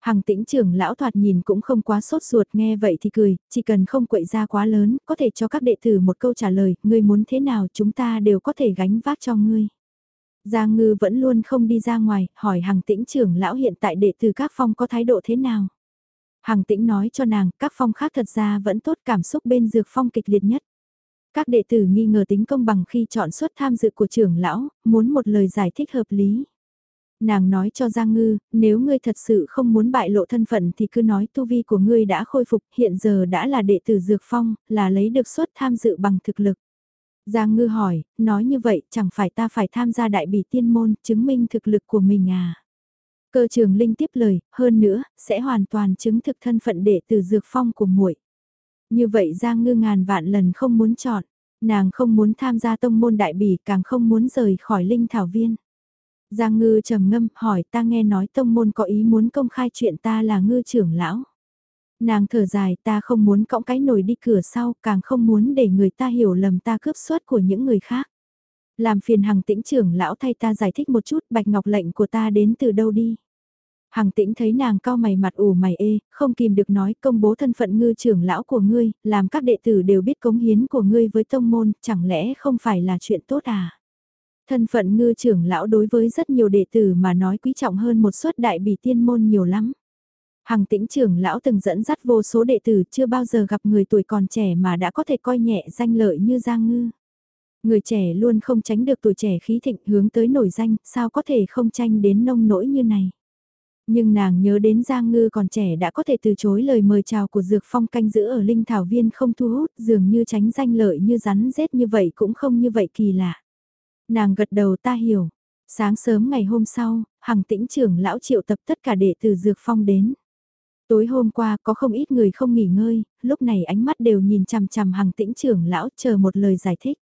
Hằng tĩnh trưởng lão thoạt nhìn cũng không quá sốt ruột nghe vậy thì cười, chỉ cần không quậy ra quá lớn, có thể cho các đệ tử một câu trả lời, ngươi muốn thế nào chúng ta đều có thể gánh vác cho ngươi. Giang ngư vẫn luôn không đi ra ngoài, hỏi hằng tĩnh trưởng lão hiện tại đệ tử các phong có thái độ thế nào. Hằng tĩnh nói cho nàng, các phong khác thật ra vẫn tốt cảm xúc bên dược phong kịch liệt nhất. Các đệ tử nghi ngờ tính công bằng khi chọn suất tham dự của trưởng lão, muốn một lời giải thích hợp lý. Nàng nói cho Giang Ngư, nếu ngươi thật sự không muốn bại lộ thân phận thì cứ nói tu vi của ngươi đã khôi phục, hiện giờ đã là đệ tử Dược Phong, là lấy được suất tham dự bằng thực lực. Giang Ngư hỏi, nói như vậy chẳng phải ta phải tham gia đại bỉ tiên môn, chứng minh thực lực của mình à? Cơ trường Linh tiếp lời, hơn nữa, sẽ hoàn toàn chứng thực thân phận đệ tử Dược Phong của muội. Như vậy Giang Ngư ngàn vạn lần không muốn chọn, nàng không muốn tham gia tông môn đại bỉ càng không muốn rời khỏi Linh Thảo Viên. Giang ngư trầm ngâm hỏi ta nghe nói tông môn có ý muốn công khai chuyện ta là ngư trưởng lão. Nàng thở dài ta không muốn cõng cái nồi đi cửa sau càng không muốn để người ta hiểu lầm ta cướp suất của những người khác. Làm phiền hằng tĩnh trưởng lão thay ta giải thích một chút bạch ngọc lệnh của ta đến từ đâu đi. Hằng tĩnh thấy nàng cao mày mặt ủ mày ê, không kìm được nói công bố thân phận ngư trưởng lão của ngươi, làm các đệ tử đều biết cống hiến của ngươi với tông môn, chẳng lẽ không phải là chuyện tốt à? Thân phận ngư trưởng lão đối với rất nhiều đệ tử mà nói quý trọng hơn một suất đại bỉ tiên môn nhiều lắm. Hằng tĩnh trưởng lão từng dẫn dắt vô số đệ tử chưa bao giờ gặp người tuổi còn trẻ mà đã có thể coi nhẹ danh lợi như Giang Ngư. Người trẻ luôn không tránh được tuổi trẻ khí thịnh hướng tới nổi danh, sao có thể không tranh đến nông nỗi như này. Nhưng nàng nhớ đến Giang Ngư còn trẻ đã có thể từ chối lời mời chào của Dược Phong canh giữ ở Linh Thảo Viên không thu hút, dường như tránh danh lợi như rắn rết như vậy cũng không như vậy kỳ lạ. Nàng gật đầu ta hiểu. Sáng sớm ngày hôm sau, Hằng tĩnh trưởng lão triệu tập tất cả đệ tử Dược Phong đến. Tối hôm qua có không ít người không nghỉ ngơi, lúc này ánh mắt đều nhìn chằm chằm Hằng tĩnh trưởng lão chờ một lời giải thích.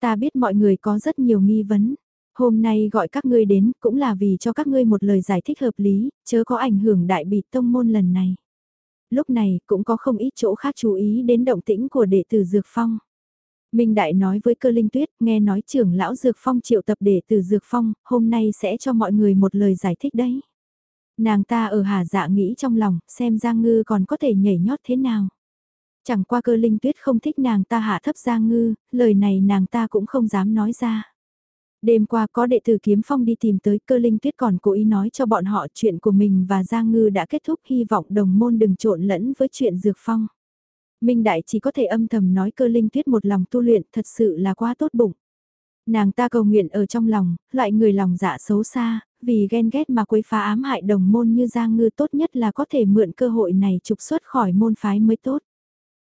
Ta biết mọi người có rất nhiều nghi vấn. Hôm nay gọi các ngươi đến cũng là vì cho các ngươi một lời giải thích hợp lý, chớ có ảnh hưởng đại bịt tông môn lần này. Lúc này cũng có không ít chỗ khác chú ý đến động tĩnh của đệ tử Dược Phong. Minh Đại nói với cơ linh tuyết, nghe nói trưởng lão Dược Phong triệu tập để từ Dược Phong, hôm nay sẽ cho mọi người một lời giải thích đấy. Nàng ta ở hà dạ nghĩ trong lòng, xem Giang Ngư còn có thể nhảy nhót thế nào. Chẳng qua cơ linh tuyết không thích nàng ta hạ thấp Giang Ngư, lời này nàng ta cũng không dám nói ra. Đêm qua có đệ tử kiếm phong đi tìm tới cơ linh tuyết còn cố ý nói cho bọn họ chuyện của mình và Giang Ngư đã kết thúc hy vọng đồng môn đừng trộn lẫn với chuyện dược phong. Minh Đại chỉ có thể âm thầm nói cơ linh tuyết một lòng tu luyện thật sự là quá tốt bụng. Nàng ta cầu nguyện ở trong lòng, loại người lòng dạ xấu xa, vì ghen ghét mà quấy phá ám hại đồng môn như Giang Ngư tốt nhất là có thể mượn cơ hội này trục xuất khỏi môn phái mới tốt.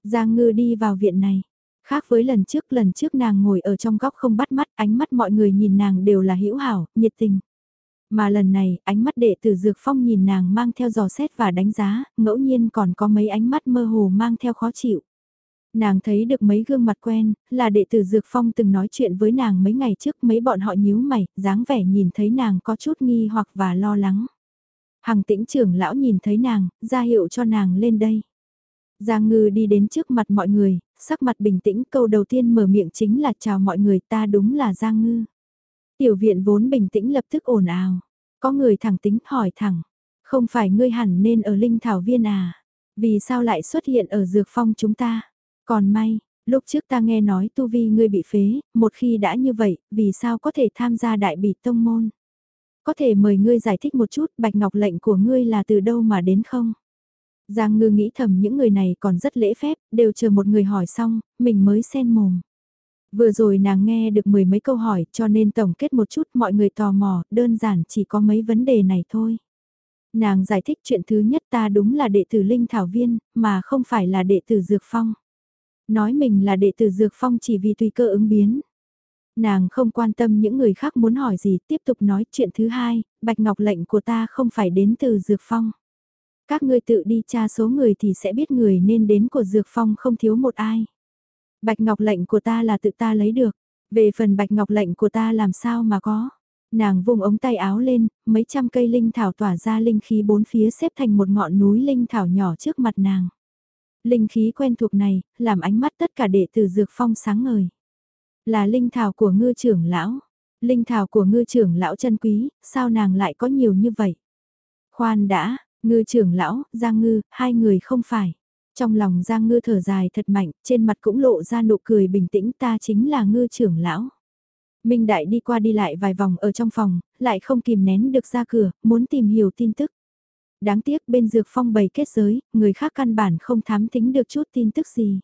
Giang Ngư đi vào viện này. Khác với lần trước, lần trước nàng ngồi ở trong góc không bắt mắt, ánh mắt mọi người nhìn nàng đều là hữu hảo, nhiệt tình. Mà lần này, ánh mắt đệ tử Dược Phong nhìn nàng mang theo dò xét và đánh giá, ngẫu nhiên còn có mấy ánh mắt mơ hồ mang theo khó chịu. Nàng thấy được mấy gương mặt quen, là đệ tử Dược Phong từng nói chuyện với nàng mấy ngày trước mấy bọn họ nhíu mày, dáng vẻ nhìn thấy nàng có chút nghi hoặc và lo lắng. Hằng tĩnh trưởng lão nhìn thấy nàng, ra hiệu cho nàng lên đây. Giang ngư đi đến trước mặt mọi người, sắc mặt bình tĩnh câu đầu tiên mở miệng chính là chào mọi người ta đúng là Giang ngư. Tiểu viện vốn bình tĩnh lập tức ồn ào. Có người thẳng tính hỏi thẳng. Không phải ngươi hẳn nên ở Linh Thảo Viên à? Vì sao lại xuất hiện ở Dược Phong chúng ta? Còn may, lúc trước ta nghe nói tu vi ngươi bị phế, một khi đã như vậy, vì sao có thể tham gia đại bỉ tông môn? Có thể mời ngươi giải thích một chút bạch ngọc lệnh của ngươi là từ đâu mà đến không? Giang ngư nghĩ thầm những người này còn rất lễ phép, đều chờ một người hỏi xong, mình mới xen mồm. Vừa rồi nàng nghe được mười mấy câu hỏi cho nên tổng kết một chút mọi người tò mò, đơn giản chỉ có mấy vấn đề này thôi. Nàng giải thích chuyện thứ nhất ta đúng là đệ tử Linh Thảo Viên, mà không phải là đệ tử Dược Phong. Nói mình là đệ tử Dược Phong chỉ vì tùy cơ ứng biến. Nàng không quan tâm những người khác muốn hỏi gì, tiếp tục nói chuyện thứ hai, Bạch Ngọc lệnh của ta không phải đến từ Dược Phong. Các ngươi tự đi tra số người thì sẽ biết người nên đến của Dược Phong không thiếu một ai. Bạch ngọc lệnh của ta là tự ta lấy được, về phần bạch ngọc lệnh của ta làm sao mà có. Nàng vùng ống tay áo lên, mấy trăm cây linh thảo tỏa ra linh khí bốn phía xếp thành một ngọn núi linh thảo nhỏ trước mặt nàng. Linh khí quen thuộc này, làm ánh mắt tất cả đệ tử dược phong sáng ngời. Là linh thảo của ngư trưởng lão. Linh thảo của ngư trưởng lão chân quý, sao nàng lại có nhiều như vậy? Khoan đã, ngư trưởng lão, Giang ngư, hai người không phải. Trong lòng Giang ngư thở dài thật mạnh, trên mặt cũng lộ ra nụ cười bình tĩnh ta chính là ngư trưởng lão. Minh Đại đi qua đi lại vài vòng ở trong phòng, lại không kìm nén được ra cửa, muốn tìm hiểu tin tức. Đáng tiếc bên dược phong bày kết giới, người khác căn bản không thám thính được chút tin tức gì.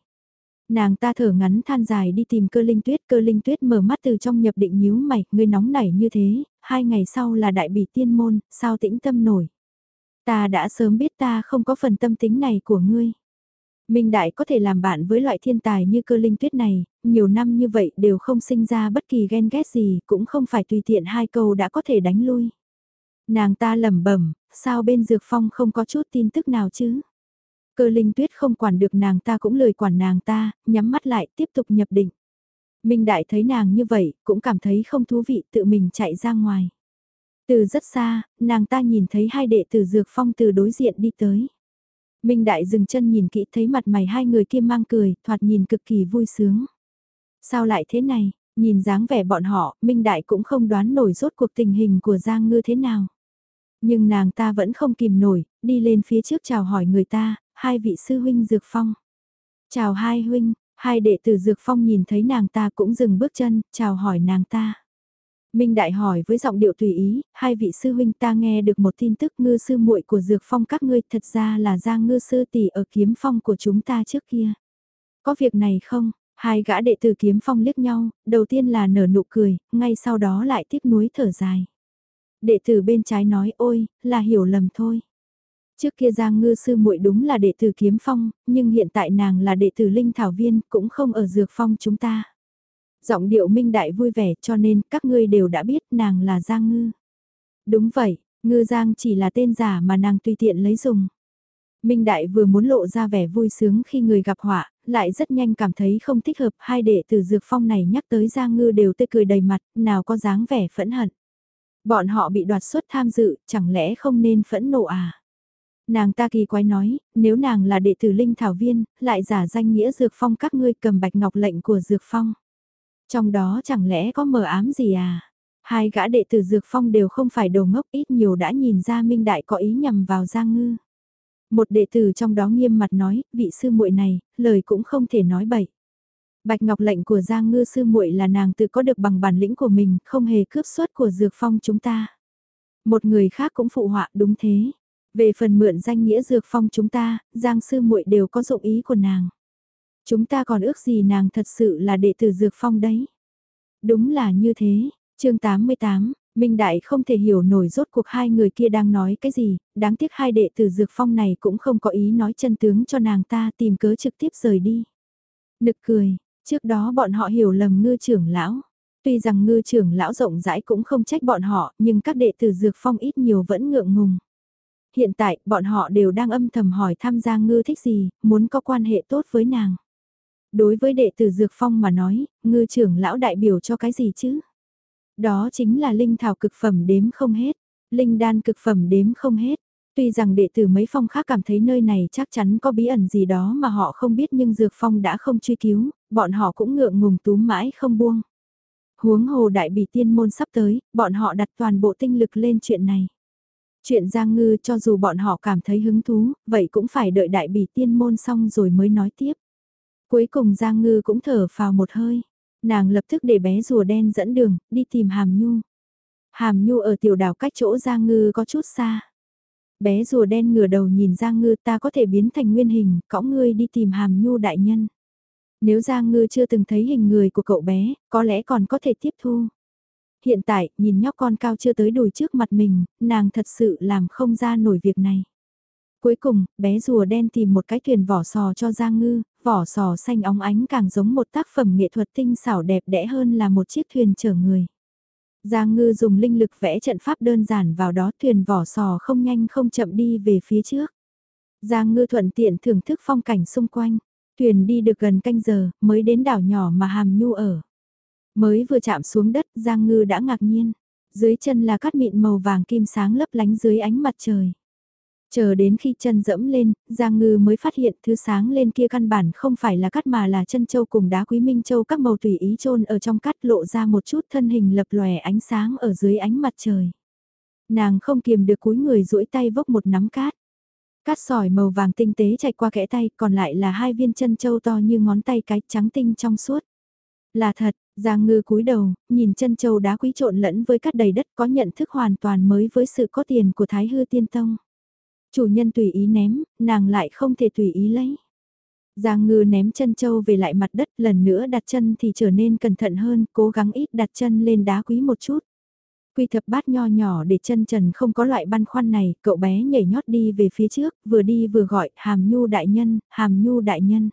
Nàng ta thở ngắn than dài đi tìm cơ linh tuyết, cơ linh tuyết mở mắt từ trong nhập định nhíu mày, người nóng nảy như thế, hai ngày sau là đại bỉ tiên môn, sao tĩnh tâm nổi. Ta đã sớm biết ta không có phần tâm tính này của ngươi. Minh Đại có thể làm bạn với loại thiên tài như cơ linh tuyết này, nhiều năm như vậy đều không sinh ra bất kỳ ghen ghét gì, cũng không phải tùy tiện hai câu đã có thể đánh lui. Nàng ta lẩm bẩm, sao bên dược phong không có chút tin tức nào chứ? Cơ linh tuyết không quản được nàng ta cũng lời quản nàng ta, nhắm mắt lại tiếp tục nhập định. Minh Đại thấy nàng như vậy, cũng cảm thấy không thú vị tự mình chạy ra ngoài. Từ rất xa, nàng ta nhìn thấy hai đệ tử dược phong từ đối diện đi tới. Minh Đại dừng chân nhìn kỹ thấy mặt mày hai người kia mang cười, thoạt nhìn cực kỳ vui sướng. Sao lại thế này, nhìn dáng vẻ bọn họ, Minh Đại cũng không đoán nổi rốt cuộc tình hình của Giang Ngư thế nào. Nhưng nàng ta vẫn không kìm nổi, đi lên phía trước chào hỏi người ta, hai vị sư huynh Dược Phong. Chào hai huynh, hai đệ tử Dược Phong nhìn thấy nàng ta cũng dừng bước chân, chào hỏi nàng ta. Minh Đại hỏi với giọng điệu tùy ý, hai vị sư huynh ta nghe được một tin tức ngư sư muội của Dược Phong các ngươi thật ra là Giang ngư sư tỷ ở kiếm phong của chúng ta trước kia. Có việc này không? Hai gã đệ tử kiếm phong liếc nhau, đầu tiên là nở nụ cười, ngay sau đó lại tiếc nuối thở dài. Đệ tử bên trái nói ôi, là hiểu lầm thôi. Trước kia Giang Ngư sư muội đúng là đệ tử kiếm phong, nhưng hiện tại nàng là đệ tử linh thảo viên, cũng không ở dược phong chúng ta. Giọng điệu minh đại vui vẻ cho nên các ngươi đều đã biết nàng là Giang Ngư. Đúng vậy, Ngư Giang chỉ là tên giả mà nàng tùy tiện lấy dùng. Minh Đại vừa muốn lộ ra vẻ vui sướng khi người gặp họa, lại rất nhanh cảm thấy không thích hợp. Hai đệ tử dược phong này nhắc tới Giang Ngư đều tươi cười đầy mặt, nào có dáng vẻ phẫn hận. Bọn họ bị đoạt suất tham dự, chẳng lẽ không nên phẫn nộ à? Nàng ta kỳ quái nói, nếu nàng là đệ tử linh thảo viên, lại giả danh nghĩa dược phong các ngươi cầm bạch ngọc lệnh của dược phong. Trong đó chẳng lẽ có mờ ám gì à? Hai gã đệ tử dược phong đều không phải đồ ngốc ít nhiều đã nhìn ra Minh Đại có ý nhằm vào Giang Ngư. Một đệ tử trong đó nghiêm mặt nói, vị sư muội này, lời cũng không thể nói bậy. Bạch Ngọc lệnh của Giang Ngư sư muội là nàng tự có được bằng bản lĩnh của mình, không hề cướp suất của dược phong chúng ta. Một người khác cũng phụ họa đúng thế. Về phần mượn danh nghĩa dược phong chúng ta, Giang sư muội đều có dụng ý của nàng. Chúng ta còn ước gì nàng thật sự là đệ tử dược phong đấy. Đúng là như thế, chương 88, Minh Đại không thể hiểu nổi rốt cuộc hai người kia đang nói cái gì, đáng tiếc hai đệ tử dược phong này cũng không có ý nói chân tướng cho nàng ta tìm cớ trực tiếp rời đi. Nực cười, trước đó bọn họ hiểu lầm ngư trưởng lão. Tuy rằng ngư trưởng lão rộng rãi cũng không trách bọn họ, nhưng các đệ tử dược phong ít nhiều vẫn ngượng ngùng. Hiện tại, bọn họ đều đang âm thầm hỏi tham gia ngư thích gì, muốn có quan hệ tốt với nàng. Đối với đệ tử Dược Phong mà nói, ngư trưởng lão đại biểu cho cái gì chứ? Đó chính là linh thảo cực phẩm đếm không hết, linh đan cực phẩm đếm không hết. Tuy rằng đệ tử mấy phong khác cảm thấy nơi này chắc chắn có bí ẩn gì đó mà họ không biết nhưng Dược Phong đã không truy cứu, bọn họ cũng ngượng ngùng túm mãi không buông. Huống hồ đại bị tiên môn sắp tới, bọn họ đặt toàn bộ tinh lực lên chuyện này. Chuyện Giang Ngư cho dù bọn họ cảm thấy hứng thú, vậy cũng phải đợi đại bỉ tiên môn xong rồi mới nói tiếp. Cuối cùng Giang Ngư cũng thở vào một hơi. Nàng lập tức để bé rùa đen dẫn đường, đi tìm Hàm Nhu. Hàm Nhu ở tiểu đảo cách chỗ Giang Ngư có chút xa. Bé rùa đen ngửa đầu nhìn Giang Ngư ta có thể biến thành nguyên hình, cõng ngươi đi tìm Hàm Nhu đại nhân. Nếu Giang Ngư chưa từng thấy hình người của cậu bé, có lẽ còn có thể tiếp thu. Hiện tại, nhìn nhóc con cao chưa tới đùi trước mặt mình, nàng thật sự làm không ra nổi việc này. Cuối cùng, bé rùa đen tìm một cái thuyền vỏ sò cho Giang Ngư, vỏ sò xanh óng ánh càng giống một tác phẩm nghệ thuật tinh xảo đẹp đẽ hơn là một chiếc thuyền chở người. Giang Ngư dùng linh lực vẽ trận pháp đơn giản vào đó thuyền vỏ sò không nhanh không chậm đi về phía trước. Giang Ngư thuận tiện thưởng thức phong cảnh xung quanh, thuyền đi được gần canh giờ mới đến đảo nhỏ mà Hàm Nhu ở. Mới vừa chạm xuống đất Giang Ngư đã ngạc nhiên, dưới chân là cát mịn màu vàng kim sáng lấp lánh dưới ánh mặt trời. Chờ đến khi chân dẫm lên, Giang Ngư mới phát hiện thứ sáng lên kia căn bản không phải là cắt mà là chân châu cùng đá quý minh châu các màu tùy ý trôn ở trong cắt lộ ra một chút thân hình lập lòe ánh sáng ở dưới ánh mặt trời. Nàng không kiềm được cúi người duỗi tay vốc một nắm cát. Cát sỏi màu vàng tinh tế chạy qua kẽ tay còn lại là hai viên chân châu to như ngón tay cái trắng tinh trong suốt. Là thật, Giang ngư cúi đầu, nhìn chân châu đá quý trộn lẫn với cát đầy đất có nhận thức hoàn toàn mới với sự có tiền của Thái Hư Tiên Tông. Chủ nhân tùy ý ném, nàng lại không thể tùy ý lấy. Giang ngư ném chân châu về lại mặt đất lần nữa đặt chân thì trở nên cẩn thận hơn, cố gắng ít đặt chân lên đá quý một chút. Quy thập bát nho nhỏ để chân trần không có loại băn khoăn này, cậu bé nhảy nhót đi về phía trước, vừa đi vừa gọi, hàm nhu đại nhân, hàm nhu đại nhân.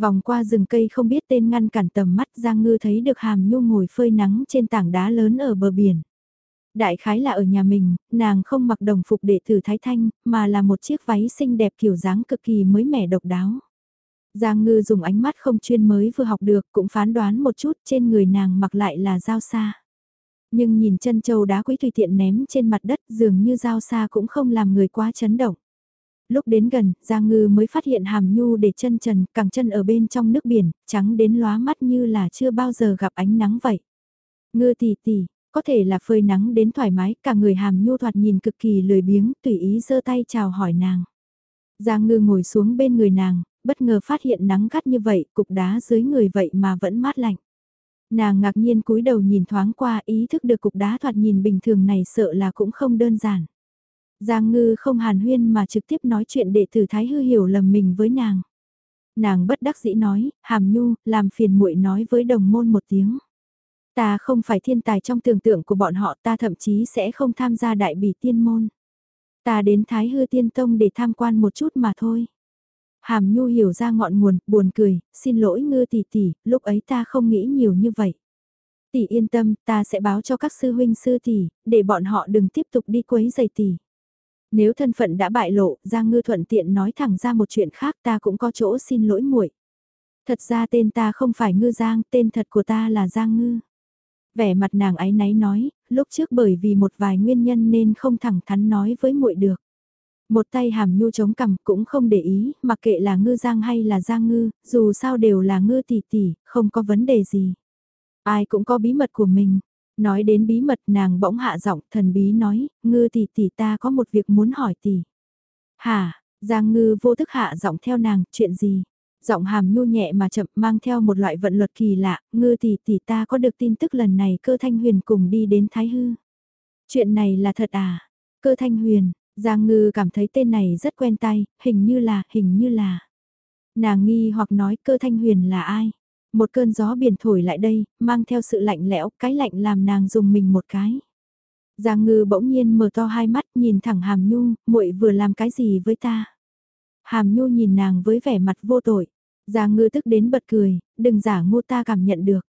Vòng qua rừng cây không biết tên ngăn cản tầm mắt Giang Ngư thấy được hàm nhu ngồi phơi nắng trên tảng đá lớn ở bờ biển. Đại khái là ở nhà mình, nàng không mặc đồng phục đệ tử Thái Thanh, mà là một chiếc váy xinh đẹp kiểu dáng cực kỳ mới mẻ độc đáo. Giang Ngư dùng ánh mắt không chuyên mới vừa học được cũng phán đoán một chút trên người nàng mặc lại là dao xa. Nhưng nhìn chân châu đá quý tùy tiện ném trên mặt đất dường như dao xa cũng không làm người quá chấn động. Lúc đến gần, Giang Ngư mới phát hiện hàm nhu để chân trần, cẳng chân ở bên trong nước biển, trắng đến lóa mắt như là chưa bao giờ gặp ánh nắng vậy. Ngư tỷ tỷ, có thể là phơi nắng đến thoải mái, cả người hàm nhu thoạt nhìn cực kỳ lười biếng, tùy ý giơ tay chào hỏi nàng. Giang ngư ngồi xuống bên người nàng, bất ngờ phát hiện nắng gắt như vậy, cục đá dưới người vậy mà vẫn mát lạnh. Nàng ngạc nhiên cúi đầu nhìn thoáng qua ý thức được cục đá thoạt nhìn bình thường này sợ là cũng không đơn giản. Giang ngư không hàn huyên mà trực tiếp nói chuyện để tử thái hư hiểu lầm mình với nàng. Nàng bất đắc dĩ nói, hàm nhu, làm phiền muội nói với đồng môn một tiếng. Ta không phải thiên tài trong tưởng tượng của bọn họ ta thậm chí sẽ không tham gia đại bỉ tiên môn. Ta đến Thái Hư Tiên Tông để tham quan một chút mà thôi. Hàm Nhu hiểu ra ngọn nguồn, buồn cười, xin lỗi ngư tỷ tỷ, lúc ấy ta không nghĩ nhiều như vậy. Tỷ yên tâm, ta sẽ báo cho các sư huynh sư tỷ, để bọn họ đừng tiếp tục đi quấy giày tỷ. Nếu thân phận đã bại lộ, Giang Ngư thuận tiện nói thẳng ra một chuyện khác ta cũng có chỗ xin lỗi muội. Thật ra tên ta không phải Ngư Giang, tên thật của ta là Giang Ngư. Vẻ mặt nàng ấy náy nói, lúc trước bởi vì một vài nguyên nhân nên không thẳng thắn nói với muội được. Một tay hàm nhu chống cằm cũng không để ý, mặc kệ là ngư giang hay là giang ngư, dù sao đều là ngư tỷ tỷ, không có vấn đề gì. Ai cũng có bí mật của mình. Nói đến bí mật nàng bỗng hạ giọng thần bí nói, ngư tỷ tỷ ta có một việc muốn hỏi tỷ. Hả, giang ngư vô thức hạ giọng theo nàng, chuyện gì? Giọng hàm nhu nhẹ mà chậm mang theo một loại vận luật kỳ lạ, ngư tỷ tỷ ta có được tin tức lần này cơ thanh huyền cùng đi đến Thái Hư. Chuyện này là thật à? Cơ thanh huyền, Giang ngư cảm thấy tên này rất quen tay, hình như là, hình như là. Nàng nghi hoặc nói cơ thanh huyền là ai? Một cơn gió biển thổi lại đây, mang theo sự lạnh lẽo, cái lạnh làm nàng dùng mình một cái. Giang ngư bỗng nhiên mở to hai mắt nhìn thẳng hàm nhu, muội vừa làm cái gì với ta? Hàm nhu nhìn nàng với vẻ mặt vô tội. Giang ngư tức đến bật cười, đừng giả ngu ta cảm nhận được.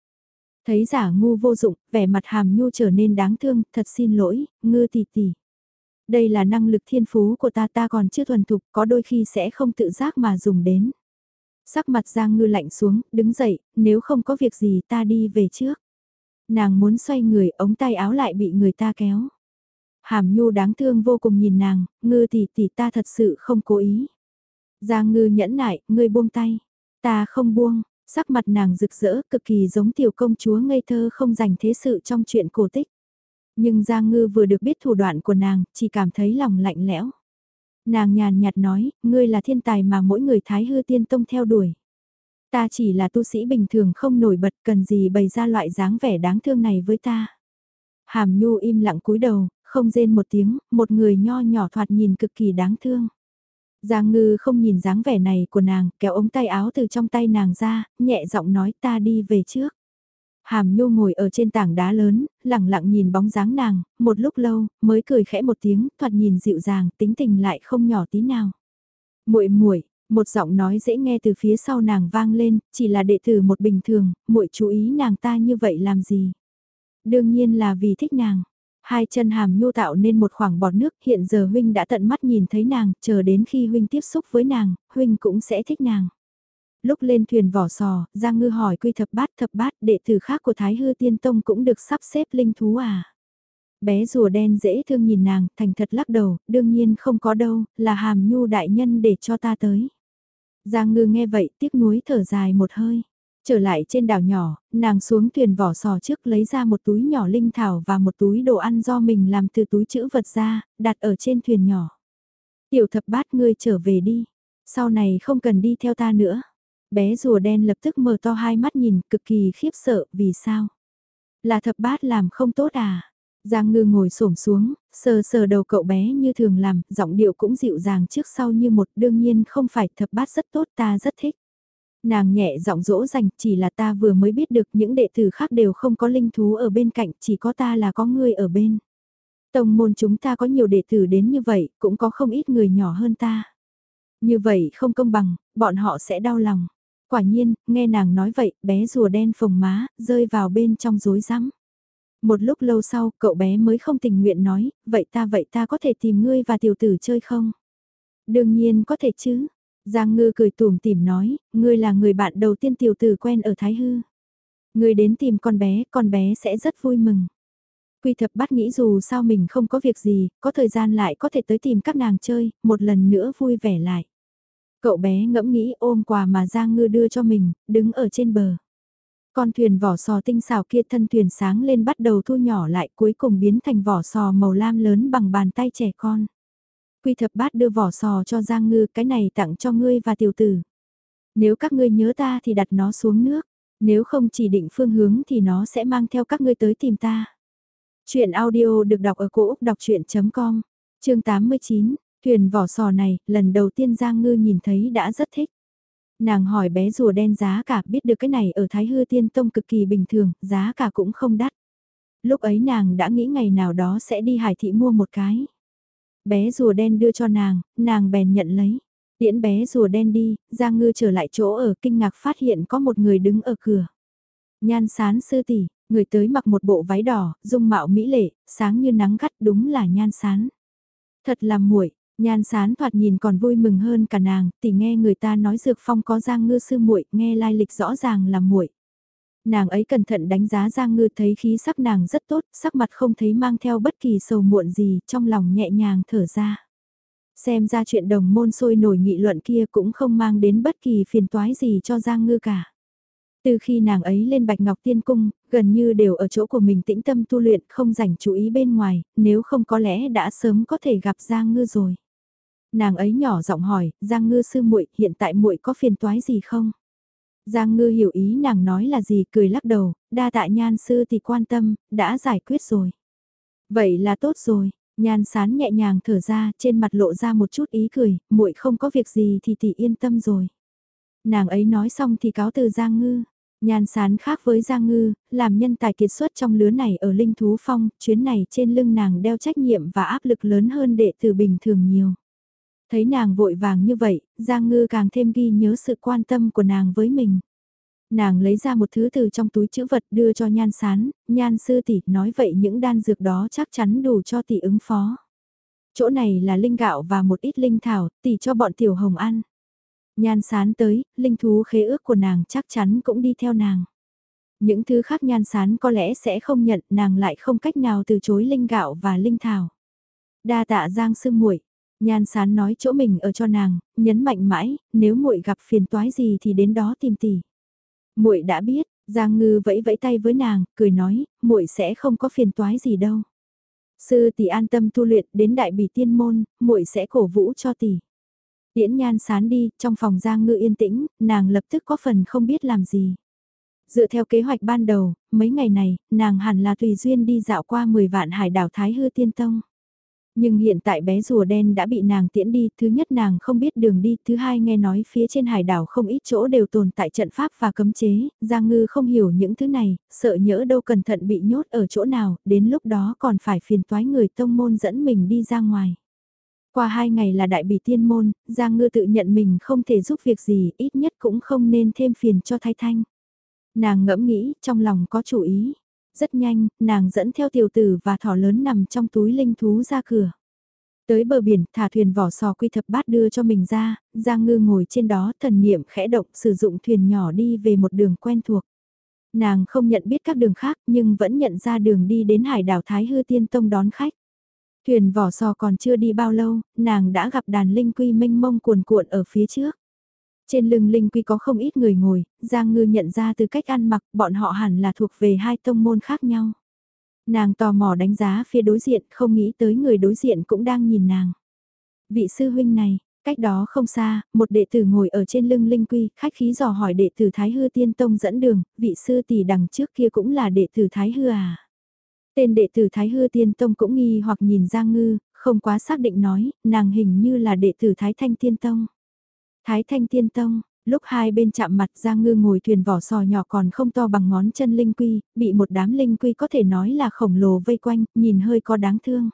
Thấy giả ngu vô dụng, vẻ mặt hàm nhu trở nên đáng thương, thật xin lỗi, ngư tỷ tỷ. Đây là năng lực thiên phú của ta ta còn chưa thuần thục, có đôi khi sẽ không tự giác mà dùng đến. Sắc mặt Giang ngư lạnh xuống, đứng dậy, nếu không có việc gì ta đi về trước. Nàng muốn xoay người, ống tay áo lại bị người ta kéo. Hàm nhu đáng thương vô cùng nhìn nàng, ngư tỷ tỷ ta thật sự không cố ý. Giang ngư nhẫn nại, ngươi buông tay. Ta không buông, sắc mặt nàng rực rỡ cực kỳ giống tiểu công chúa ngây thơ không dành thế sự trong chuyện cổ tích. Nhưng Giang ngư vừa được biết thủ đoạn của nàng, chỉ cảm thấy lòng lạnh lẽo. Nàng nhàn nhạt nói, ngươi là thiên tài mà mỗi người thái hư tiên tông theo đuổi. Ta chỉ là tu sĩ bình thường không nổi bật cần gì bày ra loại dáng vẻ đáng thương này với ta. Hàm Nhu im lặng cúi đầu, không rên một tiếng, một người nho nhỏ thoạt nhìn cực kỳ đáng thương. Giang ngư không nhìn dáng vẻ này của nàng, kéo ống tay áo từ trong tay nàng ra, nhẹ giọng nói ta đi về trước. Hàm Nhu ngồi ở trên tảng đá lớn, lặng lặng nhìn bóng dáng nàng, một lúc lâu, mới cười khẽ một tiếng, thoạt nhìn dịu dàng, tính tình lại không nhỏ tí nào. Muội muội, một giọng nói dễ nghe từ phía sau nàng vang lên, chỉ là đệ tử một bình thường, muội chú ý nàng ta như vậy làm gì? Đương nhiên là vì thích nàng. Hai chân hàm nhu tạo nên một khoảng bọt nước, hiện giờ huynh đã tận mắt nhìn thấy nàng, chờ đến khi huynh tiếp xúc với nàng, huynh cũng sẽ thích nàng. Lúc lên thuyền vỏ sò, Giang Ngư hỏi quy thập bát thập bát đệ tử khác của Thái Hư Tiên Tông cũng được sắp xếp linh thú à. Bé rùa đen dễ thương nhìn nàng, thành thật lắc đầu, đương nhiên không có đâu, là hàm nhu đại nhân để cho ta tới. Giang ngư nghe vậy tiếc nuối thở dài một hơi. Trở lại trên đảo nhỏ, nàng xuống thuyền vỏ sò trước lấy ra một túi nhỏ linh thảo và một túi đồ ăn do mình làm từ túi chữ vật ra, đặt ở trên thuyền nhỏ. Tiểu thập bát ngươi trở về đi, sau này không cần đi theo ta nữa. Bé rùa đen lập tức mở to hai mắt nhìn cực kỳ khiếp sợ, vì sao? Là thập bát làm không tốt à? Giang ngư ngồi xổm xuống, sờ sờ đầu cậu bé như thường làm, giọng điệu cũng dịu dàng trước sau như một đương nhiên không phải thập bát rất tốt ta rất thích. Nàng nhẹ giọng dỗ dành chỉ là ta vừa mới biết được những đệ tử khác đều không có linh thú ở bên cạnh chỉ có ta là có người ở bên. Tông môn chúng ta có nhiều đệ tử đến như vậy cũng có không ít người nhỏ hơn ta. Như vậy không công bằng, bọn họ sẽ đau lòng. Quả nhiên, nghe nàng nói vậy, bé rùa đen phồng má, rơi vào bên trong rối rắm. Một lúc lâu sau, cậu bé mới không tình nguyện nói, vậy ta vậy ta có thể tìm ngươi và tiểu tử chơi không? Đương nhiên có thể chứ. Giang ngư cười tùm tìm nói, ngươi là người bạn đầu tiên tiểu tử quen ở Thái Hư. Ngươi đến tìm con bé, con bé sẽ rất vui mừng. Quy thập bắt nghĩ dù sao mình không có việc gì, có thời gian lại có thể tới tìm các nàng chơi, một lần nữa vui vẻ lại. Cậu bé ngẫm nghĩ ôm quà mà Giang Ngư đưa cho mình, đứng ở trên bờ. Con thuyền vỏ sò tinh xảo kia thân thuyền sáng lên bắt đầu thu nhỏ lại cuối cùng biến thành vỏ sò màu lam lớn bằng bàn tay trẻ con. Quy thập bát đưa vỏ sò cho Giang Ngư cái này tặng cho ngươi và tiểu tử. Nếu các ngươi nhớ ta thì đặt nó xuống nước, nếu không chỉ định phương hướng thì nó sẽ mang theo các ngươi tới tìm ta. Chuyện audio được đọc ở cổ Úc đọc chuyện.com, chương 89, thuyền vỏ sò này, lần đầu tiên Giang Ngư nhìn thấy đã rất thích. Nàng hỏi bé rùa đen giá cả biết được cái này ở Thái Hư Tiên Tông cực kỳ bình thường, giá cả cũng không đắt. Lúc ấy nàng đã nghĩ ngày nào đó sẽ đi hải thị mua một cái. Bé rùa đen đưa cho nàng, nàng bèn nhận lấy. Tiễn bé rùa đen đi, Giang Ngư trở lại chỗ ở kinh ngạc phát hiện có một người đứng ở cửa. Nhan sán sư tỷ, người tới mặc một bộ váy đỏ, dung mạo mỹ lệ, sáng như nắng gắt đúng là nhan sán. Thật là muội, nhan sán thoạt nhìn còn vui mừng hơn cả nàng, tỷ nghe người ta nói dược phong có giang ngư sư muội, nghe lai lịch rõ ràng là muội. Nàng ấy cẩn thận đánh giá Giang Ngư thấy khí sắc nàng rất tốt, sắc mặt không thấy mang theo bất kỳ sầu muộn gì, trong lòng nhẹ nhàng thở ra. Xem ra chuyện đồng môn sôi nổi nghị luận kia cũng không mang đến bất kỳ phiền toái gì cho Giang Ngư cả. Từ khi nàng ấy lên Bạch Ngọc Tiên Cung, gần như đều ở chỗ của mình tĩnh tâm tu luyện không dành chú ý bên ngoài, nếu không có lẽ đã sớm có thể gặp Giang Ngư rồi. Nàng ấy nhỏ giọng hỏi, Giang Ngư sư muội hiện tại muội có phiền toái gì không? Giang Ngư hiểu ý nàng nói là gì cười lắc đầu, đa tạ nhan sư thì quan tâm, đã giải quyết rồi. Vậy là tốt rồi, nhan sán nhẹ nhàng thở ra, trên mặt lộ ra một chút ý cười, muội không có việc gì thì tỷ yên tâm rồi. Nàng ấy nói xong thì cáo từ Giang Ngư. Nhan sán khác với Giang Ngư, làm nhân tài kiệt xuất trong lứa này ở Linh Thú Phong, chuyến này trên lưng nàng đeo trách nhiệm và áp lực lớn hơn đệ tử bình thường nhiều. Thấy nàng vội vàng như vậy, Giang Ngư càng thêm ghi nhớ sự quan tâm của nàng với mình. Nàng lấy ra một thứ từ trong túi chữ vật đưa cho nhan sán, nhan sư tỷ nói vậy những đan dược đó chắc chắn đủ cho tỷ ứng phó. Chỗ này là linh gạo và một ít linh thảo, tỷ cho bọn tiểu hồng ăn. Nhan sán tới, linh thú khế ước của nàng chắc chắn cũng đi theo nàng. Những thứ khác nhan sán có lẽ sẽ không nhận, nàng lại không cách nào từ chối linh gạo và linh thảo. Đa tạ Giang sư muội, Nhan Sán nói chỗ mình ở cho nàng, nhấn mạnh mãi, nếu muội gặp phiền toái gì thì đến đó tìm tỷ. Muội đã biết, Giang Ngư vẫy vẫy tay với nàng, cười nói, muội sẽ không có phiền toái gì đâu. Sư tỷ an tâm tu luyện, đến đại bỉ tiên môn, muội sẽ cổ vũ cho tỷ. Điễn Nhan Sán đi, trong phòng Giang Ngư yên tĩnh, nàng lập tức có phần không biết làm gì. Dựa theo kế hoạch ban đầu, mấy ngày này, nàng hẳn là tùy duyên đi dạo qua 10 vạn hải đảo Thái Hư Tiên Tông. Nhưng hiện tại bé rùa đen đã bị nàng tiễn đi, thứ nhất nàng không biết đường đi, thứ hai nghe nói phía trên hải đảo không ít chỗ đều tồn tại trận pháp và cấm chế, Giang Ngư không hiểu những thứ này, sợ nhỡ đâu cẩn thận bị nhốt ở chỗ nào, đến lúc đó còn phải phiền toái người tông môn dẫn mình đi ra ngoài. Qua hai ngày là đại bị tiên môn, Giang Ngư tự nhận mình không thể giúp việc gì, ít nhất cũng không nên thêm phiền cho Thái Thanh. Nàng ngẫm nghĩ, trong lòng có chủ ý. Rất nhanh, nàng dẫn theo tiểu tử và thỏ lớn nằm trong túi linh thú ra cửa. Tới bờ biển, thả thuyền vỏ sò quy thập bát đưa cho mình ra, Giang Ngư ngồi trên đó thần niệm khẽ động sử dụng thuyền nhỏ đi về một đường quen thuộc. Nàng không nhận biết các đường khác nhưng vẫn nhận ra đường đi đến hải đảo Thái Hư Tiên Tông đón khách. Thuyền vỏ sò còn chưa đi bao lâu, nàng đã gặp đàn linh quy mênh mông cuồn cuộn ở phía trước. Trên lưng linh quy có không ít người ngồi, Giang Ngư nhận ra từ cách ăn mặc bọn họ hẳn là thuộc về hai tông môn khác nhau. Nàng tò mò đánh giá phía đối diện không nghĩ tới người đối diện cũng đang nhìn nàng. Vị sư huynh này, cách đó không xa, một đệ tử ngồi ở trên lưng linh quy, khách khí dò hỏi đệ tử Thái Hư Tiên Tông dẫn đường, vị sư tỷ đằng trước kia cũng là đệ tử Thái Hư à. Tên đệ tử Thái Hư Tiên Tông cũng nghi hoặc nhìn Giang Ngư, không quá xác định nói, nàng hình như là đệ tử Thái Thanh Tiên Tông. Thái Thanh Tiên Tông, lúc hai bên chạm mặt Giang Ngư ngồi thuyền vỏ sò nhỏ còn không to bằng ngón chân linh quy, bị một đám linh quy có thể nói là khổng lồ vây quanh, nhìn hơi có đáng thương.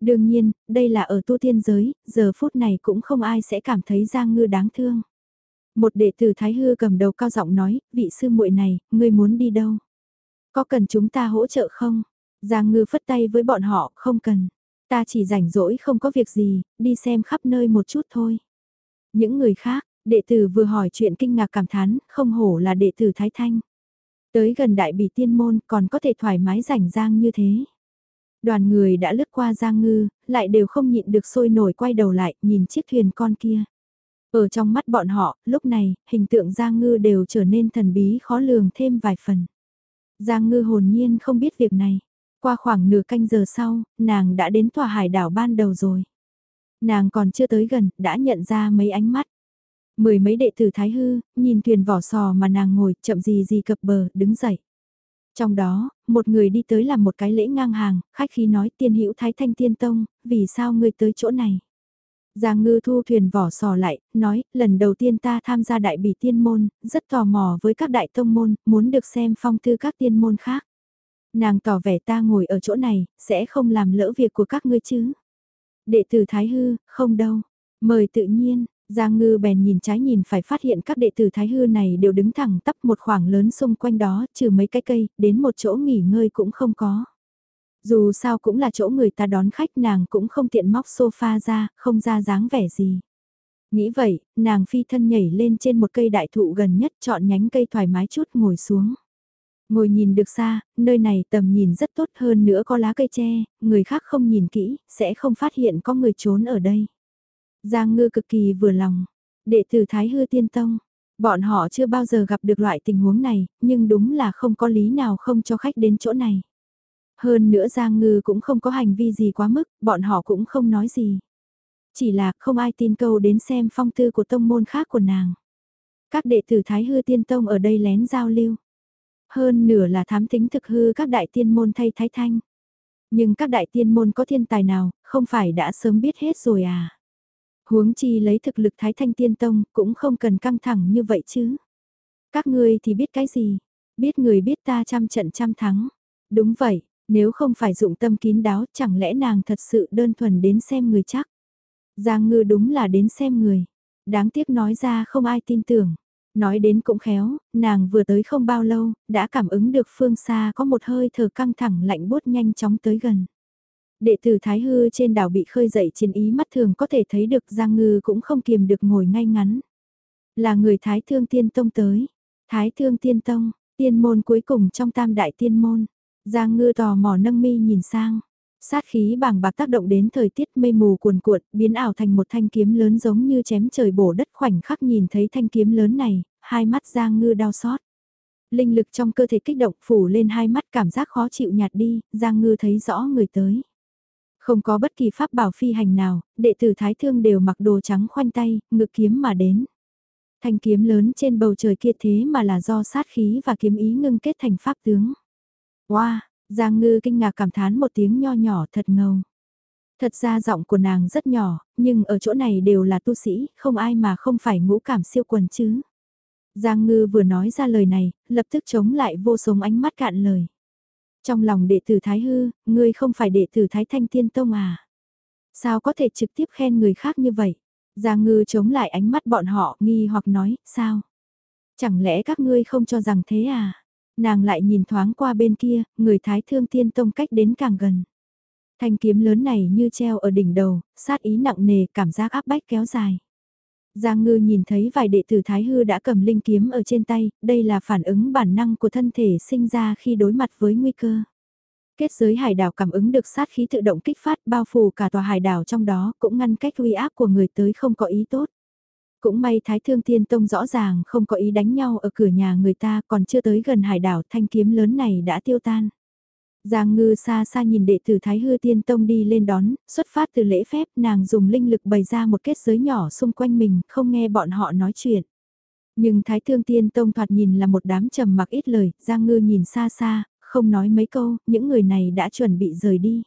Đương nhiên, đây là ở tu tiên giới, giờ phút này cũng không ai sẽ cảm thấy Giang Ngư đáng thương. Một đệ tử Thái Hư cầm đầu cao giọng nói, vị sư muội này, ngươi muốn đi đâu? Có cần chúng ta hỗ trợ không? Giang Ngư phất tay với bọn họ, không cần. Ta chỉ rảnh rỗi không có việc gì, đi xem khắp nơi một chút thôi. Những người khác, đệ tử vừa hỏi chuyện kinh ngạc cảm thán, không hổ là đệ tử Thái Thanh. Tới gần đại bỉ tiên môn còn có thể thoải mái rảnh rang như thế. Đoàn người đã lướt qua Giang Ngư, lại đều không nhịn được sôi nổi quay đầu lại, nhìn chiếc thuyền con kia. Ở trong mắt bọn họ, lúc này, hình tượng Giang Ngư đều trở nên thần bí khó lường thêm vài phần. Giang Ngư hồn nhiên không biết việc này. Qua khoảng nửa canh giờ sau, nàng đã đến tòa hải đảo ban đầu rồi. Nàng còn chưa tới gần, đã nhận ra mấy ánh mắt. Mười mấy đệ tử Thái Hư, nhìn thuyền vỏ sò mà nàng ngồi, chậm gì gì cập bờ, đứng dậy. Trong đó, một người đi tới làm một cái lễ ngang hàng, khách khí nói tiên hữu Thái Thanh Tiên Tông, vì sao ngươi tới chỗ này? Giang ngư thu thuyền vỏ sò lại, nói, lần đầu tiên ta tham gia đại bỉ tiên môn, rất tò mò với các đại tông môn, muốn được xem phong thư các tiên môn khác. Nàng tỏ vẻ ta ngồi ở chỗ này, sẽ không làm lỡ việc của các ngươi chứ. Đệ tử Thái Hư, không đâu. Mời tự nhiên, Giang Ngư bèn nhìn trái nhìn phải phát hiện các đệ tử Thái Hư này đều đứng thẳng tắp một khoảng lớn xung quanh đó, trừ mấy cái cây, đến một chỗ nghỉ ngơi cũng không có. Dù sao cũng là chỗ người ta đón khách nàng cũng không tiện móc sofa ra, không ra dáng vẻ gì. Nghĩ vậy, nàng phi thân nhảy lên trên một cây đại thụ gần nhất chọn nhánh cây thoải mái chút ngồi xuống. Ngồi nhìn được xa, nơi này tầm nhìn rất tốt hơn nữa có lá cây tre, người khác không nhìn kỹ, sẽ không phát hiện có người trốn ở đây. Giang ngư cực kỳ vừa lòng, đệ tử Thái Hư Tiên Tông, bọn họ chưa bao giờ gặp được loại tình huống này, nhưng đúng là không có lý nào không cho khách đến chỗ này. Hơn nữa Giang Ngư cũng không có hành vi gì quá mức, bọn họ cũng không nói gì. Chỉ là không ai tin câu đến xem phong tư của tông môn khác của nàng. Các đệ tử Thái Hư Tiên Tông ở đây lén giao lưu. Hơn nửa là thám tính thực hư các đại tiên môn thay Thái Thanh. Nhưng các đại tiên môn có thiên tài nào, không phải đã sớm biết hết rồi à? Huống chi lấy thực lực Thái Thanh Tiên Tông cũng không cần căng thẳng như vậy chứ. Các ngươi thì biết cái gì? Biết người biết ta trăm trận trăm thắng. Đúng vậy, nếu không phải dụng tâm kín đáo chẳng lẽ nàng thật sự đơn thuần đến xem người chắc. Giang ngư đúng là đến xem người. Đáng tiếc nói ra không ai tin tưởng. Nói đến cũng khéo, nàng vừa tới không bao lâu, đã cảm ứng được phương xa có một hơi thở căng thẳng lạnh bút nhanh chóng tới gần. Đệ tử Thái Hư trên đảo bị khơi dậy chiến ý mắt thường có thể thấy được Giang Ngư cũng không kiềm được ngồi ngay ngắn. Là người Thái Thương Tiên Tông tới. Thái Thương Tiên Tông, tiên môn cuối cùng trong tam đại tiên môn. Giang Ngư tò mò nâng mi nhìn sang. Sát khí bàng bạc tác động đến thời tiết mây mù cuồn cuộn, biến ảo thành một thanh kiếm lớn giống như chém trời bổ đất khoảnh khắc nhìn thấy thanh kiếm lớn này, hai mắt Giang Ngư đau xót. Linh lực trong cơ thể kích động phủ lên hai mắt cảm giác khó chịu nhạt đi, Giang Ngư thấy rõ người tới. Không có bất kỳ pháp bảo phi hành nào, đệ tử Thái Thương đều mặc đồ trắng khoanh tay, ngự kiếm mà đến. Thanh kiếm lớn trên bầu trời kia thế mà là do sát khí và kiếm ý ngưng kết thành pháp tướng. Wow, Giang Ngư kinh ngạc cảm thán một tiếng nho nhỏ thật ngầu. Thật ra giọng của nàng rất nhỏ, nhưng ở chỗ này đều là tu sĩ, không ai mà không phải ngũ cảm siêu quần chứ. Giang Ngư vừa nói ra lời này, lập tức chống lại vô sống ánh mắt cạn lời. Trong lòng đệ tử Thái Hư, ngươi không phải đệ tử Thái Thanh Tiên Tông à? Sao có thể trực tiếp khen người khác như vậy? Giang Ngư chống lại ánh mắt bọn họ nghi hoặc nói, sao? Chẳng lẽ các ngươi không cho rằng thế à? Nàng lại nhìn thoáng qua bên kia, người Thái Thương Tiên Tông cách đến càng gần. Thanh kiếm lớn này như treo ở đỉnh đầu, sát ý nặng nề, cảm giác áp bách kéo dài. Giang Ngư nhìn thấy vài đệ tử Thái Hư đã cầm linh kiếm ở trên tay, đây là phản ứng bản năng của thân thể sinh ra khi đối mặt với nguy cơ. Kết giới hải đảo cảm ứng được sát khí tự động kích phát bao phủ cả tòa hải đảo trong đó cũng ngăn cách uy áp của người tới không có ý tốt. Cũng may Thái Thương Tiên Tông rõ ràng không có ý đánh nhau ở cửa nhà người ta còn chưa tới gần hải đảo thanh kiếm lớn này đã tiêu tan. Giang ngư xa xa nhìn đệ tử Thái Hư Tiên Tông đi lên đón, xuất phát từ lễ phép nàng dùng linh lực bày ra một kết giới nhỏ xung quanh mình, không nghe bọn họ nói chuyện. Nhưng Thái Thương Tiên Tông thoạt nhìn là một đám trầm mặc ít lời, Giang ngư nhìn xa xa, không nói mấy câu, những người này đã chuẩn bị rời đi.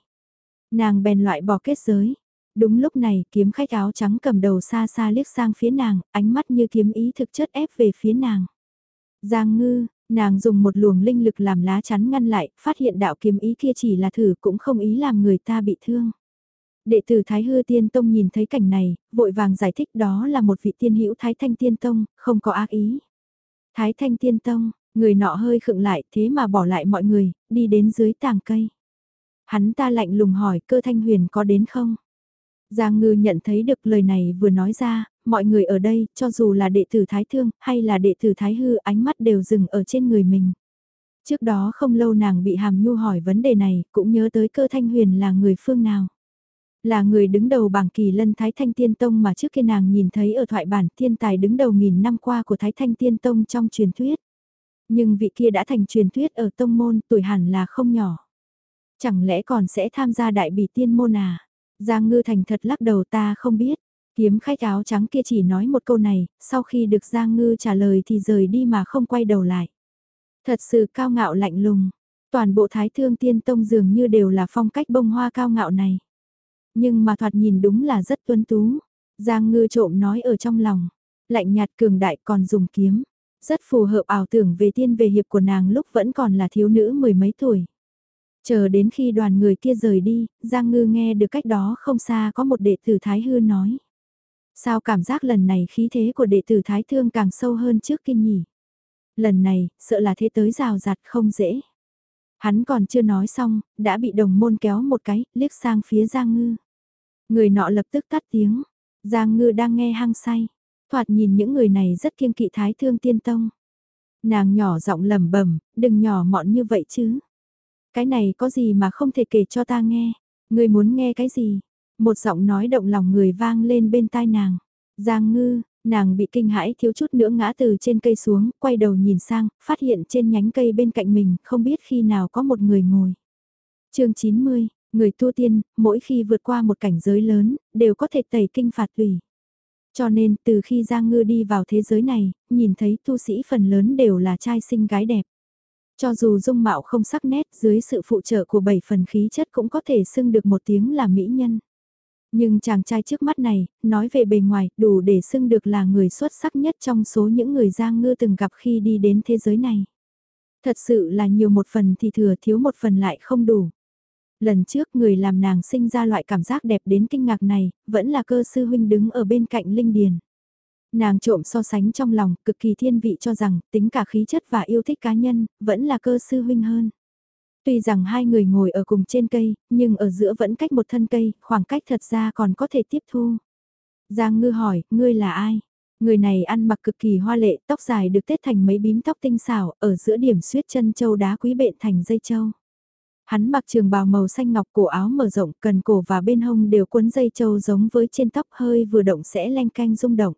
Nàng bèn loại bỏ kết giới. Đúng lúc này, kiếm khách áo trắng cầm đầu xa xa liếc sang phía nàng, ánh mắt như kiếm ý thực chất ép về phía nàng. Giang ngư, nàng dùng một luồng linh lực làm lá chắn ngăn lại, phát hiện đạo kiếm ý kia chỉ là thử cũng không ý làm người ta bị thương. Đệ tử Thái Hư Tiên Tông nhìn thấy cảnh này, vội vàng giải thích đó là một vị tiên hữu Thái Thanh Tiên Tông, không có ác ý. Thái Thanh Tiên Tông, Người nọ hơi khựng lại thế mà bỏ lại mọi người, đi đến dưới tàng cây. Hắn ta lạnh lùng hỏi cơ thanh huyền có đến không? Giang ngư nhận thấy được lời này vừa nói ra, mọi người ở đây, cho dù là đệ tử Thái Thương hay là đệ tử Thái Hư ánh mắt đều dừng ở trên người mình. Trước đó không lâu nàng bị Hàm Nhu hỏi vấn đề này, cũng nhớ tới cơ thanh huyền là người phương nào. Là người đứng đầu bảng kỳ lân Thái Thanh Tiên Tông mà trước kia nàng nhìn thấy ở thoại bản thiên tài đứng đầu nghìn năm qua của Thái Thanh Tiên Tông trong truyền thuyết. Nhưng vị kia đã thành truyền thuyết ở tông môn tuổi hẳn là không nhỏ. Chẳng lẽ còn sẽ tham gia đại bỉ tiên môn à? Giang ngư thành thật lắc đầu ta không biết. Kiếm khách áo trắng kia chỉ nói một câu này, sau khi được Giang ngư trả lời thì rời đi mà không quay đầu lại. Thật sự cao ngạo lạnh lùng. Toàn bộ thái thương tiên tông dường như đều là phong cách bông hoa cao ngạo này. Nhưng mà thoạt nhìn đúng là rất tuấn tú. Giang ngư trộm nói ở trong lòng. Lạnh nhạt cường đại còn dùng kiếm. Rất phù hợp ảo tưởng về tiên về hiệp của nàng lúc vẫn còn là thiếu nữ mười mấy tuổi. Chờ đến khi đoàn người kia rời đi, Giang Ngư nghe được cách đó không xa có một đệ tử Thái Hư nói. Sao cảm giác lần này khí thế của đệ tử Thái Thương càng sâu hơn trước kinh nhỉ? Lần này, sợ là thế tới rào rạt không dễ. Hắn còn chưa nói xong, đã bị đồng môn kéo một cái, liếc sang phía Giang Ngư. Người nọ lập tức tắt tiếng. Giang Ngư đang nghe hăng say thoạt nhìn những người này rất kiêng kỵ thái thương tiên tông. Nàng nhỏ giọng lẩm bẩm, đừng nhỏ mọn như vậy chứ. Cái này có gì mà không thể kể cho ta nghe, người muốn nghe cái gì? Một giọng nói động lòng người vang lên bên tai nàng. Giang ngư, nàng bị kinh hãi thiếu chút nữa ngã từ trên cây xuống, quay đầu nhìn sang, phát hiện trên nhánh cây bên cạnh mình, không biết khi nào có một người ngồi. chương 90, người tu tiên, mỗi khi vượt qua một cảnh giới lớn, đều có thể tẩy kinh phạt tùy. Cho nên từ khi Giang Ngư đi vào thế giới này, nhìn thấy tu sĩ phần lớn đều là trai xinh gái đẹp. Cho dù dung mạo không sắc nét dưới sự phụ trợ của bảy phần khí chất cũng có thể xưng được một tiếng là mỹ nhân. Nhưng chàng trai trước mắt này, nói về bề ngoài, đủ để xưng được là người xuất sắc nhất trong số những người Giang Ngư từng gặp khi đi đến thế giới này. Thật sự là nhiều một phần thì thừa thiếu một phần lại không đủ lần trước người làm nàng sinh ra loại cảm giác đẹp đến kinh ngạc này, vẫn là cơ sư huynh đứng ở bên cạnh Linh Điền. Nàng trộm so sánh trong lòng, cực kỳ thiên vị cho rằng, tính cả khí chất và yêu thích cá nhân, vẫn là cơ sư huynh hơn. Tuy rằng hai người ngồi ở cùng trên cây, nhưng ở giữa vẫn cách một thân cây, khoảng cách thật ra còn có thể tiếp thu. Giang ngư hỏi, ngươi là ai? Người này ăn mặc cực kỳ hoa lệ, tóc dài được tết thành mấy bím tóc tinh xảo, ở giữa điểm suyết chân châu đá quý bện thành dây châu. Hắn mặc trường bào màu xanh ngọc cổ áo mở rộng, cần cổ và bên hông đều cuốn dây châu giống với trên tóc hơi vừa động sẽ len canh rung động.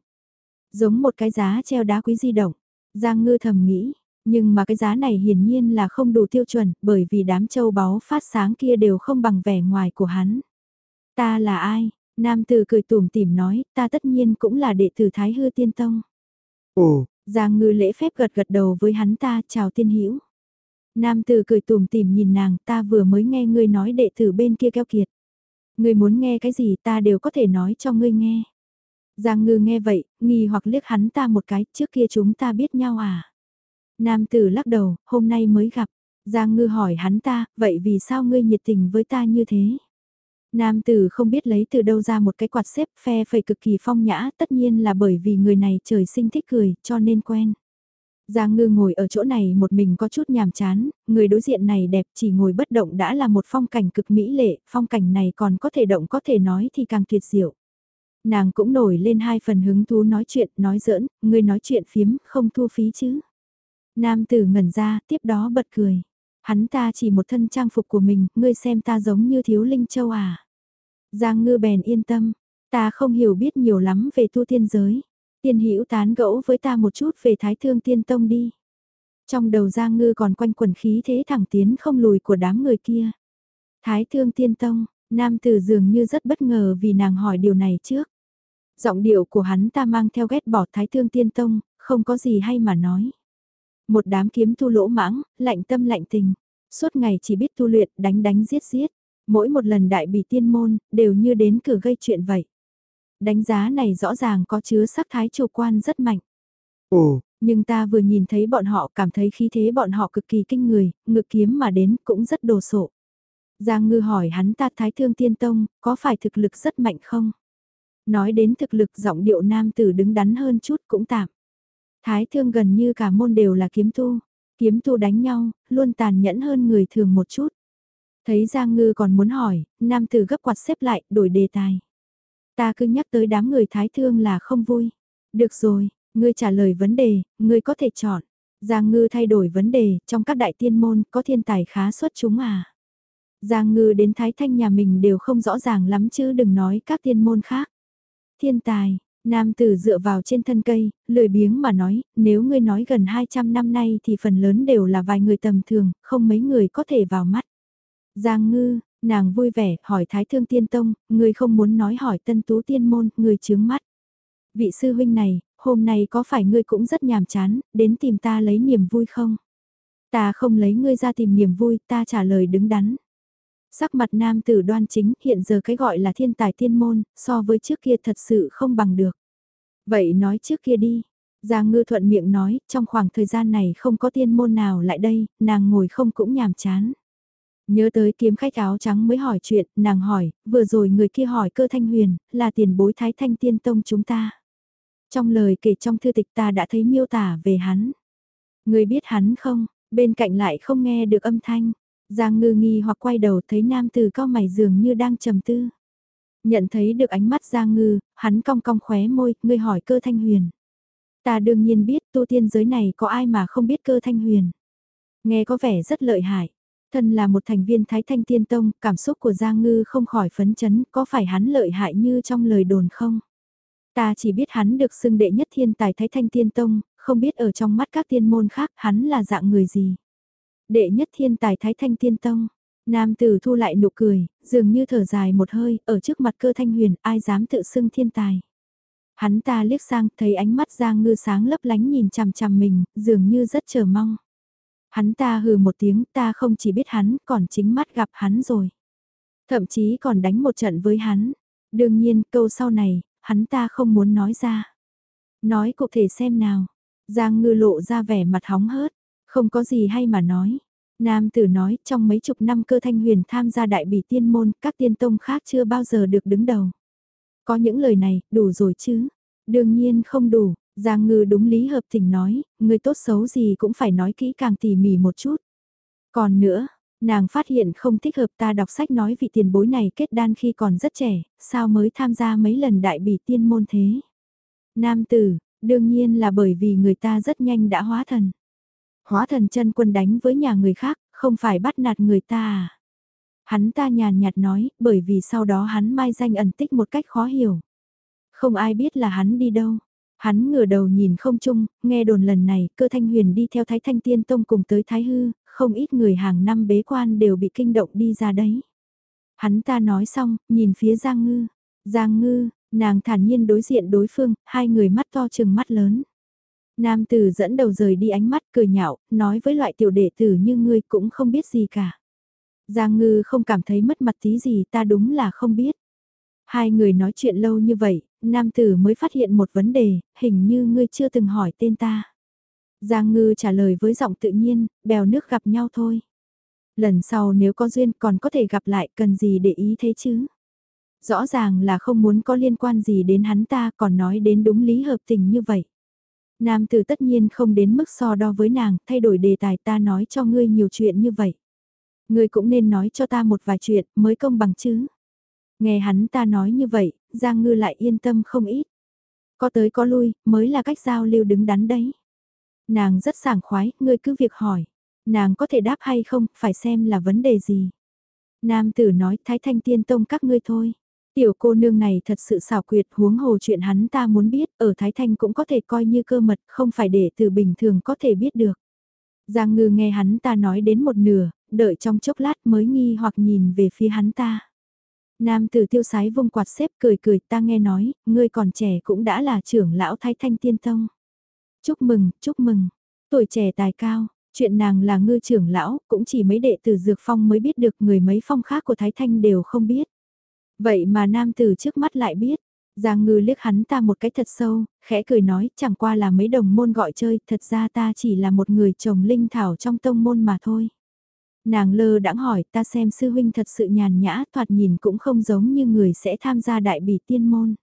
Giống một cái giá treo đá quý di động. Giang ngư thầm nghĩ, nhưng mà cái giá này hiển nhiên là không đủ tiêu chuẩn, bởi vì đám châu báu phát sáng kia đều không bằng vẻ ngoài của hắn. Ta là ai? Nam tử cười tủm tỉm nói, ta tất nhiên cũng là đệ tử Thái Hư Tiên Tông. Ồ, Giang ngư lễ phép gật gật đầu với hắn ta, chào tiên hữu Nam tử cười tùm tìm nhìn nàng, ta vừa mới nghe ngươi nói đệ tử bên kia keo kiệt. Ngươi muốn nghe cái gì ta đều có thể nói cho ngươi nghe. Giang ngư nghe vậy, nghi hoặc liếc hắn ta một cái, trước kia chúng ta biết nhau à? Nam tử lắc đầu, hôm nay mới gặp. Giang ngư hỏi hắn ta, vậy vì sao ngươi nhiệt tình với ta như thế? Nam tử không biết lấy từ đâu ra một cái quạt xếp phe phẩy cực kỳ phong nhã, tất nhiên là bởi vì người này trời sinh thích cười, cho nên quen. Giang ngư ngồi ở chỗ này một mình có chút nhàm chán, người đối diện này đẹp chỉ ngồi bất động đã là một phong cảnh cực mỹ lệ, phong cảnh này còn có thể động có thể nói thì càng tuyệt diệu. Nàng cũng nổi lên hai phần hứng thú nói chuyện, nói giỡn, ngươi nói chuyện phiếm, không thu phí chứ. Nam tử ngẩn ra, tiếp đó bật cười. Hắn ta chỉ một thân trang phục của mình, ngươi xem ta giống như thiếu linh châu à. Giang ngư bèn yên tâm, ta không hiểu biết nhiều lắm về tu tiên giới. Tiên hữu tán gẫu với ta một chút về thái thương tiên tông đi. Trong đầu Giang ngư còn quanh quần khí thế thẳng tiến không lùi của đám người kia. Thái thương tiên tông, nam tử dường như rất bất ngờ vì nàng hỏi điều này trước. Giọng điệu của hắn ta mang theo ghét bỏ thái thương tiên tông, không có gì hay mà nói. Một đám kiếm tu lỗ mãng, lạnh tâm lạnh tình, suốt ngày chỉ biết tu luyện, đánh đánh giết giết. Mỗi một lần đại bị tiên môn, đều như đến cửa gây chuyện vậy. Đánh giá này rõ ràng có chứa sắc thái chủ quan rất mạnh. Ồ, nhưng ta vừa nhìn thấy bọn họ cảm thấy khí thế bọn họ cực kỳ kinh người, ngực kiếm mà đến cũng rất đồ sộ. Giang ngư hỏi hắn ta thái thương tiên tông, có phải thực lực rất mạnh không? Nói đến thực lực giọng điệu nam tử đứng đắn hơn chút cũng tạm. Thái thương gần như cả môn đều là kiếm tu. Kiếm tu đánh nhau, luôn tàn nhẫn hơn người thường một chút. Thấy Giang Ngư còn muốn hỏi, nam tử gấp quạt xếp lại, đổi đề tài. Ta cứ nhắc tới đám người thái thương là không vui. Được rồi, ngươi trả lời vấn đề, ngươi có thể chọn. Giang Ngư thay đổi vấn đề, trong các đại tiên môn có thiên tài khá xuất chúng à. Giang Ngư đến Thái Thanh nhà mình đều không rõ ràng lắm chứ đừng nói các tiên môn khác. Thiên tài, nam tử dựa vào trên thân cây, lười biếng mà nói, nếu ngươi nói gần 200 năm nay thì phần lớn đều là vài người tầm thường, không mấy người có thể vào mắt. Giang ngư, nàng vui vẻ, hỏi Thái Thương Tiên Tông, ngươi không muốn nói hỏi tân tú tiên môn, ngươi chướng mắt. Vị sư huynh này, hôm nay có phải ngươi cũng rất nhàm chán, đến tìm ta lấy niềm vui không? Ta không lấy ngươi ra tìm niềm vui, ta trả lời đứng đắn. Sắc mặt nam tử đoan chính hiện giờ cái gọi là thiên tài tiên môn, so với trước kia thật sự không bằng được. Vậy nói trước kia đi. Giang ngư thuận miệng nói, trong khoảng thời gian này không có tiên môn nào lại đây, nàng ngồi không cũng nhàm chán. Nhớ tới kiếm khách áo trắng mới hỏi chuyện, nàng hỏi, vừa rồi người kia hỏi cơ thanh huyền, là tiền bối thái thanh tiên tông chúng ta. Trong lời kể trong thư tịch ta đã thấy miêu tả về hắn. Người biết hắn không, bên cạnh lại không nghe được âm thanh. Giang ngư nghi hoặc quay đầu thấy nam từ cao mày dường như đang trầm tư. Nhận thấy được ánh mắt Giang ngư, hắn cong cong khóe môi, ngươi hỏi cơ thanh huyền. Ta đương nhiên biết tu tiên giới này có ai mà không biết cơ thanh huyền. Nghe có vẻ rất lợi hại. Thân là một thành viên Thái Thanh Tiên Tông, cảm xúc của Giang Ngư không khỏi phấn chấn, có phải hắn lợi hại như trong lời đồn không? Ta chỉ biết hắn được xưng đệ nhất thiên tài Thái Thanh Tiên Tông, không biết ở trong mắt các tiên môn khác hắn là dạng người gì. Đệ nhất thiên tài Thái Thanh Tiên Tông. Nam tử thu lại nụ cười, dường như thở dài một hơi, ở trước mặt cơ thanh huyền, ai dám tự xưng thiên tài. Hắn ta liếc sang, thấy ánh mắt Giang Ngư sáng lấp lánh nhìn chằm chằm mình, dường như rất chờ mong. Hắn ta hừ một tiếng, ta không chỉ biết hắn, còn chính mắt gặp hắn rồi. Thậm chí còn đánh một trận với hắn. Đương nhiên, câu sau này, hắn ta không muốn nói ra. Nói cụ thể xem nào. Giang ngư lộ ra vẻ mặt hóng hớt. Không có gì hay mà nói. Nam tử nói trong mấy chục năm cơ thanh huyền tham gia đại bỉ tiên môn, các tiên tông khác chưa bao giờ được đứng đầu. Có những lời này, đủ rồi chứ. Đương nhiên không đủ, Giang ngư đúng lý hợp tình nói, người tốt xấu gì cũng phải nói kỹ càng tỉ mỉ một chút. Còn nữa, nàng phát hiện không thích hợp ta đọc sách nói vị tiền bối này kết đan khi còn rất trẻ, sao mới tham gia mấy lần đại bỉ tiên môn thế. Nam tử, đương nhiên là bởi vì người ta rất nhanh đã hóa thần. Hóa thần chân quân đánh với nhà người khác, không phải bắt nạt người ta à. Hắn ta nhàn nhạt nói, bởi vì sau đó hắn mai danh ẩn tích một cách khó hiểu. Không ai biết là hắn đi đâu. Hắn ngửa đầu nhìn không chung, nghe đồn lần này cơ thanh huyền đi theo Thái Thanh Tiên Tông cùng tới Thái Hư, không ít người hàng năm bế quan đều bị kinh động đi ra đấy. Hắn ta nói xong, nhìn phía Giang Ngư. Giang Ngư, nàng thản nhiên đối diện đối phương, hai người mắt to chừng mắt lớn. Nam tử dẫn đầu rời đi ánh mắt cười nhạo, nói với loại tiểu đệ tử như ngươi cũng không biết gì cả. Giang ngư không cảm thấy mất mặt tí gì ta đúng là không biết. Hai người nói chuyện lâu như vậy, nam tử mới phát hiện một vấn đề, hình như ngươi chưa từng hỏi tên ta. Giang ngư trả lời với giọng tự nhiên, bèo nước gặp nhau thôi. Lần sau nếu có duyên còn có thể gặp lại cần gì để ý thế chứ. Rõ ràng là không muốn có liên quan gì đến hắn ta còn nói đến đúng lý hợp tình như vậy. Nam tử tất nhiên không đến mức so đo với nàng, thay đổi đề tài ta nói cho ngươi nhiều chuyện như vậy. Ngươi cũng nên nói cho ta một vài chuyện mới công bằng chứ. Nghe hắn ta nói như vậy, Giang Ngư lại yên tâm không ít. Có tới có lui, mới là cách giao lưu đứng đắn đấy. Nàng rất sảng khoái, ngươi cứ việc hỏi. Nàng có thể đáp hay không, phải xem là vấn đề gì. Nam tử nói, Thái Thanh Tiên Tông các ngươi thôi. Tiểu cô nương này thật sự xảo quyệt huống hồ chuyện hắn ta muốn biết, ở Thái Thanh cũng có thể coi như cơ mật, không phải để từ bình thường có thể biết được. Giang ngư nghe hắn ta nói đến một nửa, đợi trong chốc lát mới nghi hoặc nhìn về phía hắn ta. Nam tử tiêu sái vung quạt xếp cười cười ta nghe nói, ngươi còn trẻ cũng đã là trưởng lão Thái Thanh Tiên Tông. Chúc mừng, chúc mừng, tuổi trẻ tài cao, chuyện nàng là ngư trưởng lão, cũng chỉ mấy đệ tử Dược Phong mới biết được người mấy phong khác của Thái Thanh đều không biết. Vậy mà nam tử trước mắt lại biết, Giang ngư liếc hắn ta một cái thật sâu, khẽ cười nói chẳng qua là mấy đồng môn gọi chơi, thật ra ta chỉ là một người chồng linh thảo trong tông môn mà thôi. Nàng lơ đãng hỏi ta xem sư huynh thật sự nhàn nhã thoạt nhìn cũng không giống như người sẽ tham gia đại bỉ tiên môn.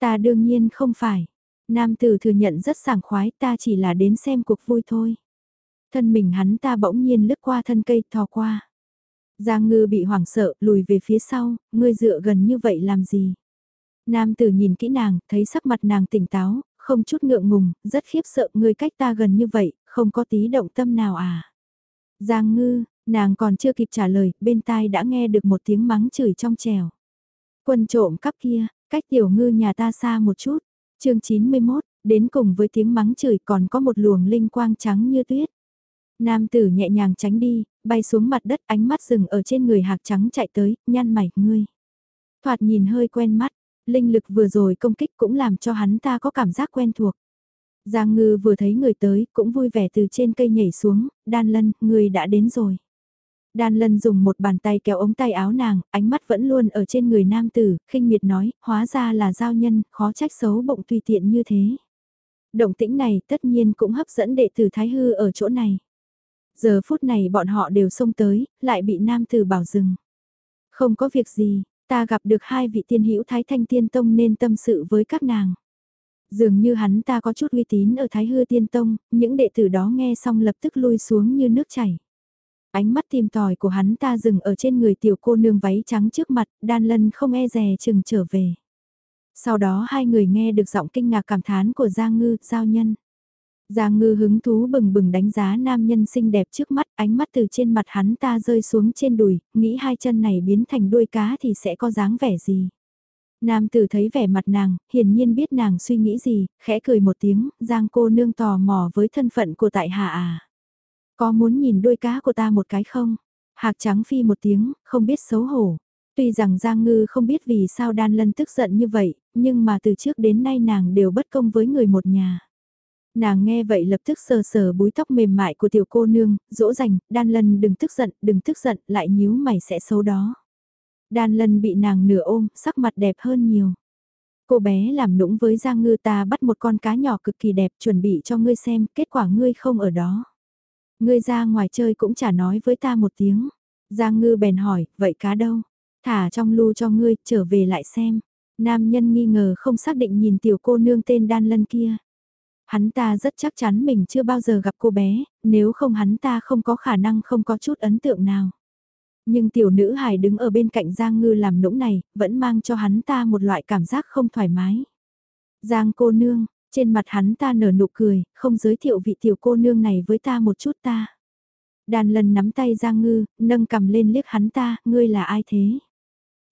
Ta đương nhiên không phải. Nam tử thừa nhận rất sảng khoái ta chỉ là đến xem cuộc vui thôi. Thân mình hắn ta bỗng nhiên lướt qua thân cây thò qua. Giang ngư bị hoảng sợ lùi về phía sau, ngươi dựa gần như vậy làm gì? Nam tử nhìn kỹ nàng, thấy sắc mặt nàng tỉnh táo, không chút ngượng ngùng, rất khiếp sợ ngươi cách ta gần như vậy, không có tí động tâm nào à. Giang ngư, nàng còn chưa kịp trả lời, bên tai đã nghe được một tiếng mắng chửi trong trèo. Quân trộm cắp kia, cách tiểu ngư nhà ta xa một chút. chương 91, đến cùng với tiếng mắng chửi còn có một luồng linh quang trắng như tuyết. Nam tử nhẹ nhàng tránh đi, bay xuống mặt đất ánh mắt rừng ở trên người hạc trắng chạy tới, nhăn mày, ngươi. Thoạt nhìn hơi quen mắt, linh lực vừa rồi công kích cũng làm cho hắn ta có cảm giác quen thuộc. Giang ngư vừa thấy người tới, cũng vui vẻ từ trên cây nhảy xuống, đan lân, người đã đến rồi. Đan lân dùng một bàn tay kéo ống tay áo nàng, ánh mắt vẫn luôn ở trên người nam tử, khinh miệt nói, hóa ra là giao nhân, khó trách xấu bụng tùy tiện như thế. Động tĩnh này tất nhiên cũng hấp dẫn đệ tử Thái Hư ở chỗ này. Giờ phút này bọn họ đều xông tới, lại bị nam tử bảo dừng. Không có việc gì, ta gặp được hai vị tiên hữu Thái Thanh Tiên Tông nên tâm sự với các nàng. Dường như hắn ta có chút uy tín ở Thái Hư Tiên Tông, những đệ tử đó nghe xong lập tức lui xuống như nước chảy. Ánh mắt tìm tòi của hắn ta dừng ở trên người tiểu cô nương váy trắng trước mặt, đan lân không e dè chừng trở về. Sau đó hai người nghe được giọng kinh ngạc cảm thán của Giang Ngư, giao nhân. Giang ngư hứng thú bừng bừng đánh giá nam nhân xinh đẹp trước mắt, ánh mắt từ trên mặt hắn ta rơi xuống trên đùi, nghĩ hai chân này biến thành đuôi cá thì sẽ có dáng vẻ gì. Nam tử thấy vẻ mặt nàng, hiển nhiên biết nàng suy nghĩ gì, khẽ cười một tiếng, Giang cô nương tò mò với thân phận của tại hạ à. Có muốn nhìn đuôi cá của ta một cái không? Hạc trắng phi một tiếng, không biết xấu hổ. Tuy rằng Giang Ngư không biết vì sao Đan Lân tức giận như vậy, nhưng mà từ trước đến nay nàng đều bất công với người một nhà. Nàng nghe vậy lập tức sờ sờ búi tóc mềm mại của tiểu cô nương, dỗ dành, đan lân đừng tức giận, đừng tức giận, lại nhíu mày sẽ xấu đó. Đan lân bị nàng nửa ôm, sắc mặt đẹp hơn nhiều. Cô bé làm nũng với Giang Ngư ta bắt một con cá nhỏ cực kỳ đẹp chuẩn bị cho ngươi xem, kết quả ngươi không ở đó. Ngươi ra ngoài chơi cũng chả nói với ta một tiếng. Giang Ngư bèn hỏi, vậy cá đâu? Thả trong lu cho ngươi, trở về lại xem. Nam nhân nghi ngờ không xác định nhìn tiểu cô nương tên Đan Lân kia. Hắn ta rất chắc chắn mình chưa bao giờ gặp cô bé, nếu không hắn ta không có khả năng không có chút ấn tượng nào. Nhưng tiểu nữ hài đứng ở bên cạnh Giang Ngư làm nũng này, vẫn mang cho hắn ta một loại cảm giác không thoải mái. Giang cô nương, trên mặt hắn ta nở nụ cười, không giới thiệu vị tiểu cô nương này với ta một chút ta. Đàn lần nắm tay Giang Ngư, nâng cầm lên liếc hắn ta, ngươi là ai thế?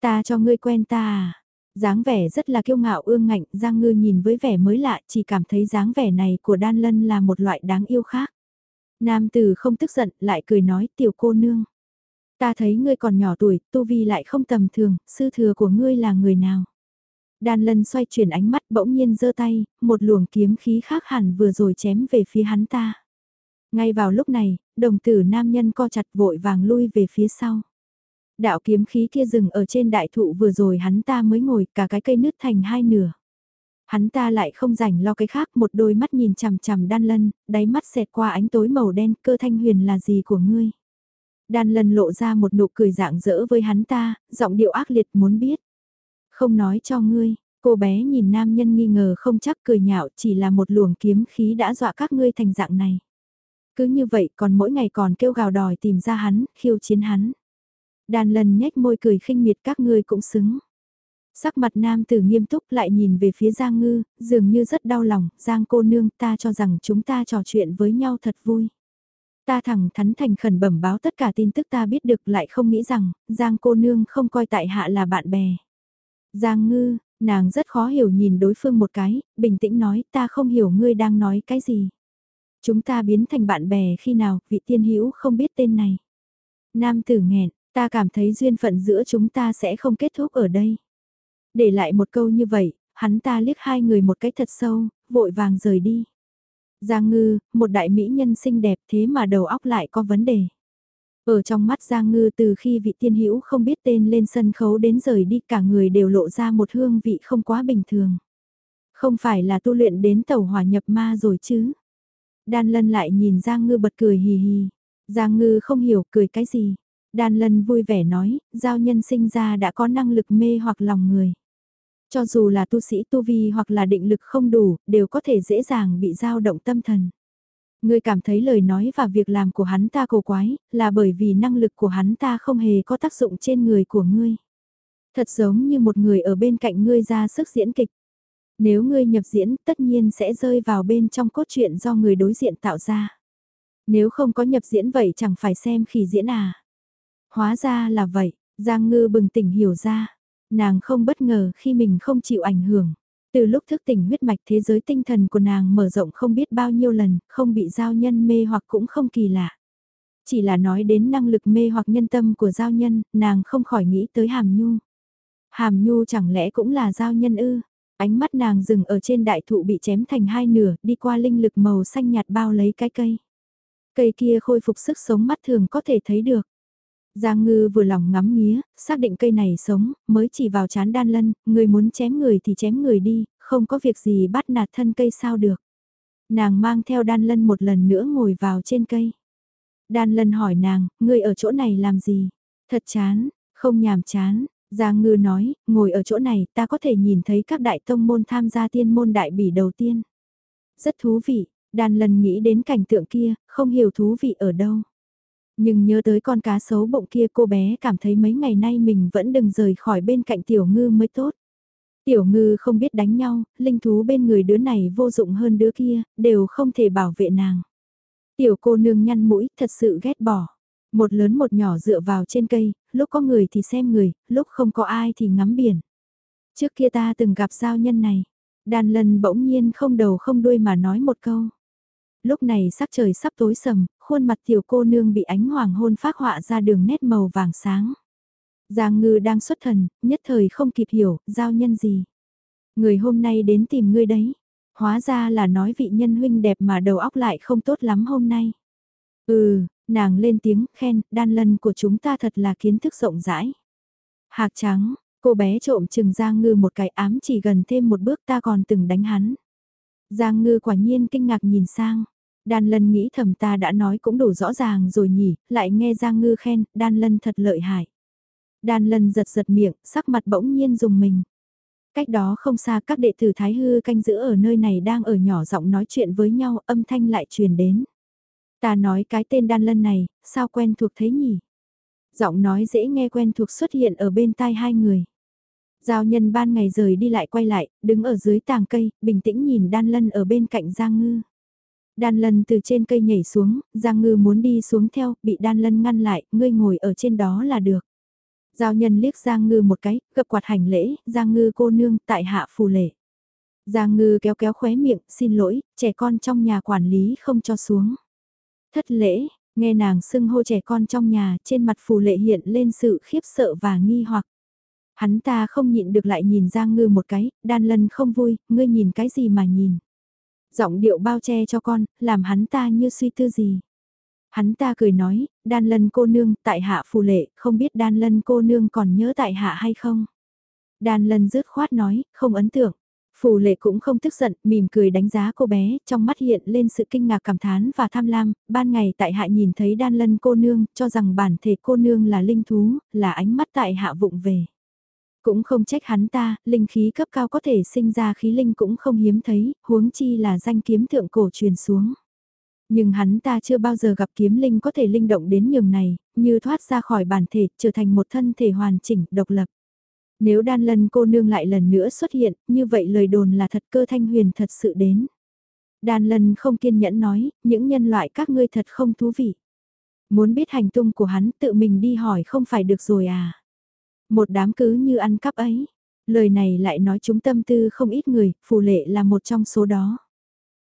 Ta cho ngươi quen ta à? Dáng vẻ rất là kiêu ngạo ương ngạnh, Giang Ngư nhìn với vẻ mới lạ, chỉ cảm thấy dáng vẻ này của Đan Lân là một loại đáng yêu khác. Nam tử không tức giận, lại cười nói, tiểu cô nương. Ta thấy ngươi còn nhỏ tuổi, tu vi lại không tầm thường, sư thừa của ngươi là người nào? Đan Lân xoay chuyển ánh mắt bỗng nhiên giơ tay, một luồng kiếm khí khác hẳn vừa rồi chém về phía hắn ta. Ngay vào lúc này, đồng tử nam nhân co chặt vội vàng lui về phía sau. Đạo kiếm khí kia dừng ở trên đại thụ vừa rồi hắn ta mới ngồi cả cái cây nứt thành hai nửa. Hắn ta lại không rảnh lo cái khác một đôi mắt nhìn chằm chằm đan lân, đáy mắt xẹt qua ánh tối màu đen cơ thanh huyền là gì của ngươi. Đan lân lộ ra một nụ cười dạng dỡ với hắn ta, giọng điệu ác liệt muốn biết. Không nói cho ngươi, cô bé nhìn nam nhân nghi ngờ không chắc cười nhạo chỉ là một luồng kiếm khí đã dọa các ngươi thành dạng này. Cứ như vậy còn mỗi ngày còn kêu gào đòi tìm ra hắn, khiêu chiến hắn. Đàn lần nhếch môi cười khinh miệt các ngươi cũng xứng. Sắc mặt nam tử nghiêm túc lại nhìn về phía Giang Ngư, dường như rất đau lòng, Giang cô nương ta cho rằng chúng ta trò chuyện với nhau thật vui. Ta thẳng thắn thành khẩn bẩm báo tất cả tin tức ta biết được lại không nghĩ rằng, Giang cô nương không coi tại hạ là bạn bè. Giang Ngư, nàng rất khó hiểu nhìn đối phương một cái, bình tĩnh nói ta không hiểu ngươi đang nói cái gì. Chúng ta biến thành bạn bè khi nào, vị tiên hữu không biết tên này. Nam tử nghẹn, ta cảm thấy duyên phận giữa chúng ta sẽ không kết thúc ở đây. Để lại một câu như vậy, hắn ta liếc hai người một cái thật sâu, vội vàng rời đi. Giang Ngư, một đại mỹ nhân xinh đẹp thế mà đầu óc lại có vấn đề. Ở trong mắt Giang Ngư từ khi vị tiên hữu không biết tên lên sân khấu đến rời đi cả người đều lộ ra một hương vị không quá bình thường. Không phải là tu luyện đến tàu hỏa nhập ma rồi chứ. Đan lân lại nhìn Giang Ngư bật cười hì hì. Giang Ngư không hiểu cười cái gì. Đan lân vui vẻ nói, giao nhân sinh ra đã có năng lực mê hoặc lòng người. Cho dù là tu sĩ tu vi hoặc là định lực không đủ, đều có thể dễ dàng bị dao động tâm thần. Ngươi cảm thấy lời nói và việc làm của hắn ta cổ quái, là bởi vì năng lực của hắn ta không hề có tác dụng trên người của ngươi. Thật giống như một người ở bên cạnh ngươi ra sức diễn kịch. Nếu ngươi nhập diễn, tất nhiên sẽ rơi vào bên trong cốt truyện do người đối diện tạo ra. Nếu không có nhập diễn vậy chẳng phải xem khi diễn à. Hóa ra là vậy, Giang Ngư bừng tỉnh hiểu ra. Nàng không bất ngờ khi mình không chịu ảnh hưởng. Từ lúc thức tỉnh huyết mạch thế giới tinh thần của nàng mở rộng không biết bao nhiêu lần, không bị giao nhân mê hoặc cũng không kỳ lạ. Chỉ là nói đến năng lực mê hoặc nhân tâm của giao nhân, nàng không khỏi nghĩ tới hàm nhu. Hàm nhu chẳng lẽ cũng là giao nhân ư? Ánh mắt nàng dừng ở trên đại thụ bị chém thành hai nửa, đi qua linh lực màu xanh nhạt bao lấy cái cây. Cây kia khôi phục sức sống mắt thường có thể thấy được. Giang ngư vừa lòng ngắm nghía, xác định cây này sống, mới chỉ vào chán đan lân, người muốn chém người thì chém người đi, không có việc gì bắt nạt thân cây sao được. Nàng mang theo đan lân một lần nữa ngồi vào trên cây. Đan lân hỏi nàng, người ở chỗ này làm gì? Thật chán, không nhàm chán. Giang ngư nói, ngồi ở chỗ này ta có thể nhìn thấy các đại tông môn tham gia tiên môn đại bỉ đầu tiên. Rất thú vị, đan lân nghĩ đến cảnh tượng kia, không hiểu thú vị ở đâu. Nhưng nhớ tới con cá sấu bụng kia cô bé cảm thấy mấy ngày nay mình vẫn đừng rời khỏi bên cạnh tiểu ngư mới tốt. Tiểu ngư không biết đánh nhau, linh thú bên người đứa này vô dụng hơn đứa kia, đều không thể bảo vệ nàng. Tiểu cô nương nhăn mũi, thật sự ghét bỏ. Một lớn một nhỏ dựa vào trên cây, lúc có người thì xem người, lúc không có ai thì ngắm biển. Trước kia ta từng gặp giao nhân này, đàn lần bỗng nhiên không đầu không đuôi mà nói một câu. Lúc này sắc trời sắp tối sầm, khuôn mặt tiểu cô nương bị ánh hoàng hôn phát họa ra đường nét màu vàng sáng. Giang ngư đang xuất thần, nhất thời không kịp hiểu, giao nhân gì. Người hôm nay đến tìm ngươi đấy. Hóa ra là nói vị nhân huynh đẹp mà đầu óc lại không tốt lắm hôm nay. Ừ, nàng lên tiếng khen, đan lân của chúng ta thật là kiến thức rộng rãi. Hạc trắng, cô bé trộm chừng Giang Ngư một cái ám chỉ gần thêm một bước ta còn từng đánh hắn. Giang Ngư quả nhiên kinh ngạc nhìn sang. Đan Lân nghĩ thầm ta đã nói cũng đủ rõ ràng rồi nhỉ, lại nghe Giang Ngư khen, Đan Lân thật lợi hại. Đan Lân giật giật miệng, sắc mặt bỗng nhiên dùng mình. Cách đó không xa các đệ tử Thái Hư canh giữ ở nơi này đang ở nhỏ giọng nói chuyện với nhau, âm thanh lại truyền đến. Ta nói cái tên Đan Lân này, sao quen thuộc thế nhỉ? Giọng nói dễ nghe quen thuộc xuất hiện ở bên tai hai người. Giao nhân ban ngày rời đi lại quay lại, đứng ở dưới tàng cây, bình tĩnh nhìn Đan Lân ở bên cạnh Giang Ngư. Đan Lân từ trên cây nhảy xuống, Giang Ngư muốn đi xuống theo, bị Đan Lân ngăn lại, ngươi ngồi ở trên đó là được. Giao nhân liếc Giang Ngư một cái, gập quạt hành lễ, Giang Ngư cô nương tại hạ phù lệ. Giang Ngư kéo kéo khóe miệng, xin lỗi, trẻ con trong nhà quản lý không cho xuống. Thất lễ, nghe nàng xưng hô trẻ con trong nhà, trên mặt phù lệ hiện lên sự khiếp sợ và nghi hoặc. Hắn ta không nhịn được lại nhìn Giang Ngư một cái, đan lân không vui, ngươi nhìn cái gì mà nhìn. Giọng điệu bao che cho con, làm hắn ta như suy tư gì. Hắn ta cười nói, đan lân cô nương, tại hạ phù lệ, không biết đan lân cô nương còn nhớ tại hạ hay không. Đan lân rứt khoát nói, không ấn tượng. Phù lệ cũng không tức giận, mỉm cười đánh giá cô bé, trong mắt hiện lên sự kinh ngạc cảm thán và tham lam, ban ngày tại hạ nhìn thấy đan lân cô nương, cho rằng bản thể cô nương là linh thú, là ánh mắt tại hạ vụng về. Cũng không trách hắn ta, linh khí cấp cao có thể sinh ra khí linh cũng không hiếm thấy, huống chi là danh kiếm thượng cổ truyền xuống. Nhưng hắn ta chưa bao giờ gặp kiếm linh có thể linh động đến nhường này, như thoát ra khỏi bản thể, trở thành một thân thể hoàn chỉnh, độc lập. Nếu đan lân cô nương lại lần nữa xuất hiện, như vậy lời đồn là thật cơ thanh huyền thật sự đến. Đan lân không kiên nhẫn nói, những nhân loại các ngươi thật không thú vị. Muốn biết hành tung của hắn tự mình đi hỏi không phải được rồi à. Một đám cứ như ăn cắp ấy. Lời này lại nói chúng tâm tư không ít người, phù lệ là một trong số đó.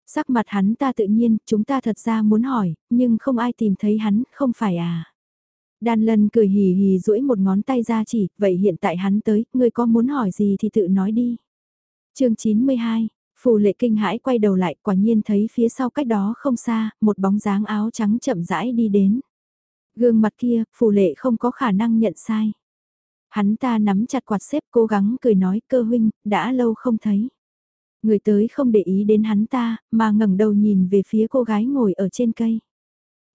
Sắc mặt hắn ta tự nhiên, chúng ta thật ra muốn hỏi, nhưng không ai tìm thấy hắn, không phải à. Đan lân cười hì hì duỗi một ngón tay ra chỉ, vậy hiện tại hắn tới, ngươi có muốn hỏi gì thì tự nói đi. chương 92, Phù lệ kinh hãi quay đầu lại quả nhiên thấy phía sau cách đó không xa, một bóng dáng áo trắng chậm rãi đi đến. Gương mặt kia, phù lệ không có khả năng nhận sai. Hắn ta nắm chặt quạt xếp cố gắng cười nói cơ huynh, đã lâu không thấy. Người tới không để ý đến hắn ta, mà ngẩng đầu nhìn về phía cô gái ngồi ở trên cây.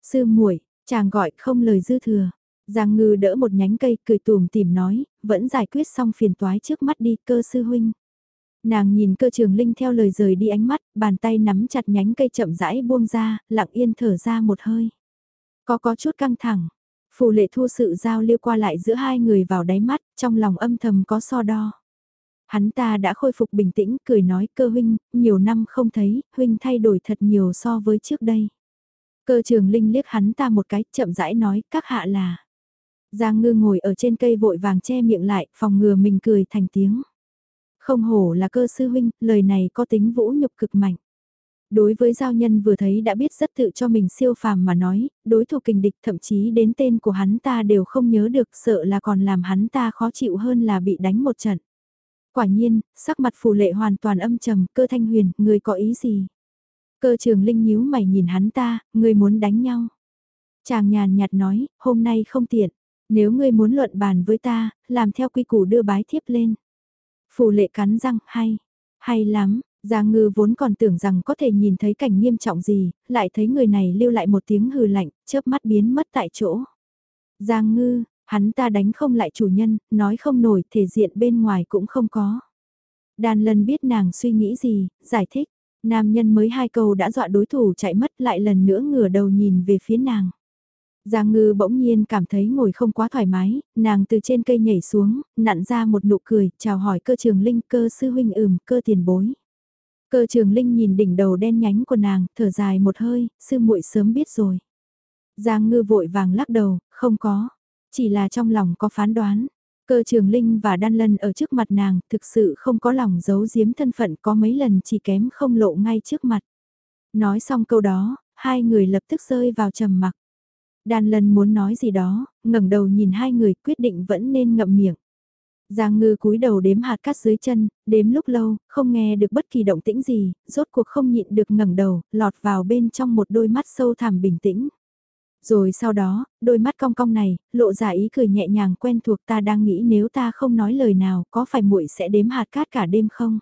Sư muội, chàng gọi không lời dư thừa. Giang ngư đỡ một nhánh cây cười tùm tìm nói, vẫn giải quyết xong phiền toái trước mắt đi cơ sư huynh. Nàng nhìn cơ trường linh theo lời rời đi ánh mắt, bàn tay nắm chặt nhánh cây chậm rãi buông ra, lặng yên thở ra một hơi. Có có chút căng thẳng, phù lệ thu sự giao lưu qua lại giữa hai người vào đáy mắt, trong lòng âm thầm có so đo. Hắn ta đã khôi phục bình tĩnh, cười nói cơ huynh, nhiều năm không thấy, huynh thay đổi thật nhiều so với trước đây. Cơ trường linh liếc hắn ta một cái, chậm rãi nói, các hạ là. Giang ngư ngồi ở trên cây vội vàng che miệng lại, phòng ngừa mình cười thành tiếng. Không hổ là cơ sư huynh, lời này có tính vũ nhục cực mạnh. Đối với giao nhân vừa thấy đã biết rất tự cho mình siêu phàm mà nói, đối thủ kình địch thậm chí đến tên của hắn ta đều không nhớ được sợ là còn làm hắn ta khó chịu hơn là bị đánh một trận. Quả nhiên, sắc mặt phù lệ hoàn toàn âm trầm, cơ thanh huyền, người có ý gì? Cơ trường linh nhíu mày nhìn hắn ta, người muốn đánh nhau. Chàng nhàn nhạt nói, hôm nay không tiện, nếu ngươi muốn luận bàn với ta, làm theo quy củ đưa bái thiếp lên. Phù lệ cắn răng, hay, hay lắm, Giang ngư vốn còn tưởng rằng có thể nhìn thấy cảnh nghiêm trọng gì, lại thấy người này lưu lại một tiếng hừ lạnh, chớp mắt biến mất tại chỗ. Giang ngư, hắn ta đánh không lại chủ nhân, nói không nổi, thể diện bên ngoài cũng không có. Đàn lần biết nàng suy nghĩ gì, giải thích, nam nhân mới hai câu đã dọa đối thủ chạy mất lại lần nữa ngửa đầu nhìn về phía nàng. Giang ngư bỗng nhiên cảm thấy ngồi không quá thoải mái, nàng từ trên cây nhảy xuống, nặn ra một nụ cười, chào hỏi cơ trường linh cơ sư huynh ừm, cơ tiền bối. Cơ trường linh nhìn đỉnh đầu đen nhánh của nàng, thở dài một hơi, sư muội sớm biết rồi. Giang ngư vội vàng lắc đầu, không có, chỉ là trong lòng có phán đoán. Cơ trường linh và đan lân ở trước mặt nàng, thực sự không có lòng giấu giếm thân phận có mấy lần chỉ kém không lộ ngay trước mặt. Nói xong câu đó, hai người lập tức rơi vào trầm mặc. Đan lân muốn nói gì đó, ngẩng đầu nhìn hai người quyết định vẫn nên ngậm miệng. Giang ngư cúi đầu đếm hạt cát dưới chân, đếm lúc lâu, không nghe được bất kỳ động tĩnh gì, rốt cuộc không nhịn được ngẩng đầu, lọt vào bên trong một đôi mắt sâu thẳm bình tĩnh. Rồi sau đó, đôi mắt cong cong này, lộ ra ý cười nhẹ nhàng quen thuộc ta đang nghĩ nếu ta không nói lời nào, có phải muội sẽ đếm hạt cát cả đêm không?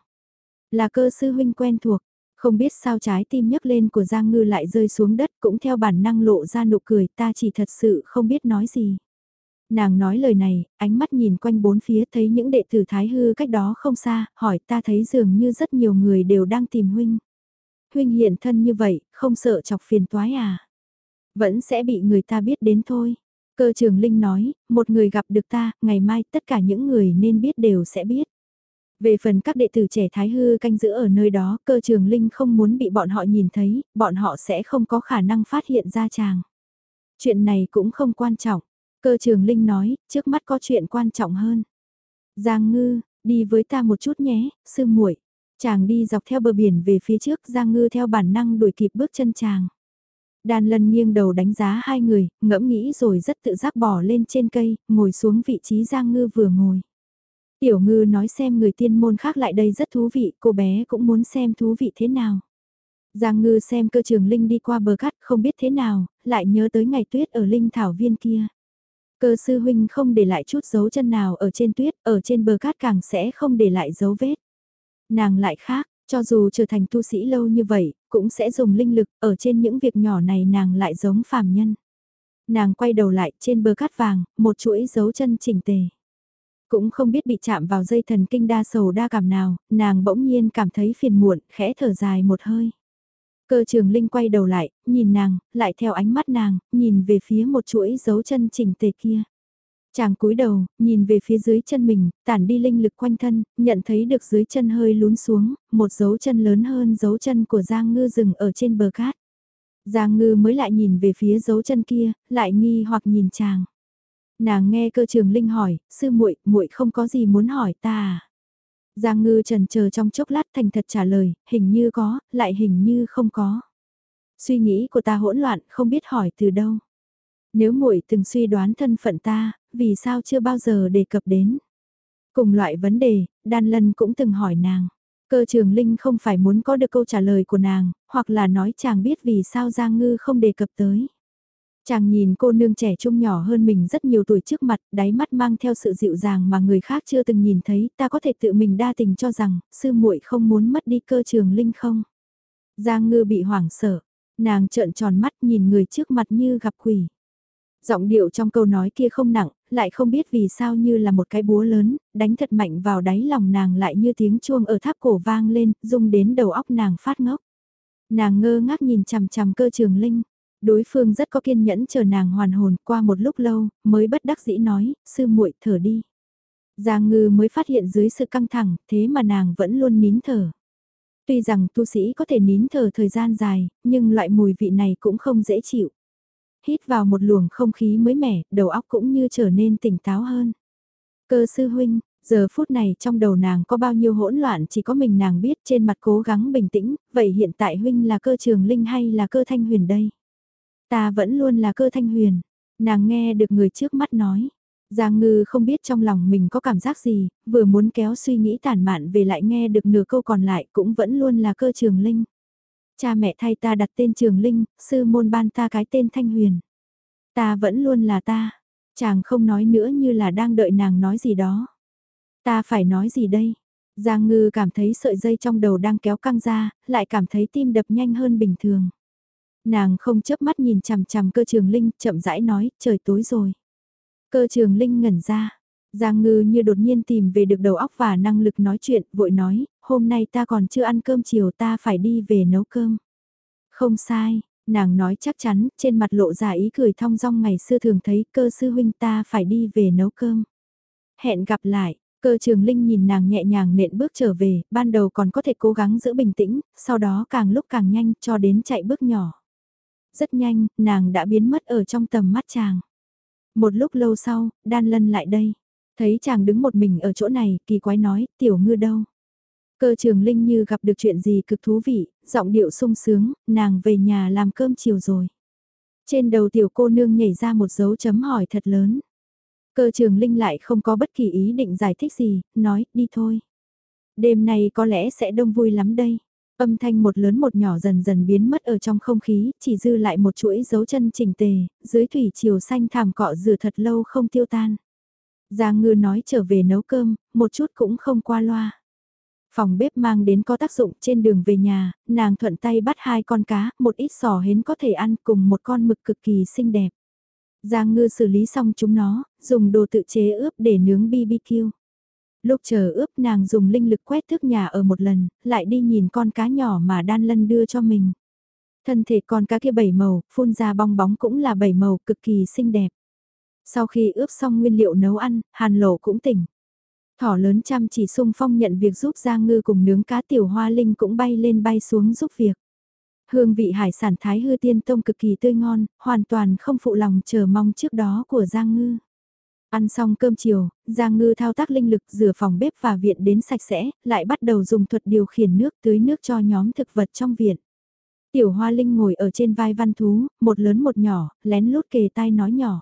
Là cơ sư huynh quen thuộc, không biết sao trái tim nhấc lên của Giang Ngư lại rơi xuống đất cũng theo bản năng lộ ra nụ cười ta chỉ thật sự không biết nói gì. Nàng nói lời này, ánh mắt nhìn quanh bốn phía thấy những đệ tử Thái Hư cách đó không xa, hỏi ta thấy dường như rất nhiều người đều đang tìm huynh. Huynh hiện thân như vậy, không sợ chọc phiền toái à? Vẫn sẽ bị người ta biết đến thôi. Cơ trường Linh nói, một người gặp được ta, ngày mai tất cả những người nên biết đều sẽ biết. Về phần các đệ tử trẻ Thái Hư canh giữ ở nơi đó, cơ trường Linh không muốn bị bọn họ nhìn thấy, bọn họ sẽ không có khả năng phát hiện ra chàng. Chuyện này cũng không quan trọng. Cơ trường Linh nói, trước mắt có chuyện quan trọng hơn. Giang ngư, đi với ta một chút nhé, sư muội. Chàng đi dọc theo bờ biển về phía trước, Giang ngư theo bản năng đuổi kịp bước chân chàng. Đan lân nghiêng đầu đánh giá hai người, ngẫm nghĩ rồi rất tự giác bỏ lên trên cây, ngồi xuống vị trí Giang ngư vừa ngồi. Tiểu ngư nói xem người tiên môn khác lại đây rất thú vị, cô bé cũng muốn xem thú vị thế nào. Giang ngư xem cơ trường Linh đi qua bờ cát không biết thế nào, lại nhớ tới ngày tuyết ở Linh Thảo Viên kia. Cơ sư huynh không để lại chút dấu chân nào ở trên tuyết, ở trên bờ cát càng sẽ không để lại dấu vết. Nàng lại khác, cho dù trở thành tu sĩ lâu như vậy, cũng sẽ dùng linh lực, ở trên những việc nhỏ này nàng lại giống phàm nhân. Nàng quay đầu lại trên bờ cát vàng, một chuỗi dấu chân chỉnh tề. Cũng không biết bị chạm vào dây thần kinh đa sầu đa cảm nào, nàng bỗng nhiên cảm thấy phiền muộn, khẽ thở dài một hơi. Cơ trường Linh quay đầu lại, nhìn nàng, lại theo ánh mắt nàng, nhìn về phía một chuỗi dấu chân chỉnh tề kia. Chàng cúi đầu, nhìn về phía dưới chân mình, tản đi linh lực quanh thân, nhận thấy được dưới chân hơi lún xuống, một dấu chân lớn hơn dấu chân của Giang Ngư rừng ở trên bờ cát. Giang Ngư mới lại nhìn về phía dấu chân kia, lại nghi hoặc nhìn chàng. Nàng nghe cơ trường linh hỏi, sư muội, muội không có gì muốn hỏi ta à? Giang Ngư trần chờ trong chốc lát thành thật trả lời, hình như có, lại hình như không có. Suy nghĩ của ta hỗn loạn, không biết hỏi từ đâu. Nếu muội từng suy đoán thân phận ta, vì sao chưa bao giờ đề cập đến? Cùng loại vấn đề, Đan Lân cũng từng hỏi nàng. Cơ trường Linh không phải muốn có được câu trả lời của nàng, hoặc là nói chàng biết vì sao Giang Ngư không đề cập tới. Chàng nhìn cô nương trẻ trung nhỏ hơn mình rất nhiều tuổi trước mặt, đáy mắt mang theo sự dịu dàng mà người khác chưa từng nhìn thấy, ta có thể tự mình đa tình cho rằng, sư muội không muốn mất đi cơ trường linh không. Giang ngư bị hoảng sợ, nàng trợn tròn mắt nhìn người trước mặt như gặp quỷ. Giọng điệu trong câu nói kia không nặng, lại không biết vì sao như là một cái búa lớn, đánh thật mạnh vào đáy lòng nàng lại như tiếng chuông ở tháp cổ vang lên, rung đến đầu óc nàng phát ngốc. Nàng ngơ ngác nhìn chằm chằm cơ trường linh, Đối phương rất có kiên nhẫn chờ nàng hoàn hồn qua một lúc lâu, mới bất đắc dĩ nói, sư muội thở đi. Giang ngư mới phát hiện dưới sự căng thẳng, thế mà nàng vẫn luôn nín thở. Tuy rằng tu sĩ có thể nín thở thời gian dài, nhưng loại mùi vị này cũng không dễ chịu. Hít vào một luồng không khí mới mẻ, đầu óc cũng như trở nên tỉnh táo hơn. Cơ sư huynh, giờ phút này trong đầu nàng có bao nhiêu hỗn loạn chỉ có mình nàng biết trên mặt cố gắng bình tĩnh, vậy hiện tại huynh là cơ trường linh hay là cơ thanh huyền đây? Ta vẫn luôn là cơ thanh huyền. Nàng nghe được người trước mắt nói. Giang ngư không biết trong lòng mình có cảm giác gì, vừa muốn kéo suy nghĩ tản mạn về lại nghe được nửa câu còn lại cũng vẫn luôn là cơ trường linh. Cha mẹ thay ta đặt tên trường linh, sư môn ban ta cái tên thanh huyền. Ta vẫn luôn là ta. Chàng không nói nữa như là đang đợi nàng nói gì đó. Ta phải nói gì đây? Giang ngư cảm thấy sợi dây trong đầu đang kéo căng ra, lại cảm thấy tim đập nhanh hơn bình thường. Nàng không chớp mắt nhìn chằm chằm cơ trường linh, chậm rãi nói, trời tối rồi. Cơ trường linh ngẩn ra, Giang ngư như đột nhiên tìm về được đầu óc và năng lực nói chuyện, vội nói, hôm nay ta còn chưa ăn cơm chiều ta phải đi về nấu cơm. Không sai, nàng nói chắc chắn, trên mặt lộ ra ý cười thong dong ngày xưa thường thấy cơ sư huynh ta phải đi về nấu cơm. Hẹn gặp lại, cơ trường linh nhìn nàng nhẹ nhàng nện bước trở về, ban đầu còn có thể cố gắng giữ bình tĩnh, sau đó càng lúc càng nhanh cho đến chạy bước nhỏ rất nhanh, nàng đã biến mất ở trong tầm mắt chàng. Một lúc lâu sau, đan lân lại đây. Thấy chàng đứng một mình ở chỗ này, kỳ quái nói, tiểu ngư đâu? Cơ trường linh như gặp được chuyện gì cực thú vị, giọng điệu sung sướng, nàng về nhà làm cơm chiều rồi. Trên đầu tiểu cô nương nhảy ra một dấu chấm hỏi thật lớn. Cơ trường linh lại không có bất kỳ ý định giải thích gì, nói, đi thôi. Đêm nay có lẽ sẽ đông vui lắm đây. Âm thanh một lớn một nhỏ dần dần biến mất ở trong không khí, chỉ dư lại một chuỗi dấu chân chỉnh tề, dưới thủy chiều xanh thảm cọ rửa thật lâu không tiêu tan. Giang ngư nói trở về nấu cơm, một chút cũng không qua loa. Phòng bếp mang đến có tác dụng trên đường về nhà, nàng thuận tay bắt hai con cá, một ít sò hến có thể ăn cùng một con mực cực kỳ xinh đẹp. Giang ngư xử lý xong chúng nó, dùng đồ tự chế ướp để nướng BBQ. Lúc chờ ướp nàng dùng linh lực quét thức nhà ở một lần, lại đi nhìn con cá nhỏ mà đan lân đưa cho mình. Thân thể con cá kia bảy màu, phun ra bong bóng cũng là bảy màu cực kỳ xinh đẹp. Sau khi ướp xong nguyên liệu nấu ăn, hàn lộ cũng tỉnh. Thỏ lớn chăm chỉ sung phong nhận việc giúp Giang Ngư cùng nướng cá tiểu hoa linh cũng bay lên bay xuống giúp việc. Hương vị hải sản Thái Hư Tiên Tông cực kỳ tươi ngon, hoàn toàn không phụ lòng chờ mong trước đó của Giang Ngư. Ăn xong cơm chiều, Giang Ngư thao tác linh lực rửa phòng bếp và viện đến sạch sẽ, lại bắt đầu dùng thuật điều khiển nước tưới nước cho nhóm thực vật trong viện. Tiểu Hoa Linh ngồi ở trên vai văn thú, một lớn một nhỏ, lén lút kề tai nói nhỏ.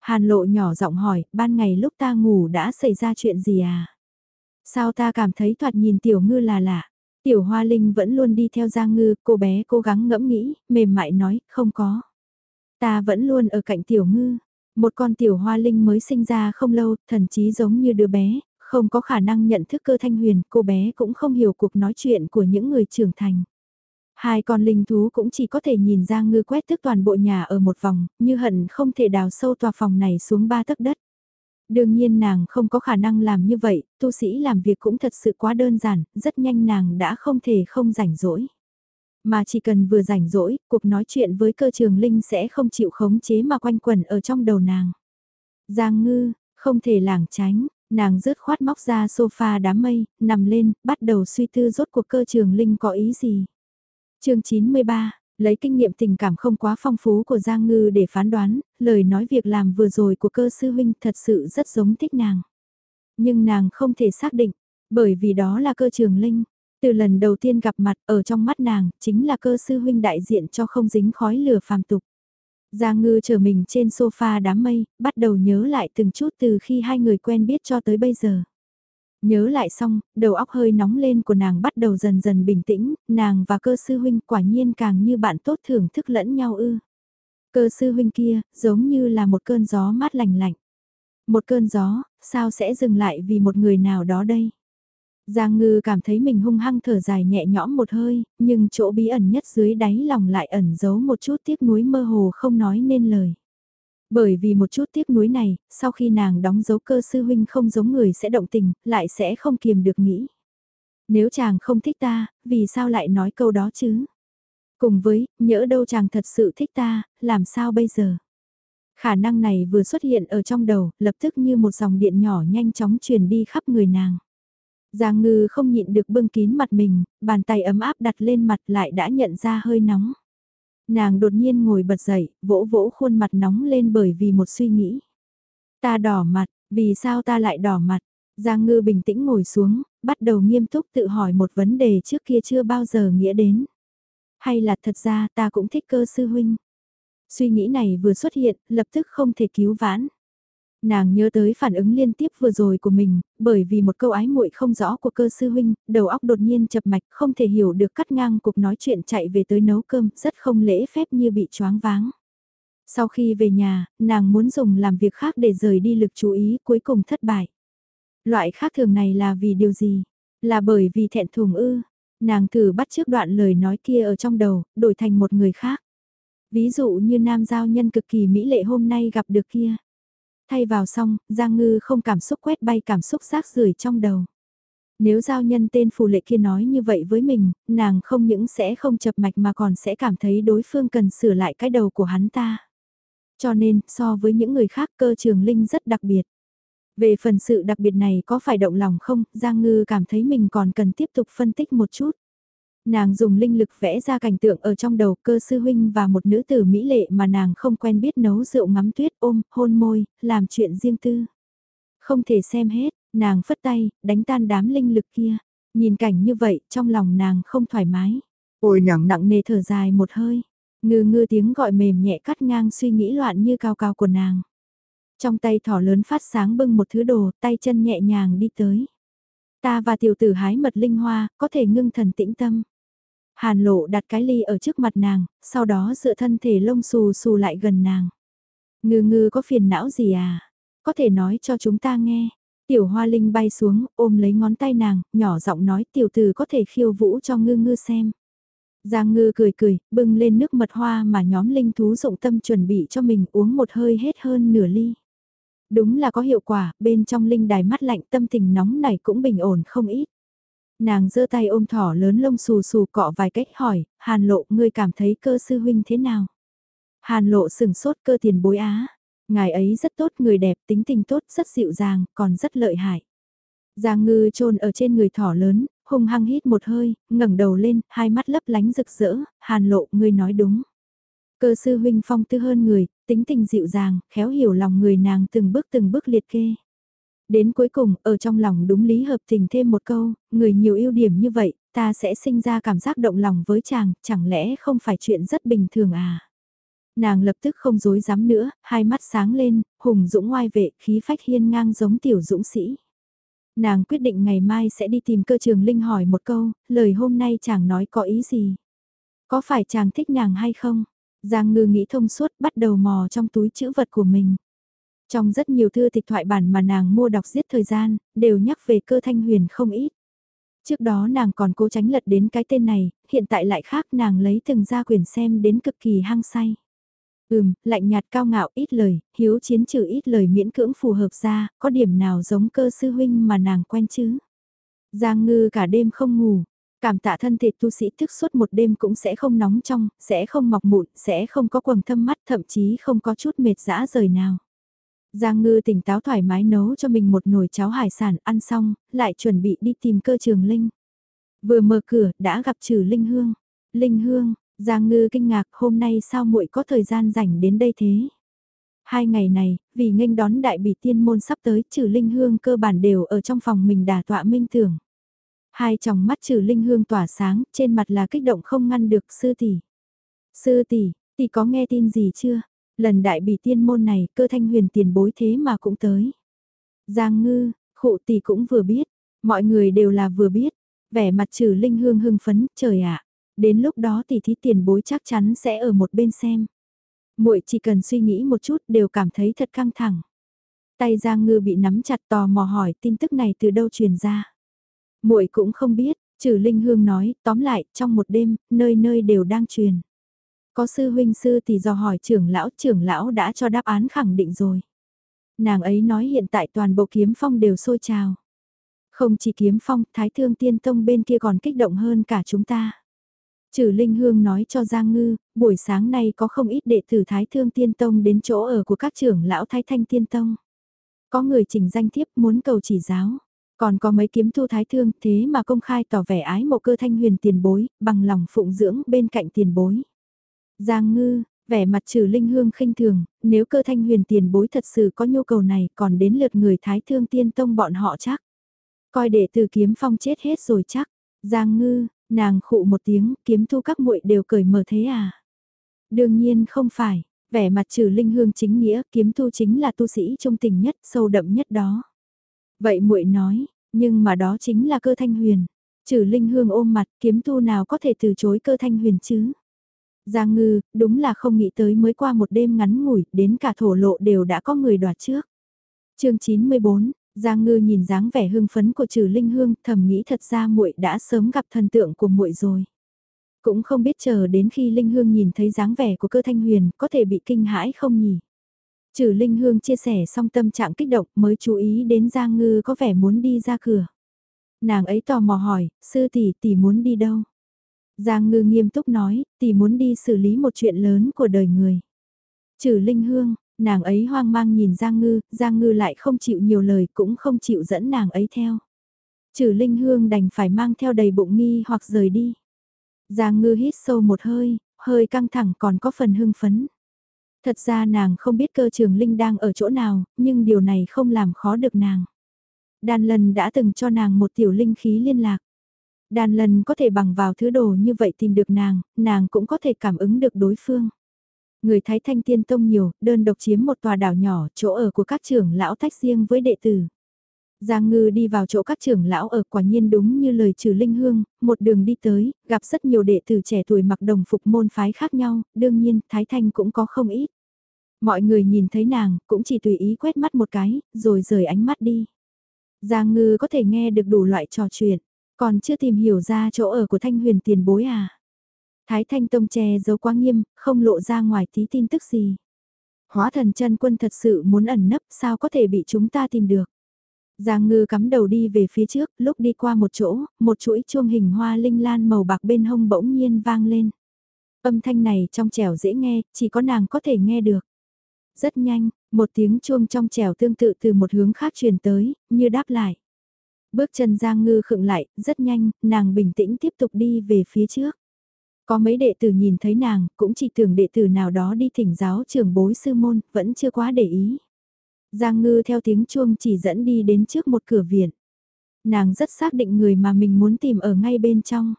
Hàn lộ nhỏ giọng hỏi, ban ngày lúc ta ngủ đã xảy ra chuyện gì à? Sao ta cảm thấy thoạt nhìn tiểu ngư là lạ? Tiểu Hoa Linh vẫn luôn đi theo Giang Ngư, cô bé cố gắng ngẫm nghĩ, mềm mại nói, không có. Ta vẫn luôn ở cạnh tiểu ngư, một con tiểu hoa linh mới sinh ra không lâu, thần chí giống như đứa bé, không có khả năng nhận thức cơ thanh huyền, cô bé cũng không hiểu cuộc nói chuyện của những người trưởng thành. Hai con linh thú cũng chỉ có thể nhìn ra ngư quét thức toàn bộ nhà ở một vòng, như hận không thể đào sâu tòa phòng này xuống ba tấc đất. Đương nhiên nàng không có khả năng làm như vậy, tu sĩ làm việc cũng thật sự quá đơn giản, rất nhanh nàng đã không thể không rảnh rỗi. Mà chỉ cần vừa rảnh rỗi, cuộc nói chuyện với cơ trường linh sẽ không chịu khống chế mà quanh quẩn ở trong đầu nàng. Giang ngư, không thể lảng tránh, nàng rớt khoát móc ra sofa đám mây, nằm lên, bắt đầu suy tư rốt cuộc cơ trường linh có ý gì. chương 93, lấy kinh nghiệm tình cảm không quá phong phú của Giang Ngư để phán đoán, lời nói việc làm vừa rồi của cơ sư huynh thật sự rất giống thích nàng. Nhưng nàng không thể xác định, bởi vì đó là cơ trường linh. Từ lần đầu tiên gặp mặt ở trong mắt nàng, chính là cơ sư huynh đại diện cho không dính khói lửa phàm tục. Giang ngư chờ mình trên sofa đám mây, bắt đầu nhớ lại từng chút từ khi hai người quen biết cho tới bây giờ. Nhớ lại xong, đầu óc hơi nóng lên của nàng bắt đầu dần dần bình tĩnh, nàng và cơ sư huynh quả nhiên càng như bạn tốt thưởng thức lẫn nhau ư. Cơ sư huynh kia, giống như là một cơn gió mát lành lạnh. Một cơn gió, sao sẽ dừng lại vì một người nào đó đây? Giang ngư cảm thấy mình hung hăng thở dài nhẹ nhõm một hơi, nhưng chỗ bí ẩn nhất dưới đáy lòng lại ẩn giấu một chút tiếc nuối mơ hồ không nói nên lời. Bởi vì một chút tiếc nuối này, sau khi nàng đóng dấu cơ sư huynh không giống người sẽ động tình, lại sẽ không kiềm được nghĩ. Nếu chàng không thích ta, vì sao lại nói câu đó chứ? Cùng với, nhỡ đâu chàng thật sự thích ta, làm sao bây giờ? Khả năng này vừa xuất hiện ở trong đầu, lập tức như một dòng điện nhỏ nhanh chóng truyền đi khắp người nàng. Giang ngư không nhịn được bưng kín mặt mình, bàn tay ấm áp đặt lên mặt lại đã nhận ra hơi nóng. Nàng đột nhiên ngồi bật dậy, vỗ vỗ khuôn mặt nóng lên bởi vì một suy nghĩ. Ta đỏ mặt, vì sao ta lại đỏ mặt? Giang ngư bình tĩnh ngồi xuống, bắt đầu nghiêm túc tự hỏi một vấn đề trước kia chưa bao giờ nghĩa đến. Hay là thật ra ta cũng thích cơ sư huynh? Suy nghĩ này vừa xuất hiện, lập tức không thể cứu vãn. Nàng nhớ tới phản ứng liên tiếp vừa rồi của mình, bởi vì một câu ái muội không rõ của cơ sư huynh, đầu óc đột nhiên chập mạch không thể hiểu được cắt ngang cuộc nói chuyện chạy về tới nấu cơm, rất không lễ phép như bị choáng váng. Sau khi về nhà, nàng muốn dùng làm việc khác để rời đi lực chú ý cuối cùng thất bại. Loại khác thường này là vì điều gì? Là bởi vì thẹn thùng ư? Nàng thử bắt trước đoạn lời nói kia ở trong đầu, đổi thành một người khác. Ví dụ như nam giao nhân cực kỳ mỹ lệ hôm nay gặp được kia. Thay vào xong, Giang Ngư không cảm xúc quét bay cảm xúc rác rưởi trong đầu. Nếu giao nhân tên phù lệ kia nói như vậy với mình, nàng không những sẽ không chập mạch mà còn sẽ cảm thấy đối phương cần sửa lại cái đầu của hắn ta. Cho nên, so với những người khác cơ trường linh rất đặc biệt. Về phần sự đặc biệt này có phải động lòng không, Giang Ngư cảm thấy mình còn cần tiếp tục phân tích một chút. Nàng dùng linh lực vẽ ra cảnh tượng ở trong đầu cơ sư huynh và một nữ tử mỹ lệ mà nàng không quen biết nấu rượu ngắm tuyết ôm, hôn môi, làm chuyện riêng tư. Không thể xem hết, nàng phất tay, đánh tan đám linh lực kia. Nhìn cảnh như vậy, trong lòng nàng không thoải mái. Ôi nàng nặng nề thở dài một hơi. Ngư ngư tiếng gọi mềm nhẹ cắt ngang suy nghĩ loạn như cao cao của nàng. Trong tay thỏ lớn phát sáng bưng một thứ đồ, tay chân nhẹ nhàng đi tới. Ta và tiểu tử hái mật linh hoa, có thể ngưng thần tĩnh tâm. Hàn lộ đặt cái ly ở trước mặt nàng, sau đó dựa thân thể lông xù xù lại gần nàng. Ngư ngư có phiền não gì à? Có thể nói cho chúng ta nghe. Tiểu hoa linh bay xuống, ôm lấy ngón tay nàng, nhỏ giọng nói tiểu Từ có thể khiêu vũ cho ngư ngư xem. Giang ngư cười cười, bưng lên nước mật hoa mà nhóm linh thú dụng tâm chuẩn bị cho mình uống một hơi hết hơn nửa ly. Đúng là có hiệu quả, bên trong linh đài mắt lạnh tâm tình nóng này cũng bình ổn không ít. Nàng giơ tay ôm thỏ lớn lông xù xù cọ vài cách hỏi, hàn lộ ngươi cảm thấy cơ sư huynh thế nào? Hàn lộ sừng sốt cơ tiền bối á. Ngài ấy rất tốt người đẹp tính tình tốt rất dịu dàng còn rất lợi hại. Giang ngư trôn ở trên người thỏ lớn, hung hăng hít một hơi, ngẩng đầu lên, hai mắt lấp lánh rực rỡ, hàn lộ ngươi nói đúng. Cơ sư huynh phong tư hơn người, tính tình dịu dàng, khéo hiểu lòng người nàng từng bước từng bước liệt kê. Đến cuối cùng, ở trong lòng đúng lý hợp tình thêm một câu, người nhiều ưu điểm như vậy, ta sẽ sinh ra cảm giác động lòng với chàng, chẳng lẽ không phải chuyện rất bình thường à? Nàng lập tức không dối dám nữa, hai mắt sáng lên, hùng dũng ngoai vệ, khí phách hiên ngang giống tiểu dũng sĩ. Nàng quyết định ngày mai sẽ đi tìm cơ trường Linh hỏi một câu, lời hôm nay chàng nói có ý gì? Có phải chàng thích nàng hay không? Giang ngư nghĩ thông suốt bắt đầu mò trong túi chữ vật của mình. Trong rất nhiều thư tịch thoại bản mà nàng mua đọc giết thời gian, đều nhắc về cơ thanh huyền không ít. Trước đó nàng còn cố tránh lật đến cái tên này, hiện tại lại khác nàng lấy từng gia quyển xem đến cực kỳ hăng say. Ừm, lạnh nhạt cao ngạo ít lời, hiếu chiến trừ ít lời miễn cưỡng phù hợp ra, có điểm nào giống cơ sư huynh mà nàng quen chứ? Giang ngư cả đêm không ngủ, cảm tạ thân thể tu sĩ thức suốt một đêm cũng sẽ không nóng trong, sẽ không mọc mụn, sẽ không có quầng thâm mắt thậm chí không có chút mệt dã rời nào. Giang Ngư tỉnh táo thoải mái nấu cho mình một nồi cháo hải sản ăn xong, lại chuẩn bị đi tìm cơ trường Linh. Vừa mở cửa, đã gặp trừ Linh Hương. Linh Hương, Giang Ngư kinh ngạc hôm nay sao muội có thời gian rảnh đến đây thế? Hai ngày này, vì nghênh đón đại bỉ tiên môn sắp tới, trừ Linh Hương cơ bản đều ở trong phòng mình đà tọa minh tưởng. Hai tròng mắt trừ Linh Hương tỏa sáng, trên mặt là kích động không ngăn được sư tỷ. Sư tỷ, tỷ có nghe tin gì chưa? Lần đại bỉ tiên môn này, cơ thanh huyền tiền bối thế mà cũng tới. Giang ngư, khụ tỷ cũng vừa biết, mọi người đều là vừa biết, vẻ mặt trừ Linh Hương hưng phấn, trời ạ, đến lúc đó tỷ thí tiền bối chắc chắn sẽ ở một bên xem. Muội chỉ cần suy nghĩ một chút đều cảm thấy thật căng thẳng. Tay Giang Ngư bị nắm chặt tò mò hỏi tin tức này từ đâu truyền ra. Muội cũng không biết, trừ Linh Hương nói, tóm lại, trong một đêm, nơi nơi đều đang truyền. Có sư huynh sư thì do hỏi trưởng lão, trưởng lão đã cho đáp án khẳng định rồi. Nàng ấy nói hiện tại toàn bộ kiếm phong đều sôi trào. Không chỉ kiếm phong, thái thương tiên tông bên kia còn kích động hơn cả chúng ta. Trừ Linh Hương nói cho Giang Ngư, buổi sáng nay có không ít đệ tử Thái Thương Tiên Tông đến chỗ ở của các trưởng lão Thái Thanh Tiên Tông. Có người trình danh thiếp muốn cầu chỉ giáo, còn có mấy kiếm thu Thái Thương thế mà công khai tỏ vẻ ái mộ cơ thanh huyền tiền bối, bằng lòng phụng dưỡng bên cạnh tiền bối. Giang Ngư, vẻ mặt trừ Linh Hương khinh thường, nếu cơ thanh huyền tiền bối thật sự có nhu cầu này còn đến lượt người Thái Thương Tiên Tông bọn họ chắc. Coi đệ tử kiếm phong chết hết rồi chắc. Giang Ngư, Nàng khụ một tiếng, kiếm thu các muội đều cởi mở thế à? Đương nhiên không phải, vẻ mặt trừ linh hương chính nghĩa, kiếm thu chính là tu sĩ trung tình nhất, sâu đậm nhất đó. Vậy muội nói, nhưng mà đó chính là cơ thanh huyền. Trừ linh hương ôm mặt, kiếm thu nào có thể từ chối cơ thanh huyền chứ? Giang ngư, đúng là không nghĩ tới mới qua một đêm ngắn ngủi, đến cả thổ lộ đều đã có người đoạt trước. chương 94, Giang Ngư nhìn dáng vẻ hưng phấn của Trừ Linh Hương, thầm nghĩ thật ra muội đã sớm gặp thần tượng của muội rồi. Cũng không biết chờ đến khi Linh Hương nhìn thấy dáng vẻ của cơ thanh huyền, có thể bị kinh hãi không nhỉ? Trừ Linh Hương chia sẻ xong tâm trạng kích động mới chú ý đến Giang Ngư có vẻ muốn đi ra cửa. Nàng ấy tò mò hỏi, sư tỷ tỷ muốn đi đâu? Giang Ngư nghiêm túc nói, tỷ muốn đi xử lý một chuyện lớn của đời người. Trừ Linh Hương, Nàng ấy hoang mang nhìn Giang Ngư, Giang Ngư lại không chịu nhiều lời cũng không chịu dẫn nàng ấy theo. Trừ Linh Hương đành phải mang theo đầy bụng nghi hoặc rời đi. Giang Ngư hít sâu một hơi, hơi căng thẳng còn có phần hưng phấn. Thật ra nàng không biết cơ trường Linh đang ở chỗ nào, nhưng điều này không làm khó được nàng. Đan lần đã từng cho nàng một tiểu linh khí liên lạc. Đàn lần có thể bằng vào thứ đồ như vậy tìm được nàng, nàng cũng có thể cảm ứng được đối phương. Người Thái Thanh Tiên Tông nhiều, đơn độc chiếm một tòa đảo nhỏ, chỗ ở của các trưởng lão tách riêng với đệ tử. Giang Ngư đi vào chỗ các trưởng lão ở quả nhiên đúng như lời trừ Linh Hương, một đường đi tới, gặp rất nhiều đệ tử trẻ tuổi mặc đồng phục môn phái khác nhau, đương nhiên Thái Thanh cũng có không ít. Mọi người nhìn thấy nàng, cũng chỉ tùy ý quét mắt một cái, rồi rời ánh mắt đi. Giang Ngư có thể nghe được đủ loại trò chuyện, còn chưa tìm hiểu ra chỗ ở của Thanh Huyền tiền bối à. Thái Thanh Tông che giấu quá nghiêm, không lộ ra ngoài tí tin tức gì. Hóa thần chân quân thật sự muốn ẩn nấp sao có thể bị chúng ta tìm được. Giang ngư cắm đầu đi về phía trước, lúc đi qua một chỗ, một chuỗi chuông hình hoa linh lan màu bạc bên hông bỗng nhiên vang lên. Âm thanh này trong trẻo dễ nghe, chỉ có nàng có thể nghe được. Rất nhanh, một tiếng chuông trong trẻo tương tự từ một hướng khác truyền tới, như đáp lại. Bước chân Giang ngư khựng lại, rất nhanh, nàng bình tĩnh tiếp tục đi về phía trước. Có mấy đệ tử nhìn thấy nàng, cũng chỉ tưởng đệ tử nào đó đi thỉnh giáo trưởng bối sư môn, vẫn chưa quá để ý. Giang ngư theo tiếng chuông chỉ dẫn đi đến trước một cửa viện. Nàng rất xác định người mà mình muốn tìm ở ngay bên trong.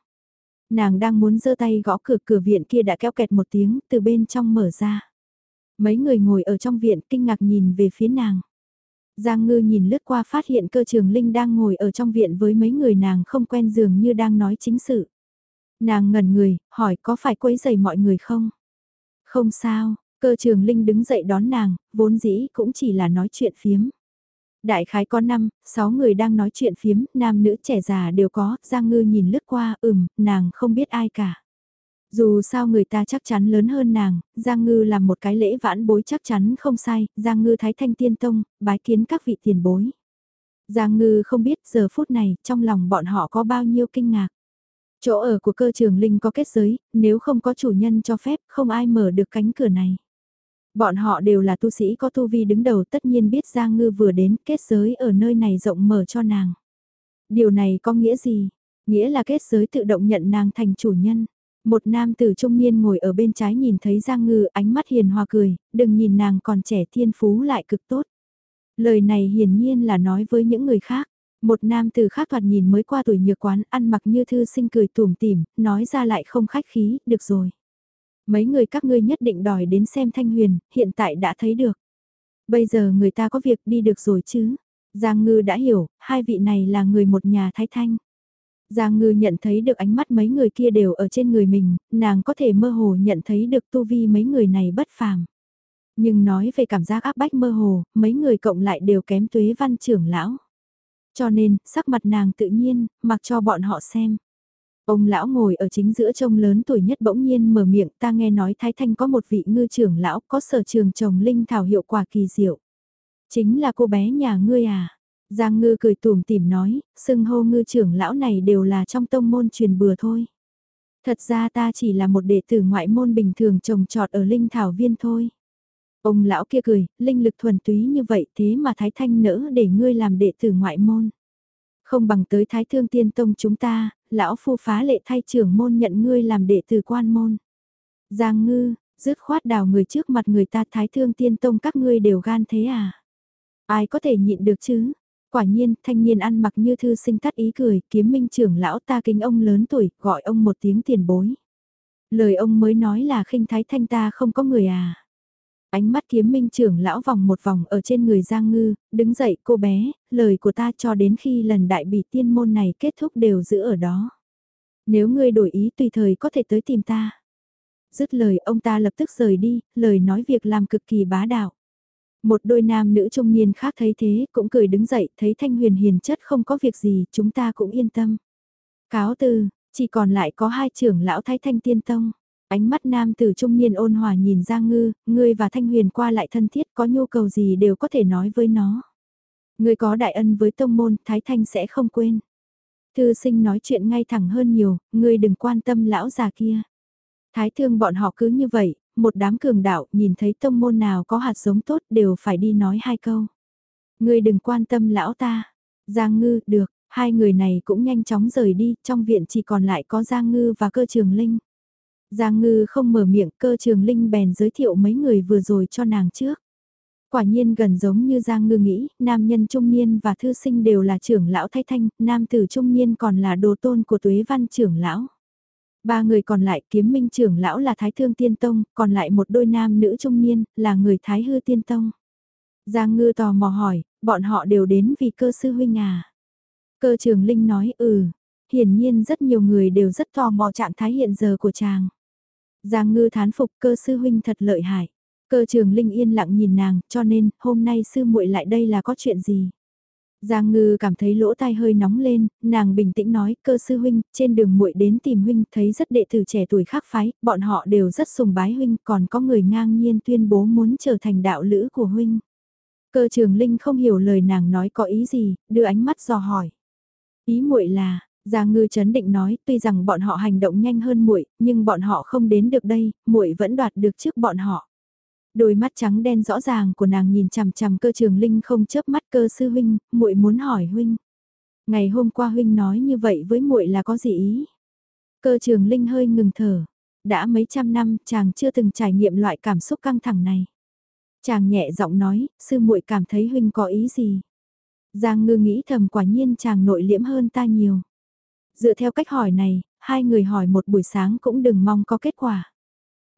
Nàng đang muốn giơ tay gõ cửa cửa viện kia đã kéo kẹt một tiếng từ bên trong mở ra. Mấy người ngồi ở trong viện kinh ngạc nhìn về phía nàng. Giang ngư nhìn lướt qua phát hiện cơ trường Linh đang ngồi ở trong viện với mấy người nàng không quen dường như đang nói chính sự. Nàng ngẩn người, hỏi có phải quấy giày mọi người không? Không sao, cơ trường Linh đứng dậy đón nàng, vốn dĩ cũng chỉ là nói chuyện phiếm. Đại khái có 5, 6 người đang nói chuyện phiếm, nam nữ trẻ già đều có, Giang Ngư nhìn lướt qua, ừm, nàng không biết ai cả. Dù sao người ta chắc chắn lớn hơn nàng, Giang Ngư làm một cái lễ vãn bối chắc chắn không sai, Giang Ngư thái thanh tiên tông, bái kiến các vị tiền bối. Giang Ngư không biết giờ phút này, trong lòng bọn họ có bao nhiêu kinh ngạc. Chỗ ở của cơ trường linh có kết giới, nếu không có chủ nhân cho phép, không ai mở được cánh cửa này. Bọn họ đều là tu sĩ có tu vi đứng đầu tất nhiên biết Giang Ngư vừa đến kết giới ở nơi này rộng mở cho nàng. Điều này có nghĩa gì? Nghĩa là kết giới tự động nhận nàng thành chủ nhân. Một nam tử trung niên ngồi ở bên trái nhìn thấy Giang Ngư ánh mắt hiền hòa cười, đừng nhìn nàng còn trẻ thiên phú lại cực tốt. Lời này hiển nhiên là nói với những người khác. Một nam tử khác thoạt nhìn mới qua tuổi nhược quán ăn mặc như thư sinh cười tủm tỉm, nói ra lại không khách khí, được rồi. Mấy người các ngươi nhất định đòi đến xem Thanh Huyền, hiện tại đã thấy được. Bây giờ người ta có việc đi được rồi chứ. Giang Ngư đã hiểu, hai vị này là người một nhà Thái Thanh. Giang Ngư nhận thấy được ánh mắt mấy người kia đều ở trên người mình, nàng có thể mơ hồ nhận thấy được tu vi mấy người này bất phàm. Nhưng nói về cảm giác áp bách mơ hồ, mấy người cộng lại đều kém tuế văn trưởng lão. Cho nên, sắc mặt nàng tự nhiên, mặc cho bọn họ xem. Ông lão ngồi ở chính giữa trông lớn tuổi nhất bỗng nhiên mở miệng ta nghe nói Thái Thanh có một vị ngư trưởng lão có sở trường trồng linh thảo hiệu quả kỳ diệu. Chính là cô bé nhà ngươi à? Giang ngư cười tủm tỉm nói, xưng hô ngư trưởng lão này đều là trong tông môn truyền bừa thôi. Thật ra ta chỉ là một đệ tử ngoại môn bình thường trồng trọt ở linh thảo viên thôi. Ông lão kia cười, linh lực thuần túy như vậy thế mà Thái Thanh nỡ để ngươi làm đệ tử ngoại môn. Không bằng tới Thái Thương Tiên Tông chúng ta, lão phu phá lệ thay trưởng môn nhận ngươi làm đệ tử quan môn. Giang ngư, dứt khoát đào người trước mặt người ta Thái Thương Tiên Tông các ngươi đều gan thế à? Ai có thể nhịn được chứ? Quả nhiên, thanh niên ăn mặc như thư sinh tắt ý cười, kiếm minh trưởng lão ta kính ông lớn tuổi, gọi ông một tiếng tiền bối. Lời ông mới nói là khinh thái thanh ta không có người à. Ánh mắt kiếm minh trưởng lão vòng một vòng ở trên người Giang Ngư, đứng dậy cô bé, lời của ta cho đến khi lần đại bỉ tiên môn này kết thúc đều giữ ở đó. Nếu ngươi đổi ý tùy thời có thể tới tìm ta. Dứt lời ông ta lập tức rời đi, lời nói việc làm cực kỳ bá đạo. Một đôi nam nữ trung niên khác thấy thế cũng cười đứng dậy, thấy Thanh Huyền hiền chất không có việc gì, chúng ta cũng yên tâm. Cáo từ, chỉ còn lại có hai trưởng lão Thái Thanh Tiên Tông. Ánh mắt nam tử trung niên ôn hòa nhìn Giang Ngư, ngươi và Thanh Huyền qua lại thân thiết có nhu cầu gì đều có thể nói với nó. Ngươi có đại ân với tông môn, Thái Thanh sẽ không quên. Thư sinh nói chuyện ngay thẳng hơn nhiều, ngươi đừng quan tâm lão già kia. Thái thương bọn họ cứ như vậy, một đám cường đạo nhìn thấy tông môn nào có hạt giống tốt đều phải đi nói hai câu. Ngươi đừng quan tâm lão ta. Giang ngư, được, hai người này cũng nhanh chóng rời đi, trong viện chỉ còn lại có Giang ngư và cơ trường linh. Giang ngư không mở miệng, cơ trường linh bèn giới thiệu mấy người vừa rồi cho nàng trước. Quả nhiên gần giống như Giang ngư nghĩ, nam nhân trung niên và thư sinh đều là trưởng lão thay thanh, nam tử trung niên còn là đồ tôn của tuế văn trưởng lão. Ba người còn lại kiếm minh trưởng lão là Thái Thương Tiên Tông, còn lại một đôi nam nữ trung niên, là người Thái Hư Tiên Tông. Giang ngư tò mò hỏi, bọn họ đều đến vì cơ sư huynh à. Cơ trường Linh nói ừ, hiển nhiên rất nhiều người đều rất tò mò trạng thái hiện giờ của chàng. Giang ngư thán phục cơ sư huynh thật lợi hại. Cơ trường Linh yên lặng nhìn nàng, cho nên, hôm nay sư muội lại đây là có chuyện gì? Giang Ngư cảm thấy lỗ tai hơi nóng lên, nàng bình tĩnh nói, cơ sư huynh, trên đường muội đến tìm huynh, thấy rất đệ tử trẻ tuổi khác phái, bọn họ đều rất sùng bái huynh, còn có người ngang nhiên tuyên bố muốn trở thành đạo lữ của huynh. Cơ trường Linh không hiểu lời nàng nói có ý gì, đưa ánh mắt dò hỏi. Ý muội là, Giang Ngư chấn định nói, tuy rằng bọn họ hành động nhanh hơn muội, nhưng bọn họ không đến được đây, muội vẫn đoạt được trước bọn họ. Đôi mắt trắng đen rõ ràng của nàng nhìn chằm chằm cơ trường linh không chớp mắt cơ sư huynh, muội muốn hỏi huynh. Ngày hôm qua huynh nói như vậy với muội là có gì ý? Cơ trường linh hơi ngừng thở. Đã mấy trăm năm chàng chưa từng trải nghiệm loại cảm xúc căng thẳng này. Chàng nhẹ giọng nói, sư muội cảm thấy huynh có ý gì? Giang ngư nghĩ thầm quả nhiên chàng nội liễm hơn ta nhiều. Dựa theo cách hỏi này, hai người hỏi một buổi sáng cũng đừng mong có kết quả.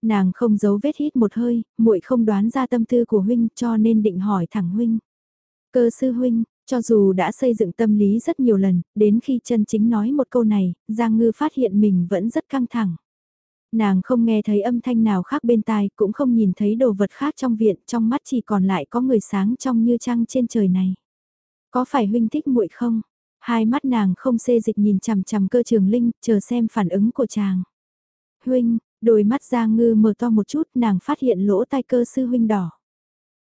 Nàng không giấu vết hít một hơi, muội không đoán ra tâm tư của huynh cho nên định hỏi thẳng huynh. Cơ sư huynh, cho dù đã xây dựng tâm lý rất nhiều lần, đến khi chân chính nói một câu này, Giang Ngư phát hiện mình vẫn rất căng thẳng. Nàng không nghe thấy âm thanh nào khác bên tai, cũng không nhìn thấy đồ vật khác trong viện, trong mắt chỉ còn lại có người sáng trong như trăng trên trời này. Có phải huynh thích muội không? Hai mắt nàng không xê dịch nhìn chằm chằm cơ trường linh, chờ xem phản ứng của chàng. Huynh, Đôi mắt Giang Ngư mở to một chút nàng phát hiện lỗ tai cơ sư huynh đỏ.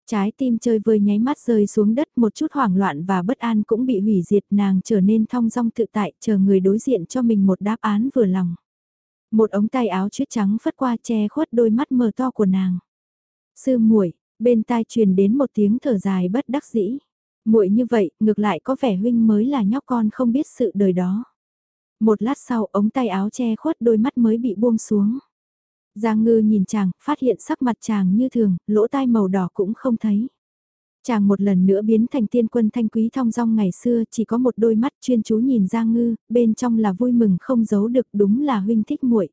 Trái tim chơi vơi nháy mắt rơi xuống đất một chút hoảng loạn và bất an cũng bị hủy diệt nàng trở nên thong dong tự tại chờ người đối diện cho mình một đáp án vừa lòng. Một ống tay áo chuyết trắng phất qua che khuất đôi mắt mờ to của nàng. Sư muội, bên tai truyền đến một tiếng thở dài bất đắc dĩ. Muội như vậy, ngược lại có vẻ huynh mới là nhóc con không biết sự đời đó. Một lát sau, ống tay áo che khuất đôi mắt mới bị buông xuống. Giang ngư nhìn chàng, phát hiện sắc mặt chàng như thường, lỗ tai màu đỏ cũng không thấy. Chàng một lần nữa biến thành tiên quân thanh quý thong dong ngày xưa, chỉ có một đôi mắt chuyên chú nhìn Giang ngư, bên trong là vui mừng không giấu được đúng là huynh thích muội.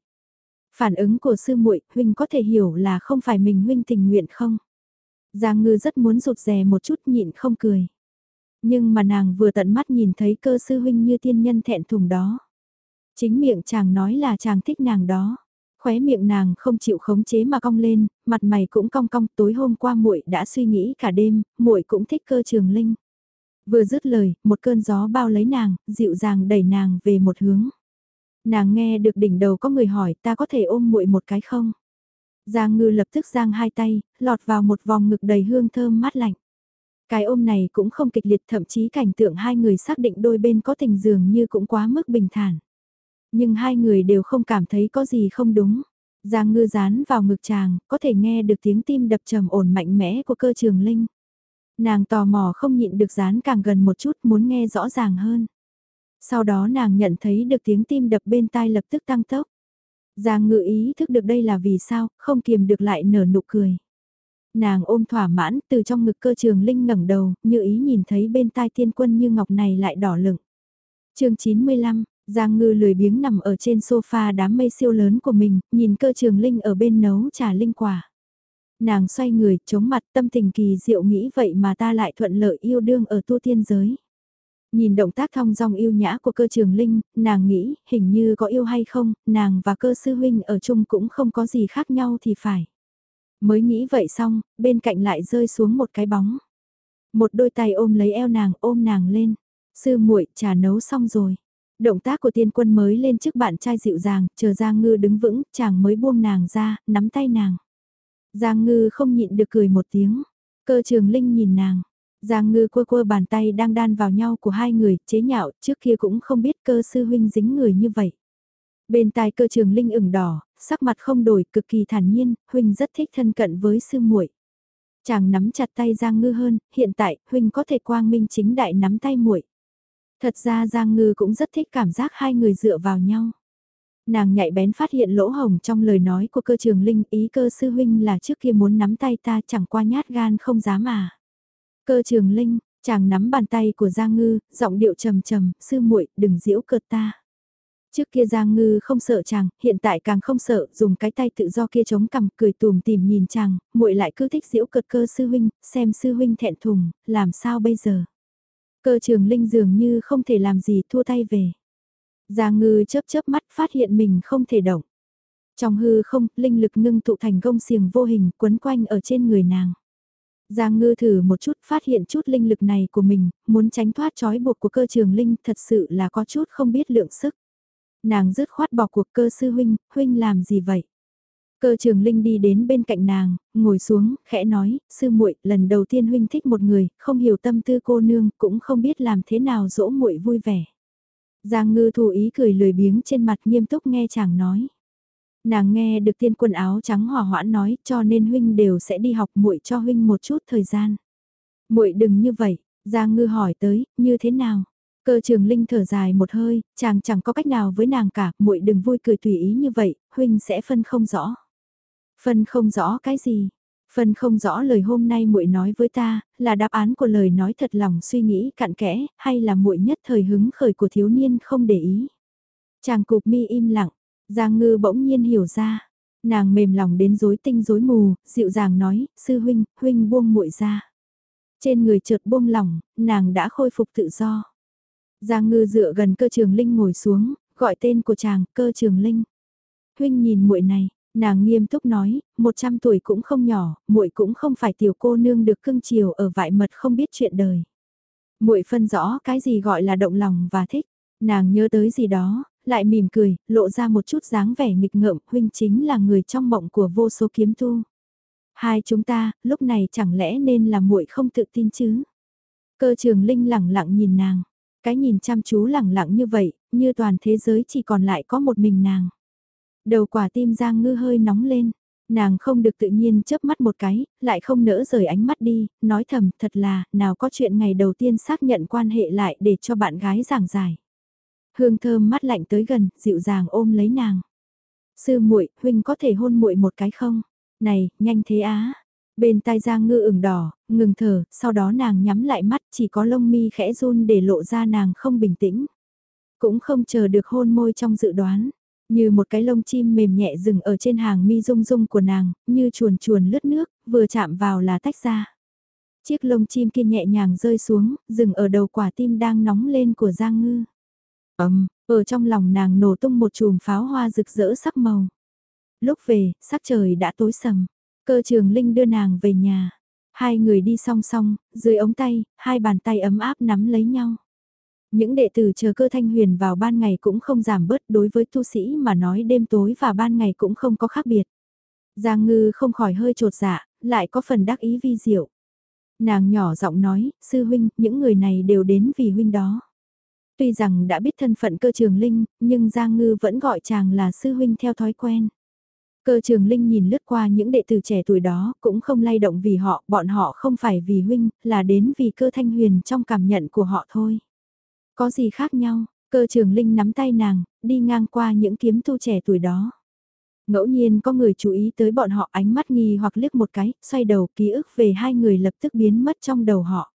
Phản ứng của sư muội, huynh có thể hiểu là không phải mình huynh tình nguyện không? Giang ngư rất muốn rụt rè một chút nhịn không cười. Nhưng mà nàng vừa tận mắt nhìn thấy cơ sư huynh như tiên nhân thẹn thùng đó. Chính miệng chàng nói là chàng thích nàng đó. Khóe miệng nàng không chịu khống chế mà cong lên, mặt mày cũng cong cong, tối hôm qua muội đã suy nghĩ cả đêm, muội cũng thích cơ trường linh. Vừa dứt lời, một cơn gió bao lấy nàng, dịu dàng đẩy nàng về một hướng. Nàng nghe được đỉnh đầu có người hỏi ta có thể ôm muội một cái không? Giang ngư lập tức giang hai tay, lọt vào một vòng ngực đầy hương thơm mát lạnh. Cái ôm này cũng không kịch liệt thậm chí cảnh tượng hai người xác định đôi bên có tình dường như cũng quá mức bình thản. Nhưng hai người đều không cảm thấy có gì không đúng. Giang ngư dán vào ngực chàng, có thể nghe được tiếng tim đập trầm ổn mạnh mẽ của cơ trường linh. Nàng tò mò không nhịn được dán càng gần một chút muốn nghe rõ ràng hơn. Sau đó nàng nhận thấy được tiếng tim đập bên tai lập tức tăng tốc. Giang ngự ý thức được đây là vì sao, không kiềm được lại nở nụ cười. Nàng ôm thỏa mãn từ trong ngực cơ trường linh ngẩng đầu, như ý nhìn thấy bên tai tiên quân như ngọc này lại đỏ lửng. chương 95, Giang ngư lười biếng nằm ở trên sofa đám mây siêu lớn của mình, nhìn cơ trường linh ở bên nấu trà linh quả. Nàng xoay người, chống mặt tâm tình kỳ diệu nghĩ vậy mà ta lại thuận lợi yêu đương ở tu tiên giới. Nhìn động tác thong dong yêu nhã của cơ trường linh, nàng nghĩ, hình như có yêu hay không, nàng và cơ sư huynh ở chung cũng không có gì khác nhau thì phải. Mới nghĩ vậy xong, bên cạnh lại rơi xuống một cái bóng. Một đôi tay ôm lấy eo nàng, ôm nàng lên. Sư muội trà nấu xong rồi. Động tác của tiên quân mới lên trước bạn trai dịu dàng, chờ Giang Ngư đứng vững, chàng mới buông nàng ra, nắm tay nàng. Giang Ngư không nhịn được cười một tiếng. Cơ trường linh nhìn nàng. Giang Ngư quơ quơ bàn tay đang đan vào nhau của hai người, chế nhạo, trước kia cũng không biết cơ sư huynh dính người như vậy. Bên tai cơ trường linh ửng đỏ, sắc mặt không đổi, cực kỳ thản nhiên, huynh rất thích thân cận với sư muội. Chàng nắm chặt tay Giang Ngư hơn, hiện tại, huynh có thể quang minh chính đại nắm tay muội. Thật ra Giang Ngư cũng rất thích cảm giác hai người dựa vào nhau. Nàng nhạy bén phát hiện lỗ hồng trong lời nói của cơ trường linh ý cơ sư huynh là trước kia muốn nắm tay ta chẳng qua nhát gan không dám à. Cơ trường linh, chàng nắm bàn tay của Giang Ngư, giọng điệu trầm trầm, sư muội đừng diễu cợt ta. Trước kia Giang Ngư không sợ chàng, hiện tại càng không sợ, dùng cái tay tự do kia chống cằm, cười tùm tìm nhìn chàng, muội lại cứ thích diễu cợt cơ sư huynh, xem sư huynh thẹn thùng, làm sao bây giờ? Cơ trường linh dường như không thể làm gì thua tay về. Giang ngư chớp chớp mắt phát hiện mình không thể động. Trong hư không, linh lực ngưng tụ thành gông xiềng vô hình quấn quanh ở trên người nàng. Giang ngư thử một chút phát hiện chút linh lực này của mình, muốn tránh thoát trói buộc của cơ trường linh thật sự là có chút không biết lượng sức. Nàng dứt khoát bỏ cuộc cơ sư huynh, huynh làm gì vậy? Cơ trường linh đi đến bên cạnh nàng, ngồi xuống, khẽ nói, sư muội lần đầu tiên huynh thích một người, không hiểu tâm tư cô nương, cũng không biết làm thế nào dỗ muội vui vẻ. Giang ngư thủ ý cười lười biếng trên mặt nghiêm túc nghe chàng nói. Nàng nghe được tiên quân áo trắng hỏa hoãn nói cho nên huynh đều sẽ đi học muội cho huynh một chút thời gian. muội đừng như vậy, Giang ngư hỏi tới, như thế nào? Cơ trường linh thở dài một hơi, chàng chẳng có cách nào với nàng cả, muội đừng vui cười tùy ý như vậy, huynh sẽ phân không rõ. Phân không rõ cái gì? Phân không rõ lời hôm nay muội nói với ta, là đáp án của lời nói thật lòng suy nghĩ cặn kẽ, hay là muội nhất thời hứng khởi của thiếu niên không để ý. Chàng cục mi im lặng, Giang Ngư bỗng nhiên hiểu ra. Nàng mềm lòng đến rối tinh rối mù, dịu dàng nói, sư huynh, huynh buông muội ra. Trên người chợt buông lỏng, nàng đã khôi phục tự do. Giang Ngư dựa gần cơ trường linh ngồi xuống, gọi tên của chàng, cơ trường linh. Huynh nhìn muội này, Nàng nghiêm túc nói, 100 tuổi cũng không nhỏ, muội cũng không phải tiểu cô nương được cưng chiều ở vại mật không biết chuyện đời. Muội phân rõ cái gì gọi là động lòng và thích. Nàng nhớ tới gì đó, lại mỉm cười, lộ ra một chút dáng vẻ nghịch ngợm, huynh chính là người trong mộng của vô số kiếm tu. Hai chúng ta, lúc này chẳng lẽ nên là muội không tự tin chứ? Cơ trường linh lẳng lặng nhìn nàng, cái nhìn chăm chú lẳng lặng như vậy, như toàn thế giới chỉ còn lại có một mình nàng. Đầu quả tim Giang Ngư hơi nóng lên. Nàng không được tự nhiên chớp mắt một cái, lại không nỡ rời ánh mắt đi, nói thầm thật là, nào có chuyện ngày đầu tiên xác nhận quan hệ lại để cho bạn gái giảng giải. Hương thơm mắt lạnh tới gần, dịu dàng ôm lấy nàng. Sư muội, huynh có thể hôn muội một cái không? Này, nhanh thế á. Bên tai Giang Ngư ửng đỏ, ngừng thở, sau đó nàng nhắm lại mắt, chỉ có lông mi khẽ run để lộ ra nàng không bình tĩnh. Cũng không chờ được hôn môi trong dự đoán, như một cái lông chim mềm nhẹ dừng ở trên hàng mi rung rung của nàng, như chuồn chuồn lướt nước, vừa chạm vào là tách ra. Chiếc lông chim kia nhẹ nhàng rơi xuống, dừng ở đầu quả tim đang nóng lên của Giang Ngư. Ấm, ở trong lòng nàng nổ tung một chùm pháo hoa rực rỡ sắc màu. Lúc về, sắc trời đã tối sầm. Cơ trường Linh đưa nàng về nhà. Hai người đi song song, dưới ống tay, hai bàn tay ấm áp nắm lấy nhau. Những đệ tử chờ cơ thanh huyền vào ban ngày cũng không giảm bớt đối với tu sĩ mà nói đêm tối và ban ngày cũng không có khác biệt. Giang ngư không khỏi hơi trột dạ, lại có phần đắc ý vi diệu. Nàng nhỏ giọng nói, sư huynh, những người này đều đến vì huynh đó. Tuy rằng đã biết thân phận cơ trường linh, nhưng Giang ngư vẫn gọi chàng là sư huynh theo thói quen. Cơ trường linh nhìn lướt qua những đệ tử trẻ tuổi đó, cũng không lay động vì họ, bọn họ không phải vì huynh, là đến vì cơ thanh huyền trong cảm nhận của họ thôi. Có gì khác nhau, cơ trường linh nắm tay nàng, đi ngang qua những kiếm tu trẻ tuổi đó. Ngẫu nhiên có người chú ý tới bọn họ ánh mắt nghi hoặc liếc một cái, xoay đầu ký ức về hai người lập tức biến mất trong đầu họ.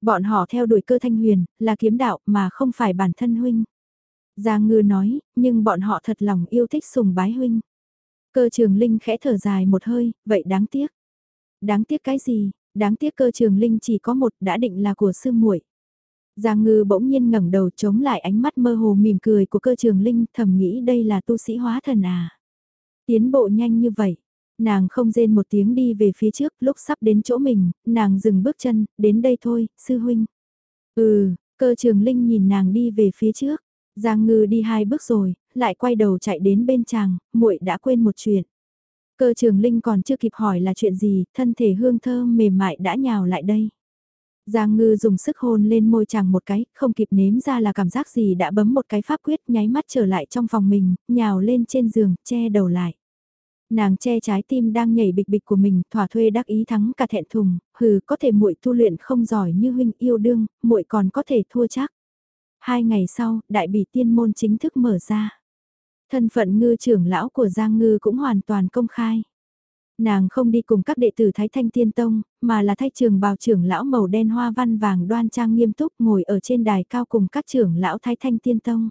Bọn họ theo đuổi cơ thanh huyền, là kiếm đạo mà không phải bản thân huynh. Giang ngư nói, nhưng bọn họ thật lòng yêu thích sùng bái huynh. Cơ trường linh khẽ thở dài một hơi, vậy đáng tiếc. Đáng tiếc cái gì, đáng tiếc cơ trường linh chỉ có một đã định là của sư muội. Giang ngư bỗng nhiên ngẩng đầu chống lại ánh mắt mơ hồ mỉm cười của cơ trường linh thầm nghĩ đây là tu sĩ hóa thần à. Tiến bộ nhanh như vậy, nàng không rên một tiếng đi về phía trước lúc sắp đến chỗ mình, nàng dừng bước chân, đến đây thôi, sư huynh. Ừ, cơ trường linh nhìn nàng đi về phía trước, Giang ngư đi hai bước rồi, lại quay đầu chạy đến bên chàng, muội đã quên một chuyện. Cơ trường linh còn chưa kịp hỏi là chuyện gì, thân thể hương thơm mềm mại đã nhào lại đây. Giang ngư dùng sức hôn lên môi chàng một cái, không kịp nếm ra là cảm giác gì đã bấm một cái pháp quyết nháy mắt trở lại trong phòng mình, nhào lên trên giường, che đầu lại. Nàng che trái tim đang nhảy bịch bịch của mình, thỏa thuê đắc ý thắng cả thẹn thùng, hừ, có thể muội tu luyện không giỏi như huynh yêu đương, muội còn có thể thua chắc. Hai ngày sau, đại bỉ tiên môn chính thức mở ra. Thân phận ngư trưởng lão của Giang Ngư cũng hoàn toàn công khai. Nàng không đi cùng các đệ tử Thái Thanh Tiên Tông, mà là thay trường bào trưởng lão màu đen hoa văn vàng đoan trang nghiêm túc ngồi ở trên đài cao cùng các trưởng lão Thái Thanh Tiên Tông.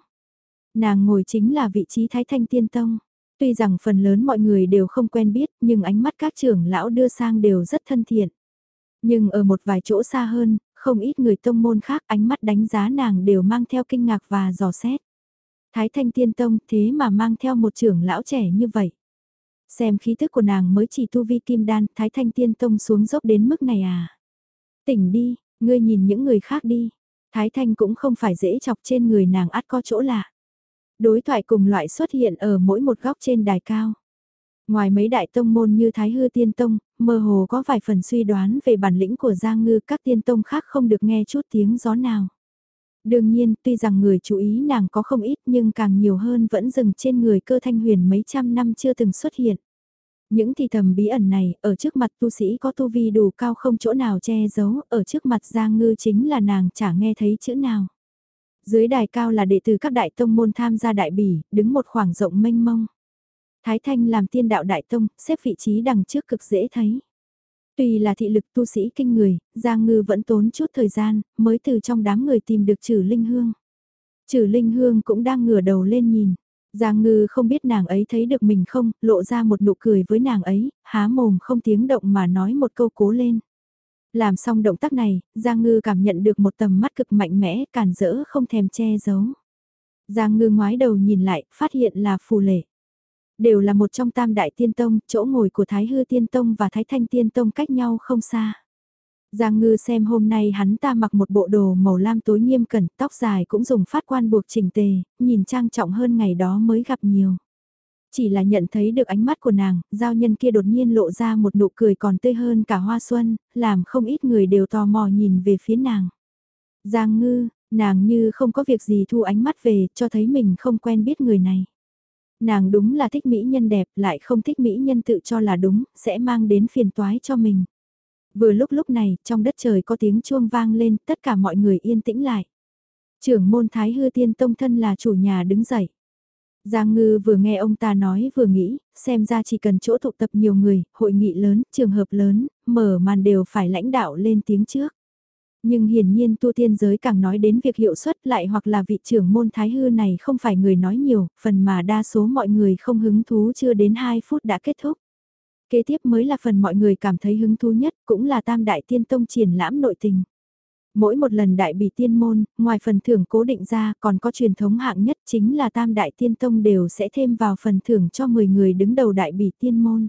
Nàng ngồi chính là vị trí Thái Thanh Tiên Tông. Tuy rằng phần lớn mọi người đều không quen biết nhưng ánh mắt các trưởng lão đưa sang đều rất thân thiện. Nhưng ở một vài chỗ xa hơn, không ít người tông môn khác ánh mắt đánh giá nàng đều mang theo kinh ngạc và dò xét. Thái Thanh Tiên Tông thế mà mang theo một trưởng lão trẻ như vậy. Xem khí thức của nàng mới chỉ tu vi kim đan, Thái Thanh Tiên Tông xuống dốc đến mức này à. Tỉnh đi, ngươi nhìn những người khác đi. Thái Thanh cũng không phải dễ chọc trên người nàng át có chỗ lạ. Đối thoại cùng loại xuất hiện ở mỗi một góc trên đài cao. Ngoài mấy đại tông môn như Thái Hư Tiên Tông, mơ hồ có vài phần suy đoán về bản lĩnh của Giang Ngư các tiên tông khác không được nghe chút tiếng gió nào. Đương nhiên, tuy rằng người chú ý nàng có không ít nhưng càng nhiều hơn vẫn dừng trên người cơ thanh huyền mấy trăm năm chưa từng xuất hiện. Những thì thầm bí ẩn này, ở trước mặt tu sĩ có tu vi đủ cao không chỗ nào che giấu, ở trước mặt Giang Ngư chính là nàng chả nghe thấy chữ nào. Dưới đài cao là đệ tử các đại tông môn tham gia đại bỉ, đứng một khoảng rộng mênh mông. Thái Thanh làm tiên đạo đại tông, xếp vị trí đằng trước cực dễ thấy. Tuy là thị lực tu sĩ kinh người, Giang Ngư vẫn tốn chút thời gian, mới từ trong đám người tìm được Trử Linh Hương. Trử Linh Hương cũng đang ngửa đầu lên nhìn. Giang Ngư không biết nàng ấy thấy được mình không, lộ ra một nụ cười với nàng ấy, há mồm không tiếng động mà nói một câu cố lên. Làm xong động tác này, Giang Ngư cảm nhận được một tầm mắt cực mạnh mẽ, cản rỡ không thèm che giấu. Giang Ngư ngoái đầu nhìn lại, phát hiện là phù lệ đều là một trong tam đại tiên tông, chỗ ngồi của Thái Hư Tiên Tông và Thái Thanh Tiên Tông cách nhau không xa. Giang ngư xem hôm nay hắn ta mặc một bộ đồ màu lam tối nghiêm cẩn, tóc dài cũng dùng phát quan buộc chỉnh tề, nhìn trang trọng hơn ngày đó mới gặp nhiều. Chỉ là nhận thấy được ánh mắt của nàng, giao nhân kia đột nhiên lộ ra một nụ cười còn tươi hơn cả hoa xuân, làm không ít người đều tò mò nhìn về phía nàng. Giang ngư, nàng như không có việc gì thu ánh mắt về, cho thấy mình không quen biết người này. Nàng đúng là thích mỹ nhân đẹp, lại không thích mỹ nhân tự cho là đúng, sẽ mang đến phiền toái cho mình. Vừa lúc lúc này, trong đất trời có tiếng chuông vang lên, tất cả mọi người yên tĩnh lại. Trưởng môn Thái Hư Tiên Tông thân là chủ nhà đứng dậy. Giang Ngư vừa nghe ông ta nói vừa nghĩ, xem ra chỉ cần chỗ tụ tập nhiều người, hội nghị lớn, trường hợp lớn, mở màn đều phải lãnh đạo lên tiếng trước. Nhưng hiển nhiên tu tiên giới càng nói đến việc hiệu suất lại hoặc là vị trưởng môn thái hư này không phải người nói nhiều, phần mà đa số mọi người không hứng thú chưa đến 2 phút đã kết thúc. Kế tiếp mới là phần mọi người cảm thấy hứng thú nhất, cũng là tam đại tiên tông triển lãm nội tình. Mỗi một lần đại bỉ tiên môn, ngoài phần thưởng cố định ra còn có truyền thống hạng nhất chính là tam đại tiên tông đều sẽ thêm vào phần thưởng cho 10 người đứng đầu đại bỉ tiên môn.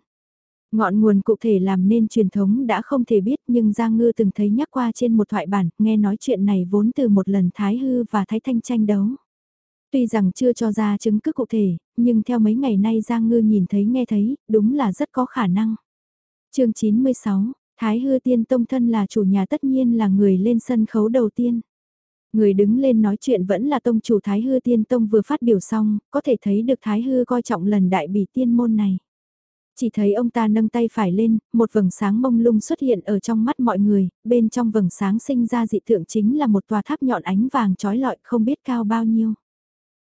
Ngọn nguồn cụ thể làm nên truyền thống đã không thể biết nhưng Giang Ngư từng thấy nhắc qua trên một thoại bản, nghe nói chuyện này vốn từ một lần Thái Hư và Thái Thanh tranh đấu. Tuy rằng chưa cho ra chứng cứ cụ thể, nhưng theo mấy ngày nay Giang Ngư nhìn thấy nghe thấy, đúng là rất có khả năng. chương 96, Thái Hư Tiên Tông thân là chủ nhà tất nhiên là người lên sân khấu đầu tiên. Người đứng lên nói chuyện vẫn là tông chủ Thái Hư Tiên Tông vừa phát biểu xong, có thể thấy được Thái Hư coi trọng lần đại bỉ tiên môn này. Chỉ thấy ông ta nâng tay phải lên, một vầng sáng mông lung xuất hiện ở trong mắt mọi người, bên trong vầng sáng sinh ra dị tượng chính là một tòa tháp nhọn ánh vàng trói lọi không biết cao bao nhiêu.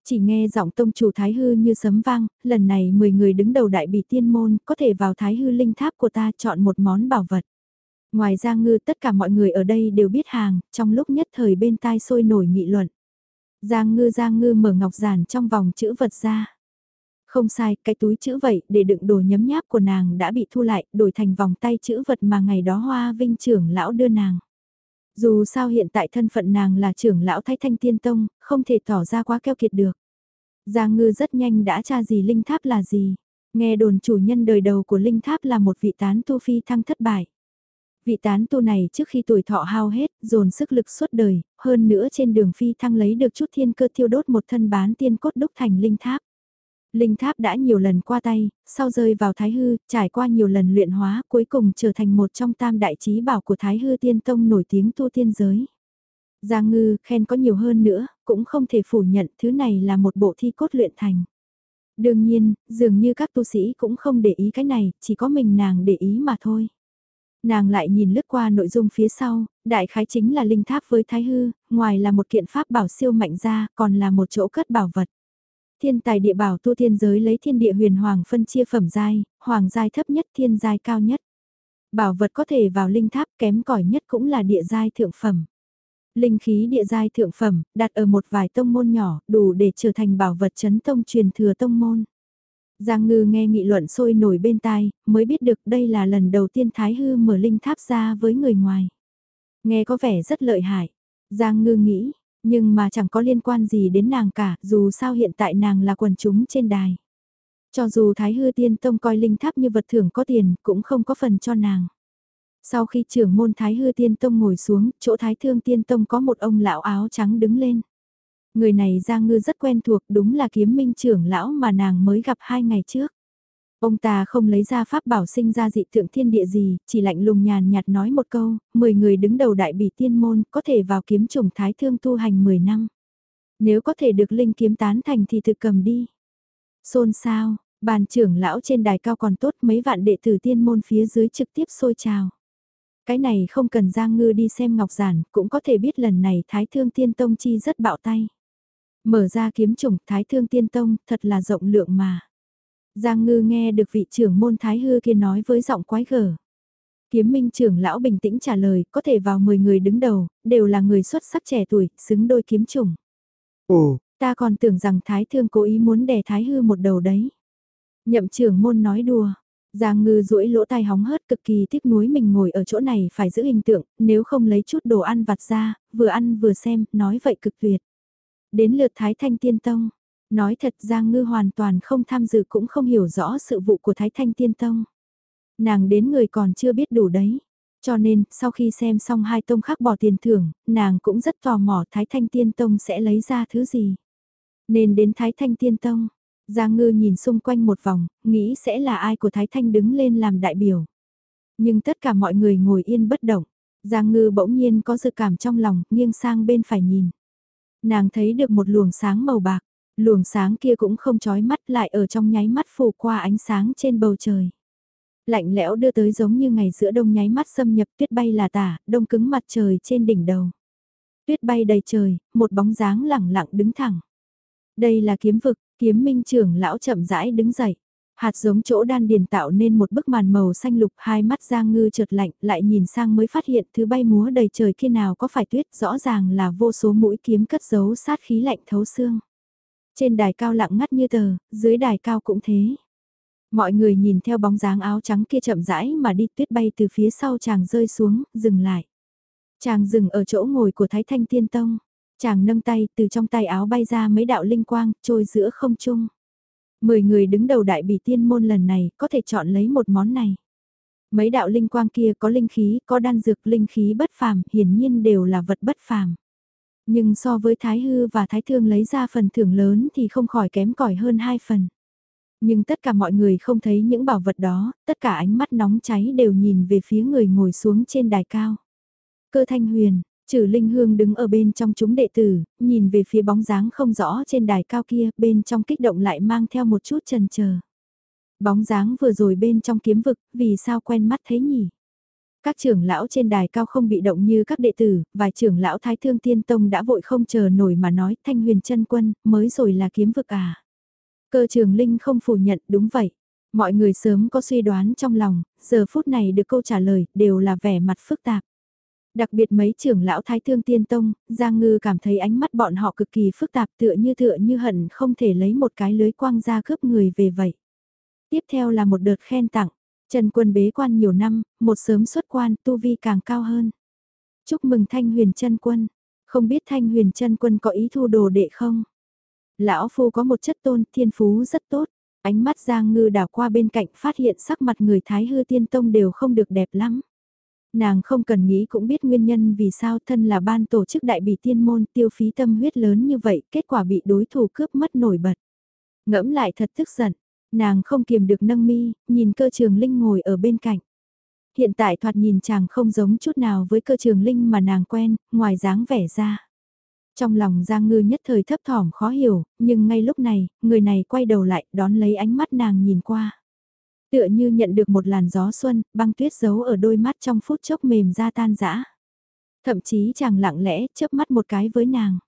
Chỉ nghe giọng tông chủ Thái Hư như sấm vang, lần này 10 người đứng đầu đại bỉ tiên môn có thể vào Thái Hư linh tháp của ta chọn một món bảo vật. Ngoài ra ngư tất cả mọi người ở đây đều biết hàng, trong lúc nhất thời bên tai sôi nổi nghị luận. Giang ngư Giang ngư mở ngọc giản trong vòng chữ vật ra. Không sai, cái túi chữ vậy để đựng đồ nhấm nháp của nàng đã bị thu lại, đổi thành vòng tay chữ vật mà ngày đó Hoa Vinh trưởng lão đưa nàng. Dù sao hiện tại thân phận nàng là trưởng lão Thái Thanh Tiên Tông, không thể tỏ ra quá keo kiệt được. Giang ngư rất nhanh đã tra gì linh tháp là gì. Nghe đồn chủ nhân đời đầu của linh tháp là một vị tán tu phi thăng thất bại. Vị tán tu này trước khi tuổi thọ hao hết, dồn sức lực suốt đời, hơn nữa trên đường phi thăng lấy được chút thiên cơ thiêu đốt một thân bán tiên cốt đúc thành linh tháp. Linh tháp đã nhiều lần qua tay, sau rơi vào Thái Hư, trải qua nhiều lần luyện hóa, cuối cùng trở thành một trong tam đại trí bảo của Thái Hư Tiên Tông nổi tiếng tu tiên giới. Giang ngư, khen có nhiều hơn nữa, cũng không thể phủ nhận thứ này là một bộ thi cốt luyện thành. Đương nhiên, dường như các tu sĩ cũng không để ý cái này, chỉ có mình nàng để ý mà thôi. Nàng lại nhìn lướt qua nội dung phía sau, đại khái chính là linh tháp với thái hư, ngoài là một kiện pháp bảo siêu mạnh ra, còn là một chỗ cất bảo vật. Thiên tài địa bảo tu thiên giới lấy thiên địa huyền hoàng phân chia phẩm giai, hoàng giai thấp nhất thiên giai cao nhất. Bảo vật có thể vào linh tháp kém cỏi nhất cũng là địa giai thượng phẩm. Linh khí địa giai thượng phẩm, đặt ở một vài tông môn nhỏ, đủ để trở thành bảo vật chấn tông truyền thừa tông môn. Giang Ngư nghe nghị luận sôi nổi bên tai, mới biết được đây là lần đầu tiên Thái Hư mở linh tháp ra với người ngoài. Nghe có vẻ rất lợi hại. Giang Ngư nghĩ, nhưng mà chẳng có liên quan gì đến nàng cả, dù sao hiện tại nàng là quần chúng trên đài. Cho dù Thái Hư Tiên Tông coi linh tháp như vật thưởng có tiền, cũng không có phần cho nàng. Sau khi trưởng môn Thái Hư Tiên Tông ngồi xuống, chỗ Thái Thương Tiên Tông có một ông lão áo trắng đứng lên. Người này Giang Ngư rất quen thuộc đúng là kiếm minh trưởng lão mà nàng mới gặp hai ngày trước. Ông ta không lấy ra pháp bảo sinh ra dị tượng thiên địa gì, chỉ lạnh lùng nhàn nhạt nói một câu, 10 người đứng đầu đại bỉ tiên môn có thể vào kiếm trùng thái thương tu hành 10 năm. Nếu có thể được linh kiếm tán thành thì thực cầm đi. Xôn sao, bàn trưởng lão trên đài cao còn tốt mấy vạn đệ tử tiên môn phía dưới trực tiếp sôi trào. Cái này không cần Giang Ngư đi xem ngọc giản, cũng có thể biết lần này Thái Thương Tiên Tông chi rất bạo tay. Mở ra kiếm trùng Thái Thương Tiên Tông, thật là rộng lượng mà. Giang Ngư nghe được vị trưởng môn Thái Hư kia nói với giọng quái gở. Kiếm minh trưởng lão bình tĩnh trả lời, có thể vào 10 người đứng đầu, đều là người xuất sắc trẻ tuổi, xứng đôi kiếm chủng. Ồ, ta còn tưởng rằng Thái Thương cố ý muốn đè Thái Hư một đầu đấy. Nhậm trưởng môn nói đùa. Giang ngư duỗi lỗ tai hóng hớt cực kỳ tiếc nuối mình ngồi ở chỗ này phải giữ hình tượng, nếu không lấy chút đồ ăn vặt ra, vừa ăn vừa xem, nói vậy cực tuyệt. Đến lượt Thái Thanh Tiên Tông. Nói thật Giang Ngư hoàn toàn không tham dự cũng không hiểu rõ sự vụ của Thái Thanh Tiên Tông. Nàng đến người còn chưa biết đủ đấy. Cho nên, sau khi xem xong hai tông khác bỏ tiền thưởng, nàng cũng rất tò mò Thái Thanh Tiên Tông sẽ lấy ra thứ gì. Nên đến Thái Thanh Tiên Tông, Giang Ngư nhìn xung quanh một vòng, nghĩ sẽ là ai của Thái Thanh đứng lên làm đại biểu. Nhưng tất cả mọi người ngồi yên bất động. Giang Ngư bỗng nhiên có dự cảm trong lòng, nghiêng sang bên phải nhìn. Nàng thấy được một luồng sáng màu bạc, Luồng sáng kia cũng không chói mắt lại ở trong nháy mắt phủ qua ánh sáng trên bầu trời. Lạnh lẽo đưa tới giống như ngày giữa đông nháy mắt xâm nhập tuyết bay là tả, đông cứng mặt trời trên đỉnh đầu. Tuyết bay đầy trời, một bóng dáng lẳng lặng đứng thẳng. Đây là kiếm vực, kiếm minh trưởng lão chậm rãi đứng dậy. Hạt giống chỗ đan điền tạo nên một bức màn màu xanh lục hai mắt Giang Ngư chợt lạnh lại nhìn sang mới phát hiện thứ bay múa đầy trời kia nào có phải tuyết rõ ràng là vô số mũi kiếm cất giấu sát khí lạnh thấu xương. Trên đài cao lặng ngắt như tờ, dưới đài cao cũng thế. Mọi người nhìn theo bóng dáng áo trắng kia chậm rãi mà đi tuyết bay từ phía sau chàng rơi xuống, dừng lại. Chàng dừng ở chỗ ngồi của Thái Thanh Tiên Tông. Chàng nâng tay từ trong tay áo bay ra mấy đạo linh quang, trôi giữa không trung. Mười người đứng đầu đại bỉ tiên môn lần này có thể chọn lấy một món này. Mấy đạo linh quang kia có linh khí, có đan dược linh khí bất phàm, hiển nhiên đều là vật bất phàm. Nhưng so với Thái Hư và Thái Thương lấy ra phần thưởng lớn thì không khỏi kém cỏi hơn hai phần. Nhưng tất cả mọi người không thấy những bảo vật đó, tất cả ánh mắt nóng cháy đều nhìn về phía người ngồi xuống trên đài cao. Cơ thanh huyền, trừ linh hương đứng ở bên trong chúng đệ tử, nhìn về phía bóng dáng không rõ trên đài cao kia, bên trong kích động lại mang theo một chút trần chờ Bóng dáng vừa rồi bên trong kiếm vực, vì sao quen mắt thế nhỉ? Các trưởng lão trên đài cao không bị động như các đệ tử, vài trưởng lão thái thương tiên tông đã vội không chờ nổi mà nói thanh huyền chân quân, mới rồi là kiếm vực à. Cơ trường linh không phủ nhận đúng vậy. Mọi người sớm có suy đoán trong lòng, giờ phút này được câu trả lời đều là vẻ mặt phức tạp. Đặc biệt mấy trưởng lão thái thương tiên tông, Giang Ngư cảm thấy ánh mắt bọn họ cực kỳ phức tạp tựa như tựa như hận không thể lấy một cái lưới quang ra cướp người về vậy. Tiếp theo là một đợt khen tặng, Trần Quân bế quan nhiều năm, một sớm xuất quan tu vi càng cao hơn. Chúc mừng Thanh Huyền Trân Quân, không biết Thanh Huyền Trân Quân có ý thu đồ đệ không? Lão Phu có một chất tôn thiên phú rất tốt, ánh mắt Giang Ngư đảo qua bên cạnh phát hiện sắc mặt người Thái Hư Tiên Tông đều không được đẹp lắm. Nàng không cần nghĩ cũng biết nguyên nhân vì sao thân là ban tổ chức đại bỉ tiên môn tiêu phí tâm huyết lớn như vậy, kết quả bị đối thủ cướp mất nổi bật. Ngẫm lại thật tức giận, nàng không kiềm được nâng mi, nhìn cơ trường linh ngồi ở bên cạnh. Hiện tại thoạt nhìn chàng không giống chút nào với cơ trường linh mà nàng quen, ngoài dáng vẻ ra. Trong lòng Giang Ngư nhất thời thấp thỏm khó hiểu, nhưng ngay lúc này, người này quay đầu lại, đón lấy ánh mắt nàng nhìn qua. Tựa như nhận được một làn gió xuân, băng tuyết giấu ở đôi mắt trong phút chốc mềm ra tan rã. Thậm chí chàng lặng lẽ chớp mắt một cái với nàng.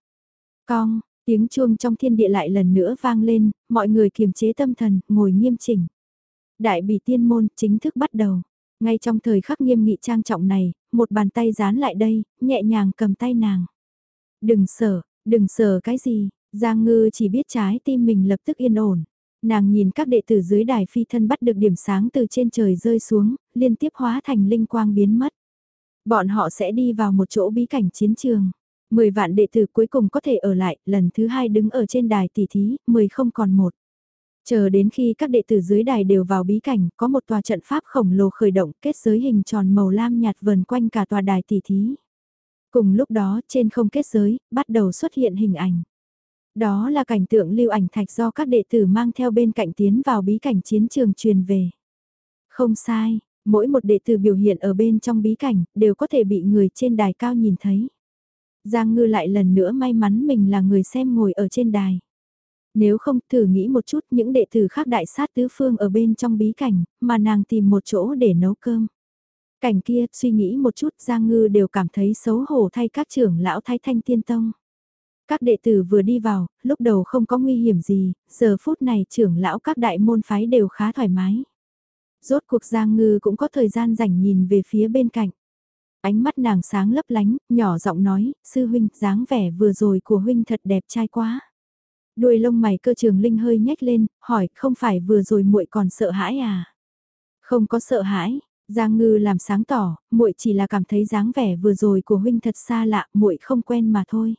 Cong, tiếng chuông trong thiên địa lại lần nữa vang lên, mọi người kiềm chế tâm thần, ngồi nghiêm chỉnh. Đại bỉ tiên môn chính thức bắt đầu. Ngay trong thời khắc nghiêm nghị trang trọng này, một bàn tay dán lại đây, nhẹ nhàng cầm tay nàng. Đừng sợ, đừng sợ cái gì, Giang Ngư chỉ biết trái tim mình lập tức yên ổn. Nàng nhìn các đệ tử dưới đài phi thân bắt được điểm sáng từ trên trời rơi xuống, liên tiếp hóa thành linh quang biến mất. Bọn họ sẽ đi vào một chỗ bí cảnh chiến trường. Mười vạn đệ tử cuối cùng có thể ở lại, lần thứ hai đứng ở trên đài tỷ thí, mười không còn một. Chờ đến khi các đệ tử dưới đài đều vào bí cảnh, có một tòa trận pháp khổng lồ khởi động kết giới hình tròn màu lam nhạt vần quanh cả tòa đài tỷ thí. Cùng lúc đó trên không kết giới, bắt đầu xuất hiện hình ảnh. Đó là cảnh tượng lưu ảnh thạch do các đệ tử mang theo bên cạnh tiến vào bí cảnh chiến trường truyền về. Không sai, mỗi một đệ tử biểu hiện ở bên trong bí cảnh đều có thể bị người trên đài cao nhìn thấy. Giang ngư lại lần nữa may mắn mình là người xem ngồi ở trên đài. Nếu không thử nghĩ một chút những đệ tử khác đại sát tứ phương ở bên trong bí cảnh, mà nàng tìm một chỗ để nấu cơm. Cảnh kia, suy nghĩ một chút Giang Ngư đều cảm thấy xấu hổ thay các trưởng lão thái thanh tiên tông. Các đệ tử vừa đi vào, lúc đầu không có nguy hiểm gì, giờ phút này trưởng lão các đại môn phái đều khá thoải mái. Rốt cuộc Giang Ngư cũng có thời gian rảnh nhìn về phía bên cạnh. Ánh mắt nàng sáng lấp lánh, nhỏ giọng nói, sư huynh, dáng vẻ vừa rồi của huynh thật đẹp trai quá. Đuôi lông mày cơ trường linh hơi nhếch lên, hỏi, không phải vừa rồi muội còn sợ hãi à? Không có sợ hãi, Giang Ngư làm sáng tỏ, muội chỉ là cảm thấy dáng vẻ vừa rồi của huynh thật xa lạ, muội không quen mà thôi.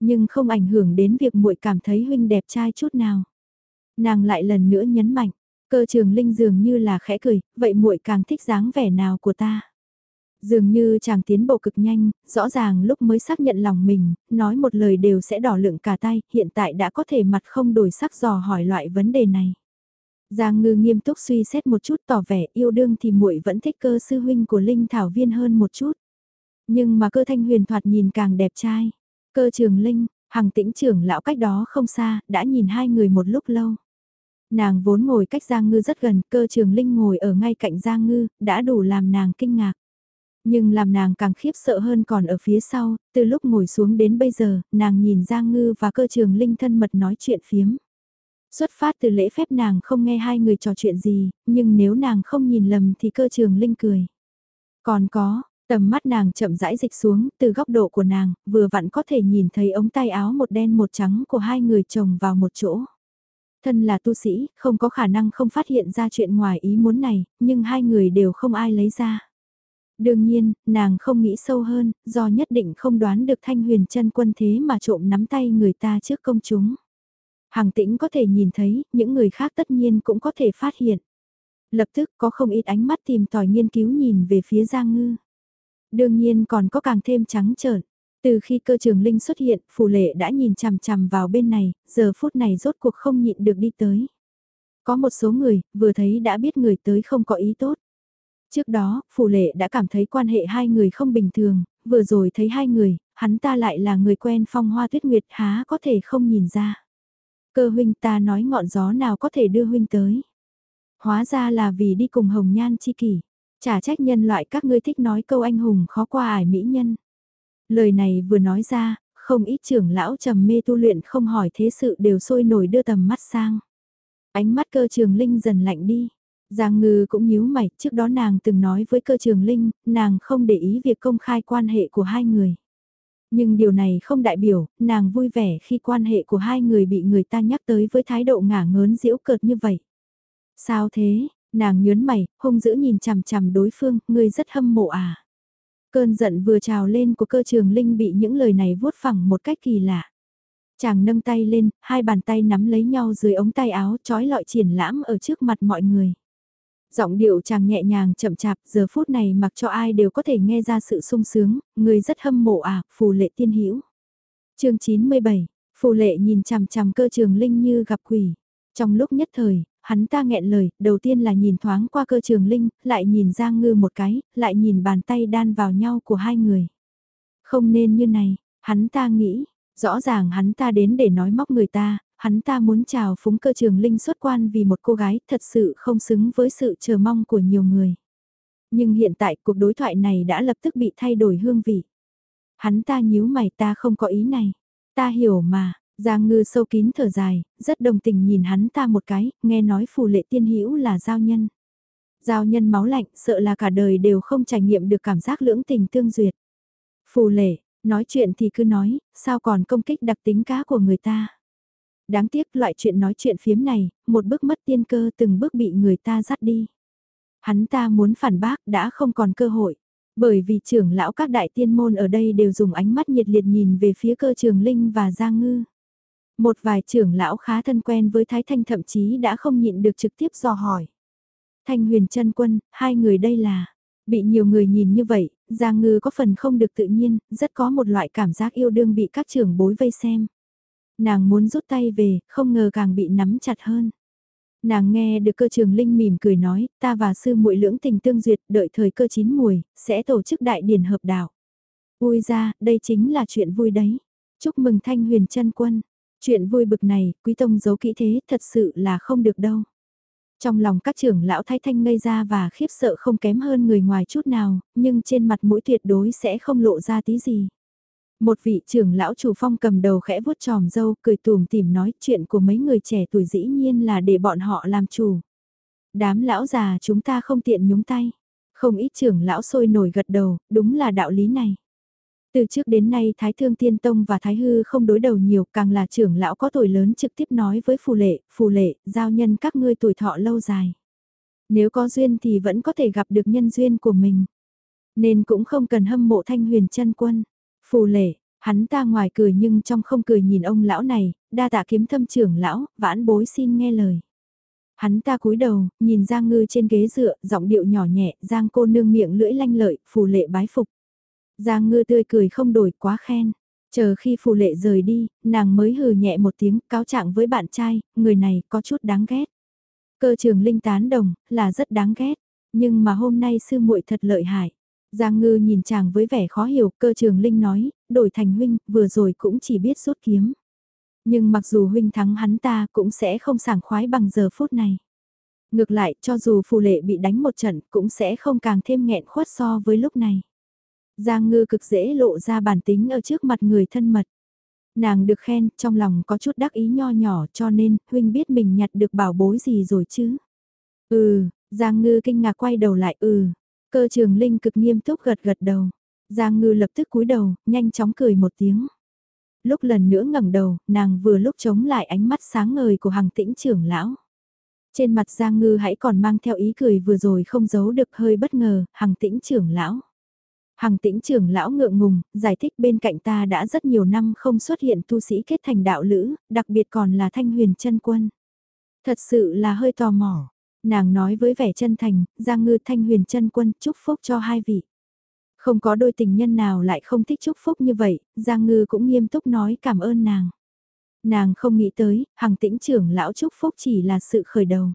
Nhưng không ảnh hưởng đến việc muội cảm thấy huynh đẹp trai chút nào. Nàng lại lần nữa nhấn mạnh, cơ trường linh dường như là khẽ cười, vậy muội càng thích dáng vẻ nào của ta. Dường như chàng tiến bộ cực nhanh, rõ ràng lúc mới xác nhận lòng mình, nói một lời đều sẽ đỏ lượng cả tay, hiện tại đã có thể mặt không đổi sắc dò hỏi loại vấn đề này. Giang ngư nghiêm túc suy xét một chút tỏ vẻ yêu đương thì muội vẫn thích cơ sư huynh của Linh Thảo Viên hơn một chút. Nhưng mà cơ thanh huyền thoạt nhìn càng đẹp trai. Cơ trường Linh, Hằng tĩnh trưởng lão cách đó không xa, đã nhìn hai người một lúc lâu. Nàng vốn ngồi cách Giang Ngư rất gần, cơ trường Linh ngồi ở ngay cạnh Giang Ngư, đã đủ làm nàng kinh ngạc. Nhưng làm nàng càng khiếp sợ hơn còn ở phía sau, từ lúc ngồi xuống đến bây giờ, nàng nhìn Giang Ngư và cơ trường Linh thân mật nói chuyện phiếm. Xuất phát từ lễ phép nàng không nghe hai người trò chuyện gì, nhưng nếu nàng không nhìn lầm thì cơ trường Linh cười. Còn có, tầm mắt nàng chậm rãi dịch xuống, từ góc độ của nàng, vừa vặn có thể nhìn thấy ống tay áo một đen một trắng của hai người chồng vào một chỗ. Thân là tu sĩ, không có khả năng không phát hiện ra chuyện ngoài ý muốn này, nhưng hai người đều không ai lấy ra. Đương nhiên, nàng không nghĩ sâu hơn, do nhất định không đoán được thanh huyền chân quân thế mà trộm nắm tay người ta trước công chúng. Hàng tĩnh có thể nhìn thấy, những người khác tất nhiên cũng có thể phát hiện. Lập tức có không ít ánh mắt tìm tòi nghiên cứu nhìn về phía Giang Ngư. Đương nhiên còn có càng thêm trắng trợn. Từ khi cơ trường Linh xuất hiện, phù lệ đã nhìn chằm chằm vào bên này, giờ phút này rốt cuộc không nhịn được đi tới. Có một số người, vừa thấy đã biết người tới không có ý tốt. Trước đó, phù lệ đã cảm thấy quan hệ hai người không bình thường, vừa rồi thấy hai người, hắn ta lại là người quen phong hoa tuyết nguyệt há có thể không nhìn ra. Cơ huynh ta nói ngọn gió nào có thể đưa huynh tới. Hóa ra là vì đi cùng hồng nhan chi kỷ. Chả trách nhân loại các ngươi thích nói câu anh hùng khó qua ải mỹ nhân. Lời này vừa nói ra, không ít trưởng lão trầm mê tu luyện không hỏi thế sự đều sôi nổi đưa tầm mắt sang. Ánh mắt cơ trường linh dần lạnh đi. Giang ngư cũng nhíu mày, trước đó nàng từng nói với cơ trường linh, nàng không để ý việc công khai quan hệ của hai người. Nhưng điều này không đại biểu, nàng vui vẻ khi quan hệ của hai người bị người ta nhắc tới với thái độ ngả ngớn diễu cợt như vậy. Sao thế, nàng nhớn mày, hung dữ nhìn chằm chằm đối phương, ngươi rất hâm mộ à. Cơn giận vừa trào lên của cơ trường linh bị những lời này vuốt phẳng một cách kỳ lạ. Chàng nâng tay lên, hai bàn tay nắm lấy nhau dưới ống tay áo trói lọi triển lãm ở trước mặt mọi người. Giọng điệu chàng nhẹ nhàng chậm chạp, giờ phút này mặc cho ai đều có thể nghe ra sự sung sướng, người rất hâm mộ à, phù lệ tiên hữu chương 97, phù lệ nhìn chằm chằm cơ trường linh như gặp quỷ. Trong lúc nhất thời, hắn ta nghẹn lời, đầu tiên là nhìn thoáng qua cơ trường linh, lại nhìn Giang Ngư một cái, lại nhìn bàn tay đan vào nhau của hai người. Không nên như này, hắn ta nghĩ, rõ ràng hắn ta đến để nói móc người ta, hắn ta muốn chào phúng cơ trường linh xuất quan vì một cô gái thật sự không xứng với sự chờ mong của nhiều người. Nhưng hiện tại cuộc đối thoại này đã lập tức bị thay đổi hương vị. Hắn ta nhíu mày ta không có ý này. Ta hiểu mà, Giang ngư sâu kín thở dài, rất đồng tình nhìn hắn ta một cái, nghe nói phù lệ tiên hữu là giao nhân. Giao nhân máu lạnh, sợ là cả đời đều không trải nghiệm được cảm giác lưỡng tình tương duyệt. Phù lệ, nói chuyện thì cứ nói, sao còn công kích đặc tính cá của người ta. Đáng tiếc loại chuyện nói chuyện phiếm này, một bước mất tiên cơ từng bước bị người ta dắt đi. Hắn ta muốn phản bác đã không còn cơ hội. Bởi vì trưởng lão các đại tiên môn ở đây đều dùng ánh mắt nhiệt liệt nhìn về phía cơ trường Linh và Giang Ngư. Một vài trưởng lão khá thân quen với Thái Thanh thậm chí đã không nhịn được trực tiếp dò hỏi. Thanh huyền chân quân, hai người đây là... Bị nhiều người nhìn như vậy, Giang Ngư có phần không được tự nhiên, rất có một loại cảm giác yêu đương bị các trưởng bối vây xem. Nàng muốn rút tay về, không ngờ càng bị nắm chặt hơn. Nàng nghe được cơ trường Linh mỉm cười nói, ta và sư muội lưỡng tình tương duyệt, đợi thời cơ chín mùi, sẽ tổ chức đại điển hợp đạo. vui ra, đây chính là chuyện vui đấy. Chúc mừng Thanh huyền chân quân. Chuyện vui bực này, quý tông giấu kỹ thế, thật sự là không được đâu. Trong lòng các trưởng lão thái thanh ngây ra và khiếp sợ không kém hơn người ngoài chút nào, nhưng trên mặt mũi tuyệt đối sẽ không lộ ra tí gì. Một vị trưởng lão chủ phong cầm đầu khẽ vuốt tròm dâu, cười tùm tìm nói chuyện của mấy người trẻ tuổi dĩ nhiên là để bọn họ làm chủ. Đám lão già chúng ta không tiện nhúng tay. Không ít trưởng lão sôi nổi gật đầu, đúng là đạo lý này. Từ trước đến nay Thái Thương Tiên Tông và Thái Hư không đối đầu nhiều, càng là trưởng lão có tuổi lớn trực tiếp nói với phù lệ, phù lệ, giao nhân các ngươi tuổi thọ lâu dài. Nếu có duyên thì vẫn có thể gặp được nhân duyên của mình. Nên cũng không cần hâm mộ thanh huyền chân quân. Phù lệ, hắn ta ngoài cười nhưng trong không cười nhìn ông lão này, đa tạ kiếm thâm trưởng lão, vãn bối xin nghe lời. Hắn ta cúi đầu, nhìn Giang Ngư trên ghế dựa, giọng điệu nhỏ nhẹ, Giang cô nương miệng lưỡi lanh lợi, phù lệ bái phục. Giang ngư tươi cười không đổi quá khen. Chờ khi phù lệ rời đi, nàng mới hừ nhẹ một tiếng cáo trạng với bạn trai, người này có chút đáng ghét. Cơ trường linh tán đồng, là rất đáng ghét. Nhưng mà hôm nay sư muội thật lợi hại. Giang ngư nhìn chàng với vẻ khó hiểu, cơ trường linh nói, đổi thành huynh, vừa rồi cũng chỉ biết rút kiếm. Nhưng mặc dù huynh thắng hắn ta cũng sẽ không sảng khoái bằng giờ phút này. Ngược lại, cho dù phù lệ bị đánh một trận cũng sẽ không càng thêm nghẹn khuất so với lúc này. Giang ngư cực dễ lộ ra bản tính ở trước mặt người thân mật. Nàng được khen, trong lòng có chút đắc ý nho nhỏ cho nên, huynh biết mình nhặt được bảo bối gì rồi chứ. Ừ, Giang ngư kinh ngạc quay đầu lại, ừ. Cơ trường linh cực nghiêm túc gật gật đầu. Giang ngư lập tức cúi đầu, nhanh chóng cười một tiếng. Lúc lần nữa ngẩng đầu, nàng vừa lúc chống lại ánh mắt sáng ngời của hàng tĩnh trưởng lão. Trên mặt Giang Ngư hãy còn mang theo ý cười vừa rồi không giấu được hơi bất ngờ, hằng tĩnh trưởng lão. Hằng tĩnh trưởng lão ngượng ngùng, giải thích bên cạnh ta đã rất nhiều năm không xuất hiện tu sĩ kết thành đạo lữ, đặc biệt còn là thanh huyền chân quân. Thật sự là hơi tò mò. Nàng nói với vẻ chân thành, Giang Ngư thanh huyền chân quân chúc phúc cho hai vị. Không có đôi tình nhân nào lại không thích chúc phúc như vậy, Giang Ngư cũng nghiêm túc nói cảm ơn nàng. Nàng không nghĩ tới, hằng tĩnh trưởng lão chúc phúc chỉ là sự khởi đầu.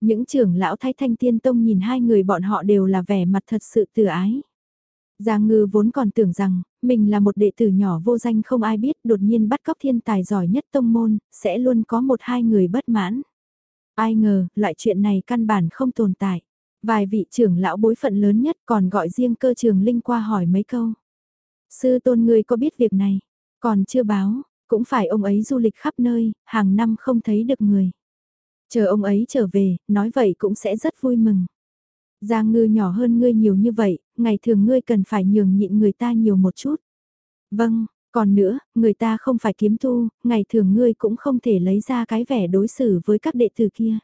Những trưởng lão thái thanh tiên tông nhìn hai người bọn họ đều là vẻ mặt thật sự từ ái. Giang ngư vốn còn tưởng rằng, mình là một đệ tử nhỏ vô danh không ai biết đột nhiên bắt cóc thiên tài giỏi nhất tông môn, sẽ luôn có một hai người bất mãn. Ai ngờ, loại chuyện này căn bản không tồn tại. Vài vị trưởng lão bối phận lớn nhất còn gọi riêng cơ trường Linh qua hỏi mấy câu. Sư tôn người có biết việc này? Còn chưa báo, cũng phải ông ấy du lịch khắp nơi, hàng năm không thấy được người. Chờ ông ấy trở về, nói vậy cũng sẽ rất vui mừng. Giang ngư nhỏ hơn ngươi nhiều như vậy, ngày thường ngươi cần phải nhường nhịn người ta nhiều một chút. Vâng, còn nữa, người ta không phải kiếm tu, ngày thường ngươi cũng không thể lấy ra cái vẻ đối xử với các đệ tử kia.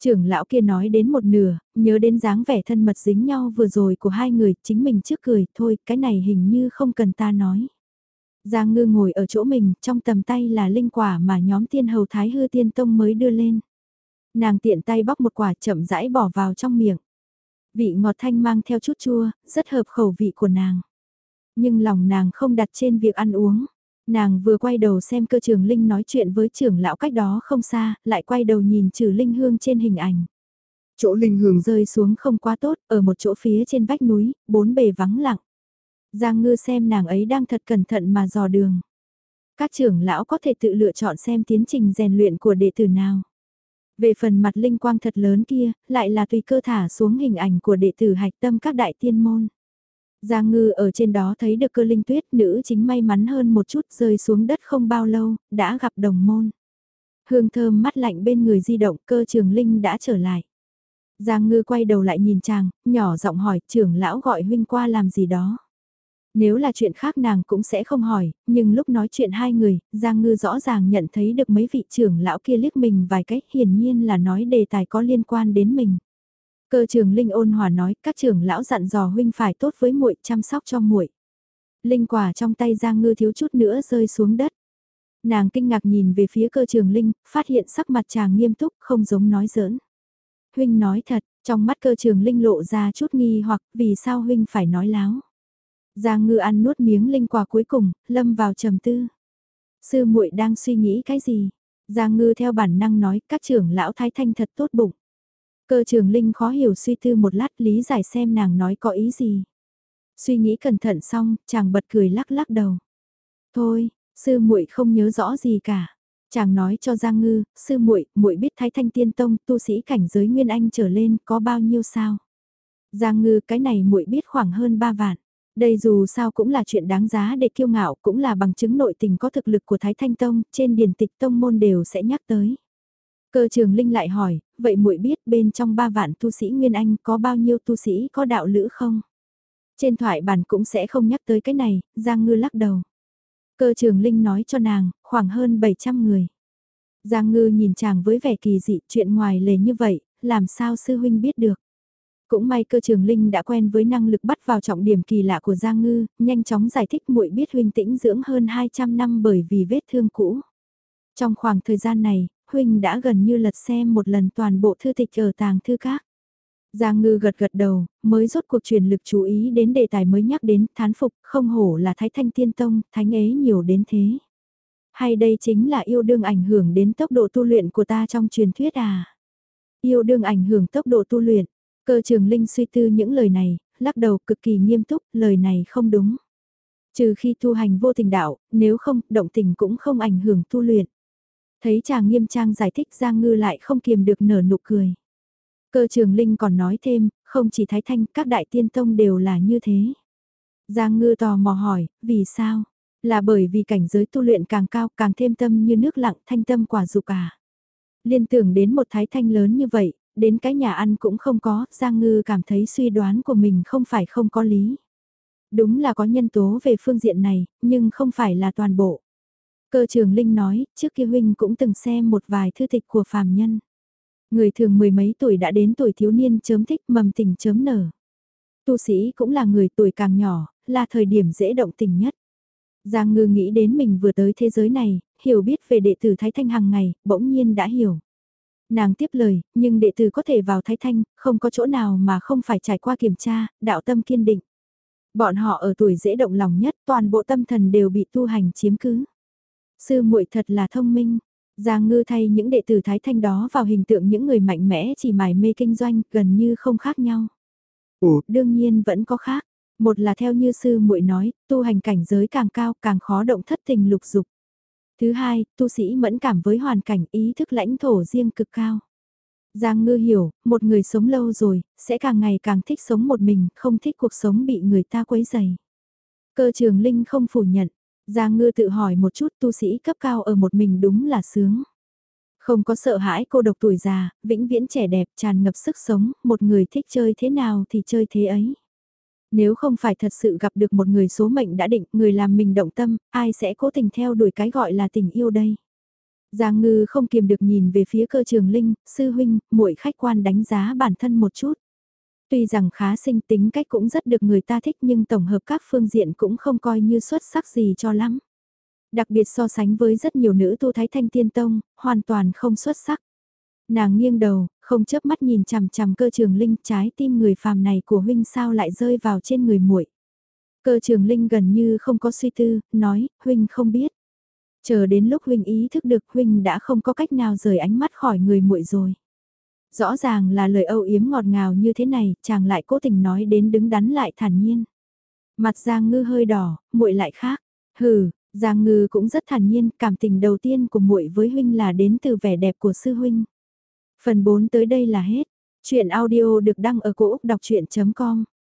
Trưởng lão kia nói đến một nửa, nhớ đến dáng vẻ thân mật dính nhau vừa rồi của hai người, chính mình trước cười, thôi, cái này hình như không cần ta nói. Giang ngư ngồi ở chỗ mình, trong tầm tay là linh quả mà nhóm tiên hầu thái hư tiên tông mới đưa lên. Nàng tiện tay bóc một quả chậm rãi bỏ vào trong miệng. Vị ngọt thanh mang theo chút chua, rất hợp khẩu vị của nàng. Nhưng lòng nàng không đặt trên việc ăn uống. Nàng vừa quay đầu xem cơ trường Linh nói chuyện với trưởng lão cách đó không xa, lại quay đầu nhìn trừ Linh Hương trên hình ảnh. Chỗ Linh Hương rơi xuống không quá tốt, ở một chỗ phía trên vách núi, bốn bề vắng lặng. Giang ngư xem nàng ấy đang thật cẩn thận mà dò đường. Các trưởng lão có thể tự lựa chọn xem tiến trình rèn luyện của đệ tử nào. Về phần mặt linh quang thật lớn kia, lại là tùy cơ thả xuống hình ảnh của đệ tử hạch tâm các đại tiên môn. Giang ngư ở trên đó thấy được cơ linh tuyết nữ chính may mắn hơn một chút rơi xuống đất không bao lâu, đã gặp đồng môn. Hương thơm mắt lạnh bên người di động cơ trường linh đã trở lại. Giang ngư quay đầu lại nhìn chàng, nhỏ giọng hỏi trưởng lão gọi huynh qua làm gì đó. Nếu là chuyện khác nàng cũng sẽ không hỏi, nhưng lúc nói chuyện hai người, Giang Ngư rõ ràng nhận thấy được mấy vị trưởng lão kia liếc mình vài cách hiển nhiên là nói đề tài có liên quan đến mình. Cơ trường Linh ôn hòa nói, các trưởng lão dặn dò huynh phải tốt với muội, chăm sóc cho muội. Linh quả trong tay Giang Ngư thiếu chút nữa rơi xuống đất. Nàng kinh ngạc nhìn về phía cơ trường Linh, phát hiện sắc mặt chàng nghiêm túc, không giống nói giỡn. Huynh nói thật, trong mắt cơ trường Linh lộ ra chút nghi hoặc vì sao huynh phải nói láo. Giang ngư ăn nuốt miếng linh quả cuối cùng, lâm vào trầm tư. Sư muội đang suy nghĩ cái gì? Giang ngư theo bản năng nói các trưởng lão thái thanh thật tốt bụng. Cơ trường linh khó hiểu suy tư một lát lý giải xem nàng nói có ý gì. Suy nghĩ cẩn thận xong, chàng bật cười lắc lắc đầu. Thôi, sư muội không nhớ rõ gì cả. Chàng nói cho Giang Ngư, sư muội, muội biết Thái Thanh Tiên Tông, tu sĩ cảnh giới Nguyên Anh trở lên có bao nhiêu sao? Giang Ngư, cái này muội biết khoảng hơn 3 vạn. Đây dù sao cũng là chuyện đáng giá để kiêu ngạo, cũng là bằng chứng nội tình có thực lực của Thái Thanh Tông, trên điển tịch tông môn đều sẽ nhắc tới. Cơ trường Linh lại hỏi, vậy muội biết bên trong ba vạn tu sĩ Nguyên Anh có bao nhiêu tu sĩ có đạo lữ không? Trên thoại bản cũng sẽ không nhắc tới cái này, Giang Ngư lắc đầu. Cơ trường Linh nói cho nàng, khoảng hơn 700 người. Giang Ngư nhìn chàng với vẻ kỳ dị, chuyện ngoài lề như vậy, làm sao sư huynh biết được. Cũng may cơ trường Linh đã quen với năng lực bắt vào trọng điểm kỳ lạ của Giang Ngư, nhanh chóng giải thích muội biết huynh tĩnh dưỡng hơn 200 năm bởi vì vết thương cũ. Trong khoảng thời gian này, huynh đã gần như lật xem một lần toàn bộ thư tịch ở tàng thư các. Giang Ngư gật gật đầu, mới rốt cuộc truyền lực chú ý đến đề tài mới nhắc đến, thán phục, không hổ là Thái Thanh Tiên Tông, thánh ế nhiều đến thế. Hay đây chính là yêu đương ảnh hưởng đến tốc độ tu luyện của ta trong truyền thuyết à? Yêu đương ảnh hưởng tốc độ tu luyện, Cơ trường Linh suy tư những lời này, lắc đầu cực kỳ nghiêm túc, lời này không đúng. Trừ khi tu hành vô tình đạo, nếu không, động tình cũng không ảnh hưởng tu luyện. Thấy chàng nghiêm trang giải thích Giang Ngư lại không kiềm được nở nụ cười. Cơ trường Linh còn nói thêm, không chỉ Thái Thanh, các đại tiên tông đều là như thế. Giang Ngư tò mò hỏi, vì sao? Là bởi vì cảnh giới tu luyện càng cao càng thêm tâm như nước lặng thanh tâm quả dục à. Liên tưởng đến một Thái Thanh lớn như vậy, đến cái nhà ăn cũng không có, Giang Ngư cảm thấy suy đoán của mình không phải không có lý. Đúng là có nhân tố về phương diện này, nhưng không phải là toàn bộ. Cơ trường Linh nói, trước kia huynh cũng từng xem một vài thư tịch của phàm nhân. Người thường mười mấy tuổi đã đến tuổi thiếu niên chớm thích mầm tình chớm nở. Tu sĩ cũng là người tuổi càng nhỏ, là thời điểm dễ động tình nhất. Giang ngư nghĩ đến mình vừa tới thế giới này, hiểu biết về đệ tử Thái Thanh hàng ngày, bỗng nhiên đã hiểu. Nàng tiếp lời, nhưng đệ tử có thể vào Thái Thanh, không có chỗ nào mà không phải trải qua kiểm tra, đạo tâm kiên định. Bọn họ ở tuổi dễ động lòng nhất, toàn bộ tâm thần đều bị tu hành chiếm cứ. Sư muội thật là thông minh. Giang ngư thay những đệ tử Thái Thanh đó vào hình tượng những người mạnh mẽ chỉ mải mê kinh doanh gần như không khác nhau. Ủa, đương nhiên vẫn có khác. Một là theo như sư muội nói, tu hành cảnh giới càng cao càng khó động thất tình lục dục. Thứ hai, tu sĩ mẫn cảm với hoàn cảnh ý thức lãnh thổ riêng cực cao. Giang ngư hiểu, một người sống lâu rồi, sẽ càng ngày càng thích sống một mình, không thích cuộc sống bị người ta quấy dày. Cơ trường Linh không phủ nhận, Giang ngư tự hỏi một chút tu sĩ cấp cao ở một mình đúng là sướng. Không có sợ hãi cô độc tuổi già, vĩnh viễn trẻ đẹp tràn ngập sức sống, một người thích chơi thế nào thì chơi thế ấy. Nếu không phải thật sự gặp được một người số mệnh đã định, người làm mình động tâm, ai sẽ cố tình theo đuổi cái gọi là tình yêu đây? Giang ngư không kiềm được nhìn về phía cơ trường linh, sư huynh, muội khách quan đánh giá bản thân một chút. Tuy rằng khá sinh tính cách cũng rất được người ta thích nhưng tổng hợp các phương diện cũng không coi như xuất sắc gì cho lắm. Đặc biệt so sánh với rất nhiều nữ tu thái thanh tiên tông, hoàn toàn không xuất sắc. Nàng nghiêng đầu, không chớp mắt nhìn chằm chằm cơ trường linh trái tim người phàm này của huynh sao lại rơi vào trên người muội. Cơ trường linh gần như không có suy tư, nói, huynh không biết. Chờ đến lúc huynh ý thức được huynh đã không có cách nào rời ánh mắt khỏi người muội rồi. Rõ ràng là lời âu yếm ngọt ngào như thế này, chàng lại cố tình nói đến đứng đắn lại thản nhiên. Mặt Giang Ngư hơi đỏ, muội lại khác. Hừ, Giang Ngư cũng rất thản nhiên, cảm tình đầu tiên của muội với huynh là đến từ vẻ đẹp của sư huynh. Phần 4 tới đây là hết. Chuyện audio được đăng ở cổ Úc đọc chuyện.com